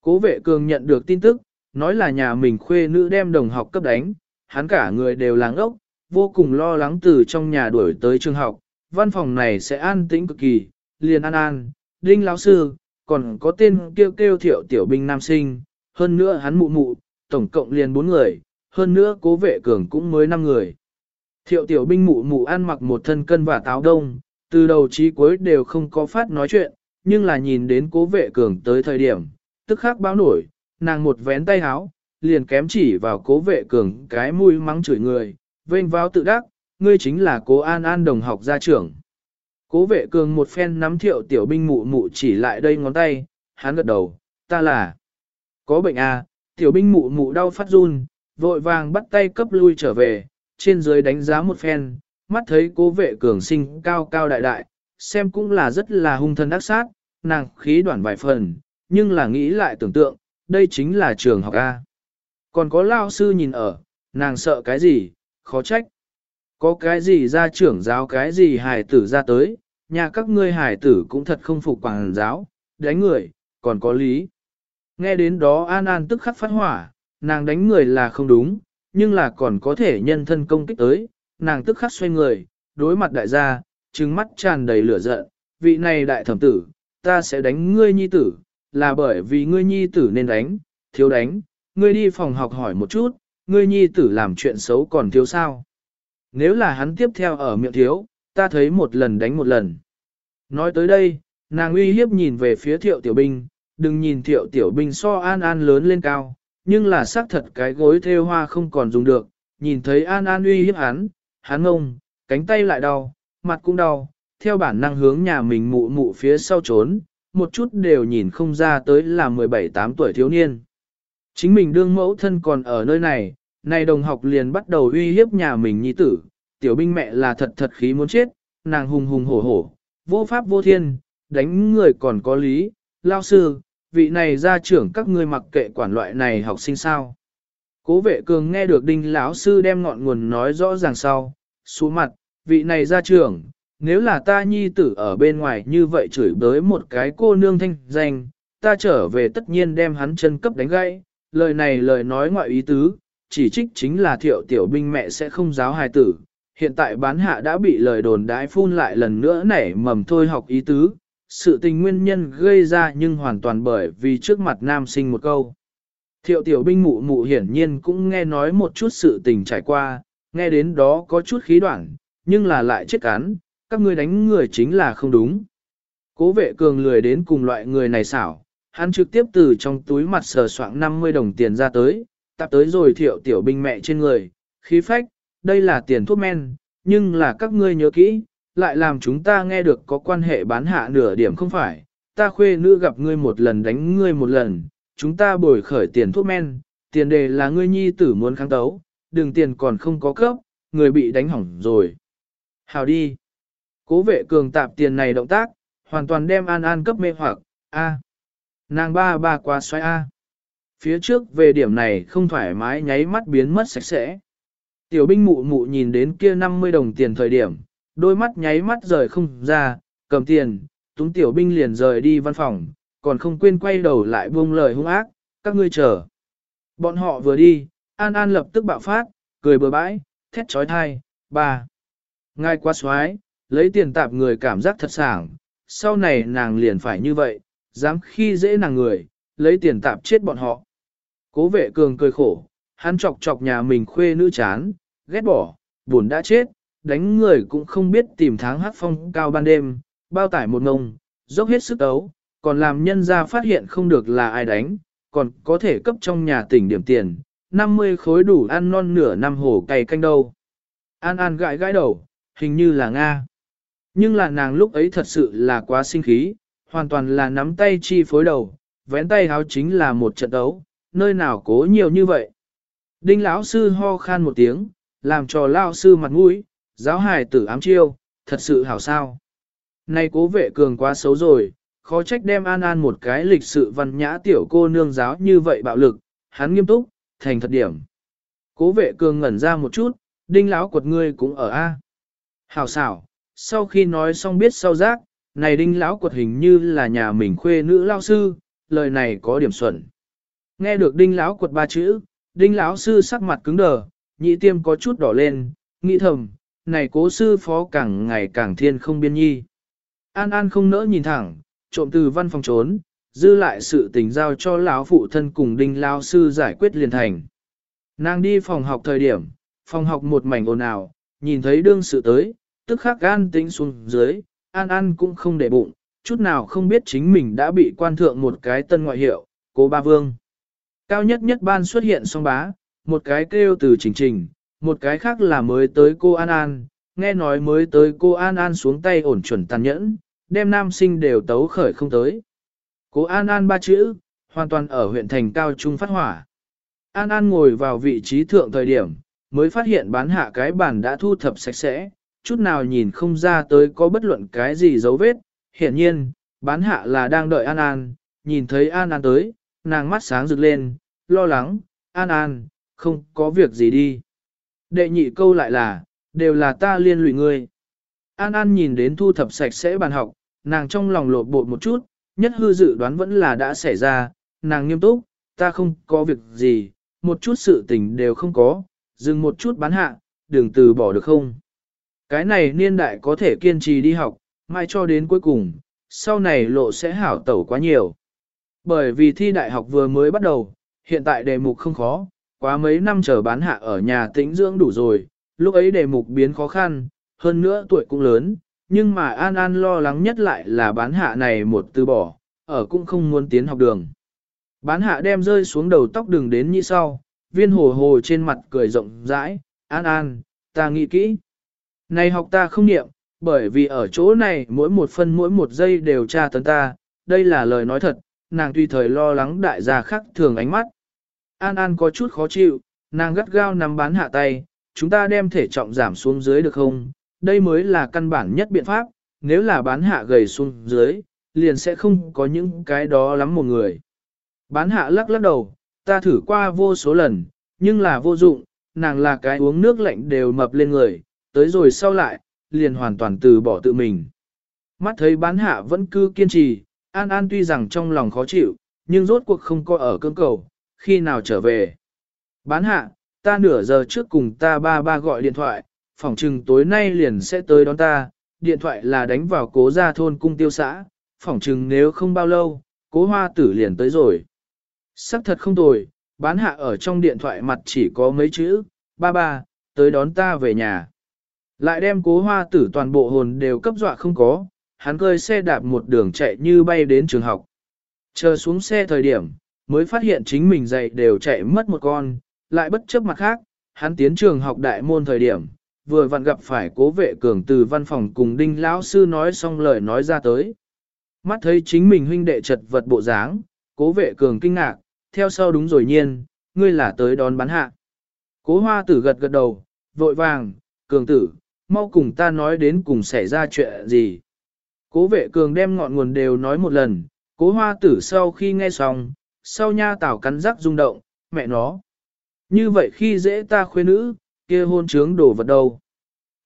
Cố vệ cường nhận được tin tức, nói là nhà mình khuê nữ đem đồng học cấp đánh, hắn cả người đều láng ốc, vô cùng lo lắng từ trong nhà đuổi tới trường học, văn phòng này sẽ an tĩnh cực kỳ, liền an an, đinh lão sư, còn có tên kêu kêu thiệu tiểu binh nam sinh, hơn nữa hắn mụ mụ, tổng cộng liền bốn người, hơn nữa cố vệ cường cũng mới năm người. Thiệu tiểu binh mụ mụ ăn mặc một thân cân và táo đông, từ đầu chí cuối đều không có phát nói chuyện, nhưng là nhìn đến cố vệ cường tới thời điểm, tức khắc báo nổi, nàng một vén tay háo, liền kém chỉ vào cố vệ cường cái mũi mắng chửi người, vênh vào tự đắc, ngươi chính là cố an an đồng học gia trưởng. Cố vệ cường một phen nắm thiệu tiểu binh mụ mụ chỉ lại đây ngón tay, hắn gật đầu, ta là có bệnh à, tiểu binh mụ mụ đau phát run, vội vàng bắt tay cấp lui trở về, trên dưới đánh giá một phen, mắt thấy cố vệ cường sinh cao cao đại đại, xem cũng là rất là hung thân ác sát, nàng khí đoạn vài phần, nhưng là nghĩ lại tưởng tượng, đây chính là trường học A. Còn có lao sư nhìn ở, nàng sợ cái gì, khó trách. Có cái gì ra trưởng giáo cái gì hài tử ra tới, nhà các ngươi hải tử cũng thật không phục quảng giáo, đánh người, còn có lý. Nghe đến đó An An tức khắc phát hỏa, nàng đánh người là không đúng, nhưng là còn có thể nhân thân công kích tới, nàng tức khắc xoay người, đối mặt đại gia, trừng mắt tràn đầy lửa giận, vị này đại thẩm tử, ta sẽ đánh ngươi nhi tử, là bởi vì ngươi nhi tử nên đánh, thiếu đánh, ngươi đi phòng học hỏi một chút, ngươi nhi tử làm chuyện xấu còn thiếu sao. Nếu là hắn tiếp theo ở miệng thiếu, ta thấy một lần đánh một lần. Nói tới đây, nàng uy hiếp nhìn về phía thiệu tiểu binh, đừng nhìn thiệu tiểu binh so an an lớn lên cao, nhưng là xác thật cái gối theo hoa không còn dùng được, nhìn thấy an an uy hiếp hắn, hắn ngông, cánh tay lại đau, mặt cũng đau, theo bản năng hướng nhà mình mụ mụ phía sau trốn, một chút đều nhìn không ra tới là 17-8 tuổi thiếu niên. Chính mình đương mẫu thân còn ở nơi này, nay đồng học liền bắt đầu uy hiếp nhà mình nhi tử, tiểu binh mẹ là thật thật khí muốn chết, nàng hùng hùng hổ hổ, vô pháp vô thiên, đánh người còn có lý, lao sư, vị này gia trưởng các ngươi mặc kệ quản loại này học sinh sao. Cố vệ cường nghe được đinh lão sư đem ngọn nguồn nói rõ ràng sau, xuống mặt, vị này gia trưởng, nếu là ta nhi tử ở bên ngoài như vậy chửi bới một cái cô nương thanh danh, ta trở về tất nhiên đem hắn chân cấp đánh gãy, lời này lời nói ngoại ý tứ, chỉ trích chính là thiệu tiểu binh mẹ sẽ không giáo hài tử, hiện tại bán hạ đã bị lời đồn đãi phun lại lần nữa nảy mầm thôi học ý tứ, sự tình nguyên nhân gây ra nhưng hoàn toàn bởi vì trước mặt nam sinh một câu. Thiệu tiểu binh mụ mụ hiển nhiên cũng nghe nói một chút sự tình trải qua, nghe đến đó có chút khí đoạn, nhưng là lại chết cán, các ngươi đánh người chính là không đúng. Cố vệ cường lười đến cùng loại người này xảo, hắn trực tiếp từ trong túi mặt sờ soạng 50 đồng tiền ra tới, tạp tới rồi thiệu tiểu binh mẹ trên người, khí phách, đây là tiền thuốc men, nhưng là các ngươi nhớ kỹ, lại làm chúng ta nghe được có quan hệ bán hạ nửa điểm không phải, ta khuê nữ gặp ngươi một lần đánh ngươi một lần, chúng ta bồi khởi tiền thuốc men, tiền đề là ngươi nhi tử muốn kháng tấu, đừng tiền còn không có cấp, người bị đánh hỏng rồi. Hào đi. Cố vệ cường tạp tiền này động tác, hoàn toàn đem An An cấp mê hoặc, A. Nàng ba ba qua xoay A. Phía trước về điểm này không thoải mái nháy mắt biến mất sạch sẽ. Tiểu binh mụ mụ nhìn đến kia 50 đồng tiền thời điểm, đôi mắt nháy mắt rời không ra, cầm tiền, túng tiểu binh liền rời đi văn phòng, còn không quên quay đầu lại buông lời hung ác, các ngươi chờ. Bọn họ vừa đi, An An lập tức bạo phát, cười bừa bãi, thét trói thai, bà, Ngay qua xoái, lấy tiền tạp người cảm giác thật sảng, sau này nàng liền phải như vậy, dám khi dễ nàng người, lấy tiền tạp chết bọn họ. Cố vệ cường cười khổ, hắn chọc chọc nhà mình khuê nữ chán, ghét bỏ, buồn đã chết, đánh người cũng không biết tìm tháng hát phong cao ban đêm, bao tải một ngông, dốc hết sức ấu, còn làm nhân ra phát hiện không được là ai đánh, còn có thể cấp trong nhà tỉnh điểm tiền, 50 khối đủ ăn non nửa năm hổ cày canh đâu. An An gãi gãi đầu, hình như là Nga. Nhưng là nàng lúc ấy thật sự là quá sinh khí, hoàn toàn là nắm tay chi phối đầu, vén tay háo chính là một trận đấu, nơi nào cố nhiều như vậy. Đinh lão sư ho khan một tiếng, làm cho lao sư mặt mũi, giáo hài tử ám chiêu, thật sự hảo sao. nay cố vệ cường quá xấu rồi, khó trách đem An An một cái lịch sự văn nhã tiểu cô nương giáo như vậy bạo lực, hắn nghiêm túc, thành thật điểm. Cố vệ cường ngẩn ra một chút, đinh lão quật ngươi cũng ở A. Hảo xảo, sau khi nói xong biết sau giác, này đinh lão quật hình như là nhà mình khuê nữ lao sư, lời này có điểm xuẩn. Nghe được đinh lão quật ba chữ, đinh lão sư sắc mặt cứng đờ, nhị tiêm có chút đỏ lên, nghĩ thầm, này cố sư phó càng ngày càng thiên không biên nhi. An An không nỡ nhìn thẳng, trộm từ văn phòng trốn, dư lại sự tình giao cho lão phụ thân cùng đinh lao sư giải quyết liền thành. Nàng đi phòng học thời điểm, phòng học một mảnh ồn ào, nhìn thấy đương sự tới, tức khắc gan tính xuống dưới, An An cũng không để bụng, chút nào không biết chính mình đã bị quan thượng một cái tân ngoại hiệu, cố ba vương. Cao nhất nhất ban xuất hiện song bá, một cái kêu từ trình trình, một cái khác là mới tới cô An An, nghe nói mới tới cô An An xuống tay ổn chuẩn tàn nhẫn, đem nam sinh đều tấu khởi không tới. Cô An An ba chữ, hoàn toàn ở huyện thành cao trung phát hỏa. An An ngồi vào vị trí thượng thời điểm, mới phát hiện bán hạ cái bàn đã thu thập sạch sẽ, chút nào nhìn không ra tới có bất luận cái gì dấu vết. Hiển nhiên, bán hạ là đang đợi An An, nhìn thấy An An tới, nàng mắt sáng rực lên, lo lắng, An An, không có việc gì đi. Đệ nhị câu lại là, đều là ta liên lụy ngươi. An An nhìn đến thu thập sạch sẽ bàn học, nàng trong lòng lột bột một chút, nhất hư dự đoán vẫn là đã xảy ra, nàng nghiêm túc, ta không có việc gì, một chút sự tình đều không có, dừng một chút bán hạ, đừng từ bỏ được không. Cái này niên đại có thể kiên trì đi học, mai cho đến cuối cùng, sau này lộ sẽ hảo tẩu quá nhiều. Bởi vì thi đại học vừa mới bắt đầu, hiện tại đề mục không khó, quá mấy năm chờ bán hạ ở nhà tĩnh dưỡng đủ rồi, lúc ấy đề mục biến khó khăn, hơn nữa tuổi cũng lớn, nhưng mà An An lo lắng nhất lại là bán hạ này một từ bỏ, ở cũng không muốn tiến học đường. Bán hạ đem rơi xuống đầu tóc đường đến như sau, viên hồ hồ trên mặt cười rộng rãi, An An, ta nghĩ kỹ. Này học ta không niệm, bởi vì ở chỗ này mỗi một phân mỗi một giây đều tra tấn ta, đây là lời nói thật, nàng tuy thời lo lắng đại gia khác thường ánh mắt. An An có chút khó chịu, nàng gắt gao nắm bán hạ tay, chúng ta đem thể trọng giảm xuống dưới được không? Đây mới là căn bản nhất biện pháp, nếu là bán hạ gầy xuống dưới, liền sẽ không có những cái đó lắm một người. Bán hạ lắc lắc đầu, ta thử qua vô số lần, nhưng là vô dụng, nàng là cái uống nước lạnh đều mập lên người, tới rồi sau lại, liền hoàn toàn từ bỏ tự mình. Mắt thấy bán hạ vẫn cứ kiên trì, An An tuy rằng trong lòng khó chịu, nhưng rốt cuộc không có ở cương cầu, khi nào trở về. Bán hạ, ta nửa giờ trước cùng ta ba ba gọi điện thoại, phỏng chừng tối nay liền sẽ tới đón ta, điện thoại là đánh vào cố gia thôn cung tiêu xã, phỏng chừng nếu không bao lâu, cố hoa tử liền tới rồi. Sắc thật không tồi, bán hạ ở trong điện thoại mặt chỉ có mấy chữ, ba ba, tới đón ta về nhà. Lại đem cố hoa tử toàn bộ hồn đều cấp dọa không có, hắn cơi xe đạp một đường chạy như bay đến trường học. Chờ xuống xe thời điểm, mới phát hiện chính mình dậy đều chạy mất một con, lại bất chấp mặt khác, hắn tiến trường học đại môn thời điểm, vừa vặn gặp phải cố vệ cường từ văn phòng cùng đinh lão sư nói xong lời nói ra tới. Mắt thấy chính mình huynh đệ chật vật bộ dáng, cố vệ cường kinh ngạc, theo sau đúng rồi nhiên, ngươi là tới đón bán hạ. Cố hoa tử gật gật đầu, vội vàng, cường tử, mau cùng ta nói đến cùng xảy ra chuyện gì. Cố vệ cường đem ngọn nguồn đều nói một lần, cố hoa tử sau khi nghe xong, sau nha tảo cắn rắc rung động, mẹ nó. Như vậy khi dễ ta khuê nữ, kia hôn trướng đổ vật đâu.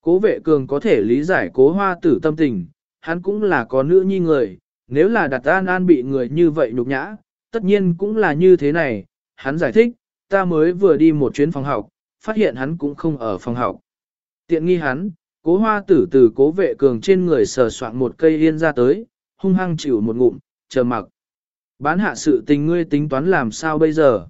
Cố vệ cường có thể lý giải cố hoa tử tâm tình, hắn cũng là có nữ nhi người, nếu là đặt an an bị người như vậy nhục nhã, tất nhiên cũng là như thế này, hắn giải thích, ta mới vừa đi một chuyến phòng học, phát hiện hắn cũng không ở phòng học. Tiện nghi hắn, cố hoa tử từ cố vệ cường trên người sờ soạn một cây yên ra tới, hung hăng chịu một ngụm, chờ mặc. Bán hạ sự tình ngươi tính toán làm sao bây giờ?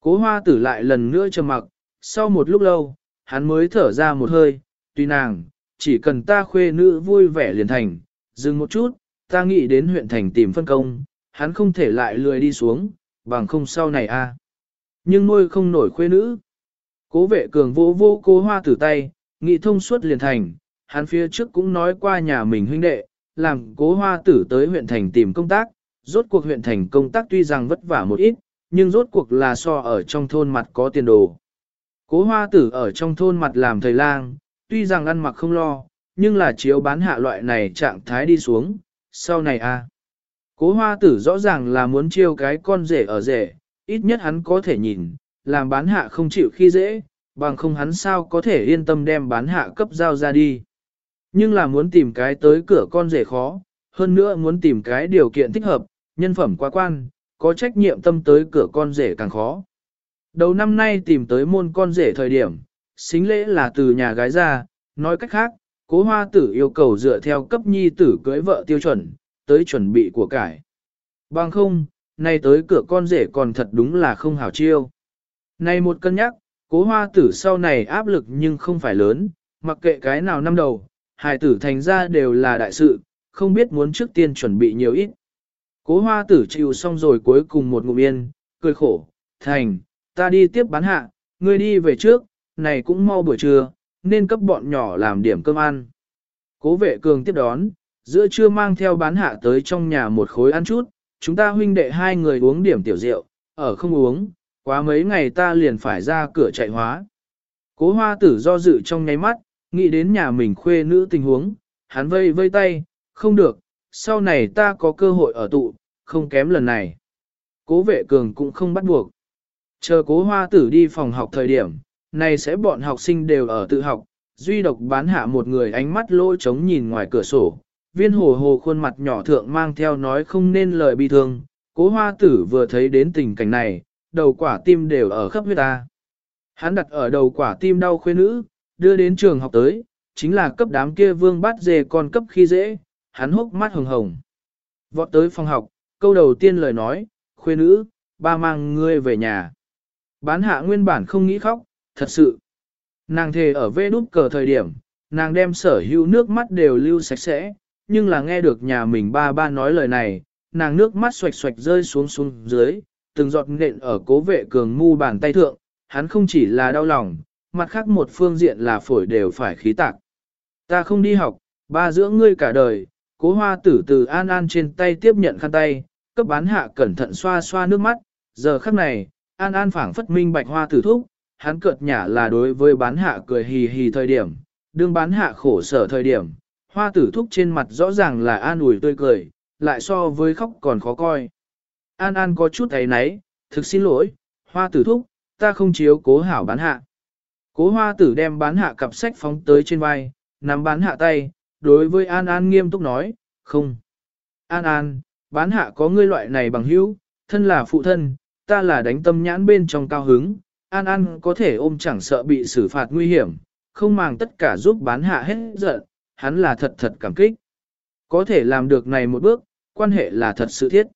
Cố hoa tử lại lần nữa trầm mặc, sau một lúc lâu, hắn mới thở ra một hơi, tuy nàng, chỉ cần ta khuê nữ vui vẻ liền thành, dừng một chút, ta nghĩ đến huyện thành tìm phân công, hắn không thể lại lười đi xuống, bằng không sau này a. Nhưng nuôi không nổi khuê nữ. Cố vệ cường vô vô cố hoa tử tay, nghĩ thông suốt liền thành, hắn phía trước cũng nói qua nhà mình huynh đệ, làm cố hoa tử tới huyện thành tìm công tác, rốt cuộc huyện thành công tác tuy rằng vất vả một ít, nhưng rốt cuộc là so ở trong thôn mặt có tiền đồ. Cố hoa tử ở trong thôn mặt làm thầy lang, tuy rằng ăn mặc không lo, nhưng là chiếu bán hạ loại này trạng thái đi xuống, sau này a Cố hoa tử rõ ràng là muốn chiêu cái con rể ở rể, ít nhất hắn có thể nhìn, làm bán hạ không chịu khi dễ, bằng không hắn sao có thể yên tâm đem bán hạ cấp giao ra đi. Nhưng là muốn tìm cái tới cửa con rể khó, hơn nữa muốn tìm cái điều kiện thích hợp, nhân phẩm quá quan, có trách nhiệm tâm tới cửa con rể càng khó. Đầu năm nay tìm tới môn con rể thời điểm, xính lễ là từ nhà gái ra, nói cách khác, cố hoa tử yêu cầu dựa theo cấp nhi tử cưới vợ tiêu chuẩn, tới chuẩn bị của cải. Bằng không, nay tới cửa con rể còn thật đúng là không hảo chiêu. Này một cân nhắc, cố hoa tử sau này áp lực nhưng không phải lớn, mặc kệ cái nào năm đầu, hài tử thành ra đều là đại sự, không biết muốn trước tiên chuẩn bị nhiều ít. Cố hoa tử chịu xong rồi cuối cùng một ngụm yên, cười khổ, thành, ta đi tiếp bán hạ, ngươi đi về trước, này cũng mau buổi trưa, nên cấp bọn nhỏ làm điểm cơm ăn. Cố vệ cường tiếp đón, giữa trưa mang theo bán hạ tới trong nhà một khối ăn chút, chúng ta huynh đệ hai người uống điểm tiểu rượu, ở không uống, quá mấy ngày ta liền phải ra cửa chạy hóa. Cố hoa tử do dự trong nháy mắt, nghĩ đến nhà mình khuê nữ tình huống, hắn vây vây tay, không được, sau này ta có cơ hội ở tụ, không kém lần này. Cố vệ cường cũng không bắt buộc. Chờ cố hoa tử đi phòng học thời điểm, này sẽ bọn học sinh đều ở tự học, duy độc bán hạ một người ánh mắt lỗ trống nhìn ngoài cửa sổ. Viên hồ hồ khuôn mặt nhỏ thượng mang theo nói không nên lời bi thương, cố hoa tử vừa thấy đến tình cảnh này, đầu quả tim đều ở khắp huyết ta. Hắn đặt ở đầu quả tim đau khuê nữ, đưa đến trường học tới, chính là cấp đám kia vương bắt dê con cấp khi dễ, hắn hốc mắt hồng hồng. Vọt tới phòng học, câu đầu tiên lời nói, khuê nữ, ba mang ngươi về nhà. Bán hạ nguyên bản không nghĩ khóc, thật sự. Nàng thề ở vê đút cờ thời điểm, nàng đem sở hữu nước mắt đều lưu sạch sẽ, nhưng là nghe được nhà mình ba ba nói lời này, nàng nước mắt xoạch xoạch rơi xuống xuống dưới, từng giọt nện ở cố vệ cường mu bàn tay thượng, hắn không chỉ là đau lòng, mặt khác một phương diện là phổi đều phải khí tạc. Ta không đi học, ba dưỡng ngươi cả đời, cố hoa tử từ an an trên tay tiếp nhận khăn tay, cấp bán hạ cẩn thận xoa xoa nước mắt, giờ khắc này, an an phảng phất minh bạch hoa tử thúc, hắn cợt nhả là đối với bán hạ cười hì hì thời điểm, đương bán hạ khổ sở thời điểm, hoa tử thúc trên mặt rõ ràng là an ủi tươi cười, lại so với khóc còn khó coi. An An có chút thấy náy, thực xin lỗi, hoa tử thúc, ta không chiếu cố hảo bán hạ. Cố hoa tử đem bán hạ cặp sách phóng tới trên vai, nắm bán hạ tay, đối với An An nghiêm túc nói, không. An An, bán hạ có ngươi loại này bằng hữu, thân là phụ thân, ta là đánh tâm nhãn bên trong cao hứng, An An có thể ôm chẳng sợ bị xử phạt nguy hiểm, không màng tất cả giúp bán hạ hết giận, hắn là thật thật cảm kích. Có thể làm được này một bước, quan hệ là thật sự thiết.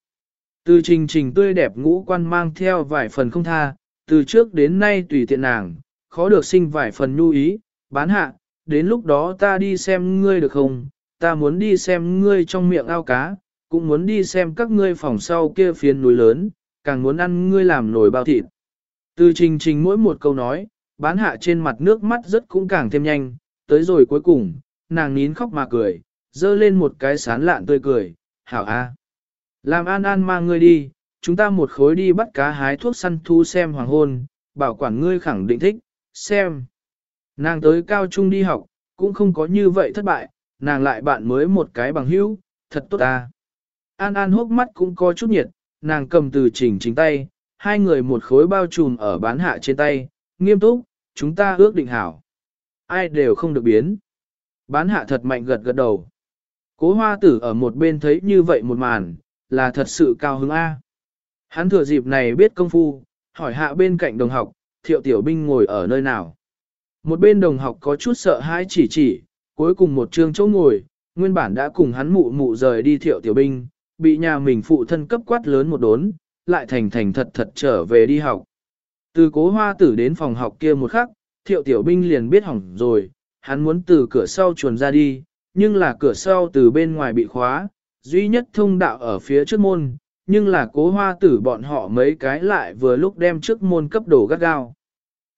Từ trình trình tươi đẹp ngũ quan mang theo vài phần không tha, từ trước đến nay tùy tiện nàng, khó được sinh vài phần nhu ý, bán hạ, đến lúc đó ta đi xem ngươi được không, ta muốn đi xem ngươi trong miệng ao cá, cũng muốn đi xem các ngươi phòng sau kia phiến núi lớn, càng muốn ăn ngươi làm nồi bao thịt. Từ trình trình mỗi một câu nói, bán hạ trên mặt nước mắt rất cũng càng thêm nhanh, tới rồi cuối cùng, nàng nín khóc mà cười, dơ lên một cái sán lạn tươi cười, hảo a. Làm an an mang ngươi đi, chúng ta một khối đi bắt cá hái thuốc săn thu xem hoàng hôn, bảo quản ngươi khẳng định thích, xem. Nàng tới cao trung đi học, cũng không có như vậy thất bại, nàng lại bạn mới một cái bằng hữu, thật tốt ta. An An hốc mắt cũng có chút nhiệt, nàng cầm từ chỉnh chính tay, hai người một khối bao trùm ở bán hạ trên tay, nghiêm túc, chúng ta ước định hảo. Ai đều không được biến. Bán hạ thật mạnh gật gật đầu. Cố hoa tử ở một bên thấy như vậy một màn, là thật sự cao hứng A. Hắn thừa dịp này biết công phu, hỏi hạ bên cạnh đồng học, thiệu tiểu binh ngồi ở nơi nào. Một bên đồng học có chút sợ hãi chỉ chỉ, cuối cùng một trường chỗ ngồi, nguyên bản đã cùng hắn mụ mụ rời đi thiệu tiểu binh, bị nhà mình phụ thân cấp quát lớn một đốn, lại thành thành thật thật trở về đi học. Từ cố hoa tử đến phòng học kia một khắc, thiệu tiểu binh liền biết hỏng rồi, hắn muốn từ cửa sau chuồn ra đi, nhưng là cửa sau từ bên ngoài bị khóa, duy nhất thông đạo ở phía trước môn, nhưng là cố hoa tử bọn họ mấy cái lại vừa lúc đem trước môn cấp đồ gắt gao.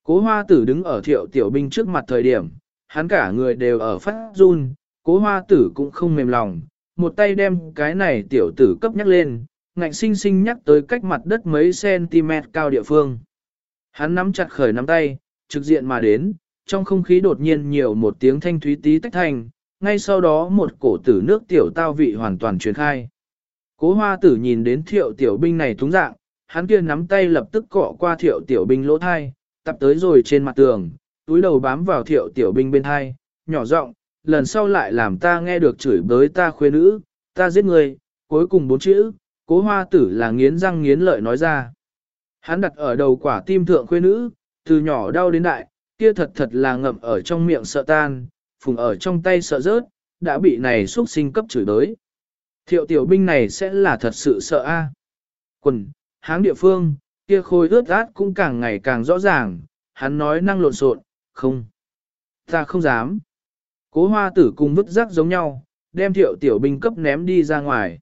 Cố hoa tử đứng ở thiệu tiểu binh trước mặt thời điểm, hắn cả người đều ở phát run, cố hoa tử cũng không mềm lòng, một tay đem cái này tiểu tử cấp nhắc lên, ngạnh sinh sinh nhắc tới cách mặt đất mấy cm cao địa phương. Hắn nắm chặt khởi nắm tay, trực diện mà đến, trong không khí đột nhiên nhiều một tiếng thanh thúy tí tách thành, ngay sau đó một cổ tử nước tiểu tao vị hoàn toàn truyền khai. Cố hoa tử nhìn đến thiệu tiểu binh này túng dạng, hắn kia nắm tay lập tức cọ qua thiệu tiểu binh lỗ thai, tập tới rồi trên mặt tường, túi đầu bám vào thiệu tiểu binh bên hai nhỏ giọng, lần sau lại làm ta nghe được chửi bới ta khuê nữ, ta giết người, cuối cùng bốn chữ, cố hoa tử là nghiến răng nghiến lợi nói ra. Hắn đặt ở đầu quả tim thượng khuê nữ, từ nhỏ đau đến đại, kia thật thật là ngậm ở trong miệng sợ tan, phùng ở trong tay sợ rớt, đã bị này xuất sinh cấp chửi đới. Thiệu tiểu binh này sẽ là thật sự sợ a. Quần, háng địa phương, kia khôi ướt át cũng càng ngày càng rõ ràng, hắn nói năng lộn xộn, không. Ta không dám. Cố hoa tử cùng vứt rác giống nhau, đem thiệu tiểu binh cấp ném đi ra ngoài.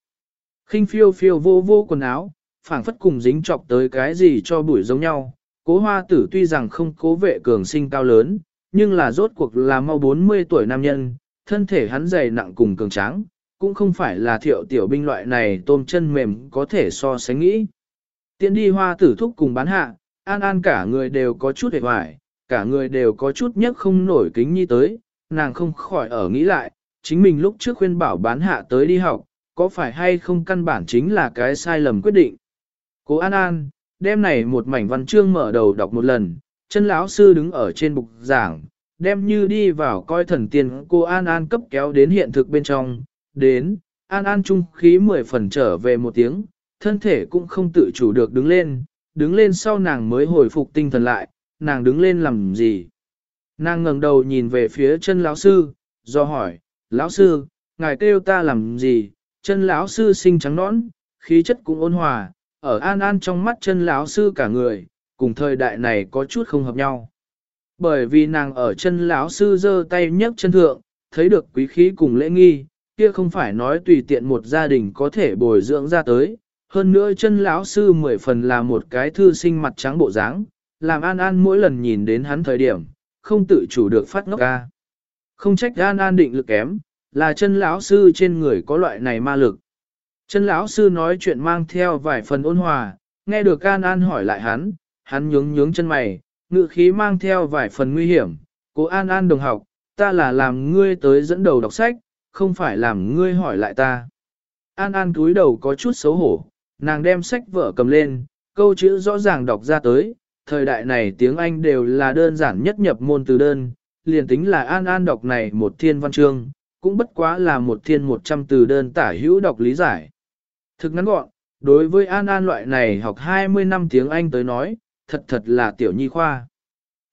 khinh phiêu phiêu vô vô quần áo, phảng phất cùng dính chọc tới cái gì cho bụi giống nhau. Cố hoa tử tuy rằng không cố vệ cường sinh cao lớn, nhưng là rốt cuộc là mau 40 tuổi nam nhân, thân thể hắn dày nặng cùng cường tráng, cũng không phải là thiệu tiểu binh loại này tôm chân mềm có thể so sánh nghĩ. Tiến đi hoa tử thúc cùng bán hạ, an an cả người đều có chút hề hoài, cả người đều có chút nhất không nổi kính nhi tới, nàng không khỏi ở nghĩ lại, chính mình lúc trước khuyên bảo bán hạ tới đi học, có phải hay không căn bản chính là cái sai lầm quyết định. Cố An An, đêm này một mảnh văn chương mở đầu đọc một lần, chân lão sư đứng ở trên bục giảng, đem như đi vào coi thần tiên cô An An cấp kéo đến hiện thực bên trong, đến, An An trung khí mười phần trở về một tiếng, thân thể cũng không tự chủ được đứng lên, đứng lên sau nàng mới hồi phục tinh thần lại, nàng đứng lên làm gì. Nàng ngẩng đầu nhìn về phía chân lão sư, do hỏi, lão sư, ngài kêu ta làm gì, chân lão sư xinh trắng nõn, khí chất cũng ôn hòa, ở an an trong mắt chân lão sư cả người, cùng thời đại này có chút không hợp nhau. Bởi vì nàng ở chân lão sư giơ tay nhấc chân thượng, thấy được quý khí cùng lễ nghi, kia không phải nói tùy tiện một gia đình có thể bồi dưỡng ra tới. Hơn nữa chân lão sư mười phần là một cái thư sinh mặt trắng bộ dáng, làm An An mỗi lần nhìn đến hắn thời điểm, không tự chủ được phát ngốc ca. Không trách An An định lực kém, là chân lão sư trên người có loại này ma lực. Chân lão sư nói chuyện mang theo vài phần ôn hòa, nghe được An An hỏi lại hắn, hắn nhướng nhướng chân mày, ngự khí mang theo vài phần nguy hiểm. Cô An An đồng học, ta là làm ngươi tới dẫn đầu đọc sách, không phải làm ngươi hỏi lại ta. An An cúi đầu có chút xấu hổ, nàng đem sách vở cầm lên, câu chữ rõ ràng đọc ra tới, thời đại này tiếng Anh đều là đơn giản nhất nhập môn từ đơn, liền tính là An An đọc này một thiên văn chương, cũng bất quá là một thiên một trăm từ đơn tả hữu đọc lý giải. Thực ngắn gọn, đối với An An loại này học 20 năm tiếng Anh tới nói, thật thật là tiểu nhi khoa.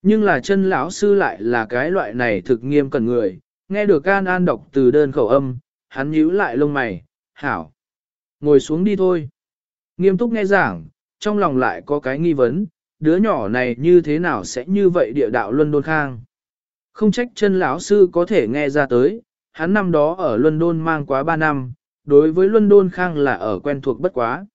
Nhưng là chân lão sư lại là cái loại này thực nghiêm cần người, nghe được An An đọc từ đơn khẩu âm, hắn nhíu lại lông mày, hảo. Ngồi xuống đi thôi. Nghiêm túc nghe giảng, trong lòng lại có cái nghi vấn, đứa nhỏ này như thế nào sẽ như vậy địa đạo luân đôn khang. Không trách chân lão sư có thể nghe ra tới, hắn năm đó ở luân đôn mang quá 3 năm, đối với luân đôn Khang là ở quen thuộc bất quá.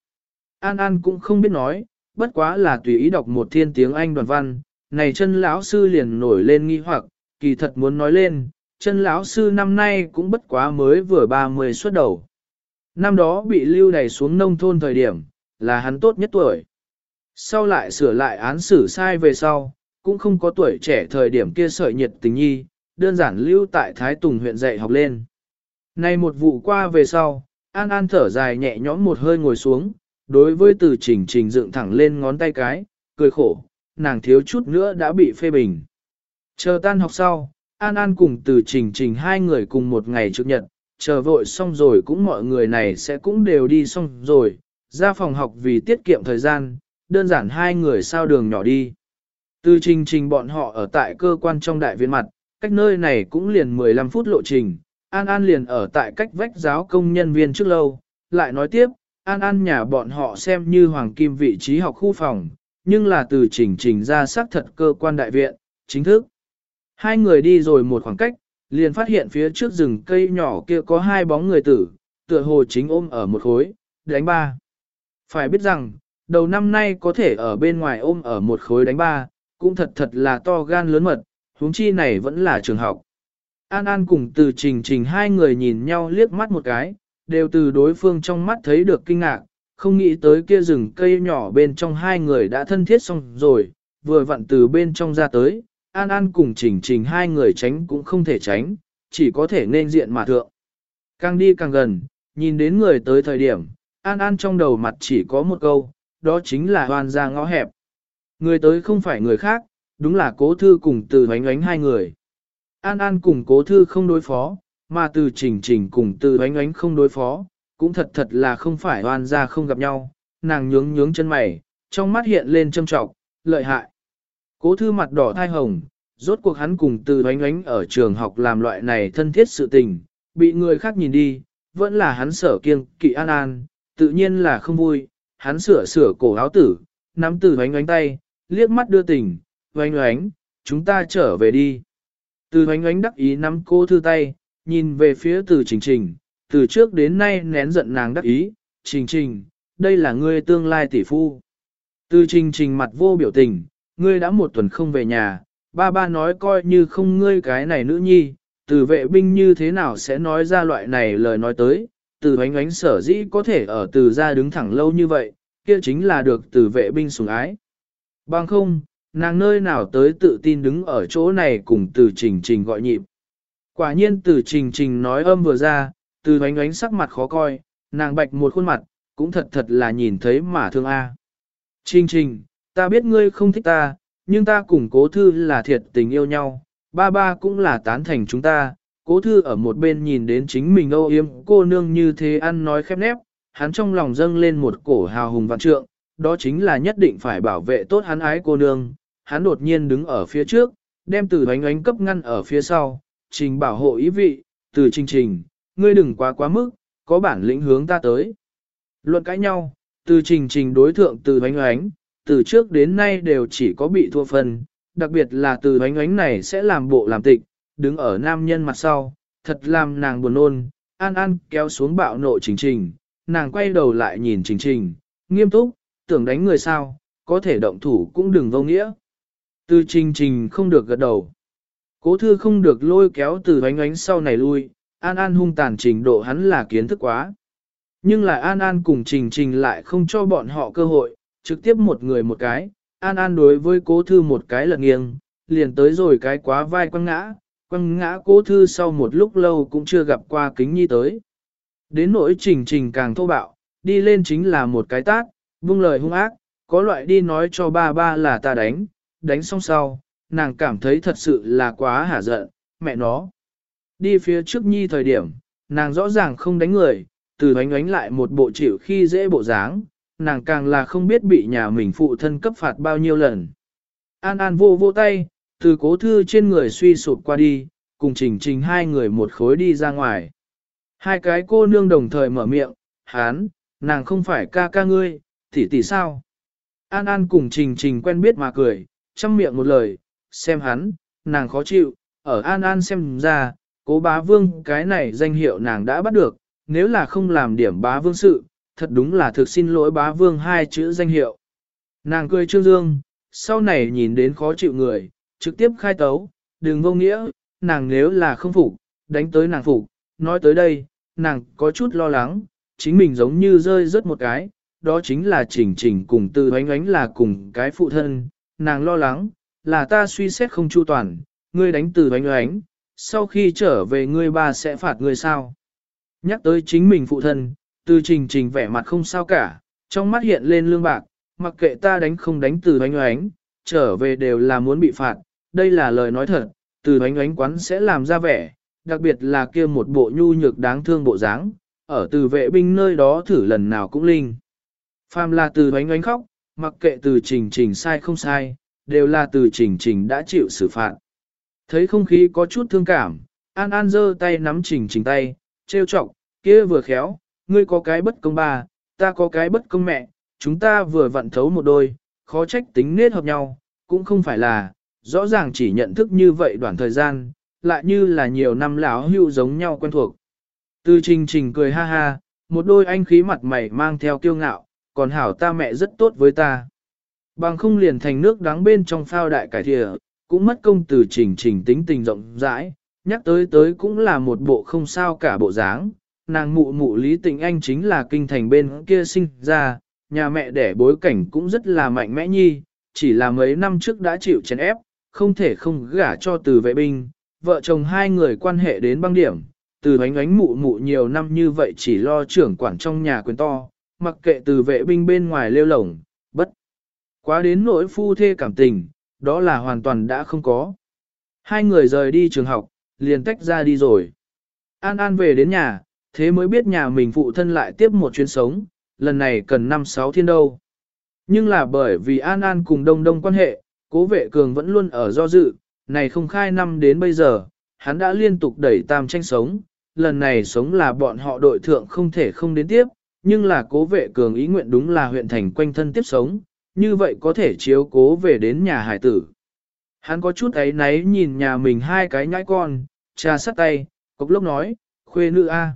An An cũng không biết nói, bất quá là tùy ý đọc một thiên tiếng Anh đoàn văn, này chân lão sư liền nổi lên nghi hoặc, kỳ thật muốn nói lên, chân lão sư năm nay cũng bất quá mới vừa 30 xuất đầu. Năm đó bị lưu đày xuống nông thôn thời điểm, là hắn tốt nhất tuổi. Sau lại sửa lại án xử sai về sau, cũng không có tuổi trẻ thời điểm kia sợi nhiệt tình nhi, đơn giản lưu tại Thái Tùng huyện dạy học lên. Nay một vụ qua về sau, An An thở dài nhẹ nhõm một hơi ngồi xuống, đối với từ trình trình dựng thẳng lên ngón tay cái, cười khổ, nàng thiếu chút nữa đã bị phê bình. Chờ tan học sau, An An cùng từ trình trình hai người cùng một ngày trước nhật, chờ vội xong rồi cũng mọi người này sẽ cũng đều đi xong rồi, ra phòng học vì tiết kiệm thời gian, đơn giản hai người sao đường nhỏ đi. Từ trình trình bọn họ ở tại cơ quan trong đại viện mặt, cách nơi này cũng liền 15 phút lộ trình, An An liền ở tại cách vách giáo công nhân viên trước lâu, lại nói tiếp, An An nhà bọn họ xem như hoàng kim vị trí học khu phòng, nhưng là từ trình trình ra xác thật cơ quan đại viện, chính thức. Hai người đi rồi một khoảng cách, liền phát hiện phía trước rừng cây nhỏ kia có hai bóng người tử, tựa hồ chính ôm ở một khối, đánh ba. Phải biết rằng, đầu năm nay có thể ở bên ngoài ôm ở một khối đánh ba, cũng thật thật là to gan lớn mật, huống chi này vẫn là trường học. An An cùng từ trình trình hai người nhìn nhau liếc mắt một cái, đều từ đối phương trong mắt thấy được kinh ngạc, không nghĩ tới kia rừng cây nhỏ bên trong hai người đã thân thiết xong rồi, vừa vặn từ bên trong ra tới, An An cùng trình trình hai người tránh cũng không thể tránh, chỉ có thể nên diện mà thượng. Càng đi càng gần, nhìn đến người tới thời điểm, An An trong đầu mặt chỉ có một câu, đó chính là hoan ra ngõ hẹp. Người tới không phải người khác, đúng là cố thư cùng từ hoánh oánh hai người. An An cùng cố thư không đối phó, mà từ trình trình cùng từ hoánh oánh không đối phó, cũng thật thật là không phải hoan ra không gặp nhau, nàng nhướng nhướng chân mày, trong mắt hiện lên châm trọng, lợi hại. Cố thư mặt đỏ thai hồng, rốt cuộc hắn cùng từ hoánh oánh ở trường học làm loại này thân thiết sự tình, bị người khác nhìn đi, vẫn là hắn sở kiêng kỵ an an, tự nhiên là không vui, hắn sửa sửa cổ áo tử, nắm từ hoánh oánh tay, liếc mắt đưa tình, oánh oánh, chúng ta trở về đi. Từ oánh oánh đắc ý nắm cô thư tay, nhìn về phía từ trình trình, từ trước đến nay nén giận nàng đắc ý, trình trình, đây là ngươi tương lai tỷ phu. Từ trình trình mặt vô biểu tình, ngươi đã một tuần không về nhà, ba ba nói coi như không ngươi cái này nữ nhi, từ vệ binh như thế nào sẽ nói ra loại này lời nói tới, từ oánh oánh sở dĩ có thể ở từ ra đứng thẳng lâu như vậy, kia chính là được từ vệ binh sủng ái. Bằng không, nàng nơi nào tới tự tin đứng ở chỗ này cùng từ trình trình gọi nhịp. Quả nhiên từ trình trình nói âm vừa ra, từ oánh oánh sắc mặt khó coi, nàng bạch một khuôn mặt, cũng thật thật là nhìn thấy mà thương a. Trình trình, ta biết ngươi không thích ta, nhưng ta cùng cố thư là thiệt tình yêu nhau, ba ba cũng là tán thành chúng ta. Cố thư ở một bên nhìn đến chính mình âu yếm cô nương như thế ăn nói khép nép, hắn trong lòng dâng lên một cổ hào hùng vạn trượng, đó chính là nhất định phải bảo vệ tốt hắn ái cô nương. Hắn đột nhiên đứng ở phía trước, đem từ Ánh Ánh cấp ngăn ở phía sau, trình bảo hộ ý vị, từ trình trình, ngươi đừng quá quá mức, có bản lĩnh hướng ta tới. Luận cãi nhau, từ trình trình đối thượng từ Ánh Ánh, từ trước đến nay đều chỉ có bị thua phần, đặc biệt là từ Ánh Ánh này sẽ làm bộ làm tịch, đứng ở nam nhân mặt sau, thật làm nàng buồn nôn, an an kéo xuống bạo nộ trình trình, nàng quay đầu lại nhìn trình trình, nghiêm túc, tưởng đánh người sao, có thể động thủ cũng đừng vô nghĩa. Từ trình trình không được gật đầu. Cố thư không được lôi kéo từ ánh ánh sau này lui, An An hung tàn trình độ hắn là kiến thức quá. Nhưng lại An An cùng trình trình lại không cho bọn họ cơ hội, trực tiếp một người một cái, An An đối với cố thư một cái lật nghiêng, liền tới rồi cái quá vai quăng ngã, quăng ngã cố thư sau một lúc lâu cũng chưa gặp qua kính nhi tới. Đến nỗi trình trình càng thô bạo, đi lên chính là một cái tát, buông lời hung ác, có loại đi nói cho ba ba là ta đánh, đánh xong sau, nàng cảm thấy thật sự là quá hả giận, mẹ nó. Đi phía trước nhi thời điểm, nàng rõ ràng không đánh người, từ đánh đánh lại một bộ chịu khi dễ bộ dáng, nàng càng là không biết bị nhà mình phụ thân cấp phạt bao nhiêu lần. An An vô vô tay, từ cố thư trên người suy sụp qua đi, cùng trình trình hai người một khối đi ra ngoài. Hai cái cô nương đồng thời mở miệng, hán, nàng không phải ca ca ngươi, tỷ tỷ sao? An An cùng Trình Trình quen biết mà cười, chăm miệng một lời, xem hắn, nàng khó chịu, ở An An xem ra, cố bá vương cái này danh hiệu nàng đã bắt được, nếu là không làm điểm bá vương sự, thật đúng là thực xin lỗi bá vương hai chữ danh hiệu. Nàng cười trương dương, sau này nhìn đến khó chịu người, trực tiếp khai tấu, đừng vô nghĩa, nàng nếu là không phục, đánh tới nàng phục, nói tới đây, nàng có chút lo lắng, chính mình giống như rơi rớt một cái, đó chính là chỉnh chỉnh cùng từ ánh ánh là cùng cái phụ thân, nàng lo lắng, là ta suy xét không chu toàn, ngươi đánh từ ánh ánh, sau khi trở về ngươi ba sẽ phạt ngươi sao. Nhắc tới chính mình phụ thân, từ trình trình vẻ mặt không sao cả, trong mắt hiện lên lương bạc, mặc kệ ta đánh không đánh từ ánh ánh, trở về đều là muốn bị phạt, đây là lời nói thật, từ ánh ánh quán sẽ làm ra vẻ, đặc biệt là kia một bộ nhu nhược đáng thương bộ dáng, ở từ vệ binh nơi đó thử lần nào cũng linh. Phàm là từ ánh ánh khóc, mặc kệ từ trình trình sai không sai, đều là từ trình trình đã chịu xử phạt. Thấy không khí có chút thương cảm, An An giơ tay nắm trình trình tay, trêu chọc, kia vừa khéo, ngươi có cái bất công ba, ta có cái bất công mẹ, chúng ta vừa vặn thấu một đôi, khó trách tính nết hợp nhau, cũng không phải là, rõ ràng chỉ nhận thức như vậy đoạn thời gian, lại như là nhiều năm lão hưu giống nhau quen thuộc. Từ trình trình cười ha ha, một đôi anh khí mặt mày mang theo kiêu ngạo, còn hảo ta mẹ rất tốt với ta. Bằng không liền thành nước đáng bên trong phao đại cải thịa, cũng mất công từ trình trình tính tình rộng rãi, nhắc tới tới cũng là một bộ không sao cả bộ dáng. Nàng mụ mụ Lý Tịnh Anh chính là kinh thành bên kia sinh ra, nhà mẹ đẻ bối cảnh cũng rất là mạnh mẽ nhi, chỉ là mấy năm trước đã chịu chèn ép, không thể không gả cho từ vệ binh, vợ chồng hai người quan hệ đến băng điểm, từ ánh ánh mụ mụ nhiều năm như vậy chỉ lo trưởng quản trong nhà quyền to, mặc kệ từ vệ binh bên ngoài lêu lổng, bất. Quá đến nỗi phu thê cảm tình, đó là hoàn toàn đã không có. Hai người rời đi trường học, liền tách ra đi rồi. An An về đến nhà, thế mới biết nhà mình phụ thân lại tiếp một chuyến sống, lần này cần năm sáu thiên đâu. Nhưng là bởi vì An An cùng Đông Đông quan hệ, cố vệ cường vẫn luôn ở do dự, này không khai năm đến bây giờ, hắn đã liên tục đẩy tam tranh sống, lần này sống là bọn họ đội thượng không thể không đến tiếp, nhưng là cố vệ cường ý nguyện đúng là huyện thành quanh thân tiếp sống, như vậy có thể chiếu cố về đến nhà hải tử. Hắn có chút ấy náy nhìn nhà mình hai cái nhãi con, trà sắt tay, cốc lốc nói, khuê nữ A.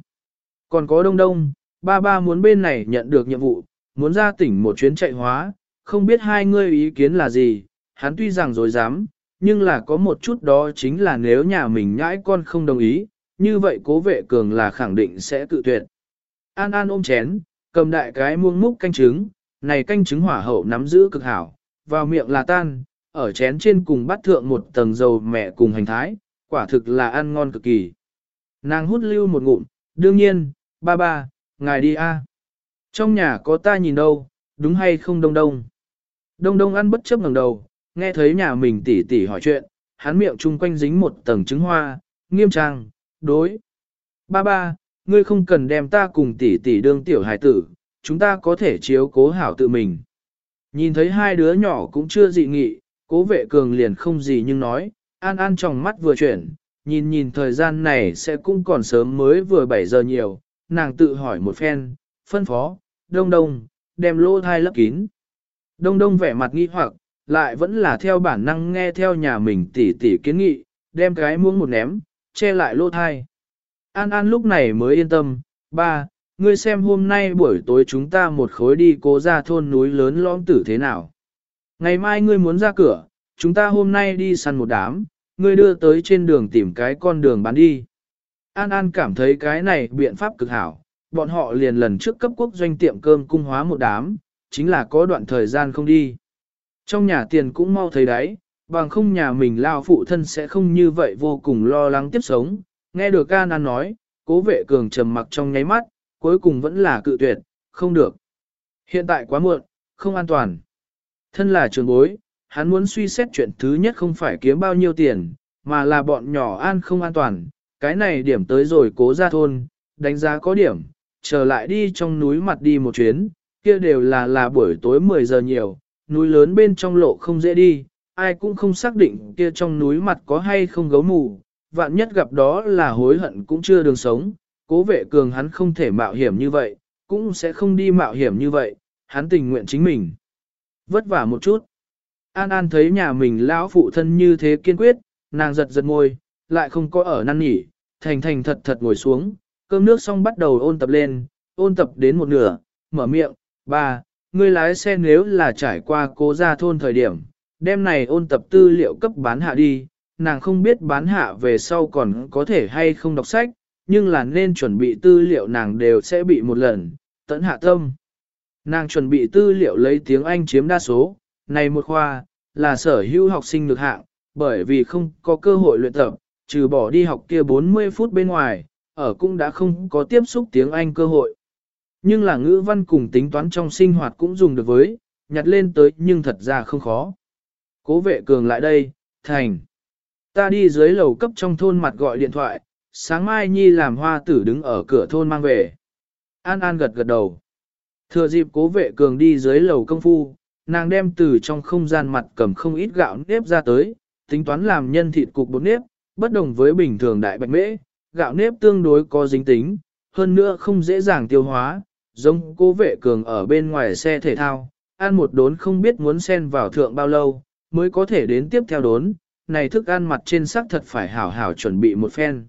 Còn có đông đông, ba ba muốn bên này nhận được nhiệm vụ, muốn ra tỉnh một chuyến chạy hóa, không biết hai ngươi ý kiến là gì, hắn tuy rằng dối dám, nhưng là có một chút đó chính là nếu nhà mình nhãi con không đồng ý, như vậy cố vệ cường là khẳng định sẽ tự tuyệt. An An ôm chén, cầm đại cái muông múc canh trứng, này canh trứng hỏa hậu nắm giữ cực hảo, vào miệng là tan, ở chén trên cùng bắt thượng một tầng dầu mẹ cùng hành thái, quả thực là ăn ngon cực kỳ. Nàng hút lưu một ngụm, đương nhiên, ba ba, ngài đi a. Trong nhà có ta nhìn đâu, đúng hay không đông đông. Đông đông ăn bất chấp ngẩng đầu, nghe thấy nhà mình tỉ tỉ hỏi chuyện, hắn miệng chung quanh dính một tầng trứng hoa, nghiêm trang, đối. Ba ba, ngươi không cần đem ta cùng tỷ tỷ đương tiểu hài tử, chúng ta có thể chiếu cố hảo tự mình. Nhìn thấy hai đứa nhỏ cũng chưa dị nghị, cố vệ cường liền không gì nhưng nói, an an trong mắt vừa chuyển, nhìn nhìn thời gian này sẽ cũng còn sớm mới vừa 7 giờ nhiều, nàng tự hỏi một phen, phân phó, đông đông, đem lô thai lấp kín. Đông đông vẻ mặt nghi hoặc, lại vẫn là theo bản năng nghe theo nhà mình tỉ tỉ kiến nghị, đem cái muỗng một ném, che lại lô thai. An An lúc này mới yên tâm, ba, ngươi xem hôm nay buổi tối chúng ta một khối đi cố ra thôn núi lớn lõm tử thế nào. Ngày mai ngươi muốn ra cửa, chúng ta hôm nay đi săn một đám, ngươi đưa tới trên đường tìm cái con đường bán đi. An An cảm thấy cái này biện pháp cực hảo, bọn họ liền lần trước cấp quốc doanh tiệm cơm cung hóa một đám, chính là có đoạn thời gian không đi. Trong nhà tiền cũng mau thấy đấy, bằng không nhà mình lao phụ thân sẽ không như vậy vô cùng lo lắng tiếp sống. Nghe được ca An nói, cố vệ cường trầm mặc trong nháy mắt, cuối cùng vẫn là cự tuyệt, không được. Hiện tại quá muộn, không an toàn. Thân là trường bối, hắn muốn suy xét chuyện thứ nhất không phải kiếm bao nhiêu tiền, mà là bọn nhỏ an không an toàn. Cái này điểm tới rồi cố ra thôn, đánh giá có điểm, trở lại đi trong núi mặt đi một chuyến, kia đều là là buổi tối 10 giờ nhiều, núi lớn bên trong lộ không dễ đi, ai cũng không xác định kia trong núi mặt có hay không gấu mù, vạn nhất gặp đó là hối hận cũng chưa đường sống, cố vệ cường hắn không thể mạo hiểm như vậy, cũng sẽ không đi mạo hiểm như vậy, hắn tình nguyện chính mình. Vất vả một chút. An An thấy nhà mình lão phụ thân như thế kiên quyết, nàng giật giật môi, lại không có ở năn nỉ, thành thành thật thật ngồi xuống, cơm nước xong bắt đầu ôn tập lên, ôn tập đến một nửa, mở miệng, ba, ngươi lái xe nếu là trải qua cố gia thôn thời điểm, đêm này ôn tập tư liệu cấp bán hạ đi, nàng không biết bán hạ về sau còn có thể hay không đọc sách, nhưng là nên chuẩn bị tư liệu nàng đều sẽ bị một lần, tận hạ tâm. Nàng chuẩn bị tư liệu lấy tiếng Anh chiếm đa số, này một khoa, là sở hữu học sinh được hạng, bởi vì không có cơ hội luyện tập, trừ bỏ đi học kia 40 phút bên ngoài, ở cũng đã không có tiếp xúc tiếng Anh cơ hội. Nhưng là ngữ văn cùng tính toán trong sinh hoạt cũng dùng được với, nhặt lên tới nhưng thật ra không khó. Cố vệ cường lại đây, thành. Ta đi dưới lầu cấp trong thôn mặt gọi điện thoại, sáng mai Nhi làm hoa tử đứng ở cửa thôn mang về. An An gật gật đầu. Thừa dịp cố vệ cường đi dưới lầu công phu, nàng đem từ trong không gian mặt cầm không ít gạo nếp ra tới, tính toán làm nhân thịt cục bột nếp, bất đồng với bình thường đại bạch mễ, gạo nếp tương đối có dính tính, hơn nữa không dễ dàng tiêu hóa, giống cố vệ cường ở bên ngoài xe thể thao, ăn một đốn không biết muốn xen vào thượng bao lâu, mới có thể đến tiếp theo đốn, này thức ăn mặt trên sắc thật phải hảo hảo chuẩn bị một phen.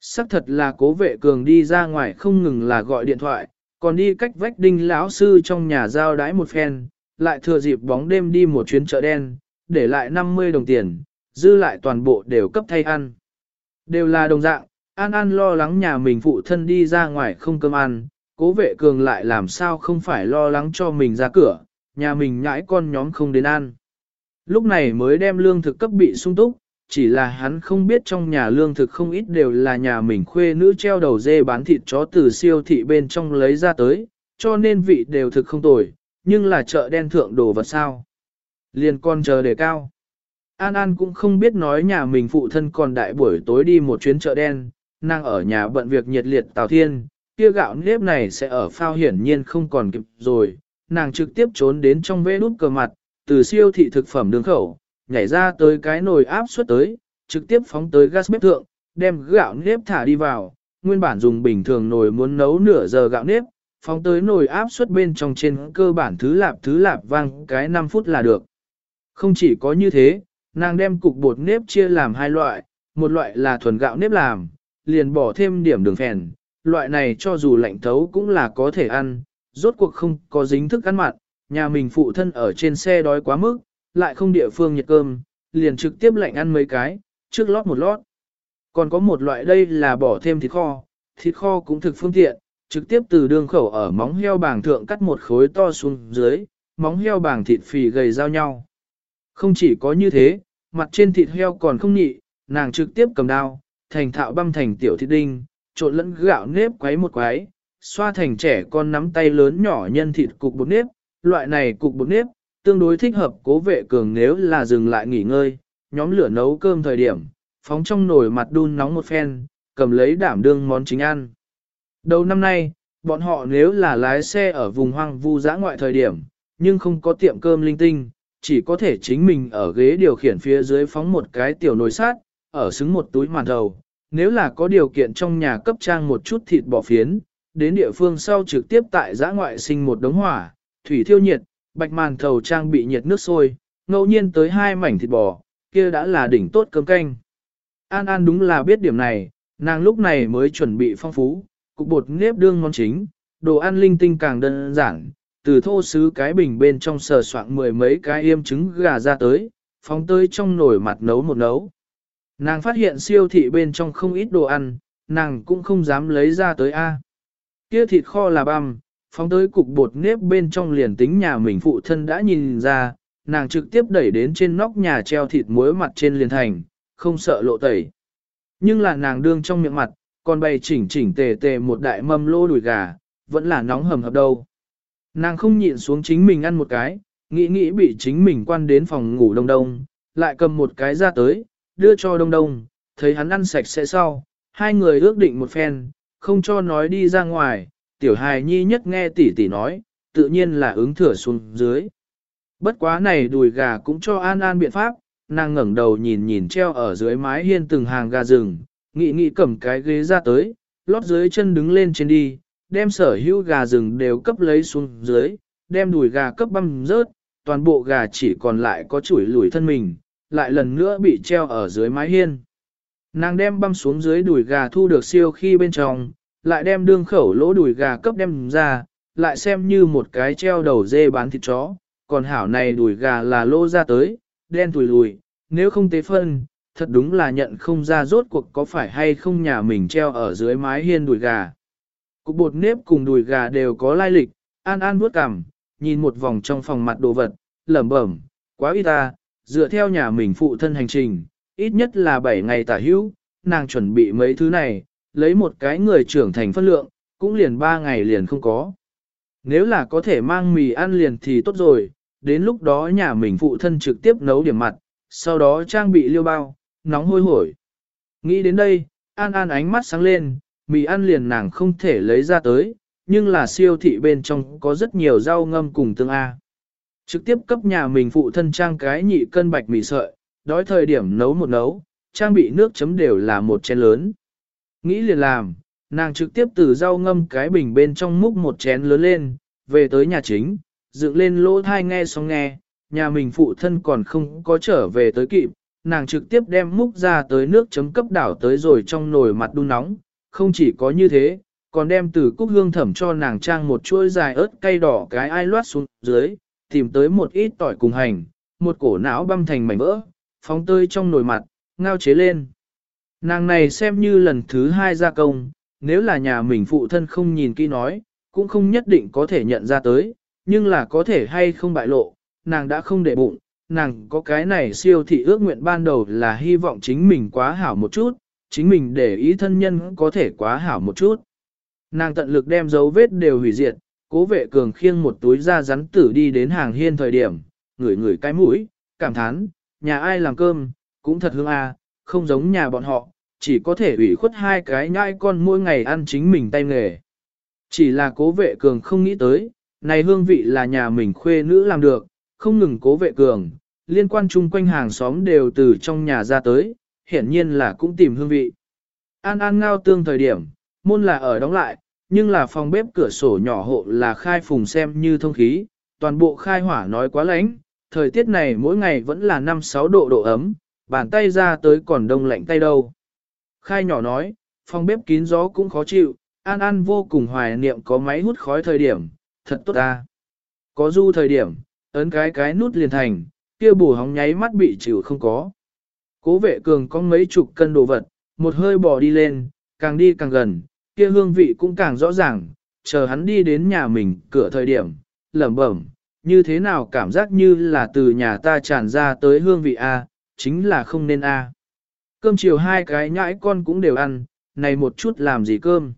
Sắc thật là cố vệ cường đi ra ngoài không ngừng là gọi điện thoại, còn đi cách vách đinh lão sư trong nhà giao đái một phen, lại thừa dịp bóng đêm đi một chuyến chợ đen, để lại 50 đồng tiền, dư lại toàn bộ đều cấp thay ăn. Đều là đồng dạng, An An lo lắng nhà mình phụ thân đi ra ngoài không cơm ăn, cố vệ cường lại làm sao không phải lo lắng cho mình ra cửa, nhà mình nhãi con nhóm không đến ăn. Lúc này mới đem lương thực cấp bị sung túc, chỉ là hắn không biết trong nhà lương thực không ít đều là nhà mình khuê nữ treo đầu dê bán thịt chó từ siêu thị bên trong lấy ra tới, cho nên vị đều thực không tồi, nhưng là chợ đen thượng đồ vật sao. Liền con chờ đề cao. An An cũng không biết nói nhà mình phụ thân còn đại buổi tối đi một chuyến chợ đen, nàng ở nhà bận việc nhiệt liệt Tào Thiên, kia gạo nếp này sẽ ở phao hiển nhiên không còn kịp rồi, nàng trực tiếp trốn đến trong vế nút cờ mặt, từ siêu thị thực phẩm đường khẩu, nhảy ra tới cái nồi áp suất tới, trực tiếp phóng tới gas bếp thượng, đem gạo nếp thả đi vào, nguyên bản dùng bình thường nồi muốn nấu nửa giờ gạo nếp, phóng tới nồi áp suất bên trong trên cơ bản thứ lạp thứ lạp vang cái 5 phút là được. Không chỉ có như thế, nàng đem cục bột nếp chia làm hai loại, một loại là thuần gạo nếp làm, liền bỏ thêm điểm đường phèn, loại này cho dù lạnh thấu cũng là có thể ăn, rốt cuộc không có dính thức ăn mặn, nhà mình phụ thân ở trên xe đói quá mức, lại không địa phương nhiệt cơm, liền trực tiếp lạnh ăn mấy cái, trước lót một lót. Còn có một loại đây là bỏ thêm thịt kho, thịt kho cũng thực phương tiện, trực tiếp từ đường khẩu ở móng heo bàng thượng cắt một khối to xuống dưới, móng heo bàng thịt phì gầy giao nhau. Không chỉ có như thế, mặt trên thịt heo còn không nhị, nàng trực tiếp cầm dao, thành thạo băm thành tiểu thịt đinh, trộn lẫn gạo nếp quấy một quấy, xoa thành trẻ con nắm tay lớn nhỏ nhân thịt cục bột nếp, loại này cục bột nếp, tương đối thích hợp cố vệ cường nếu là dừng lại nghỉ ngơi, nhóm lửa nấu cơm thời điểm, phóng trong nồi mặt đun nóng một phen, cầm lấy đảm đương món chính ăn. Đầu năm nay, bọn họ nếu là lái xe ở vùng hoang vu dã ngoại thời điểm, nhưng không có tiệm cơm linh tinh, chỉ có thể chính mình ở ghế điều khiển phía dưới phóng một cái tiểu nồi sát, ở xứng một túi màn đầu. Nếu là có điều kiện trong nhà cấp trang một chút thịt bò phiến, đến địa phương sau trực tiếp tại giã ngoại sinh một đống hỏa, thủy thiêu nhiệt, bạch màn thầu trang bị nhiệt nước sôi, ngẫu nhiên tới hai mảnh thịt bò, kia đã là đỉnh tốt cơm canh. An An đúng là biết điểm này, nàng lúc này mới chuẩn bị phong phú, cục bột nếp đương món chính, đồ ăn linh tinh càng đơn giản, từ thô sứ cái bình bên trong sờ soạn mười mấy cái yêm trứng gà ra tới, phóng tới trong nồi mặt nấu một nấu. Nàng phát hiện siêu thị bên trong không ít đồ ăn, nàng cũng không dám lấy ra tới A. Kia thịt kho là băm, phóng tới cục bột nếp bên trong liền tính nhà mình phụ thân đã nhìn ra, nàng trực tiếp đẩy đến trên nóc nhà treo thịt muối mặt trên liền thành, không sợ lộ tẩy. Nhưng là nàng đương trong miệng mặt, còn bày chỉnh chỉnh tề tề một đại mâm lô đùi gà, vẫn là nóng hầm hập đâu. Nàng không nhịn xuống chính mình ăn một cái, nghĩ nghĩ bị chính mình quan đến phòng ngủ đông đông, lại cầm một cái ra tới, đưa cho đông đông, thấy hắn ăn sạch sẽ sau, hai người ước định một phen, không cho nói đi ra ngoài, tiểu hài nhi nhất nghe tỷ tỷ nói, tự nhiên là ứng thừa xuống dưới. Bất quá này đùi gà cũng cho an an biện pháp, nàng ngẩng đầu nhìn nhìn treo ở dưới mái hiên từng hàng gà rừng, nghĩ nghĩ cầm cái ghế ra tới, lót dưới chân đứng lên trên đi, đem sở hữu gà rừng đều cấp lấy xuống dưới, đem đùi gà cấp băm rớt, toàn bộ gà chỉ còn lại có chuỗi lùi thân mình, lại lần nữa bị treo ở dưới mái hiên. Nàng đem băm xuống dưới đùi gà thu được siêu khi bên trong, lại đem đương khẩu lỗ đùi gà cấp đem ra, lại xem như một cái treo đầu dê bán thịt chó, còn hảo này đùi gà là lỗ ra tới, đen tùi lùi, nếu không tế phân, thật đúng là nhận không ra rốt cuộc có phải hay không nhà mình treo ở dưới mái hiên đùi gà. Cục bột nếp cùng đùi gà đều có lai lịch, an an vuốt cằm, nhìn một vòng trong phòng mặt đồ vật, lẩm bẩm, quá ít ta, dựa theo nhà mình phụ thân hành trình, ít nhất là 7 ngày tả hữu, nàng chuẩn bị mấy thứ này, lấy một cái người trưởng thành phân lượng, cũng liền 3 ngày liền không có. Nếu là có thể mang mì ăn liền thì tốt rồi, đến lúc đó nhà mình phụ thân trực tiếp nấu điểm mặt, sau đó trang bị liêu bao, nóng hôi hổi. Nghĩ đến đây, An An ánh mắt sáng lên, mì ăn liền nàng không thể lấy ra tới, nhưng là siêu thị bên trong có rất nhiều rau ngâm cùng tương A. Trực tiếp cấp nhà mình phụ thân trang cái nhị cân bạch mì sợi, đói thời điểm nấu một nấu, trang bị nước chấm đều là một chén lớn. Nghĩ liền làm, nàng trực tiếp từ rau ngâm cái bình bên trong múc một chén lớn lên, về tới nhà chính, dựng lên lỗ thai nghe xong nghe, nhà mình phụ thân còn không có trở về tới kịp, nàng trực tiếp đem múc ra tới nước chấm cấp đảo tới rồi trong nồi mặt đun nóng, không chỉ có như thế, còn đem từ cúc hương thẩm cho nàng trang một chuỗi dài ớt cay đỏ cái ai loát xuống dưới, tìm tới một ít tỏi cùng hành, một cổ não băm thành mảnh vỡ, phóng tơi trong nồi mặt, ngao chế lên. Nàng này xem như lần thứ hai gia công, nếu là nhà mình phụ thân không nhìn kỹ nói, cũng không nhất định có thể nhận ra tới, nhưng là có thể hay không bại lộ, nàng đã không để bụng, nàng có cái này siêu thị ước nguyện ban đầu là hy vọng chính mình quá hảo một chút, chính mình để ý thân nhân có thể quá hảo một chút. Nàng tận lực đem dấu vết đều hủy diệt, cố vệ cường khiêng một túi da rắn tử đi đến hàng hiên thời điểm, ngửi ngửi cái mũi, cảm thán, nhà ai làm cơm, cũng thật hương a, à, không giống nhà bọn họ, chỉ có thể ủy khuất hai cái nhai con mỗi ngày ăn chính mình tay nghề. Chỉ là cố vệ cường không nghĩ tới, này hương vị là nhà mình khuê nữ làm được, không ngừng cố vệ cường, liên quan chung quanh hàng xóm đều từ trong nhà ra tới, hiển nhiên là cũng tìm hương vị. An An ngao tương thời điểm, môn là ở đóng lại, nhưng là phòng bếp cửa sổ nhỏ hộ là khai phùng xem như thông khí, toàn bộ khai hỏa nói quá lạnh, thời tiết này mỗi ngày vẫn là 5-6 độ độ ấm, bàn tay ra tới còn đông lạnh tay đâu. Khai nhỏ nói, phòng bếp kín gió cũng khó chịu, An An vô cùng hoài niệm có máy hút khói thời điểm, thật tốt ta. Có du thời điểm, ấn cái cái nút liền thành, kia bù hóng nháy mắt bị chịu không có. Cố vệ cường có mấy chục cân đồ vật, một hơi bỏ đi lên, càng đi càng gần, kia hương vị cũng càng rõ ràng, chờ hắn đi đến nhà mình cửa thời điểm, lẩm bẩm, như thế nào cảm giác như là từ nhà ta tràn ra tới hương vị A, chính là không nên A. Cơm chiều hai cái nhãi con cũng đều ăn, này một chút làm gì cơm.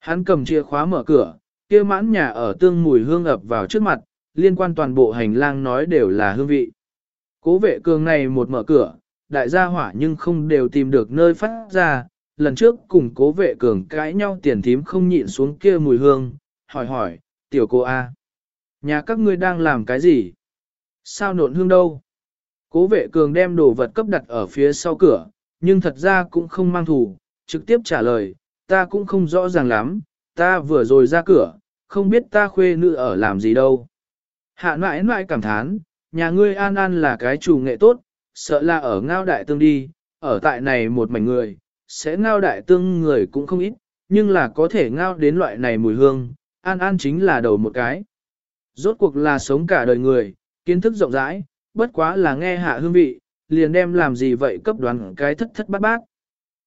Hắn cầm chìa khóa mở cửa, kia mãn nhà ở tương mùi hương ập vào trước mặt, liên quan toàn bộ hành lang nói đều là hương vị. Cố vệ cường này một mở cửa, đại gia hỏa nhưng không đều tìm được nơi phát ra, lần trước cùng cố vệ cường cãi nhau tiền thím không nhịn xuống kia mùi hương, hỏi hỏi, tiểu cô A. Nhà các ngươi đang làm cái gì? Sao nộn hương đâu? Cố vệ cường đem đồ vật cấp đặt ở phía sau cửa, nhưng thật ra cũng không mang thủ, trực tiếp trả lời, ta cũng không rõ ràng lắm, ta vừa rồi ra cửa, không biết ta khuê nữ ở làm gì đâu. Hạ nãi nãi cảm thán, nhà ngươi an an là cái chủ nghệ tốt, sợ là ở ngao đại tương đi, ở tại này một mảnh người, sẽ ngao đại tương người cũng không ít, nhưng là có thể ngao đến loại này mùi hương, an an chính là đầu một cái. Rốt cuộc là sống cả đời người, kiến thức rộng rãi, bất quá là nghe hạ hương vị, liền đem làm gì vậy cấp đoán cái thất thất bát bát.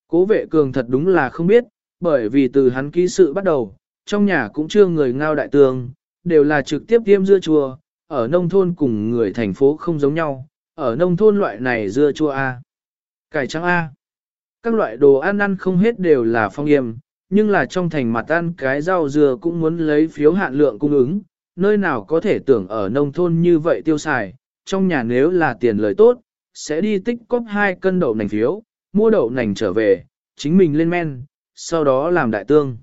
Cố vệ cường thật đúng là không biết, bởi vì từ hắn ký sự bắt đầu, trong nhà cũng chưa người ngao đại tương, đều là trực tiếp tiêm dưa chua, ở nông thôn cùng người thành phố không giống nhau, ở nông thôn loại này dưa chua A, cải trắng A. Các loại đồ ăn ăn không hết đều là phong yêm, nhưng là trong thành mặt ăn cái rau dừa cũng muốn lấy phiếu hạn lượng cung ứng, nơi nào có thể tưởng ở nông thôn như vậy tiêu xài, trong nhà nếu là tiền lời tốt, sẽ đi tích cóp hai cân đậu nành phiếu, mua đậu nành trở về, chính mình lên men, sau đó làm đại tương.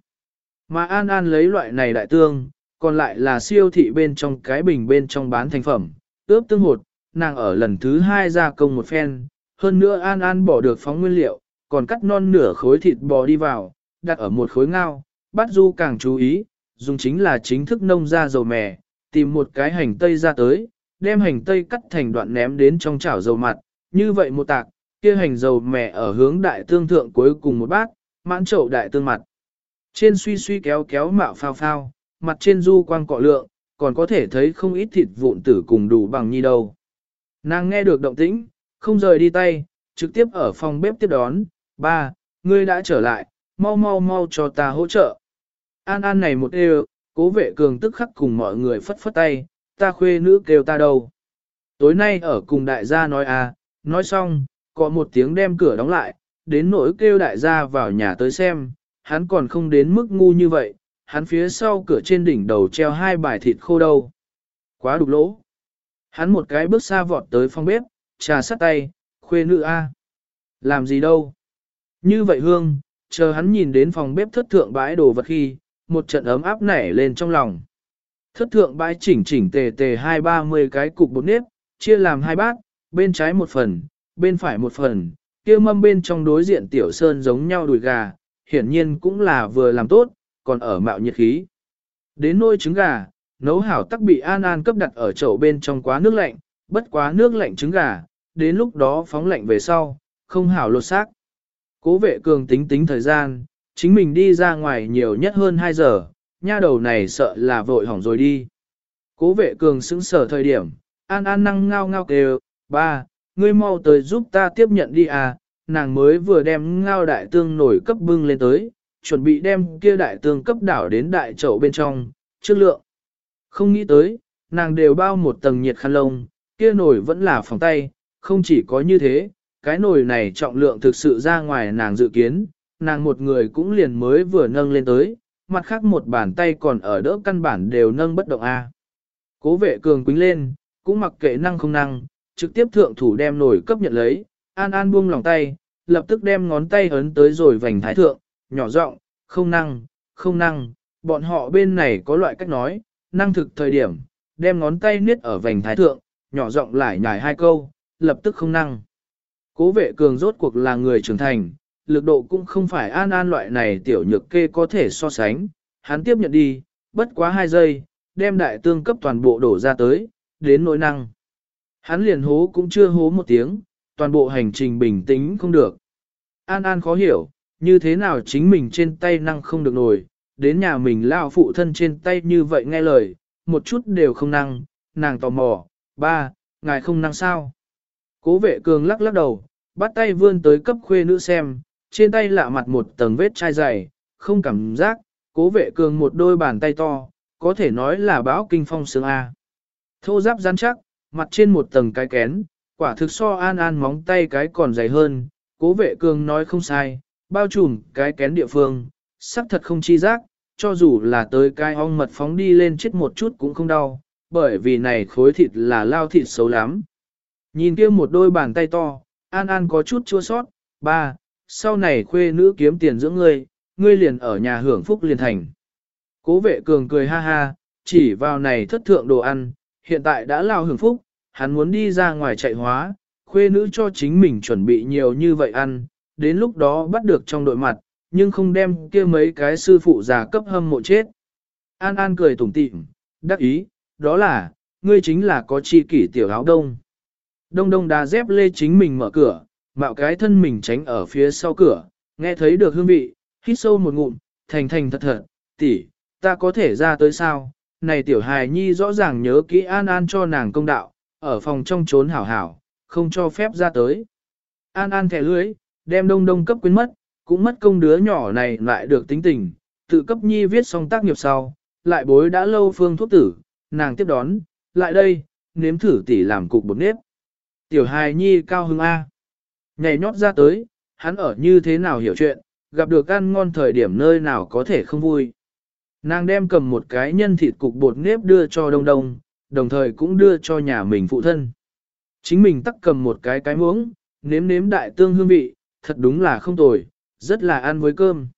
Mà An An lấy loại này đại tương, còn lại là siêu thị bên trong cái bình bên trong bán thành phẩm, ướp tương hột, nàng ở lần thứ hai ra công một phen, hơn nữa An An bỏ được phóng nguyên liệu, còn cắt non nửa khối thịt bò đi vào, đặt ở một khối ngao, bắt du càng chú ý, dùng chính là chính thức nông ra dầu mè, tìm một cái hành tây ra tới, đem hành tây cắt thành đoạn ném đến trong chảo dầu mặt, như vậy một tạc, kia hành dầu mè ở hướng đại tương thượng cuối cùng một bát, mãn chậu đại tương mặt. Trên suy suy kéo kéo mạo phao phao, mặt trên du quang cọ lượng, còn có thể thấy không ít thịt vụn tử cùng đủ bằng nhi đâu. Nàng nghe được động tĩnh, không rời đi tay, trực tiếp ở phòng bếp tiếp đón, ba, ngươi đã trở lại, mau mau mau cho ta hỗ trợ. An An này một đều, cố vệ cường tức khắc cùng mọi người phất phất tay, ta khuê nữ kêu ta đâu. Tối nay ở cùng đại gia nói à, nói xong, có một tiếng đem cửa đóng lại, đến nỗi kêu đại gia vào nhà tới xem, hắn còn không đến mức ngu như vậy, hắn phía sau cửa trên đỉnh đầu treo hai bài thịt khô đâu. Quá đục lỗ. Hắn một cái bước xa vọt tới phòng bếp, trà sắt tay, khuê nữ a, Làm gì đâu? Như vậy hương, chờ hắn nhìn đến phòng bếp thất thượng bãi đồ vật khi, một trận ấm áp nảy lên trong lòng. Thất thượng bãi chỉnh chỉnh tề tề hai ba mươi cái cục bột nếp, chia làm hai bát, bên trái một phần, bên phải một phần, kia mâm bên trong đối diện tiểu sơn giống nhau đùi gà, hiển nhiên cũng là vừa làm tốt, còn ở mạo nhiệt khí. Đến nôi trứng gà, nấu hảo tắc bị An An cấp đặt ở chậu bên trong quá nước lạnh, bất quá nước lạnh trứng gà, đến lúc đó phóng lạnh về sau, không hảo lột xác. Cố vệ cường tính tính thời gian, chính mình đi ra ngoài nhiều nhất hơn 2 giờ, nha đầu này sợ là vội hỏng rồi đi. Cố vệ cường xứng sở thời điểm, An An năng ngao ngao kêu, ba, ngươi mau tới giúp ta tiếp nhận đi à, nàng mới vừa đem ngao đại tương nổi cấp bưng lên tới, chuẩn bị đem kia đại tương cấp đảo đến đại chậu bên trong, trước lượng. Không nghĩ tới, nàng đều bao một tầng nhiệt khăn lông, kia nổi vẫn là phòng tay, không chỉ có như thế, cái nồi này trọng lượng thực sự ra ngoài nàng dự kiến, nàng một người cũng liền mới vừa nâng lên tới, mặt khác một bàn tay còn ở đỡ căn bản đều nâng bất động a. Cố vệ cường quính lên, cũng mặc kệ năng không năng, trực tiếp thượng thủ đem nồi cấp nhận lấy, an an buông lòng tay, lập tức đem ngón tay ấn tới rồi vành thái thượng, nhỏ giọng, không năng, không năng, bọn họ bên này có loại cách nói, năng thực thời điểm, đem ngón tay niết ở vành thái thượng, nhỏ giọng lại nhải hai câu, lập tức không năng. Cố vệ cường rốt cuộc là người trưởng thành, lực độ cũng không phải an an loại này tiểu nhược kê có thể so sánh, hắn tiếp nhận đi, bất quá hai giây, đem đại tương cấp toàn bộ đổ ra tới, đến nỗi năng. Hắn liền hố cũng chưa hố một tiếng, toàn bộ hành trình bình tĩnh không được. An An khó hiểu, như thế nào chính mình trên tay năng không được nổi, đến nhà mình lao phụ thân trên tay như vậy nghe lời, một chút đều không năng, nàng tò mò, ba, ngài không năng sao. Cố vệ cường lắc lắc đầu, bắt tay vươn tới cấp khuê nữ xem, trên tay lạ mặt một tầng vết chai dày, không cảm giác, cố vệ cường một đôi bàn tay to, có thể nói là báo kinh phong sướng A. Thô giáp rắn chắc, mặt trên một tầng cái kén, quả thực so an an móng tay cái còn dày hơn, cố vệ cường nói không sai, bao trùm cái kén địa phương, sắc thật không chi giác, cho dù là tới cái ong mật phóng đi lên chết một chút cũng không đau, bởi vì này khối thịt là lao thịt xấu lắm. Nhìn kia một đôi bàn tay to, An An có chút chua sót, ba, sau này khuê nữ kiếm tiền dưỡng ngươi, ngươi liền ở nhà hưởng phúc liền thành. Cố vệ cường cười ha ha, chỉ vào này thất thượng đồ ăn, hiện tại đã lao hưởng phúc, hắn muốn đi ra ngoài chạy hóa, khuê nữ cho chính mình chuẩn bị nhiều như vậy ăn, đến lúc đó bắt được trong đội mặt, nhưng không đem kia mấy cái sư phụ già cấp hâm mộ chết. An An cười tủm tỉm, đắc ý, đó là, ngươi chính là có chi kỷ tiểu áo đông. Đông đông đá dép lê chính mình mở cửa, mạo cái thân mình tránh ở phía sau cửa, nghe thấy được hương vị, hít sâu một ngụm, thành thành thật thật, tỷ, ta có thể ra tới sao? Này tiểu hài nhi rõ ràng nhớ kỹ An An cho nàng công đạo, ở phòng trong trốn hảo hảo, không cho phép ra tới. An An thẻ lưới, đem đông đông cấp quyến mất, cũng mất công đứa nhỏ này lại được tính tình, tự cấp nhi viết xong tác nghiệp sau, lại bối đã lâu phương thuốc tử, nàng tiếp đón, lại đây, nếm thử tỷ làm cục bột nếp. Tiểu hài nhi cao hứng A. Nhảy nhót ra tới, hắn ở như thế nào hiểu chuyện, gặp được ăn ngon thời điểm nơi nào có thể không vui. Nàng đem cầm một cái nhân thịt cục bột nếp đưa cho đông đông, đồng thời cũng đưa cho nhà mình phụ thân. Chính mình tắt cầm một cái cái muỗng, nếm nếm đại tương hương vị, thật đúng là không tồi, rất là ăn với cơm.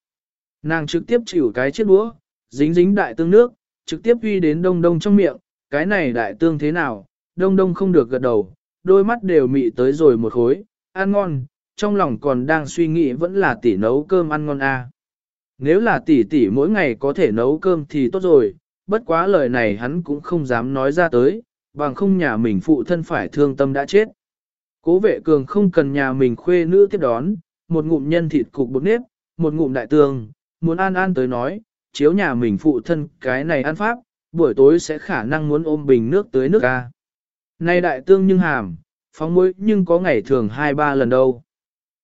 Nàng trực tiếp chịu cái chiếc đũa, dính dính đại tương nước, trực tiếp uy đến đông đông trong miệng, cái này đại tương thế nào, đông đông không được gật đầu, đôi mắt đều mị tới rồi một khối, ăn ngon, trong lòng còn đang suy nghĩ vẫn là tỷ nấu cơm ăn ngon à. Nếu là tỷ tỷ mỗi ngày có thể nấu cơm thì tốt rồi, bất quá lời này hắn cũng không dám nói ra tới, bằng không nhà mình phụ thân phải thương tâm đã chết. Cố vệ cường không cần nhà mình khuê nữ tiếp đón, một ngụm nhân thịt cục bột nếp, một ngụm đại tương, muốn an an tới nói, chiếu nhà mình phụ thân cái này ăn pháp, buổi tối sẽ khả năng muốn ôm bình nước tới nước ca. Này đại tương nhưng hàm, phóng muối nhưng có ngày thường hai ba lần đâu.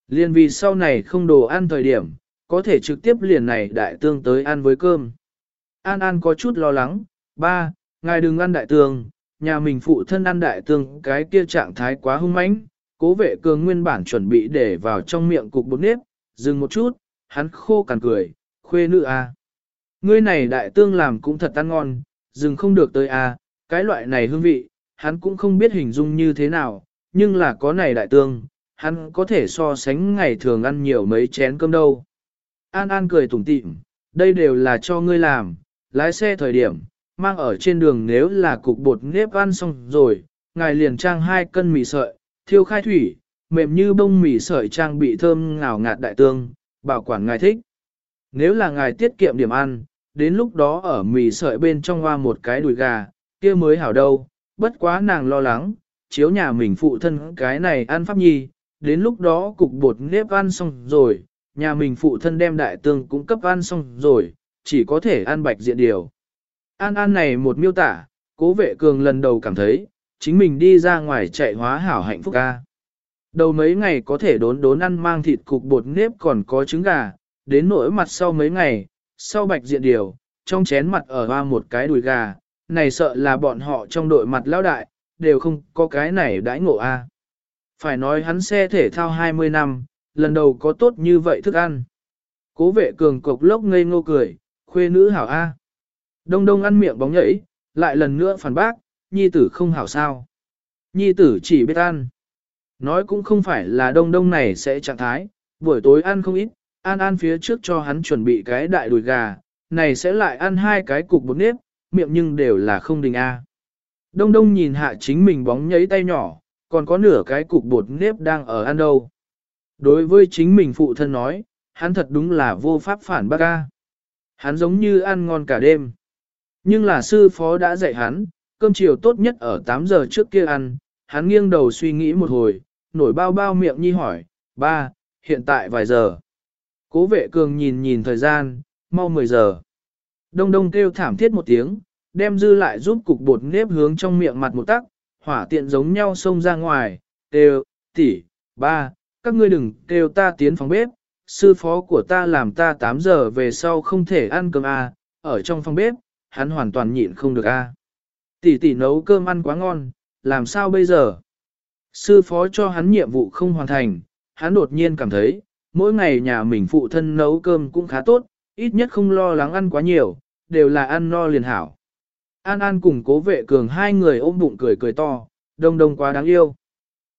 Liên vì sau này không đồ ăn thời điểm, có thể trực tiếp liền này đại tương tới ăn với cơm. An An có chút lo lắng, ba, ngài đừng ăn đại tương, nhà mình phụ thân ăn đại tương cái kia trạng thái quá hung mãnh, cố vệ cường nguyên bản chuẩn bị để vào trong miệng cục bột nếp, dừng một chút, hắn khô cằn cười, khuê nữ a, à. Ngươi này đại tương làm cũng thật ăn ngon, dừng không được tới a, à, cái loại này hương vị, hắn cũng không biết hình dung như thế nào, nhưng là có này đại tương, hắn có thể so sánh ngày thường ăn nhiều mấy chén cơm đâu. An An cười tủm tỉm, đây đều là cho ngươi làm, lái xe thời điểm, mang ở trên đường nếu là cục bột nếp ăn xong rồi, ngài liền trang hai cân mì sợi, thiêu khai thủy, mềm như bông mì sợi trang bị thơm ngào ngạt đại tương, bảo quản ngài thích. Nếu là ngài tiết kiệm điểm ăn, đến lúc đó ở mì sợi bên trong hoa một cái đùi gà, kia mới hảo đâu, bất quá nàng lo lắng, chiếu nhà mình phụ thân cái này ăn pháp nhi, đến lúc đó cục bột nếp ăn xong rồi, nhà mình phụ thân đem đại tương cũng cấp ăn xong rồi, chỉ có thể ăn bạch diện điều. An An này một miêu tả, cố vệ cường lần đầu cảm thấy, chính mình đi ra ngoài chạy hóa hảo hạnh phúc ca. Đầu mấy ngày có thể đốn đốn ăn mang thịt cục bột nếp còn có trứng gà, đến nỗi mặt sau mấy ngày, sau bạch diện điều, trong chén mặt ở hoa một cái đùi gà, này sợ là bọn họ trong đội mặt lão đại, đều không có cái này đãi ngộ a. Phải nói hắn xe thể thao 20 năm, lần đầu có tốt như vậy thức ăn. Cố vệ cường cục lốc ngây ngô cười, khuê nữ hảo A. Đông đông ăn miệng bóng nhảy, lại lần nữa phản bác, nhi tử không hảo sao. Nhi tử chỉ biết ăn. Nói cũng không phải là đông đông này sẽ trạng thái, buổi tối ăn không ít, ăn ăn phía trước cho hắn chuẩn bị cái đại đùi gà, này sẽ lại ăn hai cái cục bột nếp, miệng nhưng đều là không đình A. Đông đông nhìn hạ chính mình bóng nháy tay nhỏ, còn có nửa cái cục bột nếp đang ở ăn đâu. Đối với chính mình phụ thân nói, hắn thật đúng là vô pháp phản bác A. Hắn giống như ăn ngon cả đêm. Nhưng là sư phó đã dạy hắn, cơm chiều tốt nhất ở 8 giờ trước kia ăn, hắn nghiêng đầu suy nghĩ một hồi, nổi bao bao miệng nhi hỏi, ba, hiện tại vài giờ. Cố vệ cường nhìn nhìn thời gian, mau 10 giờ. Đông đông kêu thảm thiết một tiếng, đem dư lại giúp cục bột nếp hướng trong miệng mặt một tắc, hỏa tiện giống nhau xông ra ngoài, kêu, tỷ, ba, các ngươi đừng kêu ta tiến phòng bếp, sư phó của ta làm ta 8 giờ về sau không thể ăn cơm à, ở trong phòng bếp, hắn hoàn toàn nhịn không được a. À. Tỷ tỷ nấu cơm ăn quá ngon, làm sao bây giờ? Sư phó cho hắn nhiệm vụ không hoàn thành, hắn đột nhiên cảm thấy, mỗi ngày nhà mình phụ thân nấu cơm cũng khá tốt, ít nhất không lo lắng ăn quá nhiều, đều là ăn no liền hảo. An An cùng cố vệ cường hai người ôm bụng cười cười to, đông đông quá đáng yêu.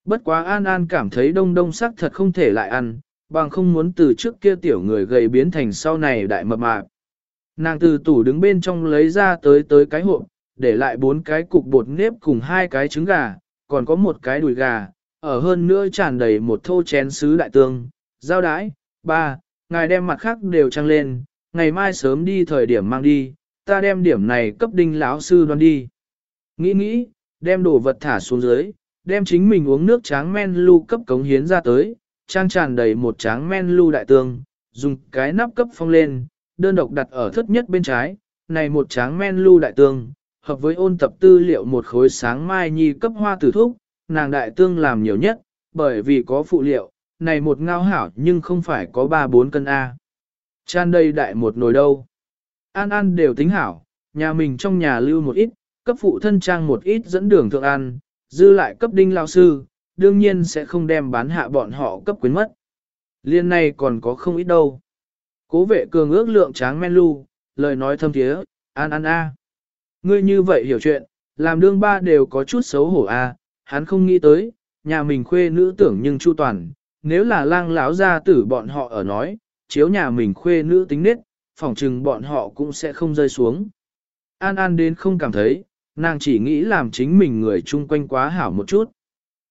Bất quá An An cảm thấy đông đông sắc thật không thể lại ăn, bằng không muốn từ trước kia tiểu người gầy biến thành sau này đại mập mạp. Nàng từ tủ đứng bên trong lấy ra tới tới cái hộp, để lại bốn cái cục bột nếp cùng hai cái trứng gà, còn có một cái đùi gà, ở hơn nữa tràn đầy một thô chén sứ đại tương, giao đái, ba, ngài đem mặt khác đều trăng lên, ngày mai sớm đi thời điểm mang đi, ta đem điểm này cấp đinh lão sư đoan đi. Nghĩ nghĩ, đem đồ vật thả xuống dưới, đem chính mình uống nước tráng men lưu cấp cống hiến ra tới, trang tràn đầy một tráng men lưu đại tương, dùng cái nắp cấp phong lên, đơn độc đặt ở thất nhất bên trái, này một tráng men lưu đại tương, hợp với ôn tập tư liệu một khối sáng mai nhi cấp hoa tử thúc, nàng đại tương làm nhiều nhất, bởi vì có phụ liệu, này một ngao hảo nhưng không phải có 3-4 cân A. Chan đây đại một nồi đâu. An An đều tính hảo, nhà mình trong nhà lưu một ít, cấp phụ thân trang một ít dẫn đường thượng ăn, dư lại cấp đinh lao sư, đương nhiên sẽ không đem bán hạ bọn họ cấp quyến mất. Liên này còn có không ít đâu. Cố vệ cường ước lượng tráng men lưu, lời nói thâm thiế, an an a. Ngươi như vậy hiểu chuyện, làm đương ba đều có chút xấu hổ a, hắn không nghĩ tới, nhà mình khuê nữ tưởng nhưng chu toàn, nếu là lang lão gia tử bọn họ ở nói, chiếu nhà mình khuê nữ tính nết, phỏng chừng bọn họ cũng sẽ không rơi xuống. An An đến không cảm thấy, nàng chỉ nghĩ làm chính mình người chung quanh quá hảo một chút.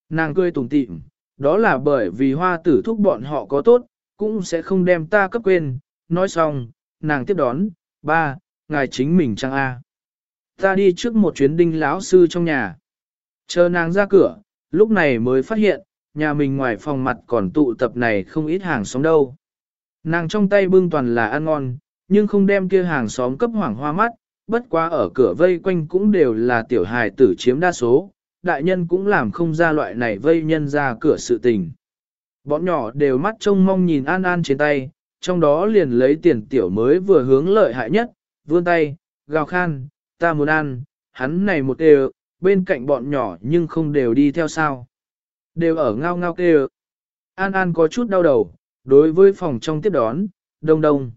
Nàng cười tủm tỉm, đó là bởi vì hoa tử thúc bọn họ có tốt, cũng sẽ không đem ta cấp quên. Nói xong, nàng tiếp đón, ba, ngài chính mình chăng a? Ta đi trước một chuyến đinh lão sư trong nhà. Chờ nàng ra cửa, lúc này mới phát hiện, nhà mình ngoài phòng mặt còn tụ tập này không ít hàng xóm đâu. Nàng trong tay bưng toàn là ăn ngon, nhưng không đem kia hàng xóm cấp hoảng hoa mắt, bất quá ở cửa vây quanh cũng đều là tiểu hài tử chiếm đa số, đại nhân cũng làm không ra loại này vây nhân ra cửa sự tình. Bọn nhỏ đều mắt trông mong nhìn An An trên tay, trong đó liền lấy tiền tiểu mới vừa hướng lợi hại nhất, vươn tay, gào khan, ta muốn ăn, hắn này một đều, bên cạnh bọn nhỏ nhưng không đều đi theo sao. Đều ở ngao ngao kêu. An An có chút đau đầu, đối với phòng trong tiếp đón, đông đông.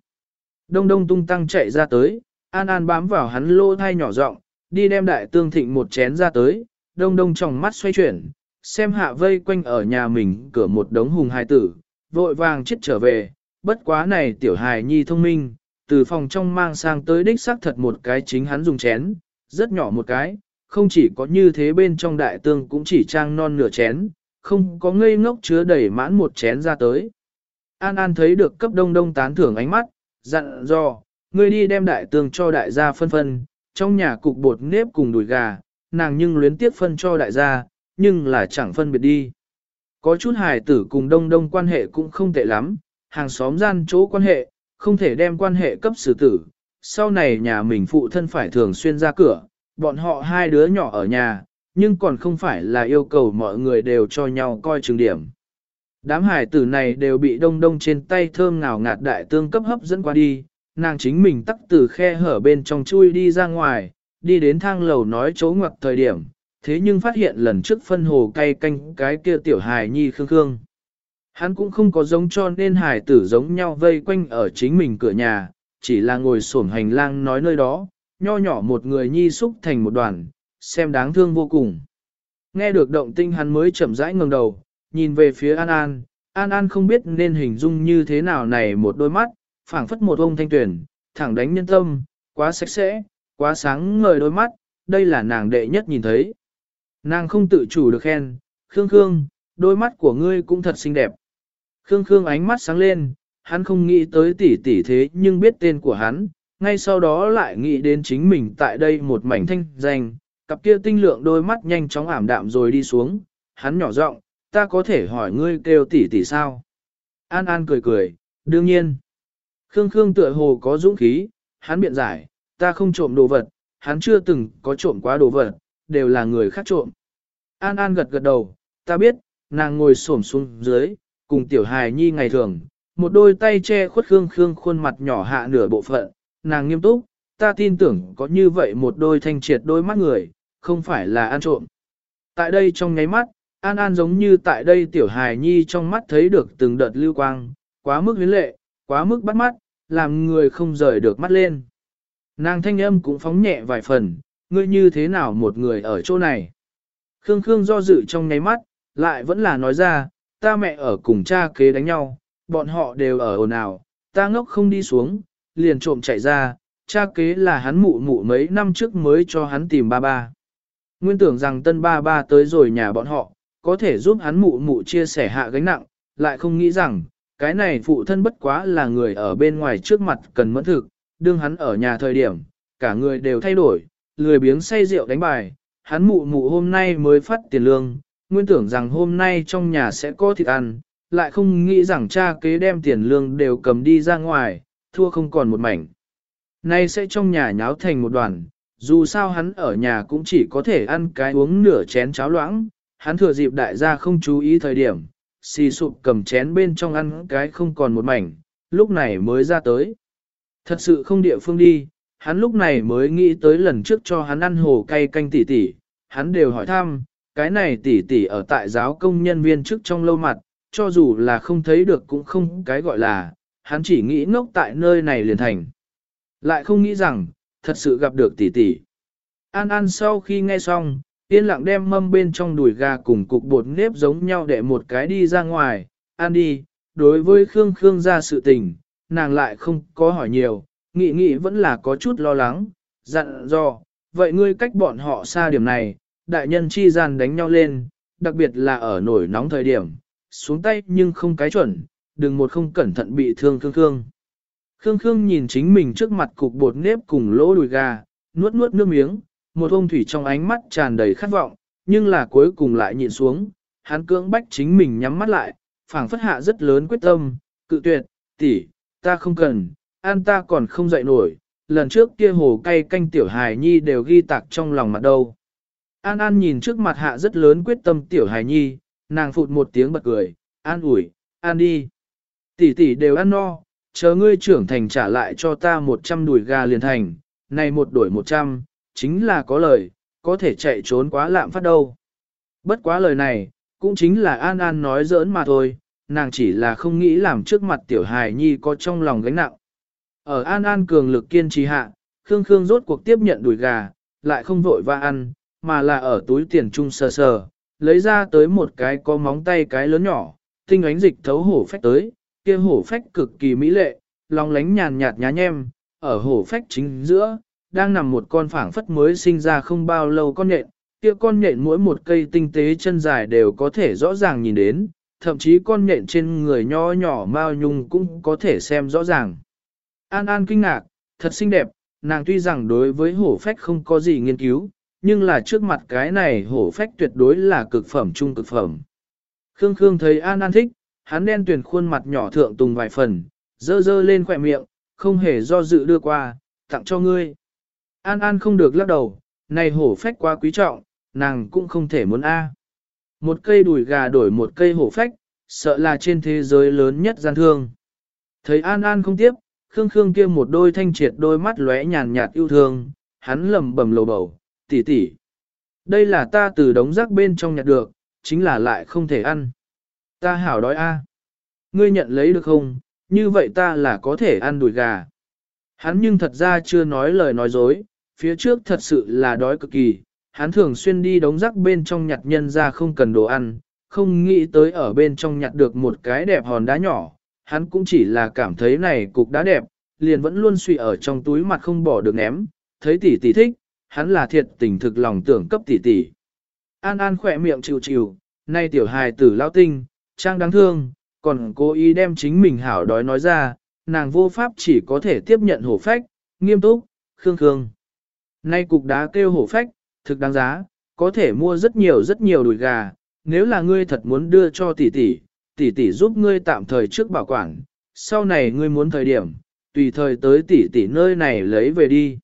Đông đông tung tăng chạy ra tới, An An bám vào hắn lô thai nhỏ rộng, đi đem đại tương thịnh một chén ra tới, đông đông trong mắt xoay chuyển, xem hạ vây quanh ở nhà mình cửa một đống hùng hài tử, vội vàng chết trở về, bất quá này tiểu hài nhi thông minh, từ phòng trong mang sang tới đích xác thật một cái chính hắn dùng chén, rất nhỏ một cái, không chỉ có như thế bên trong đại tương cũng chỉ trang non nửa chén, không có ngây ngốc chứa đầy mãn một chén ra tới. An An thấy được cấp đông đông tán thưởng ánh mắt, dặn dò, ngươi đi đem đại tương cho đại gia phân phân, trong nhà cục bột nếp cùng đùi gà, nàng nhưng luyến tiếc phân cho đại gia, nhưng là chẳng phân biệt đi. Có chút hài tử cùng đông đông quan hệ cũng không tệ lắm, hàng xóm gian chỗ quan hệ, không thể đem quan hệ cấp xử tử. Sau này nhà mình phụ thân phải thường xuyên ra cửa, bọn họ hai đứa nhỏ ở nhà, nhưng còn không phải là yêu cầu mọi người đều cho nhau coi chừng điểm. Đám hải tử này đều bị đông đông trên tay thơm ngào ngạt đại tương cấp hấp dẫn qua đi, nàng chính mình tắc từ khe hở bên trong chui đi ra ngoài, đi đến thang lầu nói chỗ ngoặc thời điểm, thế nhưng phát hiện lần trước phân hồ cay canh cái kia tiểu hài nhi khương khương. Hắn cũng không có giống cho nên hải tử giống nhau vây quanh ở chính mình cửa nhà, chỉ là ngồi xổm hành lang nói nơi đó, nho nhỏ một người nhi xúc thành một đoàn, xem đáng thương vô cùng. Nghe được động tinh hắn mới chậm rãi ngẩng đầu, nhìn về phía An An, An An không biết nên hình dung như thế nào này một đôi mắt, phảng phất một ông thanh tuyển, thẳng đánh nhân tâm, quá sạch sẽ, quá sáng ngời đôi mắt, đây là nàng đệ nhất nhìn thấy. Nàng không tự chủ được khen, Khương Khương, đôi mắt của ngươi cũng thật xinh đẹp. Khương Khương ánh mắt sáng lên, hắn không nghĩ tới tỷ tỷ thế nhưng biết tên của hắn, ngay sau đó lại nghĩ đến chính mình tại đây một mảnh thanh danh, cặp kia tinh lượng đôi mắt nhanh chóng ảm đạm rồi đi xuống, hắn nhỏ giọng, ta có thể hỏi ngươi kêu tỷ tỷ sao? An An cười cười, đương nhiên. Khương Khương tựa hồ có dũng khí, hắn biện giải, ta không trộm đồ vật, hắn chưa từng có trộm quá đồ vật, đều là người khác trộm. An An gật gật đầu, ta biết, nàng ngồi xổm xuống dưới, cùng tiểu hài nhi ngày thường, một đôi tay che khuất Khương Khương khuôn mặt nhỏ hạ nửa bộ phận, nàng nghiêm túc, ta tin tưởng có như vậy một đôi thanh triệt đôi mắt người, không phải là ăn trộm. Tại đây trong nháy mắt, An An giống như tại đây tiểu hài nhi trong mắt thấy được từng đợt lưu quang, quá mức huyến lệ, quá mức bắt mắt, làm người không rời được mắt lên. Nàng thanh âm cũng phóng nhẹ vài phần, ngươi như thế nào một người ở chỗ này. Khương Khương do dự trong nháy mắt, lại vẫn là nói ra, ta mẹ ở cùng cha kế đánh nhau, bọn họ đều ở ồn ào, ta ngốc không đi xuống, liền trộm chạy ra, cha kế là hắn mụ mụ mấy năm trước mới cho hắn tìm ba ba. Nguyên tưởng rằng tân ba ba tới rồi nhà bọn họ, có thể giúp hắn mụ mụ chia sẻ hạ gánh nặng, lại không nghĩ rằng, cái này phụ thân bất quá là người ở bên ngoài trước mặt cần mẫn thực, đương hắn ở nhà thời điểm, cả người đều thay đổi, lười biếng say rượu đánh bài, hắn mụ mụ hôm nay mới phát tiền lương, nguyên tưởng rằng hôm nay trong nhà sẽ có thịt ăn, lại không nghĩ rằng cha kế đem tiền lương đều cầm đi ra ngoài, thua không còn một mảnh. Nay sẽ trong nhà nháo thành một đoàn, dù sao hắn ở nhà cũng chỉ có thể ăn cái uống nửa chén cháo loãng, hắn thừa dịp đại gia không chú ý thời điểm, xì sụp cầm chén bên trong ăn cái không còn một mảnh, lúc này mới ra tới. Thật sự không địa phương đi, hắn lúc này mới nghĩ tới lần trước cho hắn ăn hồ cay canh tỉ tỉ, hắn đều hỏi thăm, cái này tỉ tỉ ở tại giáo công nhân viên trước trong lâu mặt, cho dù là không thấy được cũng không cái gọi là, hắn chỉ nghĩ ngốc tại nơi này liền thành. Lại không nghĩ rằng, thật sự gặp được tỷ tỷ. An An sau khi nghe xong, yên lặng đem mâm bên trong đùi gà cùng cục bột nếp giống nhau để một cái đi ra ngoài, An đi, đối với Khương Khương ra sự tình, nàng lại không có hỏi nhiều, nghĩ nghĩ vẫn là có chút lo lắng, dặn dò, vậy ngươi cách bọn họ xa điểm này, đại nhân chi gian đánh nhau lên, đặc biệt là ở nổi nóng thời điểm, xuống tay nhưng không cái chuẩn, đừng một không cẩn thận bị thương Khương Khương. Khương Khương nhìn chính mình trước mặt cục bột nếp cùng lỗ đùi gà, nuốt nuốt nước miếng, một ông thủy trong ánh mắt tràn đầy khát vọng, nhưng là cuối cùng lại nhịn xuống, hắn cưỡng bách chính mình nhắm mắt lại, phảng phất hạ rất lớn quyết tâm, cự tuyệt, tỷ, ta không cần, an ta còn không dậy nổi, lần trước kia hồ cay canh tiểu hài nhi đều ghi tạc trong lòng mặt đâu. An An nhìn trước mặt hạ rất lớn quyết tâm tiểu hài nhi, nàng phụt một tiếng bật cười, an ủi, an đi. Tỷ tỷ đều ăn no, chờ ngươi trưởng thành trả lại cho ta một trăm đùi gà liền thành, này một đổi một trăm, chính là có lời, có thể chạy trốn quá lạm phát đâu. Bất quá lời này, cũng chính là An An nói giỡn mà thôi, nàng chỉ là không nghĩ làm trước mặt tiểu hài nhi có trong lòng gánh nặng. Ở An An cường lực kiên trì hạ, Khương Khương rốt cuộc tiếp nhận đùi gà, lại không vội va ăn, mà là ở túi tiền trung sờ sờ, lấy ra tới một cái có móng tay cái lớn nhỏ, tinh ánh dịch thấu hổ phách tới, kia hổ phách cực kỳ mỹ lệ, long lánh nhàn nhạt nhá nhem, ở hổ phách chính giữa, đang nằm một con phảng phất mới sinh ra không bao lâu con nhện, kia con nhện mỗi một cây tinh tế chân dài đều có thể rõ ràng nhìn đến, thậm chí con nhện trên người nho nhỏ mao nhung cũng có thể xem rõ ràng. An An kinh ngạc, thật xinh đẹp, nàng tuy rằng đối với hổ phách không có gì nghiên cứu, nhưng là trước mặt cái này hổ phách tuyệt đối là cực phẩm trung cực phẩm. Khương Khương thấy An An thích, hắn đen tuyển khuôn mặt nhỏ thượng tùng vài phần, dơ dơ lên khỏe miệng, không hề do dự đưa qua, tặng cho ngươi. An An không được lắc đầu, này hổ phách quá quý trọng, nàng cũng không thể muốn A. Một cây đùi gà đổi một cây hổ phách, sợ là trên thế giới lớn nhất gian thương. Thấy An An không tiếp, Khương Khương kia một đôi thanh triệt đôi mắt lóe nhàn nhạt yêu thương, hắn lầm bầm lầu bầu, tỷ tỷ. Đây là ta từ đống rác bên trong nhặt được, chính là lại không thể ăn. Ta hảo đói a. À. Ngươi nhận lấy được không, như vậy ta là có thể ăn đùi gà. Hắn nhưng thật ra chưa nói lời nói dối, phía trước thật sự là đói cực kỳ, hắn thường xuyên đi đống rác bên trong nhặt nhân ra không cần đồ ăn, không nghĩ tới ở bên trong nhặt được một cái đẹp hòn đá nhỏ, hắn cũng chỉ là cảm thấy này cục đá đẹp, liền vẫn luôn suy ở trong túi mặt không bỏ được ném, thấy tỷ tỷ thích, hắn là thiệt tình thực lòng tưởng cấp tỷ tỷ. An An khỏe miệng chịu chịu, nay tiểu hài tử lao tinh, trang đáng thương, còn cố ý đem chính mình hảo đói nói ra, nàng vô pháp chỉ có thể tiếp nhận hổ phách, nghiêm túc, khương khương. Nay cục đá kêu hổ phách, thực đáng giá, có thể mua rất nhiều rất nhiều đùi gà, nếu là ngươi thật muốn đưa cho tỷ tỷ, tỷ tỷ giúp ngươi tạm thời trước bảo quản, sau này ngươi muốn thời điểm, tùy thời tới tỷ tỷ nơi này lấy về đi.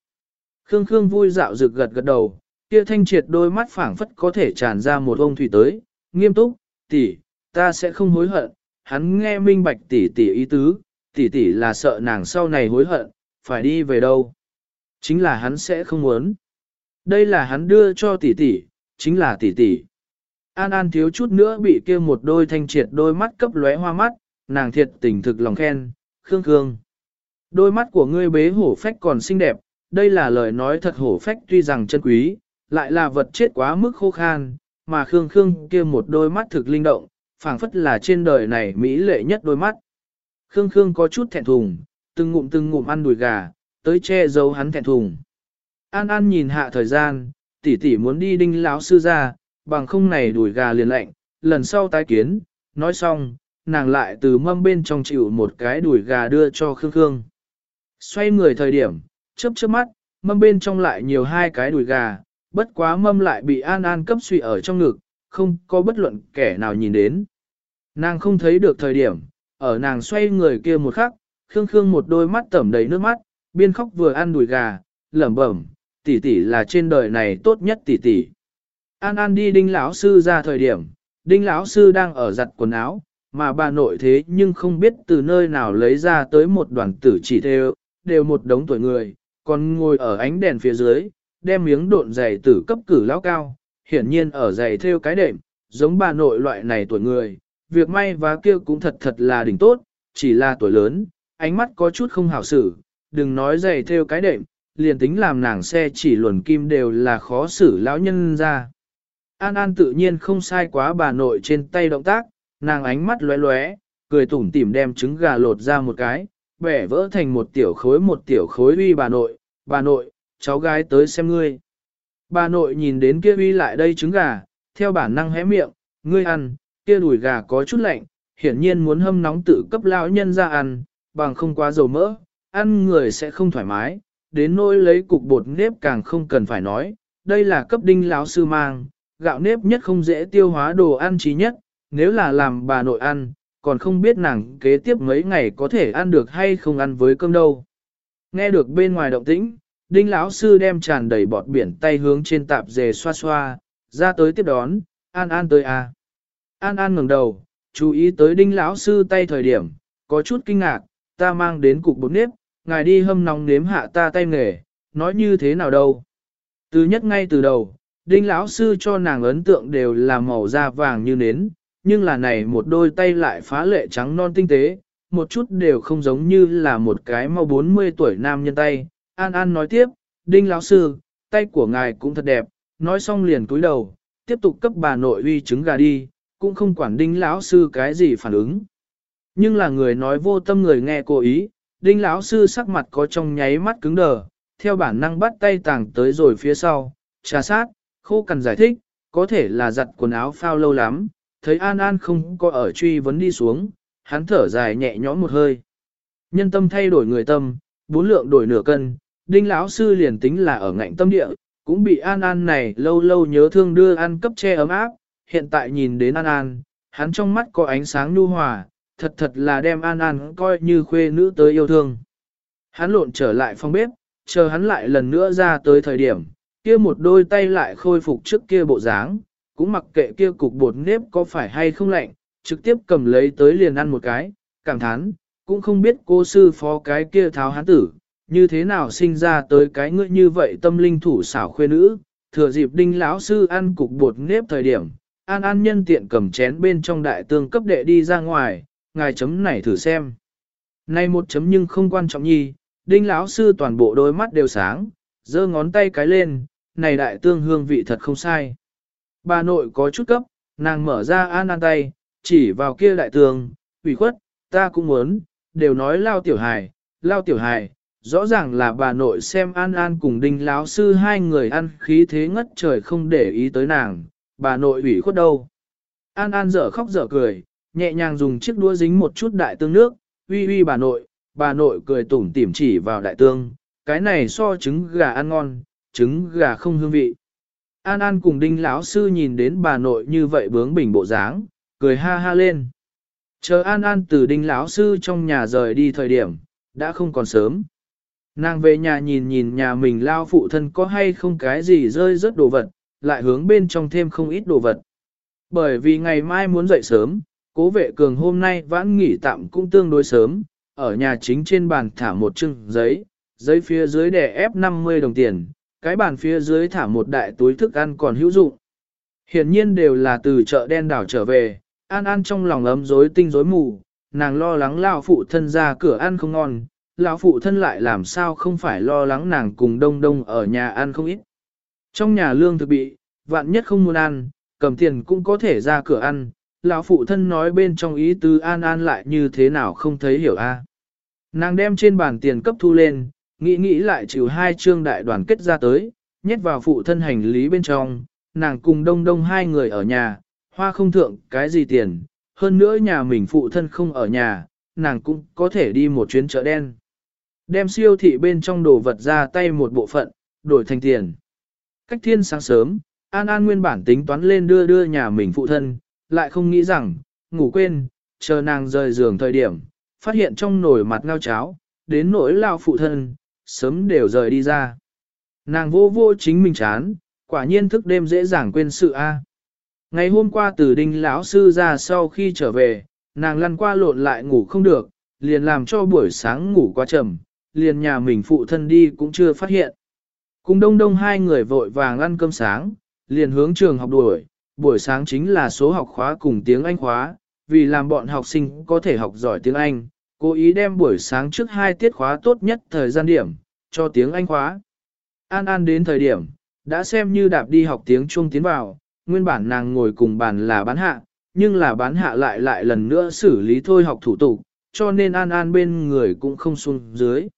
Khương Khương vui dạo rực gật gật đầu, kia thanh triệt đôi mắt phảng phất có thể tràn ra một ông thủy tới, nghiêm túc, tỷ, ta sẽ không hối hận, hắn nghe minh bạch tỷ tỷ ý tứ, tỷ tỷ là sợ nàng sau này hối hận, phải đi về đâu. Chính là hắn sẽ không muốn. Đây là hắn đưa cho tỷ tỷ, chính là tỷ tỷ. An An thiếu chút nữa bị kia một đôi thanh triệt đôi mắt cấp lóe hoa mắt, nàng thiệt tình thực lòng khen, khương khương. Đôi mắt của ngươi bế hổ phách còn xinh đẹp, đây là lời nói thật hổ phách tuy rằng chân quý, lại là vật chết quá mức khô khan, mà khương khương kia một đôi mắt thực linh động, phảng phất là trên đời này mỹ lệ nhất đôi mắt. Khương khương có chút thẹn thùng, từng ngụm từng ngụm ăn đùi gà, tới che giấu hắn thẹn thùng. An An nhìn hạ thời gian, tỷ tỷ muốn đi đinh lão sư ra, bằng không này đùi gà liền lạnh, lần sau tái kiến, nói xong, nàng lại từ mâm bên trong chịu một cái đùi gà đưa cho Khương Khương. Xoay người thời điểm, chớp chớp mắt, mâm bên trong lại nhiều hai cái đùi gà, bất quá mâm lại bị An An cấp suy ở trong ngực, không có bất luận kẻ nào nhìn đến. Nàng không thấy được thời điểm, ở nàng xoay người kia một khắc, Khương Khương một đôi mắt tẩm đầy nước mắt, biên khóc vừa ăn đùi gà, lẩm bẩm, tỷ tỷ là trên đời này tốt nhất tỷ tỷ. An An đi đinh lão sư ra thời điểm, đinh lão sư đang ở giặt quần áo, mà bà nội thế nhưng không biết từ nơi nào lấy ra tới một đoàn tử chỉ theo, đều một đống tuổi người, còn ngồi ở ánh đèn phía dưới, đem miếng độn giày tử cấp cử lão cao, hiển nhiên ở giày theo cái đệm, giống bà nội loại này tuổi người, việc may và kia cũng thật thật là đỉnh tốt, chỉ là tuổi lớn, ánh mắt có chút không hảo xử, đừng nói giày theo cái đệm, liền tính làm nàng xe chỉ luồn kim đều là khó xử lão nhân ra. An An tự nhiên không sai quá bà nội trên tay động tác, nàng ánh mắt lóe lóe, cười tủm tỉm đem trứng gà lột ra một cái, bẻ vỡ thành một tiểu khối một tiểu khối uy bà nội, bà nội, cháu gái tới xem ngươi. Bà nội nhìn đến kia uy lại đây trứng gà, theo bản năng hé miệng, ngươi ăn, kia đùi gà có chút lạnh, hiển nhiên muốn hâm nóng tự cấp lão nhân ra ăn, bằng không quá dầu mỡ, ăn người sẽ không thoải mái, đến nỗi lấy cục bột nếp càng không cần phải nói, đây là cấp đinh lão sư mang, gạo nếp nhất không dễ tiêu hóa đồ ăn trí nhất, nếu là làm bà nội ăn, còn không biết nàng kế tiếp mấy ngày có thể ăn được hay không ăn với cơm đâu. Nghe được bên ngoài động tĩnh, đinh lão sư đem tràn đầy bọt biển tay hướng trên tạp dề xoa xoa, ra tới tiếp đón, an an tới à. An an ngẩng đầu, chú ý tới đinh lão sư tay thời điểm, có chút kinh ngạc, ta mang đến cục bột nếp, ngài đi hâm nóng nếm hạ ta tay nghề, nói như thế nào đâu. Từ nhất ngay từ đầu, đinh lão sư cho nàng ấn tượng đều là màu da vàng như nến, nhưng là này một đôi tay lại phá lệ trắng non tinh tế, một chút đều không giống như là một cái mau 40 tuổi nam nhân tay. An An nói tiếp, đinh lão sư, tay của ngài cũng thật đẹp, nói xong liền cúi đầu, tiếp tục cấp bà nội uy trứng gà đi, cũng không quản đinh lão sư cái gì phản ứng. Nhưng là người nói vô tâm người nghe cố ý, đinh lão sư sắc mặt có trong nháy mắt cứng đờ, theo bản năng bắt tay tàng tới rồi phía sau, trà sát, khô cằn giải thích, có thể là giặt quần áo phao lâu lắm, thấy An An không có ở truy vấn đi xuống, hắn thở dài nhẹ nhõm một hơi. Nhân tâm thay đổi người tâm, bốn lượng đổi nửa cân, đinh lão sư liền tính là ở ngạnh tâm địa, cũng bị An An này lâu lâu nhớ thương đưa ăn cấp che ấm áp, hiện tại nhìn đến An An, hắn trong mắt có ánh sáng nhu hòa, thật thật là đem An An coi như khuê nữ tới yêu thương. Hắn lộn trở lại phòng bếp, chờ hắn lại lần nữa ra tới thời điểm, kia một đôi tay lại khôi phục trước kia bộ dáng, cũng mặc kệ kia cục bột nếp có phải hay không lạnh, trực tiếp cầm lấy tới liền ăn một cái, cảm thán, cũng không biết cô sư phó cái kia tháo hắn tử, như thế nào sinh ra tới cái ngươi như vậy tâm linh thủ xảo khuê nữ, thừa dịp đinh lão sư ăn cục bột nếp thời điểm, an an nhân tiện cầm chén bên trong đại tương cấp đệ đi ra ngoài, ngài chấm này thử xem. Nay một chấm nhưng không quan trọng nhi, đinh lão sư toàn bộ đôi mắt đều sáng, giơ ngón tay cái lên, này đại tương hương vị thật không sai. Bà nội có chút cấp, nàng mở ra an an tay, chỉ vào kia đại tương, ủy khuất, ta cũng muốn, đều nói lao tiểu hài, lao tiểu hài, rõ ràng là bà nội xem an an cùng đinh lão sư hai người ăn khí thế ngất trời không để ý tới nàng, bà nội ủy khuất đâu. An an dở khóc dở cười, nhẹ nhàng dùng chiếc đũa dính một chút đại tương nước, uy uy bà nội, bà nội cười tủm tỉm chỉ vào đại tương, cái này so trứng gà ăn ngon, trứng gà không hương vị. An An cùng đinh lão sư nhìn đến bà nội như vậy bướng bỉnh bộ dáng, cười ha ha lên. Chờ An An từ đinh lão sư trong nhà rời đi thời điểm, đã không còn sớm. Nàng về nhà nhìn nhìn nhà mình lao phụ thân có hay không cái gì rơi rớt đồ vật, lại hướng bên trong thêm không ít đồ vật. Bởi vì ngày mai muốn dậy sớm, cố vệ cường hôm nay vãn nghỉ tạm cũng tương đối sớm, ở nhà chính trên bàn thả một chưng giấy, giấy phía dưới đè ép 50 đồng tiền, cái bàn phía dưới thả một đại túi thức ăn còn hữu dụng. Hiển nhiên đều là từ chợ đen đảo trở về, An An trong lòng ấm rối tinh rối mù, nàng lo lắng lão phụ thân ra cửa ăn không ngon, lão phụ thân lại làm sao không phải lo lắng nàng cùng đông đông ở nhà ăn không ít. Trong nhà lương thực bị, vạn nhất không muốn ăn, cầm tiền cũng có thể ra cửa ăn, lão phụ thân nói bên trong ý tứ An An lại như thế nào không thấy hiểu a. Nàng đem trên bàn tiền cấp thu lên, nghĩ nghĩ lại chịu hai chương đại đoàn kết ra tới, nhét vào phụ thân hành lý bên trong, nàng cùng đông đông hai người ở nhà, hoa không thượng cái gì tiền, hơn nữa nhà mình phụ thân không ở nhà, nàng cũng có thể đi một chuyến chợ đen. Đem siêu thị bên trong đồ vật ra tay một bộ phận, đổi thành tiền. Cách thiên sáng sớm, An An nguyên bản tính toán lên đưa đưa nhà mình phụ thân, lại không nghĩ rằng, ngủ quên, chờ nàng rời giường thời điểm, phát hiện trong nồi mặt ngao cháo, đến nỗi lao phụ thân, sớm đều rời đi ra. Nàng vô vô chính mình chán, quả nhiên thức đêm dễ dàng quên sự A. Ngày hôm qua từ đinh lão sư ra sau khi trở về, nàng lăn qua lộn lại ngủ không được, liền làm cho buổi sáng ngủ quá trầm, liền nhà mình phụ thân đi cũng chưa phát hiện. Cùng đông đông hai người vội vàng ăn cơm sáng, liền hướng trường học đuổi, buổi sáng chính là số học khóa cùng tiếng Anh khóa, vì làm bọn học sinh có thể học giỏi tiếng Anh, cố ý đem buổi sáng trước hai tiết khóa tốt nhất thời gian điểm, cho tiếng Anh khóa. An An đến thời điểm, đã xem như đạp đi học tiếng Trung tiến vào, nguyên bản nàng ngồi cùng bàn là bán hạ, nhưng là bán hạ lại lại lần nữa xử lý thôi học thủ tục, cho nên An An bên người cũng không xuống dưới.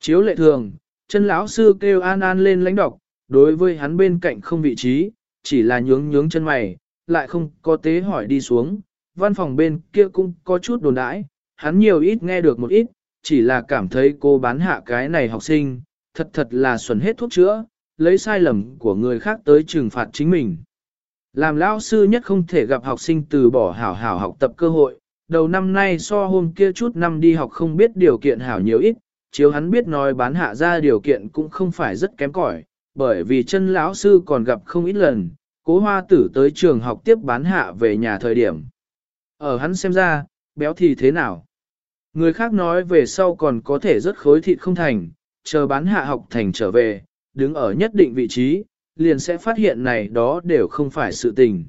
Chiếu lệ thường, chân lão sư kêu An An lên lãnh đọc, đối với hắn bên cạnh không vị trí, chỉ là nhướng nhướng chân mày, lại không có tế hỏi đi xuống, văn phòng bên kia cũng có chút đồn đãi, hắn nhiều ít nghe được một ít, chỉ là cảm thấy cô bán hạ cái này học sinh, thật thật là xuẩn hết thuốc chữa, lấy sai lầm của người khác tới trừng phạt chính mình. Làm lão sư nhất không thể gặp học sinh từ bỏ hảo hảo học tập cơ hội, đầu năm nay so hôm kia chút năm đi học không biết điều kiện hảo nhiều ít, chiếu hắn biết nói bán hạ ra điều kiện cũng không phải rất kém cỏi, bởi vì chân lão sư còn gặp không ít lần, cố hoa tử tới trường học tiếp bán hạ về nhà thời điểm. Ở hắn xem ra, béo thì thế nào? Người khác nói về sau còn có thể rất khối thịt không thành, chờ bán hạ học thành trở về, đứng ở nhất định vị trí, liền sẽ phát hiện này đó đều không phải sự tình.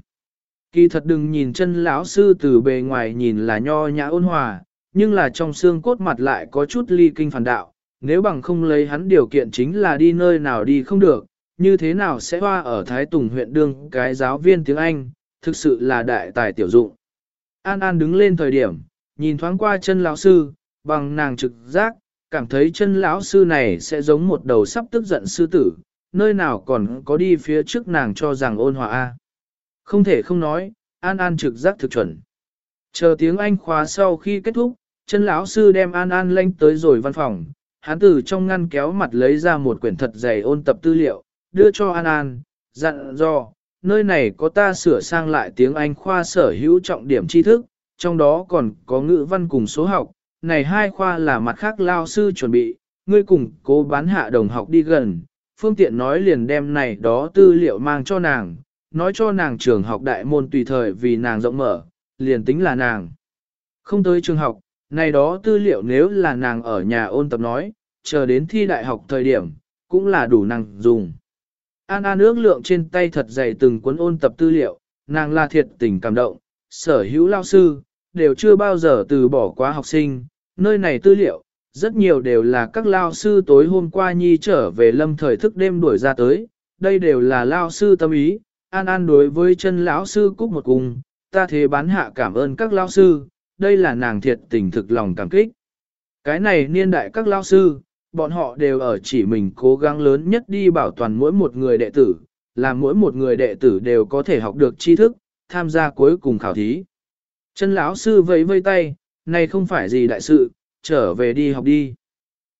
Kỳ thật đừng nhìn chân lão sư từ bề ngoài nhìn là nho nhã ôn hòa, nhưng là trong xương cốt mặt lại có chút ly kinh phản đạo, nếu bằng không lấy hắn điều kiện chính là đi nơi nào đi không được, như thế nào sẽ hoa ở Thái Tùng huyện đương cái giáo viên tiếng Anh, thực sự là đại tài tiểu dụng. An An đứng lên thời điểm, nhìn thoáng qua chân lão sư, bằng nàng trực giác, cảm thấy chân lão sư này sẽ giống một đầu sắp tức giận sư tử, nơi nào còn có đi phía trước nàng cho rằng ôn hòa a. Không thể không nói, An An trực giác thực chuẩn. Chờ tiếng Anh khóa sau khi kết thúc, chân lão sư đem An An lanh tới rồi văn phòng, hắn từ trong ngăn kéo mặt lấy ra một quyển thật dày ôn tập tư liệu, đưa cho An An, dặn dò, nơi này có ta sửa sang lại tiếng Anh khoa sở hữu trọng điểm tri thức, trong đó còn có ngữ văn cùng số học, này hai khoa là mặt khác lao sư chuẩn bị, ngươi cùng cố bán hạ đồng học đi gần, phương tiện nói liền đem này đó tư liệu mang cho nàng, nói cho nàng trường học đại môn tùy thời vì nàng rộng mở, liền tính là nàng. Không tới trường học, này đó tư liệu nếu là nàng ở nhà ôn tập nói, chờ đến thi đại học thời điểm, cũng là đủ nàng dùng. An An ước lượng trên tay thật dày từng cuốn ôn tập tư liệu, nàng là thiệt tình cảm động, sở hữu lao sư, đều chưa bao giờ từ bỏ quá học sinh, nơi này tư liệu, rất nhiều đều là các lao sư tối hôm qua nhi trở về lâm thời thức đêm đuổi ra tới, đây đều là lao sư tâm ý, an an đối với chân lão sư cúc một cùng, ta thế bán hạ cảm ơn các lao sư, đây là nàng thiệt tình thực lòng cảm kích. Cái này niên đại các lao sư, bọn họ đều ở chỉ mình cố gắng lớn nhất đi bảo toàn mỗi một người đệ tử, làm mỗi một người đệ tử đều có thể học được tri thức, tham gia cuối cùng khảo thí. Chân lão sư vẫy vây tay, này không phải gì đại sự, trở về đi học đi.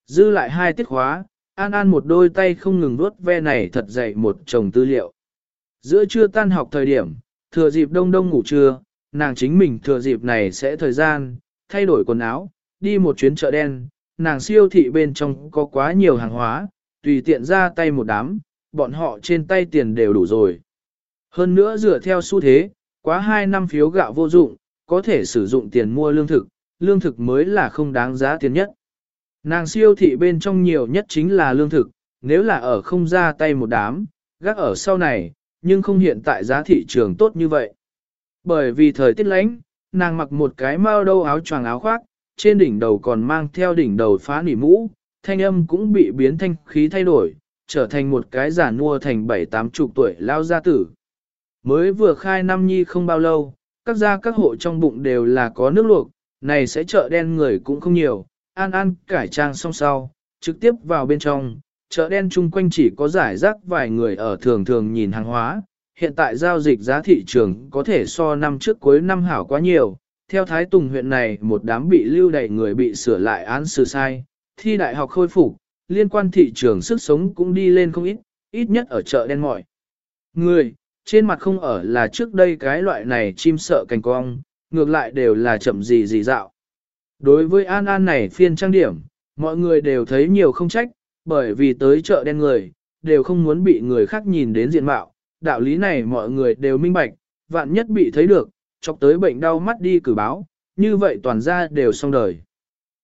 Dư lại hai tiết khóa, An An một đôi tay không ngừng vuốt ve này thật dậy một chồng tư liệu. Giữa trưa tan học thời điểm, thừa dịp đông đông ngủ trưa, nàng chính mình thừa dịp này sẽ thời gian, thay đổi quần áo, đi một chuyến chợ đen, nàng siêu thị bên trong có quá nhiều hàng hóa, tùy tiện ra tay một đám, bọn họ trên tay tiền đều đủ rồi. Hơn nữa dựa theo xu thế, quá 2 năm phiếu gạo vô dụng, có thể sử dụng tiền mua lương thực, lương thực mới là không đáng giá tiền nhất. Nàng siêu thị bên trong nhiều nhất chính là lương thực, nếu là ở không ra tay một đám, gác ở sau này, nhưng không hiện tại giá thị trường tốt như vậy. Bởi vì thời tiết lạnh, nàng mặc một cái mao đâu áo choàng áo khoác, trên đỉnh đầu còn mang theo đỉnh đầu phá nỉ mũ, thanh âm cũng bị biến thanh khí thay đổi, trở thành một cái giả nua thành bảy tám chục tuổi lao gia tử. Mới vừa khai năm nhi không bao lâu, các gia các hộ trong bụng đều là có nước luộc, này sẽ chợ đen người cũng không nhiều, an an cải trang xong sau, trực tiếp vào bên trong, chợ đen chung quanh chỉ có giải rác vài người ở thường thường nhìn hàng hóa, hiện tại giao dịch giá thị trường có thể so năm trước cuối năm hảo quá nhiều, theo Thái Tùng huyện này một đám bị lưu đày người bị sửa lại án xử sai, thi đại học khôi phục, liên quan thị trường sức sống cũng đi lên không ít, ít nhất ở chợ đen mọi. Người, trên mặt không ở là trước đây cái loại này chim sợ cành cong, ngược lại đều là chậm gì gì dạo. Đối với An An này phiên trang điểm, mọi người đều thấy nhiều không trách, bởi vì tới chợ đen người, đều không muốn bị người khác nhìn đến diện mạo, đạo lý này mọi người đều minh bạch, vạn nhất bị thấy được, chọc tới bệnh đau mắt đi cử báo, như vậy toàn ra đều xong đời.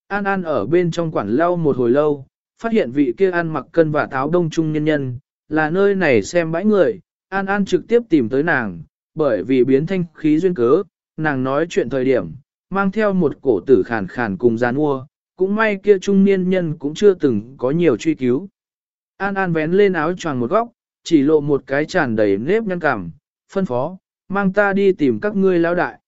An An ở bên trong quản lau một hồi lâu, phát hiện vị kia ăn mặc cân và tháo đông trung nhân nhân, là nơi này xem bãi người, An An trực tiếp tìm tới nàng, bởi vì biến thanh khí duyên cớ, nàng nói chuyện thời điểm, mang theo một cổ tử khàn khàn cùng gian ua, cũng may kia trung niên nhân cũng chưa từng có nhiều truy cứu. An An vén lên áo choàng một góc, chỉ lộ một cái tràn đầy nếp nhăn cảm, phân phó, mang ta đi tìm các ngươi lão đại.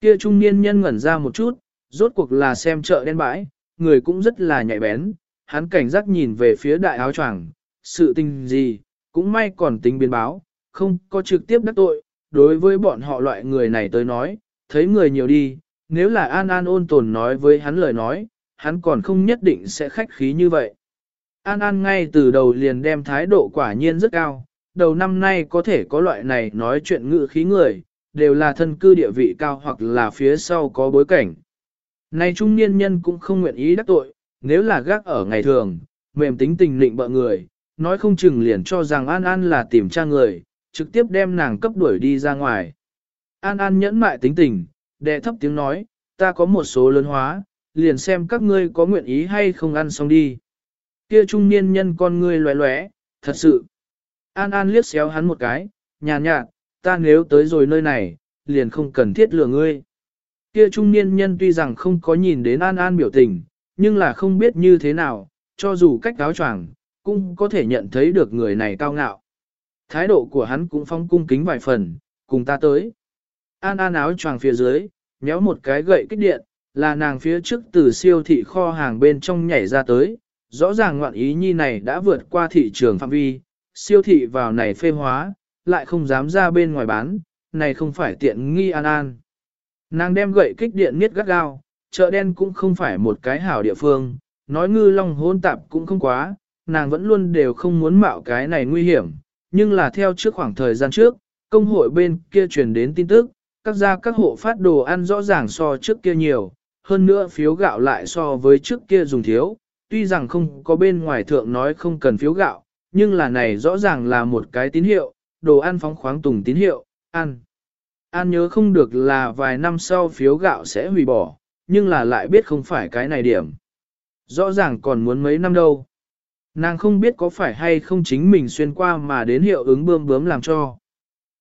Kia trung niên nhân ngẩn ra một chút, rốt cuộc là xem chợ đen bãi, người cũng rất là nhạy bén, hắn cảnh giác nhìn về phía đại áo choàng, sự tình gì, cũng may còn tính biến báo, không có trực tiếp đắc tội, đối với bọn họ loại người này tới nói, thấy người nhiều đi, nếu là An An ôn tồn nói với hắn lời nói, hắn còn không nhất định sẽ khách khí như vậy. An An ngay từ đầu liền đem thái độ quả nhiên rất cao, đầu năm nay có thể có loại này nói chuyện ngự khí người, đều là thân cư địa vị cao hoặc là phía sau có bối cảnh. Này trung niên nhân cũng không nguyện ý đắc tội, nếu là gác ở ngày thường, mềm tính tình lịnh bợ người, nói không chừng liền cho rằng An An là tìm tra người, trực tiếp đem nàng cấp đuổi đi ra ngoài. An An nhẫn mại tính tình, đệ thấp tiếng nói, ta có một số lớn hóa, liền xem các ngươi có nguyện ý hay không ăn xong đi. Kia trung niên nhân con ngươi lóe lóe, thật sự. An An liếc xéo hắn một cái, nhàn nhạt, ta nếu tới rồi nơi này, liền không cần thiết lừa ngươi. Kia trung niên nhân tuy rằng không có nhìn đến An An biểu tình, nhưng là không biết như thế nào, cho dù cách áo choàng, cũng có thể nhận thấy được người này cao ngạo. Thái độ của hắn cũng phong cung kính vài phần, cùng ta tới. An An áo choàng phía dưới, méo một cái gậy kích điện, là nàng phía trước từ siêu thị kho hàng bên trong nhảy ra tới. Rõ ràng ngoạn ý nhi này đã vượt qua thị trường phạm vi, siêu thị vào này phê hóa, lại không dám ra bên ngoài bán, này không phải tiện nghi an an. Nàng đem gậy kích điện miết gắt gao, chợ đen cũng không phải một cái hảo địa phương, nói ngư long hôn tạp cũng không quá, nàng vẫn luôn đều không muốn mạo cái này nguy hiểm, nhưng là theo trước khoảng thời gian trước, công hội bên kia truyền đến tin tức, các gia các hộ phát đồ ăn rõ ràng so trước kia nhiều, hơn nữa phiếu gạo lại so với trước kia dùng thiếu, tuy rằng không có bên ngoài thượng nói không cần phiếu gạo, nhưng là này rõ ràng là một cái tín hiệu, đồ ăn phóng khoáng tùng tín hiệu, ăn. An nhớ không được là vài năm sau phiếu gạo sẽ hủy bỏ, nhưng là lại biết không phải cái này điểm. Rõ ràng còn muốn mấy năm đâu. Nàng không biết có phải hay không chính mình xuyên qua mà đến hiệu ứng bơm bướm làm cho.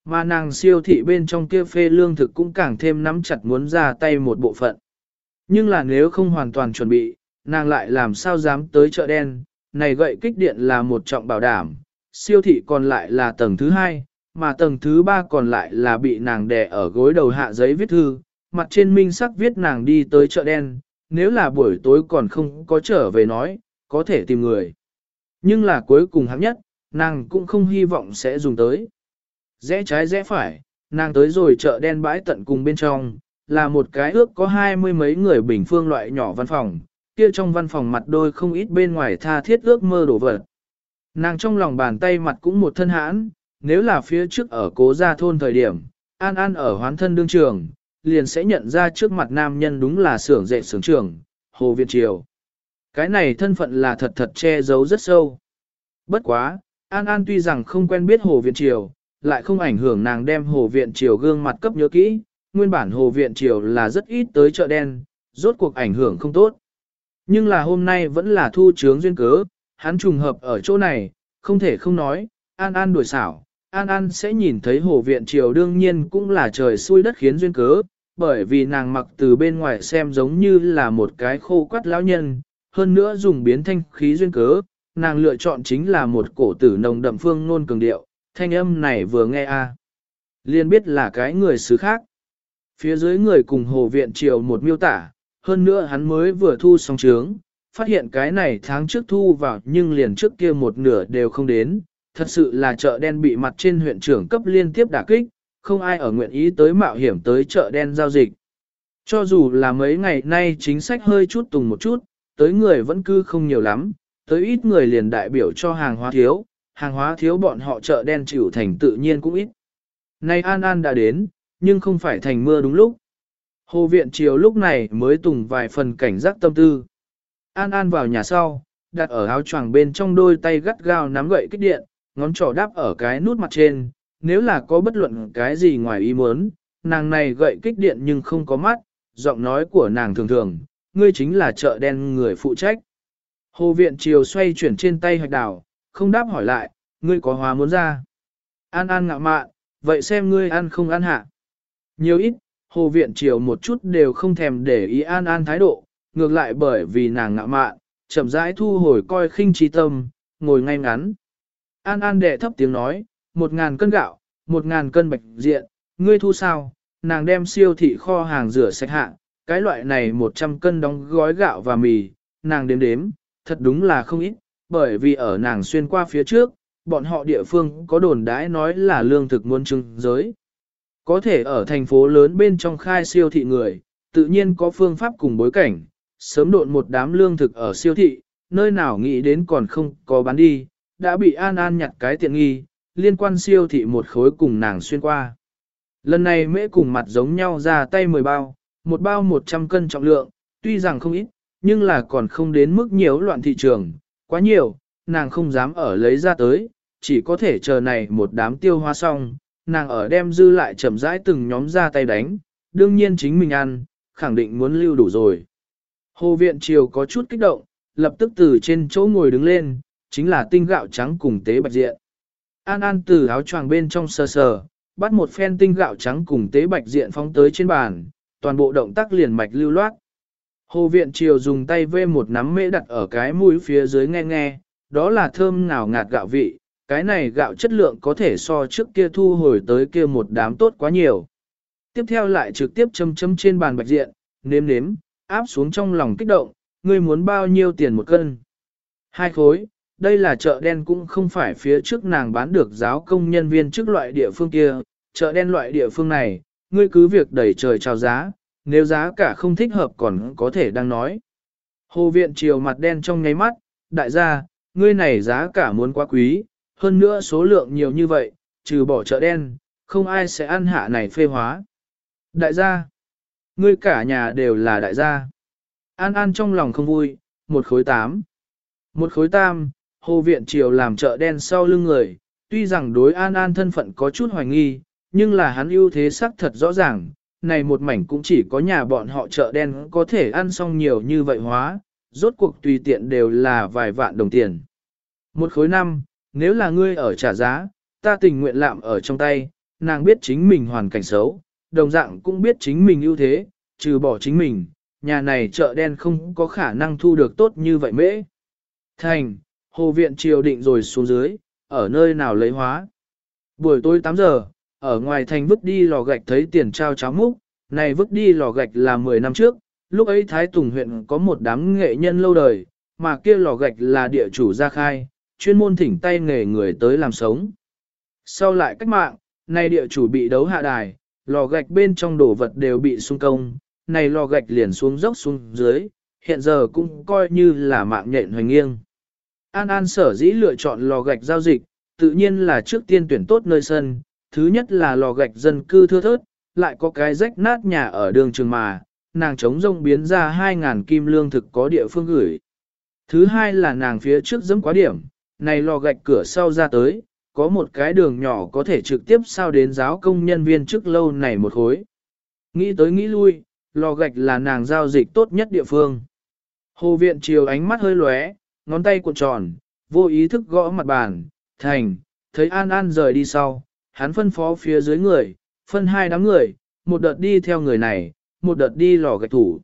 Mà nàng siêu thị bên trong kia phê lương thực cũng càng thêm nắm chặt muốn ra tay một bộ phận. Nhưng là nếu không hoàn toàn chuẩn bị, nàng lại làm sao dám tới chợ đen, này gậy kích điện là một trọng bảo đảm, siêu thị còn lại là tầng thứ hai, mà tầng thứ ba còn lại là bị nàng đè ở gối đầu hạ giấy viết thư, mặt trên minh sắc viết nàng đi tới chợ đen, nếu là buổi tối còn không có trở về nói, có thể tìm người. Nhưng là cuối cùng hạng nhất, nàng cũng không hy vọng sẽ dùng tới. Rẽ trái rẽ phải, nàng tới rồi chợ đen bãi tận cùng bên trong, là một cái ước có hai mươi mấy người bình phương loại nhỏ văn phòng, kia trong văn phòng mặt đôi không ít bên ngoài tha thiết ước mơ đổ vật. Nàng trong lòng bàn tay mặt cũng một thân hãn, nếu là phía trước ở cố gia thôn thời điểm, an an ở hoán thân đương trường, liền sẽ nhận ra trước mặt nam nhân đúng là xưởng dệt xưởng trưởng, Hồ Viện Triều. Cái này thân phận là thật thật che giấu rất sâu. Bất quá, An An tuy rằng không quen biết Hồ Viện Triều, lại không ảnh hưởng nàng đem Hồ Viện Triều gương mặt cấp nhớ kỹ, nguyên bản Hồ Viện Triều là rất ít tới chợ đen, rốt cuộc ảnh hưởng không tốt. Nhưng là hôm nay vẫn là thu trướng duyên cớ, hắn trùng hợp ở chỗ này, không thể không nói, An An đuổi xảo, An An sẽ nhìn thấy Hồ Viện Triều đương nhiên cũng là trời xui đất khiến duyên cớ, bởi vì nàng mặc từ bên ngoài xem giống như là một cái khô quắt lão nhân, hơn nữa dùng biến thanh khí duyên cớ, nàng lựa chọn chính là một cổ tử nồng đậm phương nôn cường điệu, thanh âm này vừa nghe a à. liền biết là cái người xứ khác. Phía dưới người cùng hồ viện triều một miêu tả, hơn nữa hắn mới vừa thu xong trướng, phát hiện cái này tháng trước thu vào nhưng liền trước kia một nửa đều không đến, thật sự là chợ đen bị mặt trên huyện trưởng cấp liên tiếp đả kích, không ai ở nguyện ý tới mạo hiểm tới chợ đen giao dịch. Cho dù là mấy ngày nay chính sách hơi chút tùng một chút, tới người vẫn cứ không nhiều lắm, tới ít người liền đại biểu cho hàng hóa thiếu, hàng hóa thiếu bọn họ chợ đen chịu thành tự nhiên cũng ít. Nay An An đã đến, nhưng không phải thành mưa đúng lúc. Hồ viện triều lúc này mới tùng vài phần cảnh giác tâm tư. An An vào nhà sau, đặt ở áo choàng bên trong đôi tay gắt gao nắm gậy kích điện, ngón trỏ đáp ở cái nút mặt trên, nếu là có bất luận cái gì ngoài ý muốn, nàng này gậy kích điện nhưng không có mắt, giọng nói của nàng thường thường, ngươi chính là chợ đen người phụ trách. Hồ viện triều xoay chuyển trên tay hoạch đảo, không đáp hỏi lại, ngươi có hóa muốn ra. An an ngạo mạn, vậy xem ngươi ăn không ăn hạ. Nhiều ít, hồ viện chiều một chút đều không thèm để ý an an thái độ, ngược lại bởi vì nàng ngạ mạn, chậm rãi thu hồi coi khinh trí tâm, ngồi ngay ngắn. An an đệ thấp tiếng nói, một ngàn cân gạo, một ngàn cân bạch diện, ngươi thu sao, nàng đem siêu thị kho hàng rửa sạch hạ, cái loại này 100 cân đóng gói gạo và mì, nàng đếm đếm, thật đúng là không ít, bởi vì ở nàng xuyên qua phía trước, bọn họ địa phương có đồn đãi nói là lương thực muôn trưng giới. Có thể ở thành phố lớn bên trong khai siêu thị người, tự nhiên có phương pháp cùng bối cảnh, sớm độn một đám lương thực ở siêu thị, nơi nào nghĩ đến còn không có bán đi, đã bị An An nhặt cái tiện nghi, liên quan siêu thị một khối cùng nàng xuyên qua. Lần này mễ cùng mặt giống nhau ra tay 10 bao, một bao 100 cân trọng lượng, tuy rằng không ít, nhưng là còn không đến mức nhiều loạn thị trường, quá nhiều, nàng không dám ở lấy ra tới, chỉ có thể chờ này một đám tiêu hoa xong, nàng ở đem dư lại chậm rãi từng nhóm ra tay đánh, đương nhiên chính mình ăn, khẳng định muốn lưu đủ rồi. Hồ viện triều có chút kích động, lập tức từ trên chỗ ngồi đứng lên, chính là tinh gạo trắng cùng tế bạch diện. An An từ áo choàng bên trong sờ sờ, bắt một phen tinh gạo trắng cùng tế bạch diện phóng tới trên bàn, toàn bộ động tác liền mạch lưu loát. Hồ viện triều dùng tay vê một nắm mễ đặt ở cái mũi phía dưới nghe nghe, đó là thơm nào ngạt gạo vị, cái này gạo chất lượng có thể so trước kia thu hồi tới kia một đám tốt quá nhiều. Tiếp theo lại trực tiếp châm châm trên bàn bạch diện, nếm nếm, áp xuống trong lòng kích động, ngươi muốn bao nhiêu tiền một cân. Hai khối, đây là chợ đen cũng không phải phía trước nàng bán được giáo công nhân viên trước loại địa phương kia, chợ đen loại địa phương này, ngươi cứ việc đẩy trời chào giá, nếu giá cả không thích hợp còn có thể đang nói. Hồ viện chiều mặt đen trong nháy mắt, đại gia, ngươi này giá cả muốn quá quý, hơn nữa số lượng nhiều như vậy, trừ bỏ chợ đen, không ai sẽ ăn hạ này phê hóa. Đại gia, ngươi cả nhà đều là đại gia. An An trong lòng không vui, một khối tám. Một khối tam, hồ viện triều làm chợ đen sau lưng người, tuy rằng đối An An thân phận có chút hoài nghi, nhưng là hắn ưu thế sắc thật rõ ràng, này một mảnh cũng chỉ có nhà bọn họ chợ đen có thể ăn xong nhiều như vậy hóa, rốt cuộc tùy tiện đều là vài vạn đồng tiền. Một khối năm, nếu là ngươi ở trả giá, ta tình nguyện lạm ở trong tay, nàng biết chính mình hoàn cảnh xấu, đồng dạng cũng biết chính mình ưu thế, trừ bỏ chính mình, nhà này chợ đen không có khả năng thu được tốt như vậy mễ. Thành, hồ viện triều định rồi xuống dưới, ở nơi nào lấy hóa. Buổi tối 8 giờ, ở ngoài thành vứt đi lò gạch thấy tiền trao cháo múc, này vứt đi lò gạch là 10 năm trước, lúc ấy Thái Tùng huyện có một đám nghệ nhân lâu đời, mà kia lò gạch là địa chủ gia khai, chuyên môn thỉnh tay nghề người tới làm sống. Sau lại cách mạng, nay địa chủ bị đấu hạ đài, lò gạch bên trong đồ vật đều bị xung công, này lò gạch liền xuống dốc xuống dưới, hiện giờ cũng coi như là mạng nhện hoành nghiêng. An An sở dĩ lựa chọn lò gạch giao dịch, tự nhiên là trước tiên tuyển tốt nơi sân, thứ nhất là lò gạch dân cư thưa thớt, lại có cái rách nát nhà ở đường trường mà, nàng chống rông biến ra 2.000 kim lương thực có địa phương gửi. Thứ hai là nàng phía trước dẫm quá điểm, này lò gạch cửa sau ra tới, có một cái đường nhỏ có thể trực tiếp sao đến giáo công nhân viên trước lâu này một khối. Nghĩ tới nghĩ lui, lò gạch là nàng giao dịch tốt nhất địa phương. Hồ viện chiều ánh mắt hơi lóe, ngón tay cuộn tròn, vô ý thức gõ mặt bàn, thành, thấy An An rời đi sau, hắn phân phó phía dưới người, phân hai đám người, một đợt đi theo người này, một đợt đi lò gạch thủ.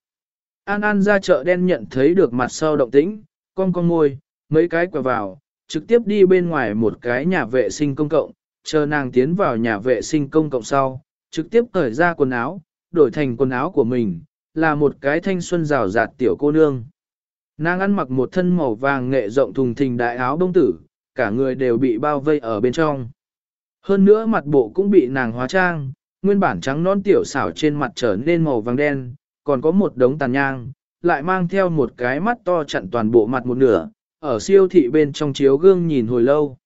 An An ra chợ đen nhận thấy được mặt sau động tĩnh, con con môi, mấy cái quẹo vào, trực tiếp đi bên ngoài một cái nhà vệ sinh công cộng, chờ nàng tiến vào nhà vệ sinh công cộng sau, trực tiếp cởi ra quần áo, đổi thành quần áo của mình, là một cái thanh xuân rào rạt tiểu cô nương. Nàng ăn mặc một thân màu vàng nghệ rộng thùng thình đại áo bông tử, cả người đều bị bao vây ở bên trong. Hơn nữa mặt bộ cũng bị nàng hóa trang, nguyên bản trắng non tiểu xảo trên mặt trở nên màu vàng đen, còn có một đống tàn nhang, lại mang theo một cái mắt to chặn toàn bộ mặt một nửa, ở siêu thị bên trong chiếu gương nhìn hồi lâu.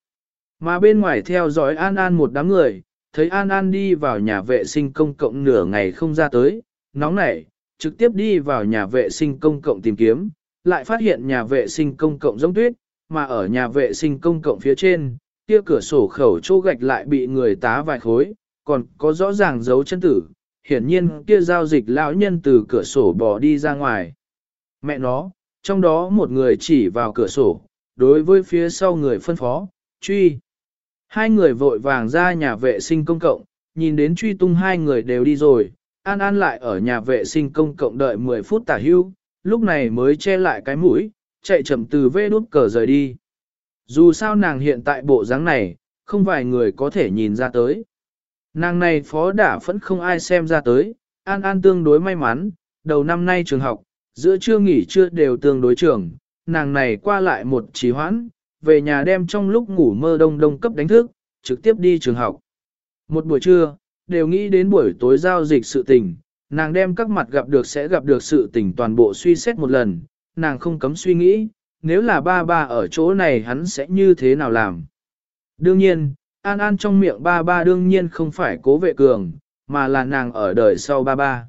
Mà bên ngoài theo dõi An An một đám người, thấy An An đi vào nhà vệ sinh công cộng nửa ngày không ra tới, nóng nảy, trực tiếp đi vào nhà vệ sinh công cộng tìm kiếm, lại phát hiện nhà vệ sinh công cộng giống tuyết, mà ở nhà vệ sinh công cộng phía trên, kia cửa sổ khẩu chỗ gạch lại bị người tá vài khối, còn có rõ ràng dấu chân tử, hiển nhiên kia giao dịch lão nhân từ cửa sổ bỏ đi ra ngoài. Mẹ nó, trong đó một người chỉ vào cửa sổ, đối với phía sau người phân phó, truy. Hai người vội vàng ra nhà vệ sinh công cộng, nhìn đến truy tung hai người đều đi rồi, An An lại ở nhà vệ sinh công cộng đợi 10 phút tả hưu, lúc này mới che lại cái mũi, chạy chậm từ vê đút cờ rời đi. Dù sao nàng hiện tại bộ dáng này, không vài người có thể nhìn ra tới. Nàng này phó đả vẫn không ai xem ra tới, An An tương đối may mắn, đầu năm nay trường học, giữa trưa nghỉ trưa đều tương đối trường, nàng này qua lại một trì hoãn, về nhà đem trong lúc ngủ mơ đông đông cấp đánh thức, trực tiếp đi trường học. Một buổi trưa, đều nghĩ đến buổi tối giao dịch sự tình, nàng đem các mặt gặp được sẽ gặp được sự tình toàn bộ suy xét một lần, nàng không cấm suy nghĩ, nếu là ba ba ở chỗ này hắn sẽ như thế nào làm. Đương nhiên, An An trong miệng ba ba đương nhiên không phải cố vệ cường, mà là nàng ở đời sau ba ba.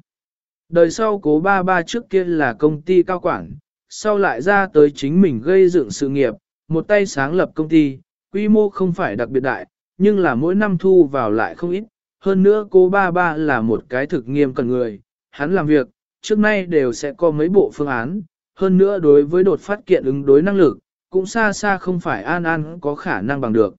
Đời sau cố ba ba trước kia là công ty cao quản, sau lại ra tới chính mình gây dựng sự nghiệp, một tay sáng lập công ty, quy mô không phải đặc biệt đại, nhưng là mỗi năm thu vào lại không ít. Hơn nữa cô ba ba là một cái thực nghiêm cần người, hắn làm việc, trước nay đều sẽ có mấy bộ phương án, hơn nữa đối với đột phát kiện ứng đối năng lực, cũng xa xa không phải An An có khả năng bằng được.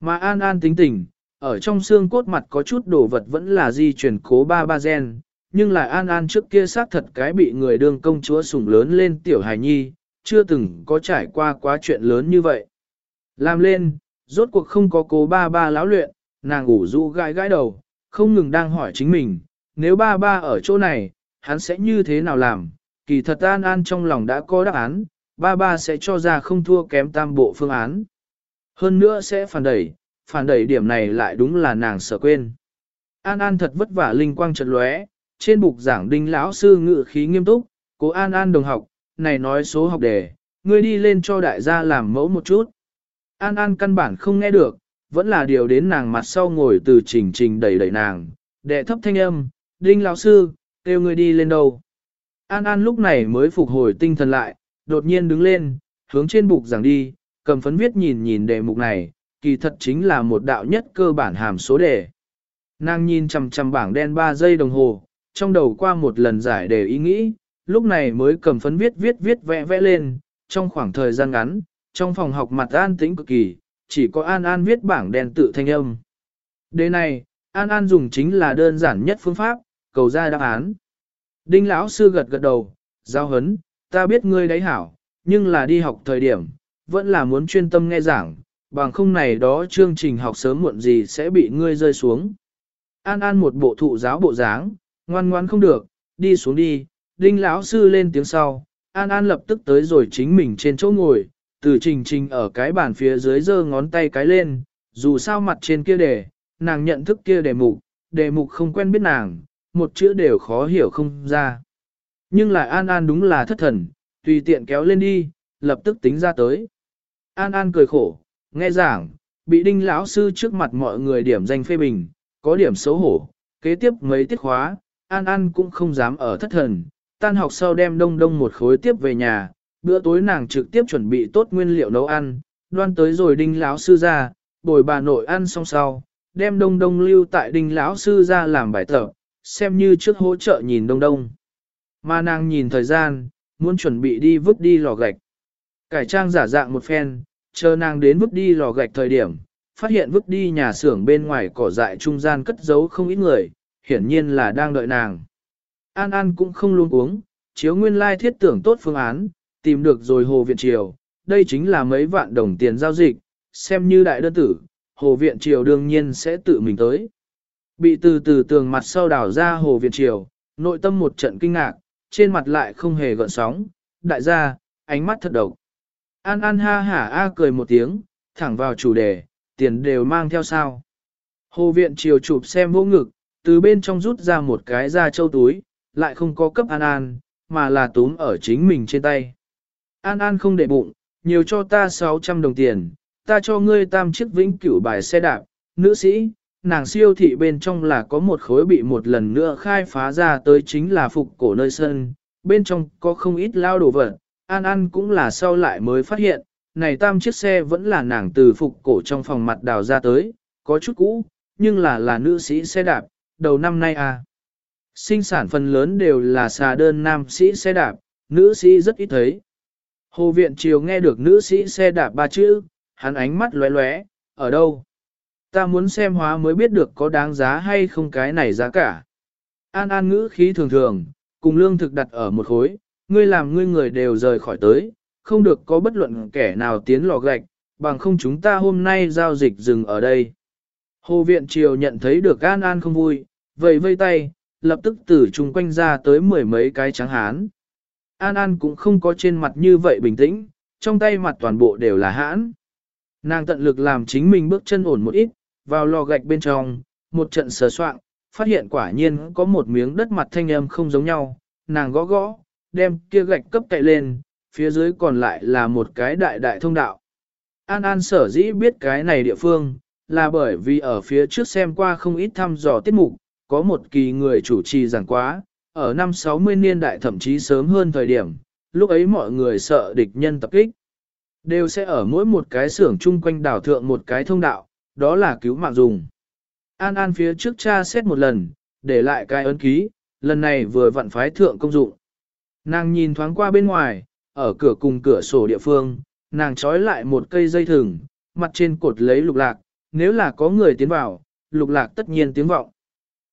Mà An An tính tình, ở trong xương cốt mặt có chút đồ vật vẫn là di chuyển cố ba ba gen, nhưng lại An An trước kia xác thật cái bị người đương công chúa sủng lớn lên tiểu hài nhi, chưa từng có trải qua quá chuyện lớn như vậy. Làm lên, rốt cuộc không có cố ba ba lão luyện, nàng ngủ rũ gãi gãi đầu, không ngừng đang hỏi chính mình, nếu ba ba ở chỗ này, hắn sẽ như thế nào làm? Kỳ thật An An trong lòng đã có đáp án, ba ba sẽ cho ra không thua kém tam bộ phương án. Hơn nữa sẽ phản đẩy, phản đẩy điểm này lại đúng là nàng sợ quên. An An thật vất vả linh quang chợt lóe, trên bục giảng đinh lão sư ngự khí nghiêm túc, cố An An đồng học, này nói số học đề, ngươi đi lên cho đại gia làm mẫu một chút. An An căn bản không nghe được, vẫn là điều đến nàng mặt sau ngồi từ trình trình đẩy đẩy nàng, đệ thấp thanh âm, đinh lão sư, kêu ngươi đi lên đâu. An An lúc này mới phục hồi tinh thần lại, đột nhiên đứng lên, hướng trên bục giảng đi, cầm phấn viết nhìn nhìn đề mục này, kỳ thật chính là một đạo nhất cơ bản hàm số đề. Nàng nhìn chằm chằm bảng đen 3 giây đồng hồ, trong đầu qua một lần giải đề ý nghĩ, lúc này mới cầm phấn viết viết viết vẽ vẽ lên, trong khoảng thời gian ngắn, trong phòng học mặt an tĩnh cực kỳ, chỉ có An An viết bảng đen tự thanh âm. Đề này, An An dùng chính là đơn giản nhất phương pháp, cầu ra đáp án. Đinh lão sư gật gật đầu, giao hấn, ta biết ngươi đấy hảo, nhưng là đi học thời điểm, vẫn là muốn chuyên tâm nghe giảng, bằng không này đó chương trình học sớm muộn gì sẽ bị ngươi rơi xuống. An An một bộ thụ giáo bộ dáng, ngoan ngoan không được, đi xuống đi, đinh lão sư lên tiếng sau, An An lập tức tới rồi chính mình trên chỗ ngồi, từ trình trình ở cái bàn phía dưới giơ ngón tay cái lên, dù sao mặt trên kia đề, nàng nhận thức kia đề mục, đề mục không quen biết nàng, một chữ đều khó hiểu không ra. Nhưng lại An An đúng là thất thần, tùy tiện kéo lên đi, lập tức tính ra tới. An An cười khổ, nghe giảng, bị đinh lão sư trước mặt mọi người điểm danh phê bình, có điểm xấu hổ, kế tiếp mấy tiết khóa, An An cũng không dám ở thất thần, tan học sau đem đông đông một khối tiếp về nhà, bữa tối nàng trực tiếp chuẩn bị tốt nguyên liệu nấu ăn, đoan tới rồi đinh lão sư ra, bồi bà nội ăn xong sau, đem đông đông lưu tại đinh lão sư ra làm bài tập, xem như trước hỗ trợ nhìn đông đông. Mà nàng nhìn thời gian, muốn chuẩn bị đi vứt đi lò gạch. Cải trang giả dạng một phen, chờ nàng đến vứt đi lò gạch thời điểm, phát hiện vứt đi nhà xưởng bên ngoài cỏ dại trung gian cất giấu không ít người, hiển nhiên là đang đợi nàng. An An cũng không luôn uống, chiếu nguyên lai thiết tưởng tốt phương án, tìm được rồi Hồ Viện Triều, đây chính là mấy vạn đồng tiền giao dịch, xem như đại đơn tử, Hồ Viện Triều đương nhiên sẽ tự mình tới. Bị từ từ tường mặt sau đảo ra Hồ Viện Triều, nội tâm một trận kinh ngạc, trên mặt lại không hề gợn sóng, đại gia, ánh mắt thật độc. An An ha hả a cười một tiếng, thẳng vào chủ đề, tiền đều mang theo sao. Hồ Viện Triều chụp xem vô ngực, từ bên trong rút ra một cái da châu túi, lại không có cấp An An, mà là túm ở chính mình trên tay. An An không để bụng, nhiều cho ta 600 đồng tiền, ta cho ngươi tam chiếc vĩnh cửu bài xe đạp, nữ sĩ, nàng siêu thị bên trong là có một khối bị một lần nữa khai phá ra tới chính là phục cổ nơi sân, bên trong có không ít lao đồ vật, An An cũng là sau lại mới phát hiện, này tam chiếc xe vẫn là nàng từ phục cổ trong phòng mặt đào ra tới, có chút cũ, nhưng là là nữ sĩ xe đạp, đầu năm nay à. Sinh sản phần lớn đều là xà đơn nam sĩ xe đạp, nữ sĩ rất ít thấy. Hồ Viện Triều nghe được nữ sĩ xe đạp ba chữ, hắn ánh mắt lóe lóe, ở đâu? Ta muốn xem hóa mới biết được có đáng giá hay không cái này giá cả. An An ngữ khí thường thường, cùng lương thực đặt ở một khối, ngươi làm ngươi người đều rời khỏi tới, không được có bất luận kẻ nào tiến lò gạch, bằng không chúng ta hôm nay giao dịch dừng ở đây. Hồ Viện Triều nhận thấy được An An không vui, vẫy vây tay, lập tức từ chung quanh ra tới mười mấy cái trắng hán. An An cũng không có trên mặt như vậy bình tĩnh, trong tay mặt toàn bộ đều là hãn. Nàng tận lực làm chính mình bước chân ổn một ít, vào lò gạch bên trong, một trận sờ soạn, phát hiện quả nhiên có một miếng đất mặt thanh âm không giống nhau, nàng gõ gõ, đem kia gạch cấp cậy lên, phía dưới còn lại là một cái đại đại thông đạo. An An sở dĩ biết cái này địa phương, là bởi vì ở phía trước xem qua không ít thăm dò tiết mục, có một kỳ người chủ trì giảng quá, ở năm 60 niên đại thậm chí sớm hơn thời điểm, lúc ấy mọi người sợ địch nhân tập kích. Đều sẽ ở mỗi một cái xưởng chung quanh đảo thượng một cái thông đạo, đó là cứu mạng dùng. An An phía trước cha xét một lần, để lại cái ấn ký, lần này vừa vặn phái thượng công dụng. Nàng nhìn thoáng qua bên ngoài, ở cửa cùng cửa sổ địa phương, nàng trói lại một cây dây thừng, mặt trên cột lấy lục lạc, nếu là có người tiến vào, lục lạc tất nhiên tiếng vọng.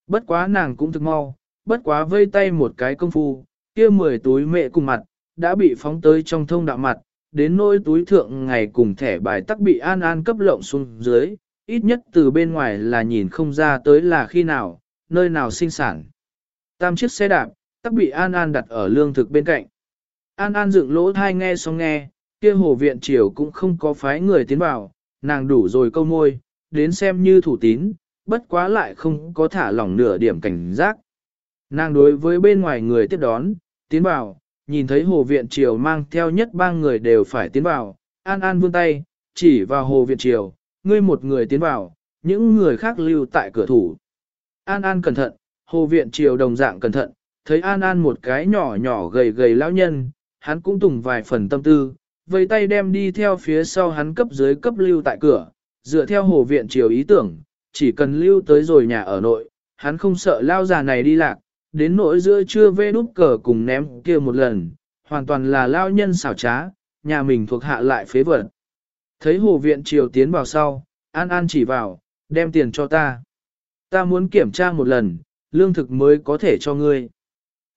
Bất quá nàng cũng thực mau, bất quá vây tay một cái công phu, kia mười túi mẹ cùng mặt, đã bị phóng tới trong thông đạo mặt, đến nỗi túi thượng ngày cùng thẻ bài tắc bị an an cấp lộng xuống dưới, ít nhất từ bên ngoài là nhìn không ra tới là khi nào, nơi nào sinh sản. Tam chiếc xe đạp, tắc bị An An đặt ở lương thực bên cạnh. An An dựng lỗ thai nghe xong nghe, kia hồ viện triều cũng không có phái người tiến vào, nàng đủ rồi câu môi, đến xem như thủ tín, bất quá lại không có thả lỏng nửa điểm cảnh giác. Nàng đối với bên ngoài người tiếp đón, tiến vào, nhìn thấy hồ viện triều mang theo nhất ba người đều phải tiến vào, An An vươn tay, chỉ vào hồ viện triều, ngươi một người tiến vào, những người khác lưu tại cửa thủ. An An cẩn thận, hồ viện triều đồng dạng cẩn thận, thấy An An một cái nhỏ nhỏ gầy gầy lão nhân, hắn cũng tùng vài phần tâm tư, vây tay đem đi theo phía sau hắn cấp dưới cấp lưu tại cửa, dựa theo hồ viện triều ý tưởng, chỉ cần lưu tới rồi nhà ở nội, hắn không sợ lao già này đi lạc, đến nỗi giữa trưa vê đút cờ cùng ném kia một lần, hoàn toàn là lao nhân xảo trá, nhà mình thuộc hạ lại phế vật. Thấy hồ viện triều tiến vào sau, An An chỉ vào, đem tiền cho ta. Ta muốn kiểm tra một lần, lương thực mới có thể cho ngươi.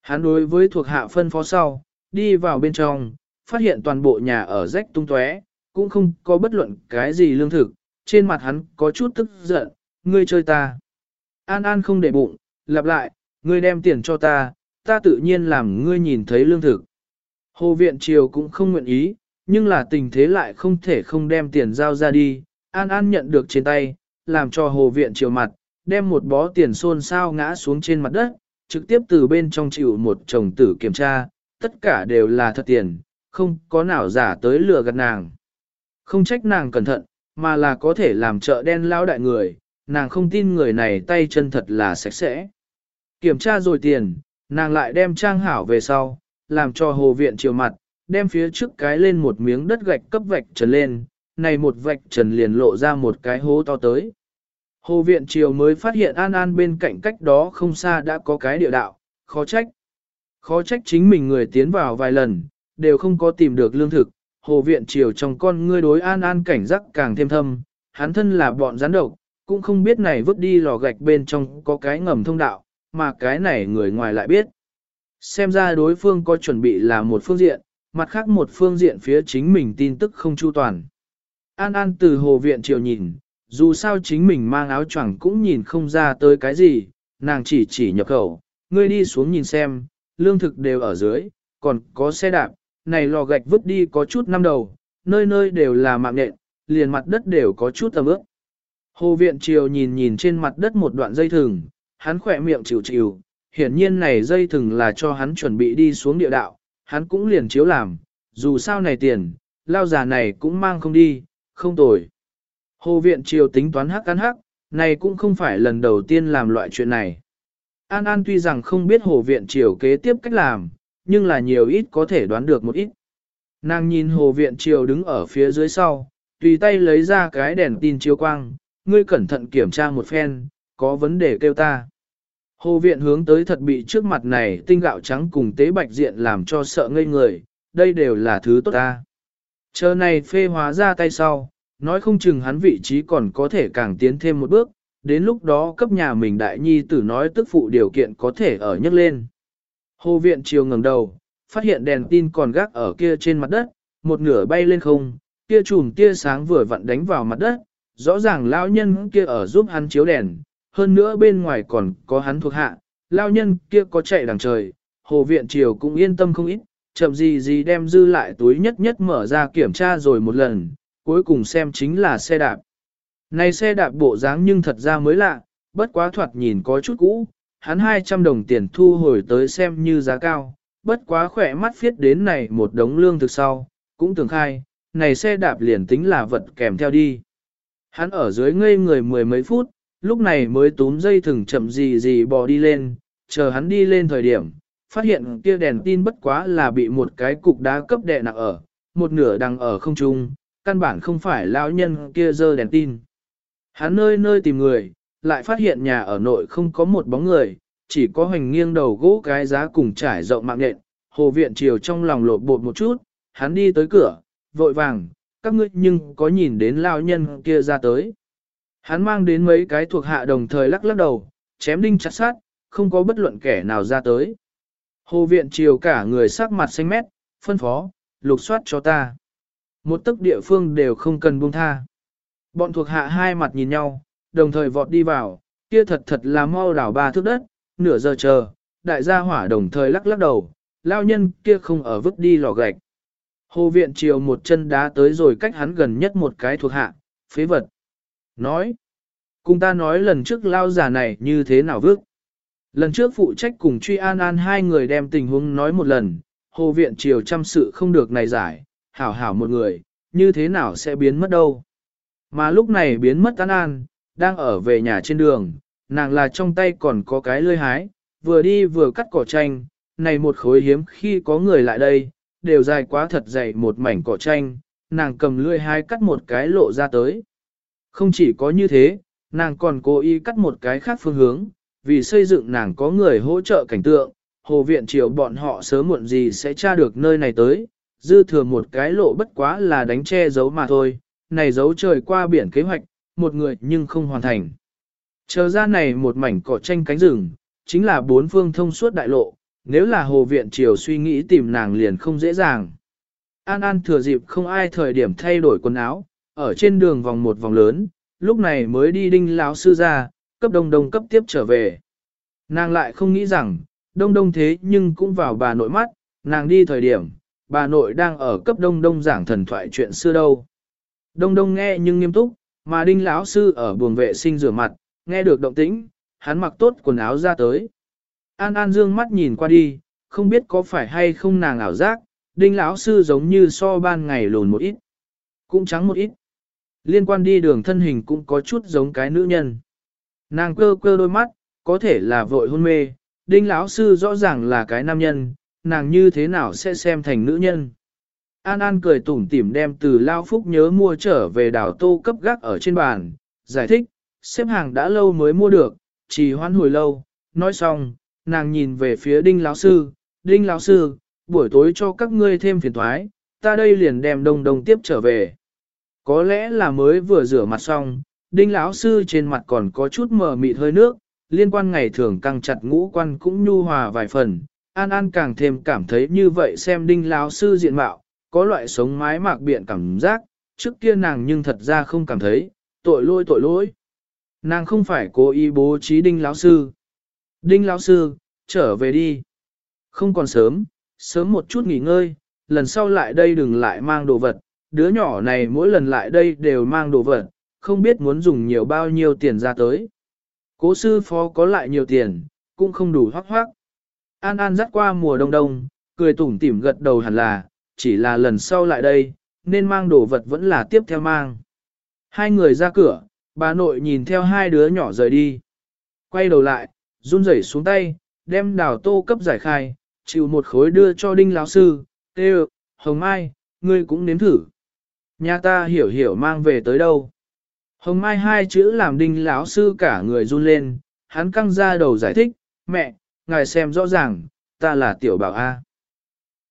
Hắn đối với thuộc hạ phân phó sau, đi vào bên trong, phát hiện toàn bộ nhà ở rách tung tóe, cũng không có bất luận cái gì lương thực, trên mặt hắn có chút tức giận, ngươi chơi ta. An An không để bụng, lặp lại, ngươi đem tiền cho ta, ta tự nhiên làm ngươi nhìn thấy lương thực. Hồ Viện Triều cũng không nguyện ý, nhưng là tình thế lại không thể không đem tiền giao ra đi. An An nhận được trên tay, làm cho Hồ Viện Triều mặt, đem một bó tiền xôn xao ngã xuống trên mặt đất, trực tiếp từ bên trong chịu một chồng tử kiểm tra, tất cả đều là thật tiền, không có nào giả tới lừa gạt nàng. Không trách nàng cẩn thận, mà là có thể làm chợ đen lao đại người, nàng không tin người này tay chân thật là sạch sẽ. Kiểm tra rồi tiền, nàng lại đem trang hảo về sau, làm cho hồ viện chiều mặt, đem phía trước cái lên một miếng đất gạch cấp vạch trần lên, này một vạch trần liền lộ ra một cái hố to tới. Hồ viện triều mới phát hiện An An bên cạnh cách đó không xa đã có cái địa đạo, khó trách. Khó trách chính mình người tiến vào vài lần, đều không có tìm được lương thực. Hồ viện triều trong con ngươi đối An An cảnh giác càng thêm thâm, hắn thân là bọn gián độc, cũng không biết này vứt đi lò gạch bên trong có cái ngầm thông đạo, mà cái này người ngoài lại biết. Xem ra đối phương có chuẩn bị là một phương diện, mặt khác một phương diện phía chính mình tin tức không chu toàn. An An từ hồ viện triều nhìn, dù sao chính mình mang áo choàng cũng nhìn không ra tới cái gì, nàng chỉ chỉ nhập khẩu, ngươi đi xuống nhìn xem, lương thực đều ở dưới, còn có xe đạp, này lò gạch vứt đi có chút năm đầu, nơi nơi đều là mạng nện, liền mặt đất đều có chút ẩm ướt. Hồ viện triều nhìn nhìn trên mặt đất một đoạn dây thừng, hắn khỏe miệng chịu chịu, hiển nhiên này dây thừng là cho hắn chuẩn bị đi xuống địa đạo, hắn cũng liền chiếu làm, dù sao này tiền, lao già này cũng mang không đi, không tồi. Hồ viện triều tính toán hắc cắn hắc, này cũng không phải lần đầu tiên làm loại chuyện này. An An tuy rằng không biết hồ viện triều kế tiếp cách làm, nhưng là nhiều ít có thể đoán được một ít. Nàng nhìn hồ viện triều đứng ở phía dưới sau, tùy tay lấy ra cái đèn tin chiếu quang, ngươi cẩn thận kiểm tra một phen, có vấn đề kêu ta. Hồ viện hướng tới thật bị trước mặt này tinh gạo trắng cùng tế bạch diện làm cho sợ ngây người, đây đều là thứ tốt ta. Chờ này phê hóa ra tay sau, nói không chừng hắn vị trí còn có thể càng tiến thêm một bước, đến lúc đó cấp nhà mình đại nhi tử nói tức phụ điều kiện có thể ở nhấc lên. Hồ viện chiều ngẩng đầu, phát hiện đèn tin còn gác ở kia trên mặt đất, một nửa bay lên không, kia chùm tia sáng vừa vặn đánh vào mặt đất, rõ ràng lão nhân kia ở giúp hắn chiếu đèn, hơn nữa bên ngoài còn có hắn thuộc hạ, lão nhân kia có chạy đằng trời, hồ viện triều cũng yên tâm không ít, chậm gì gì đem dư lại túi nhất nhất mở ra kiểm tra rồi một lần, cuối cùng xem chính là xe đạp. Này xe đạp bộ dáng nhưng thật ra mới lạ, bất quá thoạt nhìn có chút cũ, hắn 200 đồng tiền thu hồi tới xem như giá cao, bất quá khỏe mắt phiết đến này một đống lương thực sau, cũng tưởng khai, này xe đạp liền tính là vật kèm theo đi. Hắn ở dưới ngây người mười mấy phút, lúc này mới túm dây thừng chậm gì gì bò đi lên, chờ hắn đi lên thời điểm, phát hiện kia đèn tin bất quá là bị một cái cục đá cấp đè nặng ở, một nửa đang ở không trung, căn bản không phải lão nhân kia dơ đèn tin. Hắn nơi nơi tìm người, lại phát hiện nhà ở nội không có một bóng người, chỉ có hoành nghiêng đầu gỗ cái giá cùng trải rộng mạng nện, hồ viện chiều trong lòng lột bột một chút, hắn đi tới cửa, vội vàng, các ngươi nhưng có nhìn đến lao nhân kia ra tới. Hắn mang đến mấy cái thuộc hạ đồng thời lắc lắc đầu, chém đinh chặt sát, không có bất luận kẻ nào ra tới. Hồ viện chiều cả người sắc mặt xanh mét, phân phó, lục soát cho ta. Một tức địa phương đều không cần buông tha. Bọn thuộc hạ hai mặt nhìn nhau, đồng thời vọt đi vào, kia thật thật là mau đảo ba thước đất, nửa giờ chờ, đại gia hỏa đồng thời lắc lắc đầu, lao nhân kia không ở vứt đi lò gạch. Hồ viện chiều một chân đá tới rồi cách hắn gần nhất một cái thuộc hạ, phế vật. Nói, cùng ta nói lần trước lao giả này như thế nào vứt. Lần trước phụ trách cùng truy an an hai người đem tình huống nói một lần, hồ viện chiều chăm sự không được này giải, hảo hảo một người, như thế nào sẽ biến mất đâu. Mà lúc này biến mất an an, đang ở về nhà trên đường, nàng là trong tay còn có cái lươi hái, vừa đi vừa cắt cỏ tranh, này một khối hiếm khi có người lại đây, đều dài quá thật dày một mảnh cỏ tranh, nàng cầm lươi hái cắt một cái lộ ra tới. Không chỉ có như thế, nàng còn cố ý cắt một cái khác phương hướng, vì xây dựng nàng có người hỗ trợ cảnh tượng, hồ viện triều bọn họ sớm muộn gì sẽ tra được nơi này tới, dư thừa một cái lộ bất quá là đánh che giấu mà thôi, này giấu trời qua biển kế hoạch, một người nhưng không hoàn thành. Chờ ra này một mảnh cỏ tranh cánh rừng, chính là bốn phương thông suốt đại lộ, nếu là hồ viện triều suy nghĩ tìm nàng liền không dễ dàng. An An thừa dịp không ai thời điểm thay đổi quần áo, ở trên đường vòng một vòng lớn, lúc này mới đi đinh lão sư ra, cấp đông đông cấp tiếp trở về. Nàng lại không nghĩ rằng, đông đông thế nhưng cũng vào bà nội mắt, nàng đi thời điểm, bà nội đang ở cấp đông đông giảng thần thoại chuyện xưa đâu. Đông đông nghe nhưng nghiêm túc, mà đinh lão sư ở buồng vệ sinh rửa mặt, nghe được động tĩnh, hắn mặc tốt quần áo ra tới. An An dương mắt nhìn qua đi, không biết có phải hay không nàng ảo giác, đinh lão sư giống như so ban ngày lùn một ít, cũng trắng một ít. Liên quan đi đường thân hình cũng có chút giống cái nữ nhân. Nàng cơ cơ đôi mắt, có thể là vội hôn mê, đinh lão sư rõ ràng là cái nam nhân, nàng như thế nào sẽ xem thành nữ nhân. An An cười tủm tỉm đem từ Lao Phúc nhớ mua trở về đảo tô cấp gác ở trên bàn, giải thích, xếp hàng đã lâu mới mua được, chỉ hoãn hồi lâu, nói xong, nàng nhìn về phía đinh lão sư, đinh lão sư, buổi tối cho các ngươi thêm phiền thoái, ta đây liền đem đông đông tiếp trở về. Có lẽ là mới vừa rửa mặt xong, đinh lão sư trên mặt còn có chút mờ mịt hơi nước, liên quan ngày thường căng chặt ngũ quan cũng nhu hòa vài phần, An An càng thêm cảm thấy như vậy xem đinh lão sư diện mạo, có loại sống mái mạc biện cảm giác, trước kia nàng nhưng thật ra không cảm thấy, tội lỗi tội lỗi. Nàng không phải cố ý bố trí đinh lão sư. Đinh lão sư, trở về đi. Không còn sớm, sớm một chút nghỉ ngơi, lần sau lại đây đừng lại mang đồ vật. Đứa nhỏ này mỗi lần lại đây đều mang đồ vật, không biết muốn dùng nhiều bao nhiêu tiền ra tới. Cố sư phó có lại nhiều tiền, cũng không đủ hoác hoác. An An dắt qua mùa đông đông, cười tủm tỉm gật đầu hẳn là, chỉ là lần sau lại đây, nên mang đồ vật vẫn là tiếp theo mang. Hai người ra cửa, bà nội nhìn theo hai đứa nhỏ rời đi. Quay đầu lại, run rẩy xuống tay, đem đào tô cấp giải khai, chịu một khối đưa cho đinh lão sư, tê hồng mai, ngươi cũng nếm thử. Nhà ta hiểu hiểu mang về tới đâu. Hồng mai hai chữ làm đinh lão sư cả người run lên, hắn căng ra đầu giải thích, mẹ, ngài xem rõ ràng, ta là tiểu bảo A.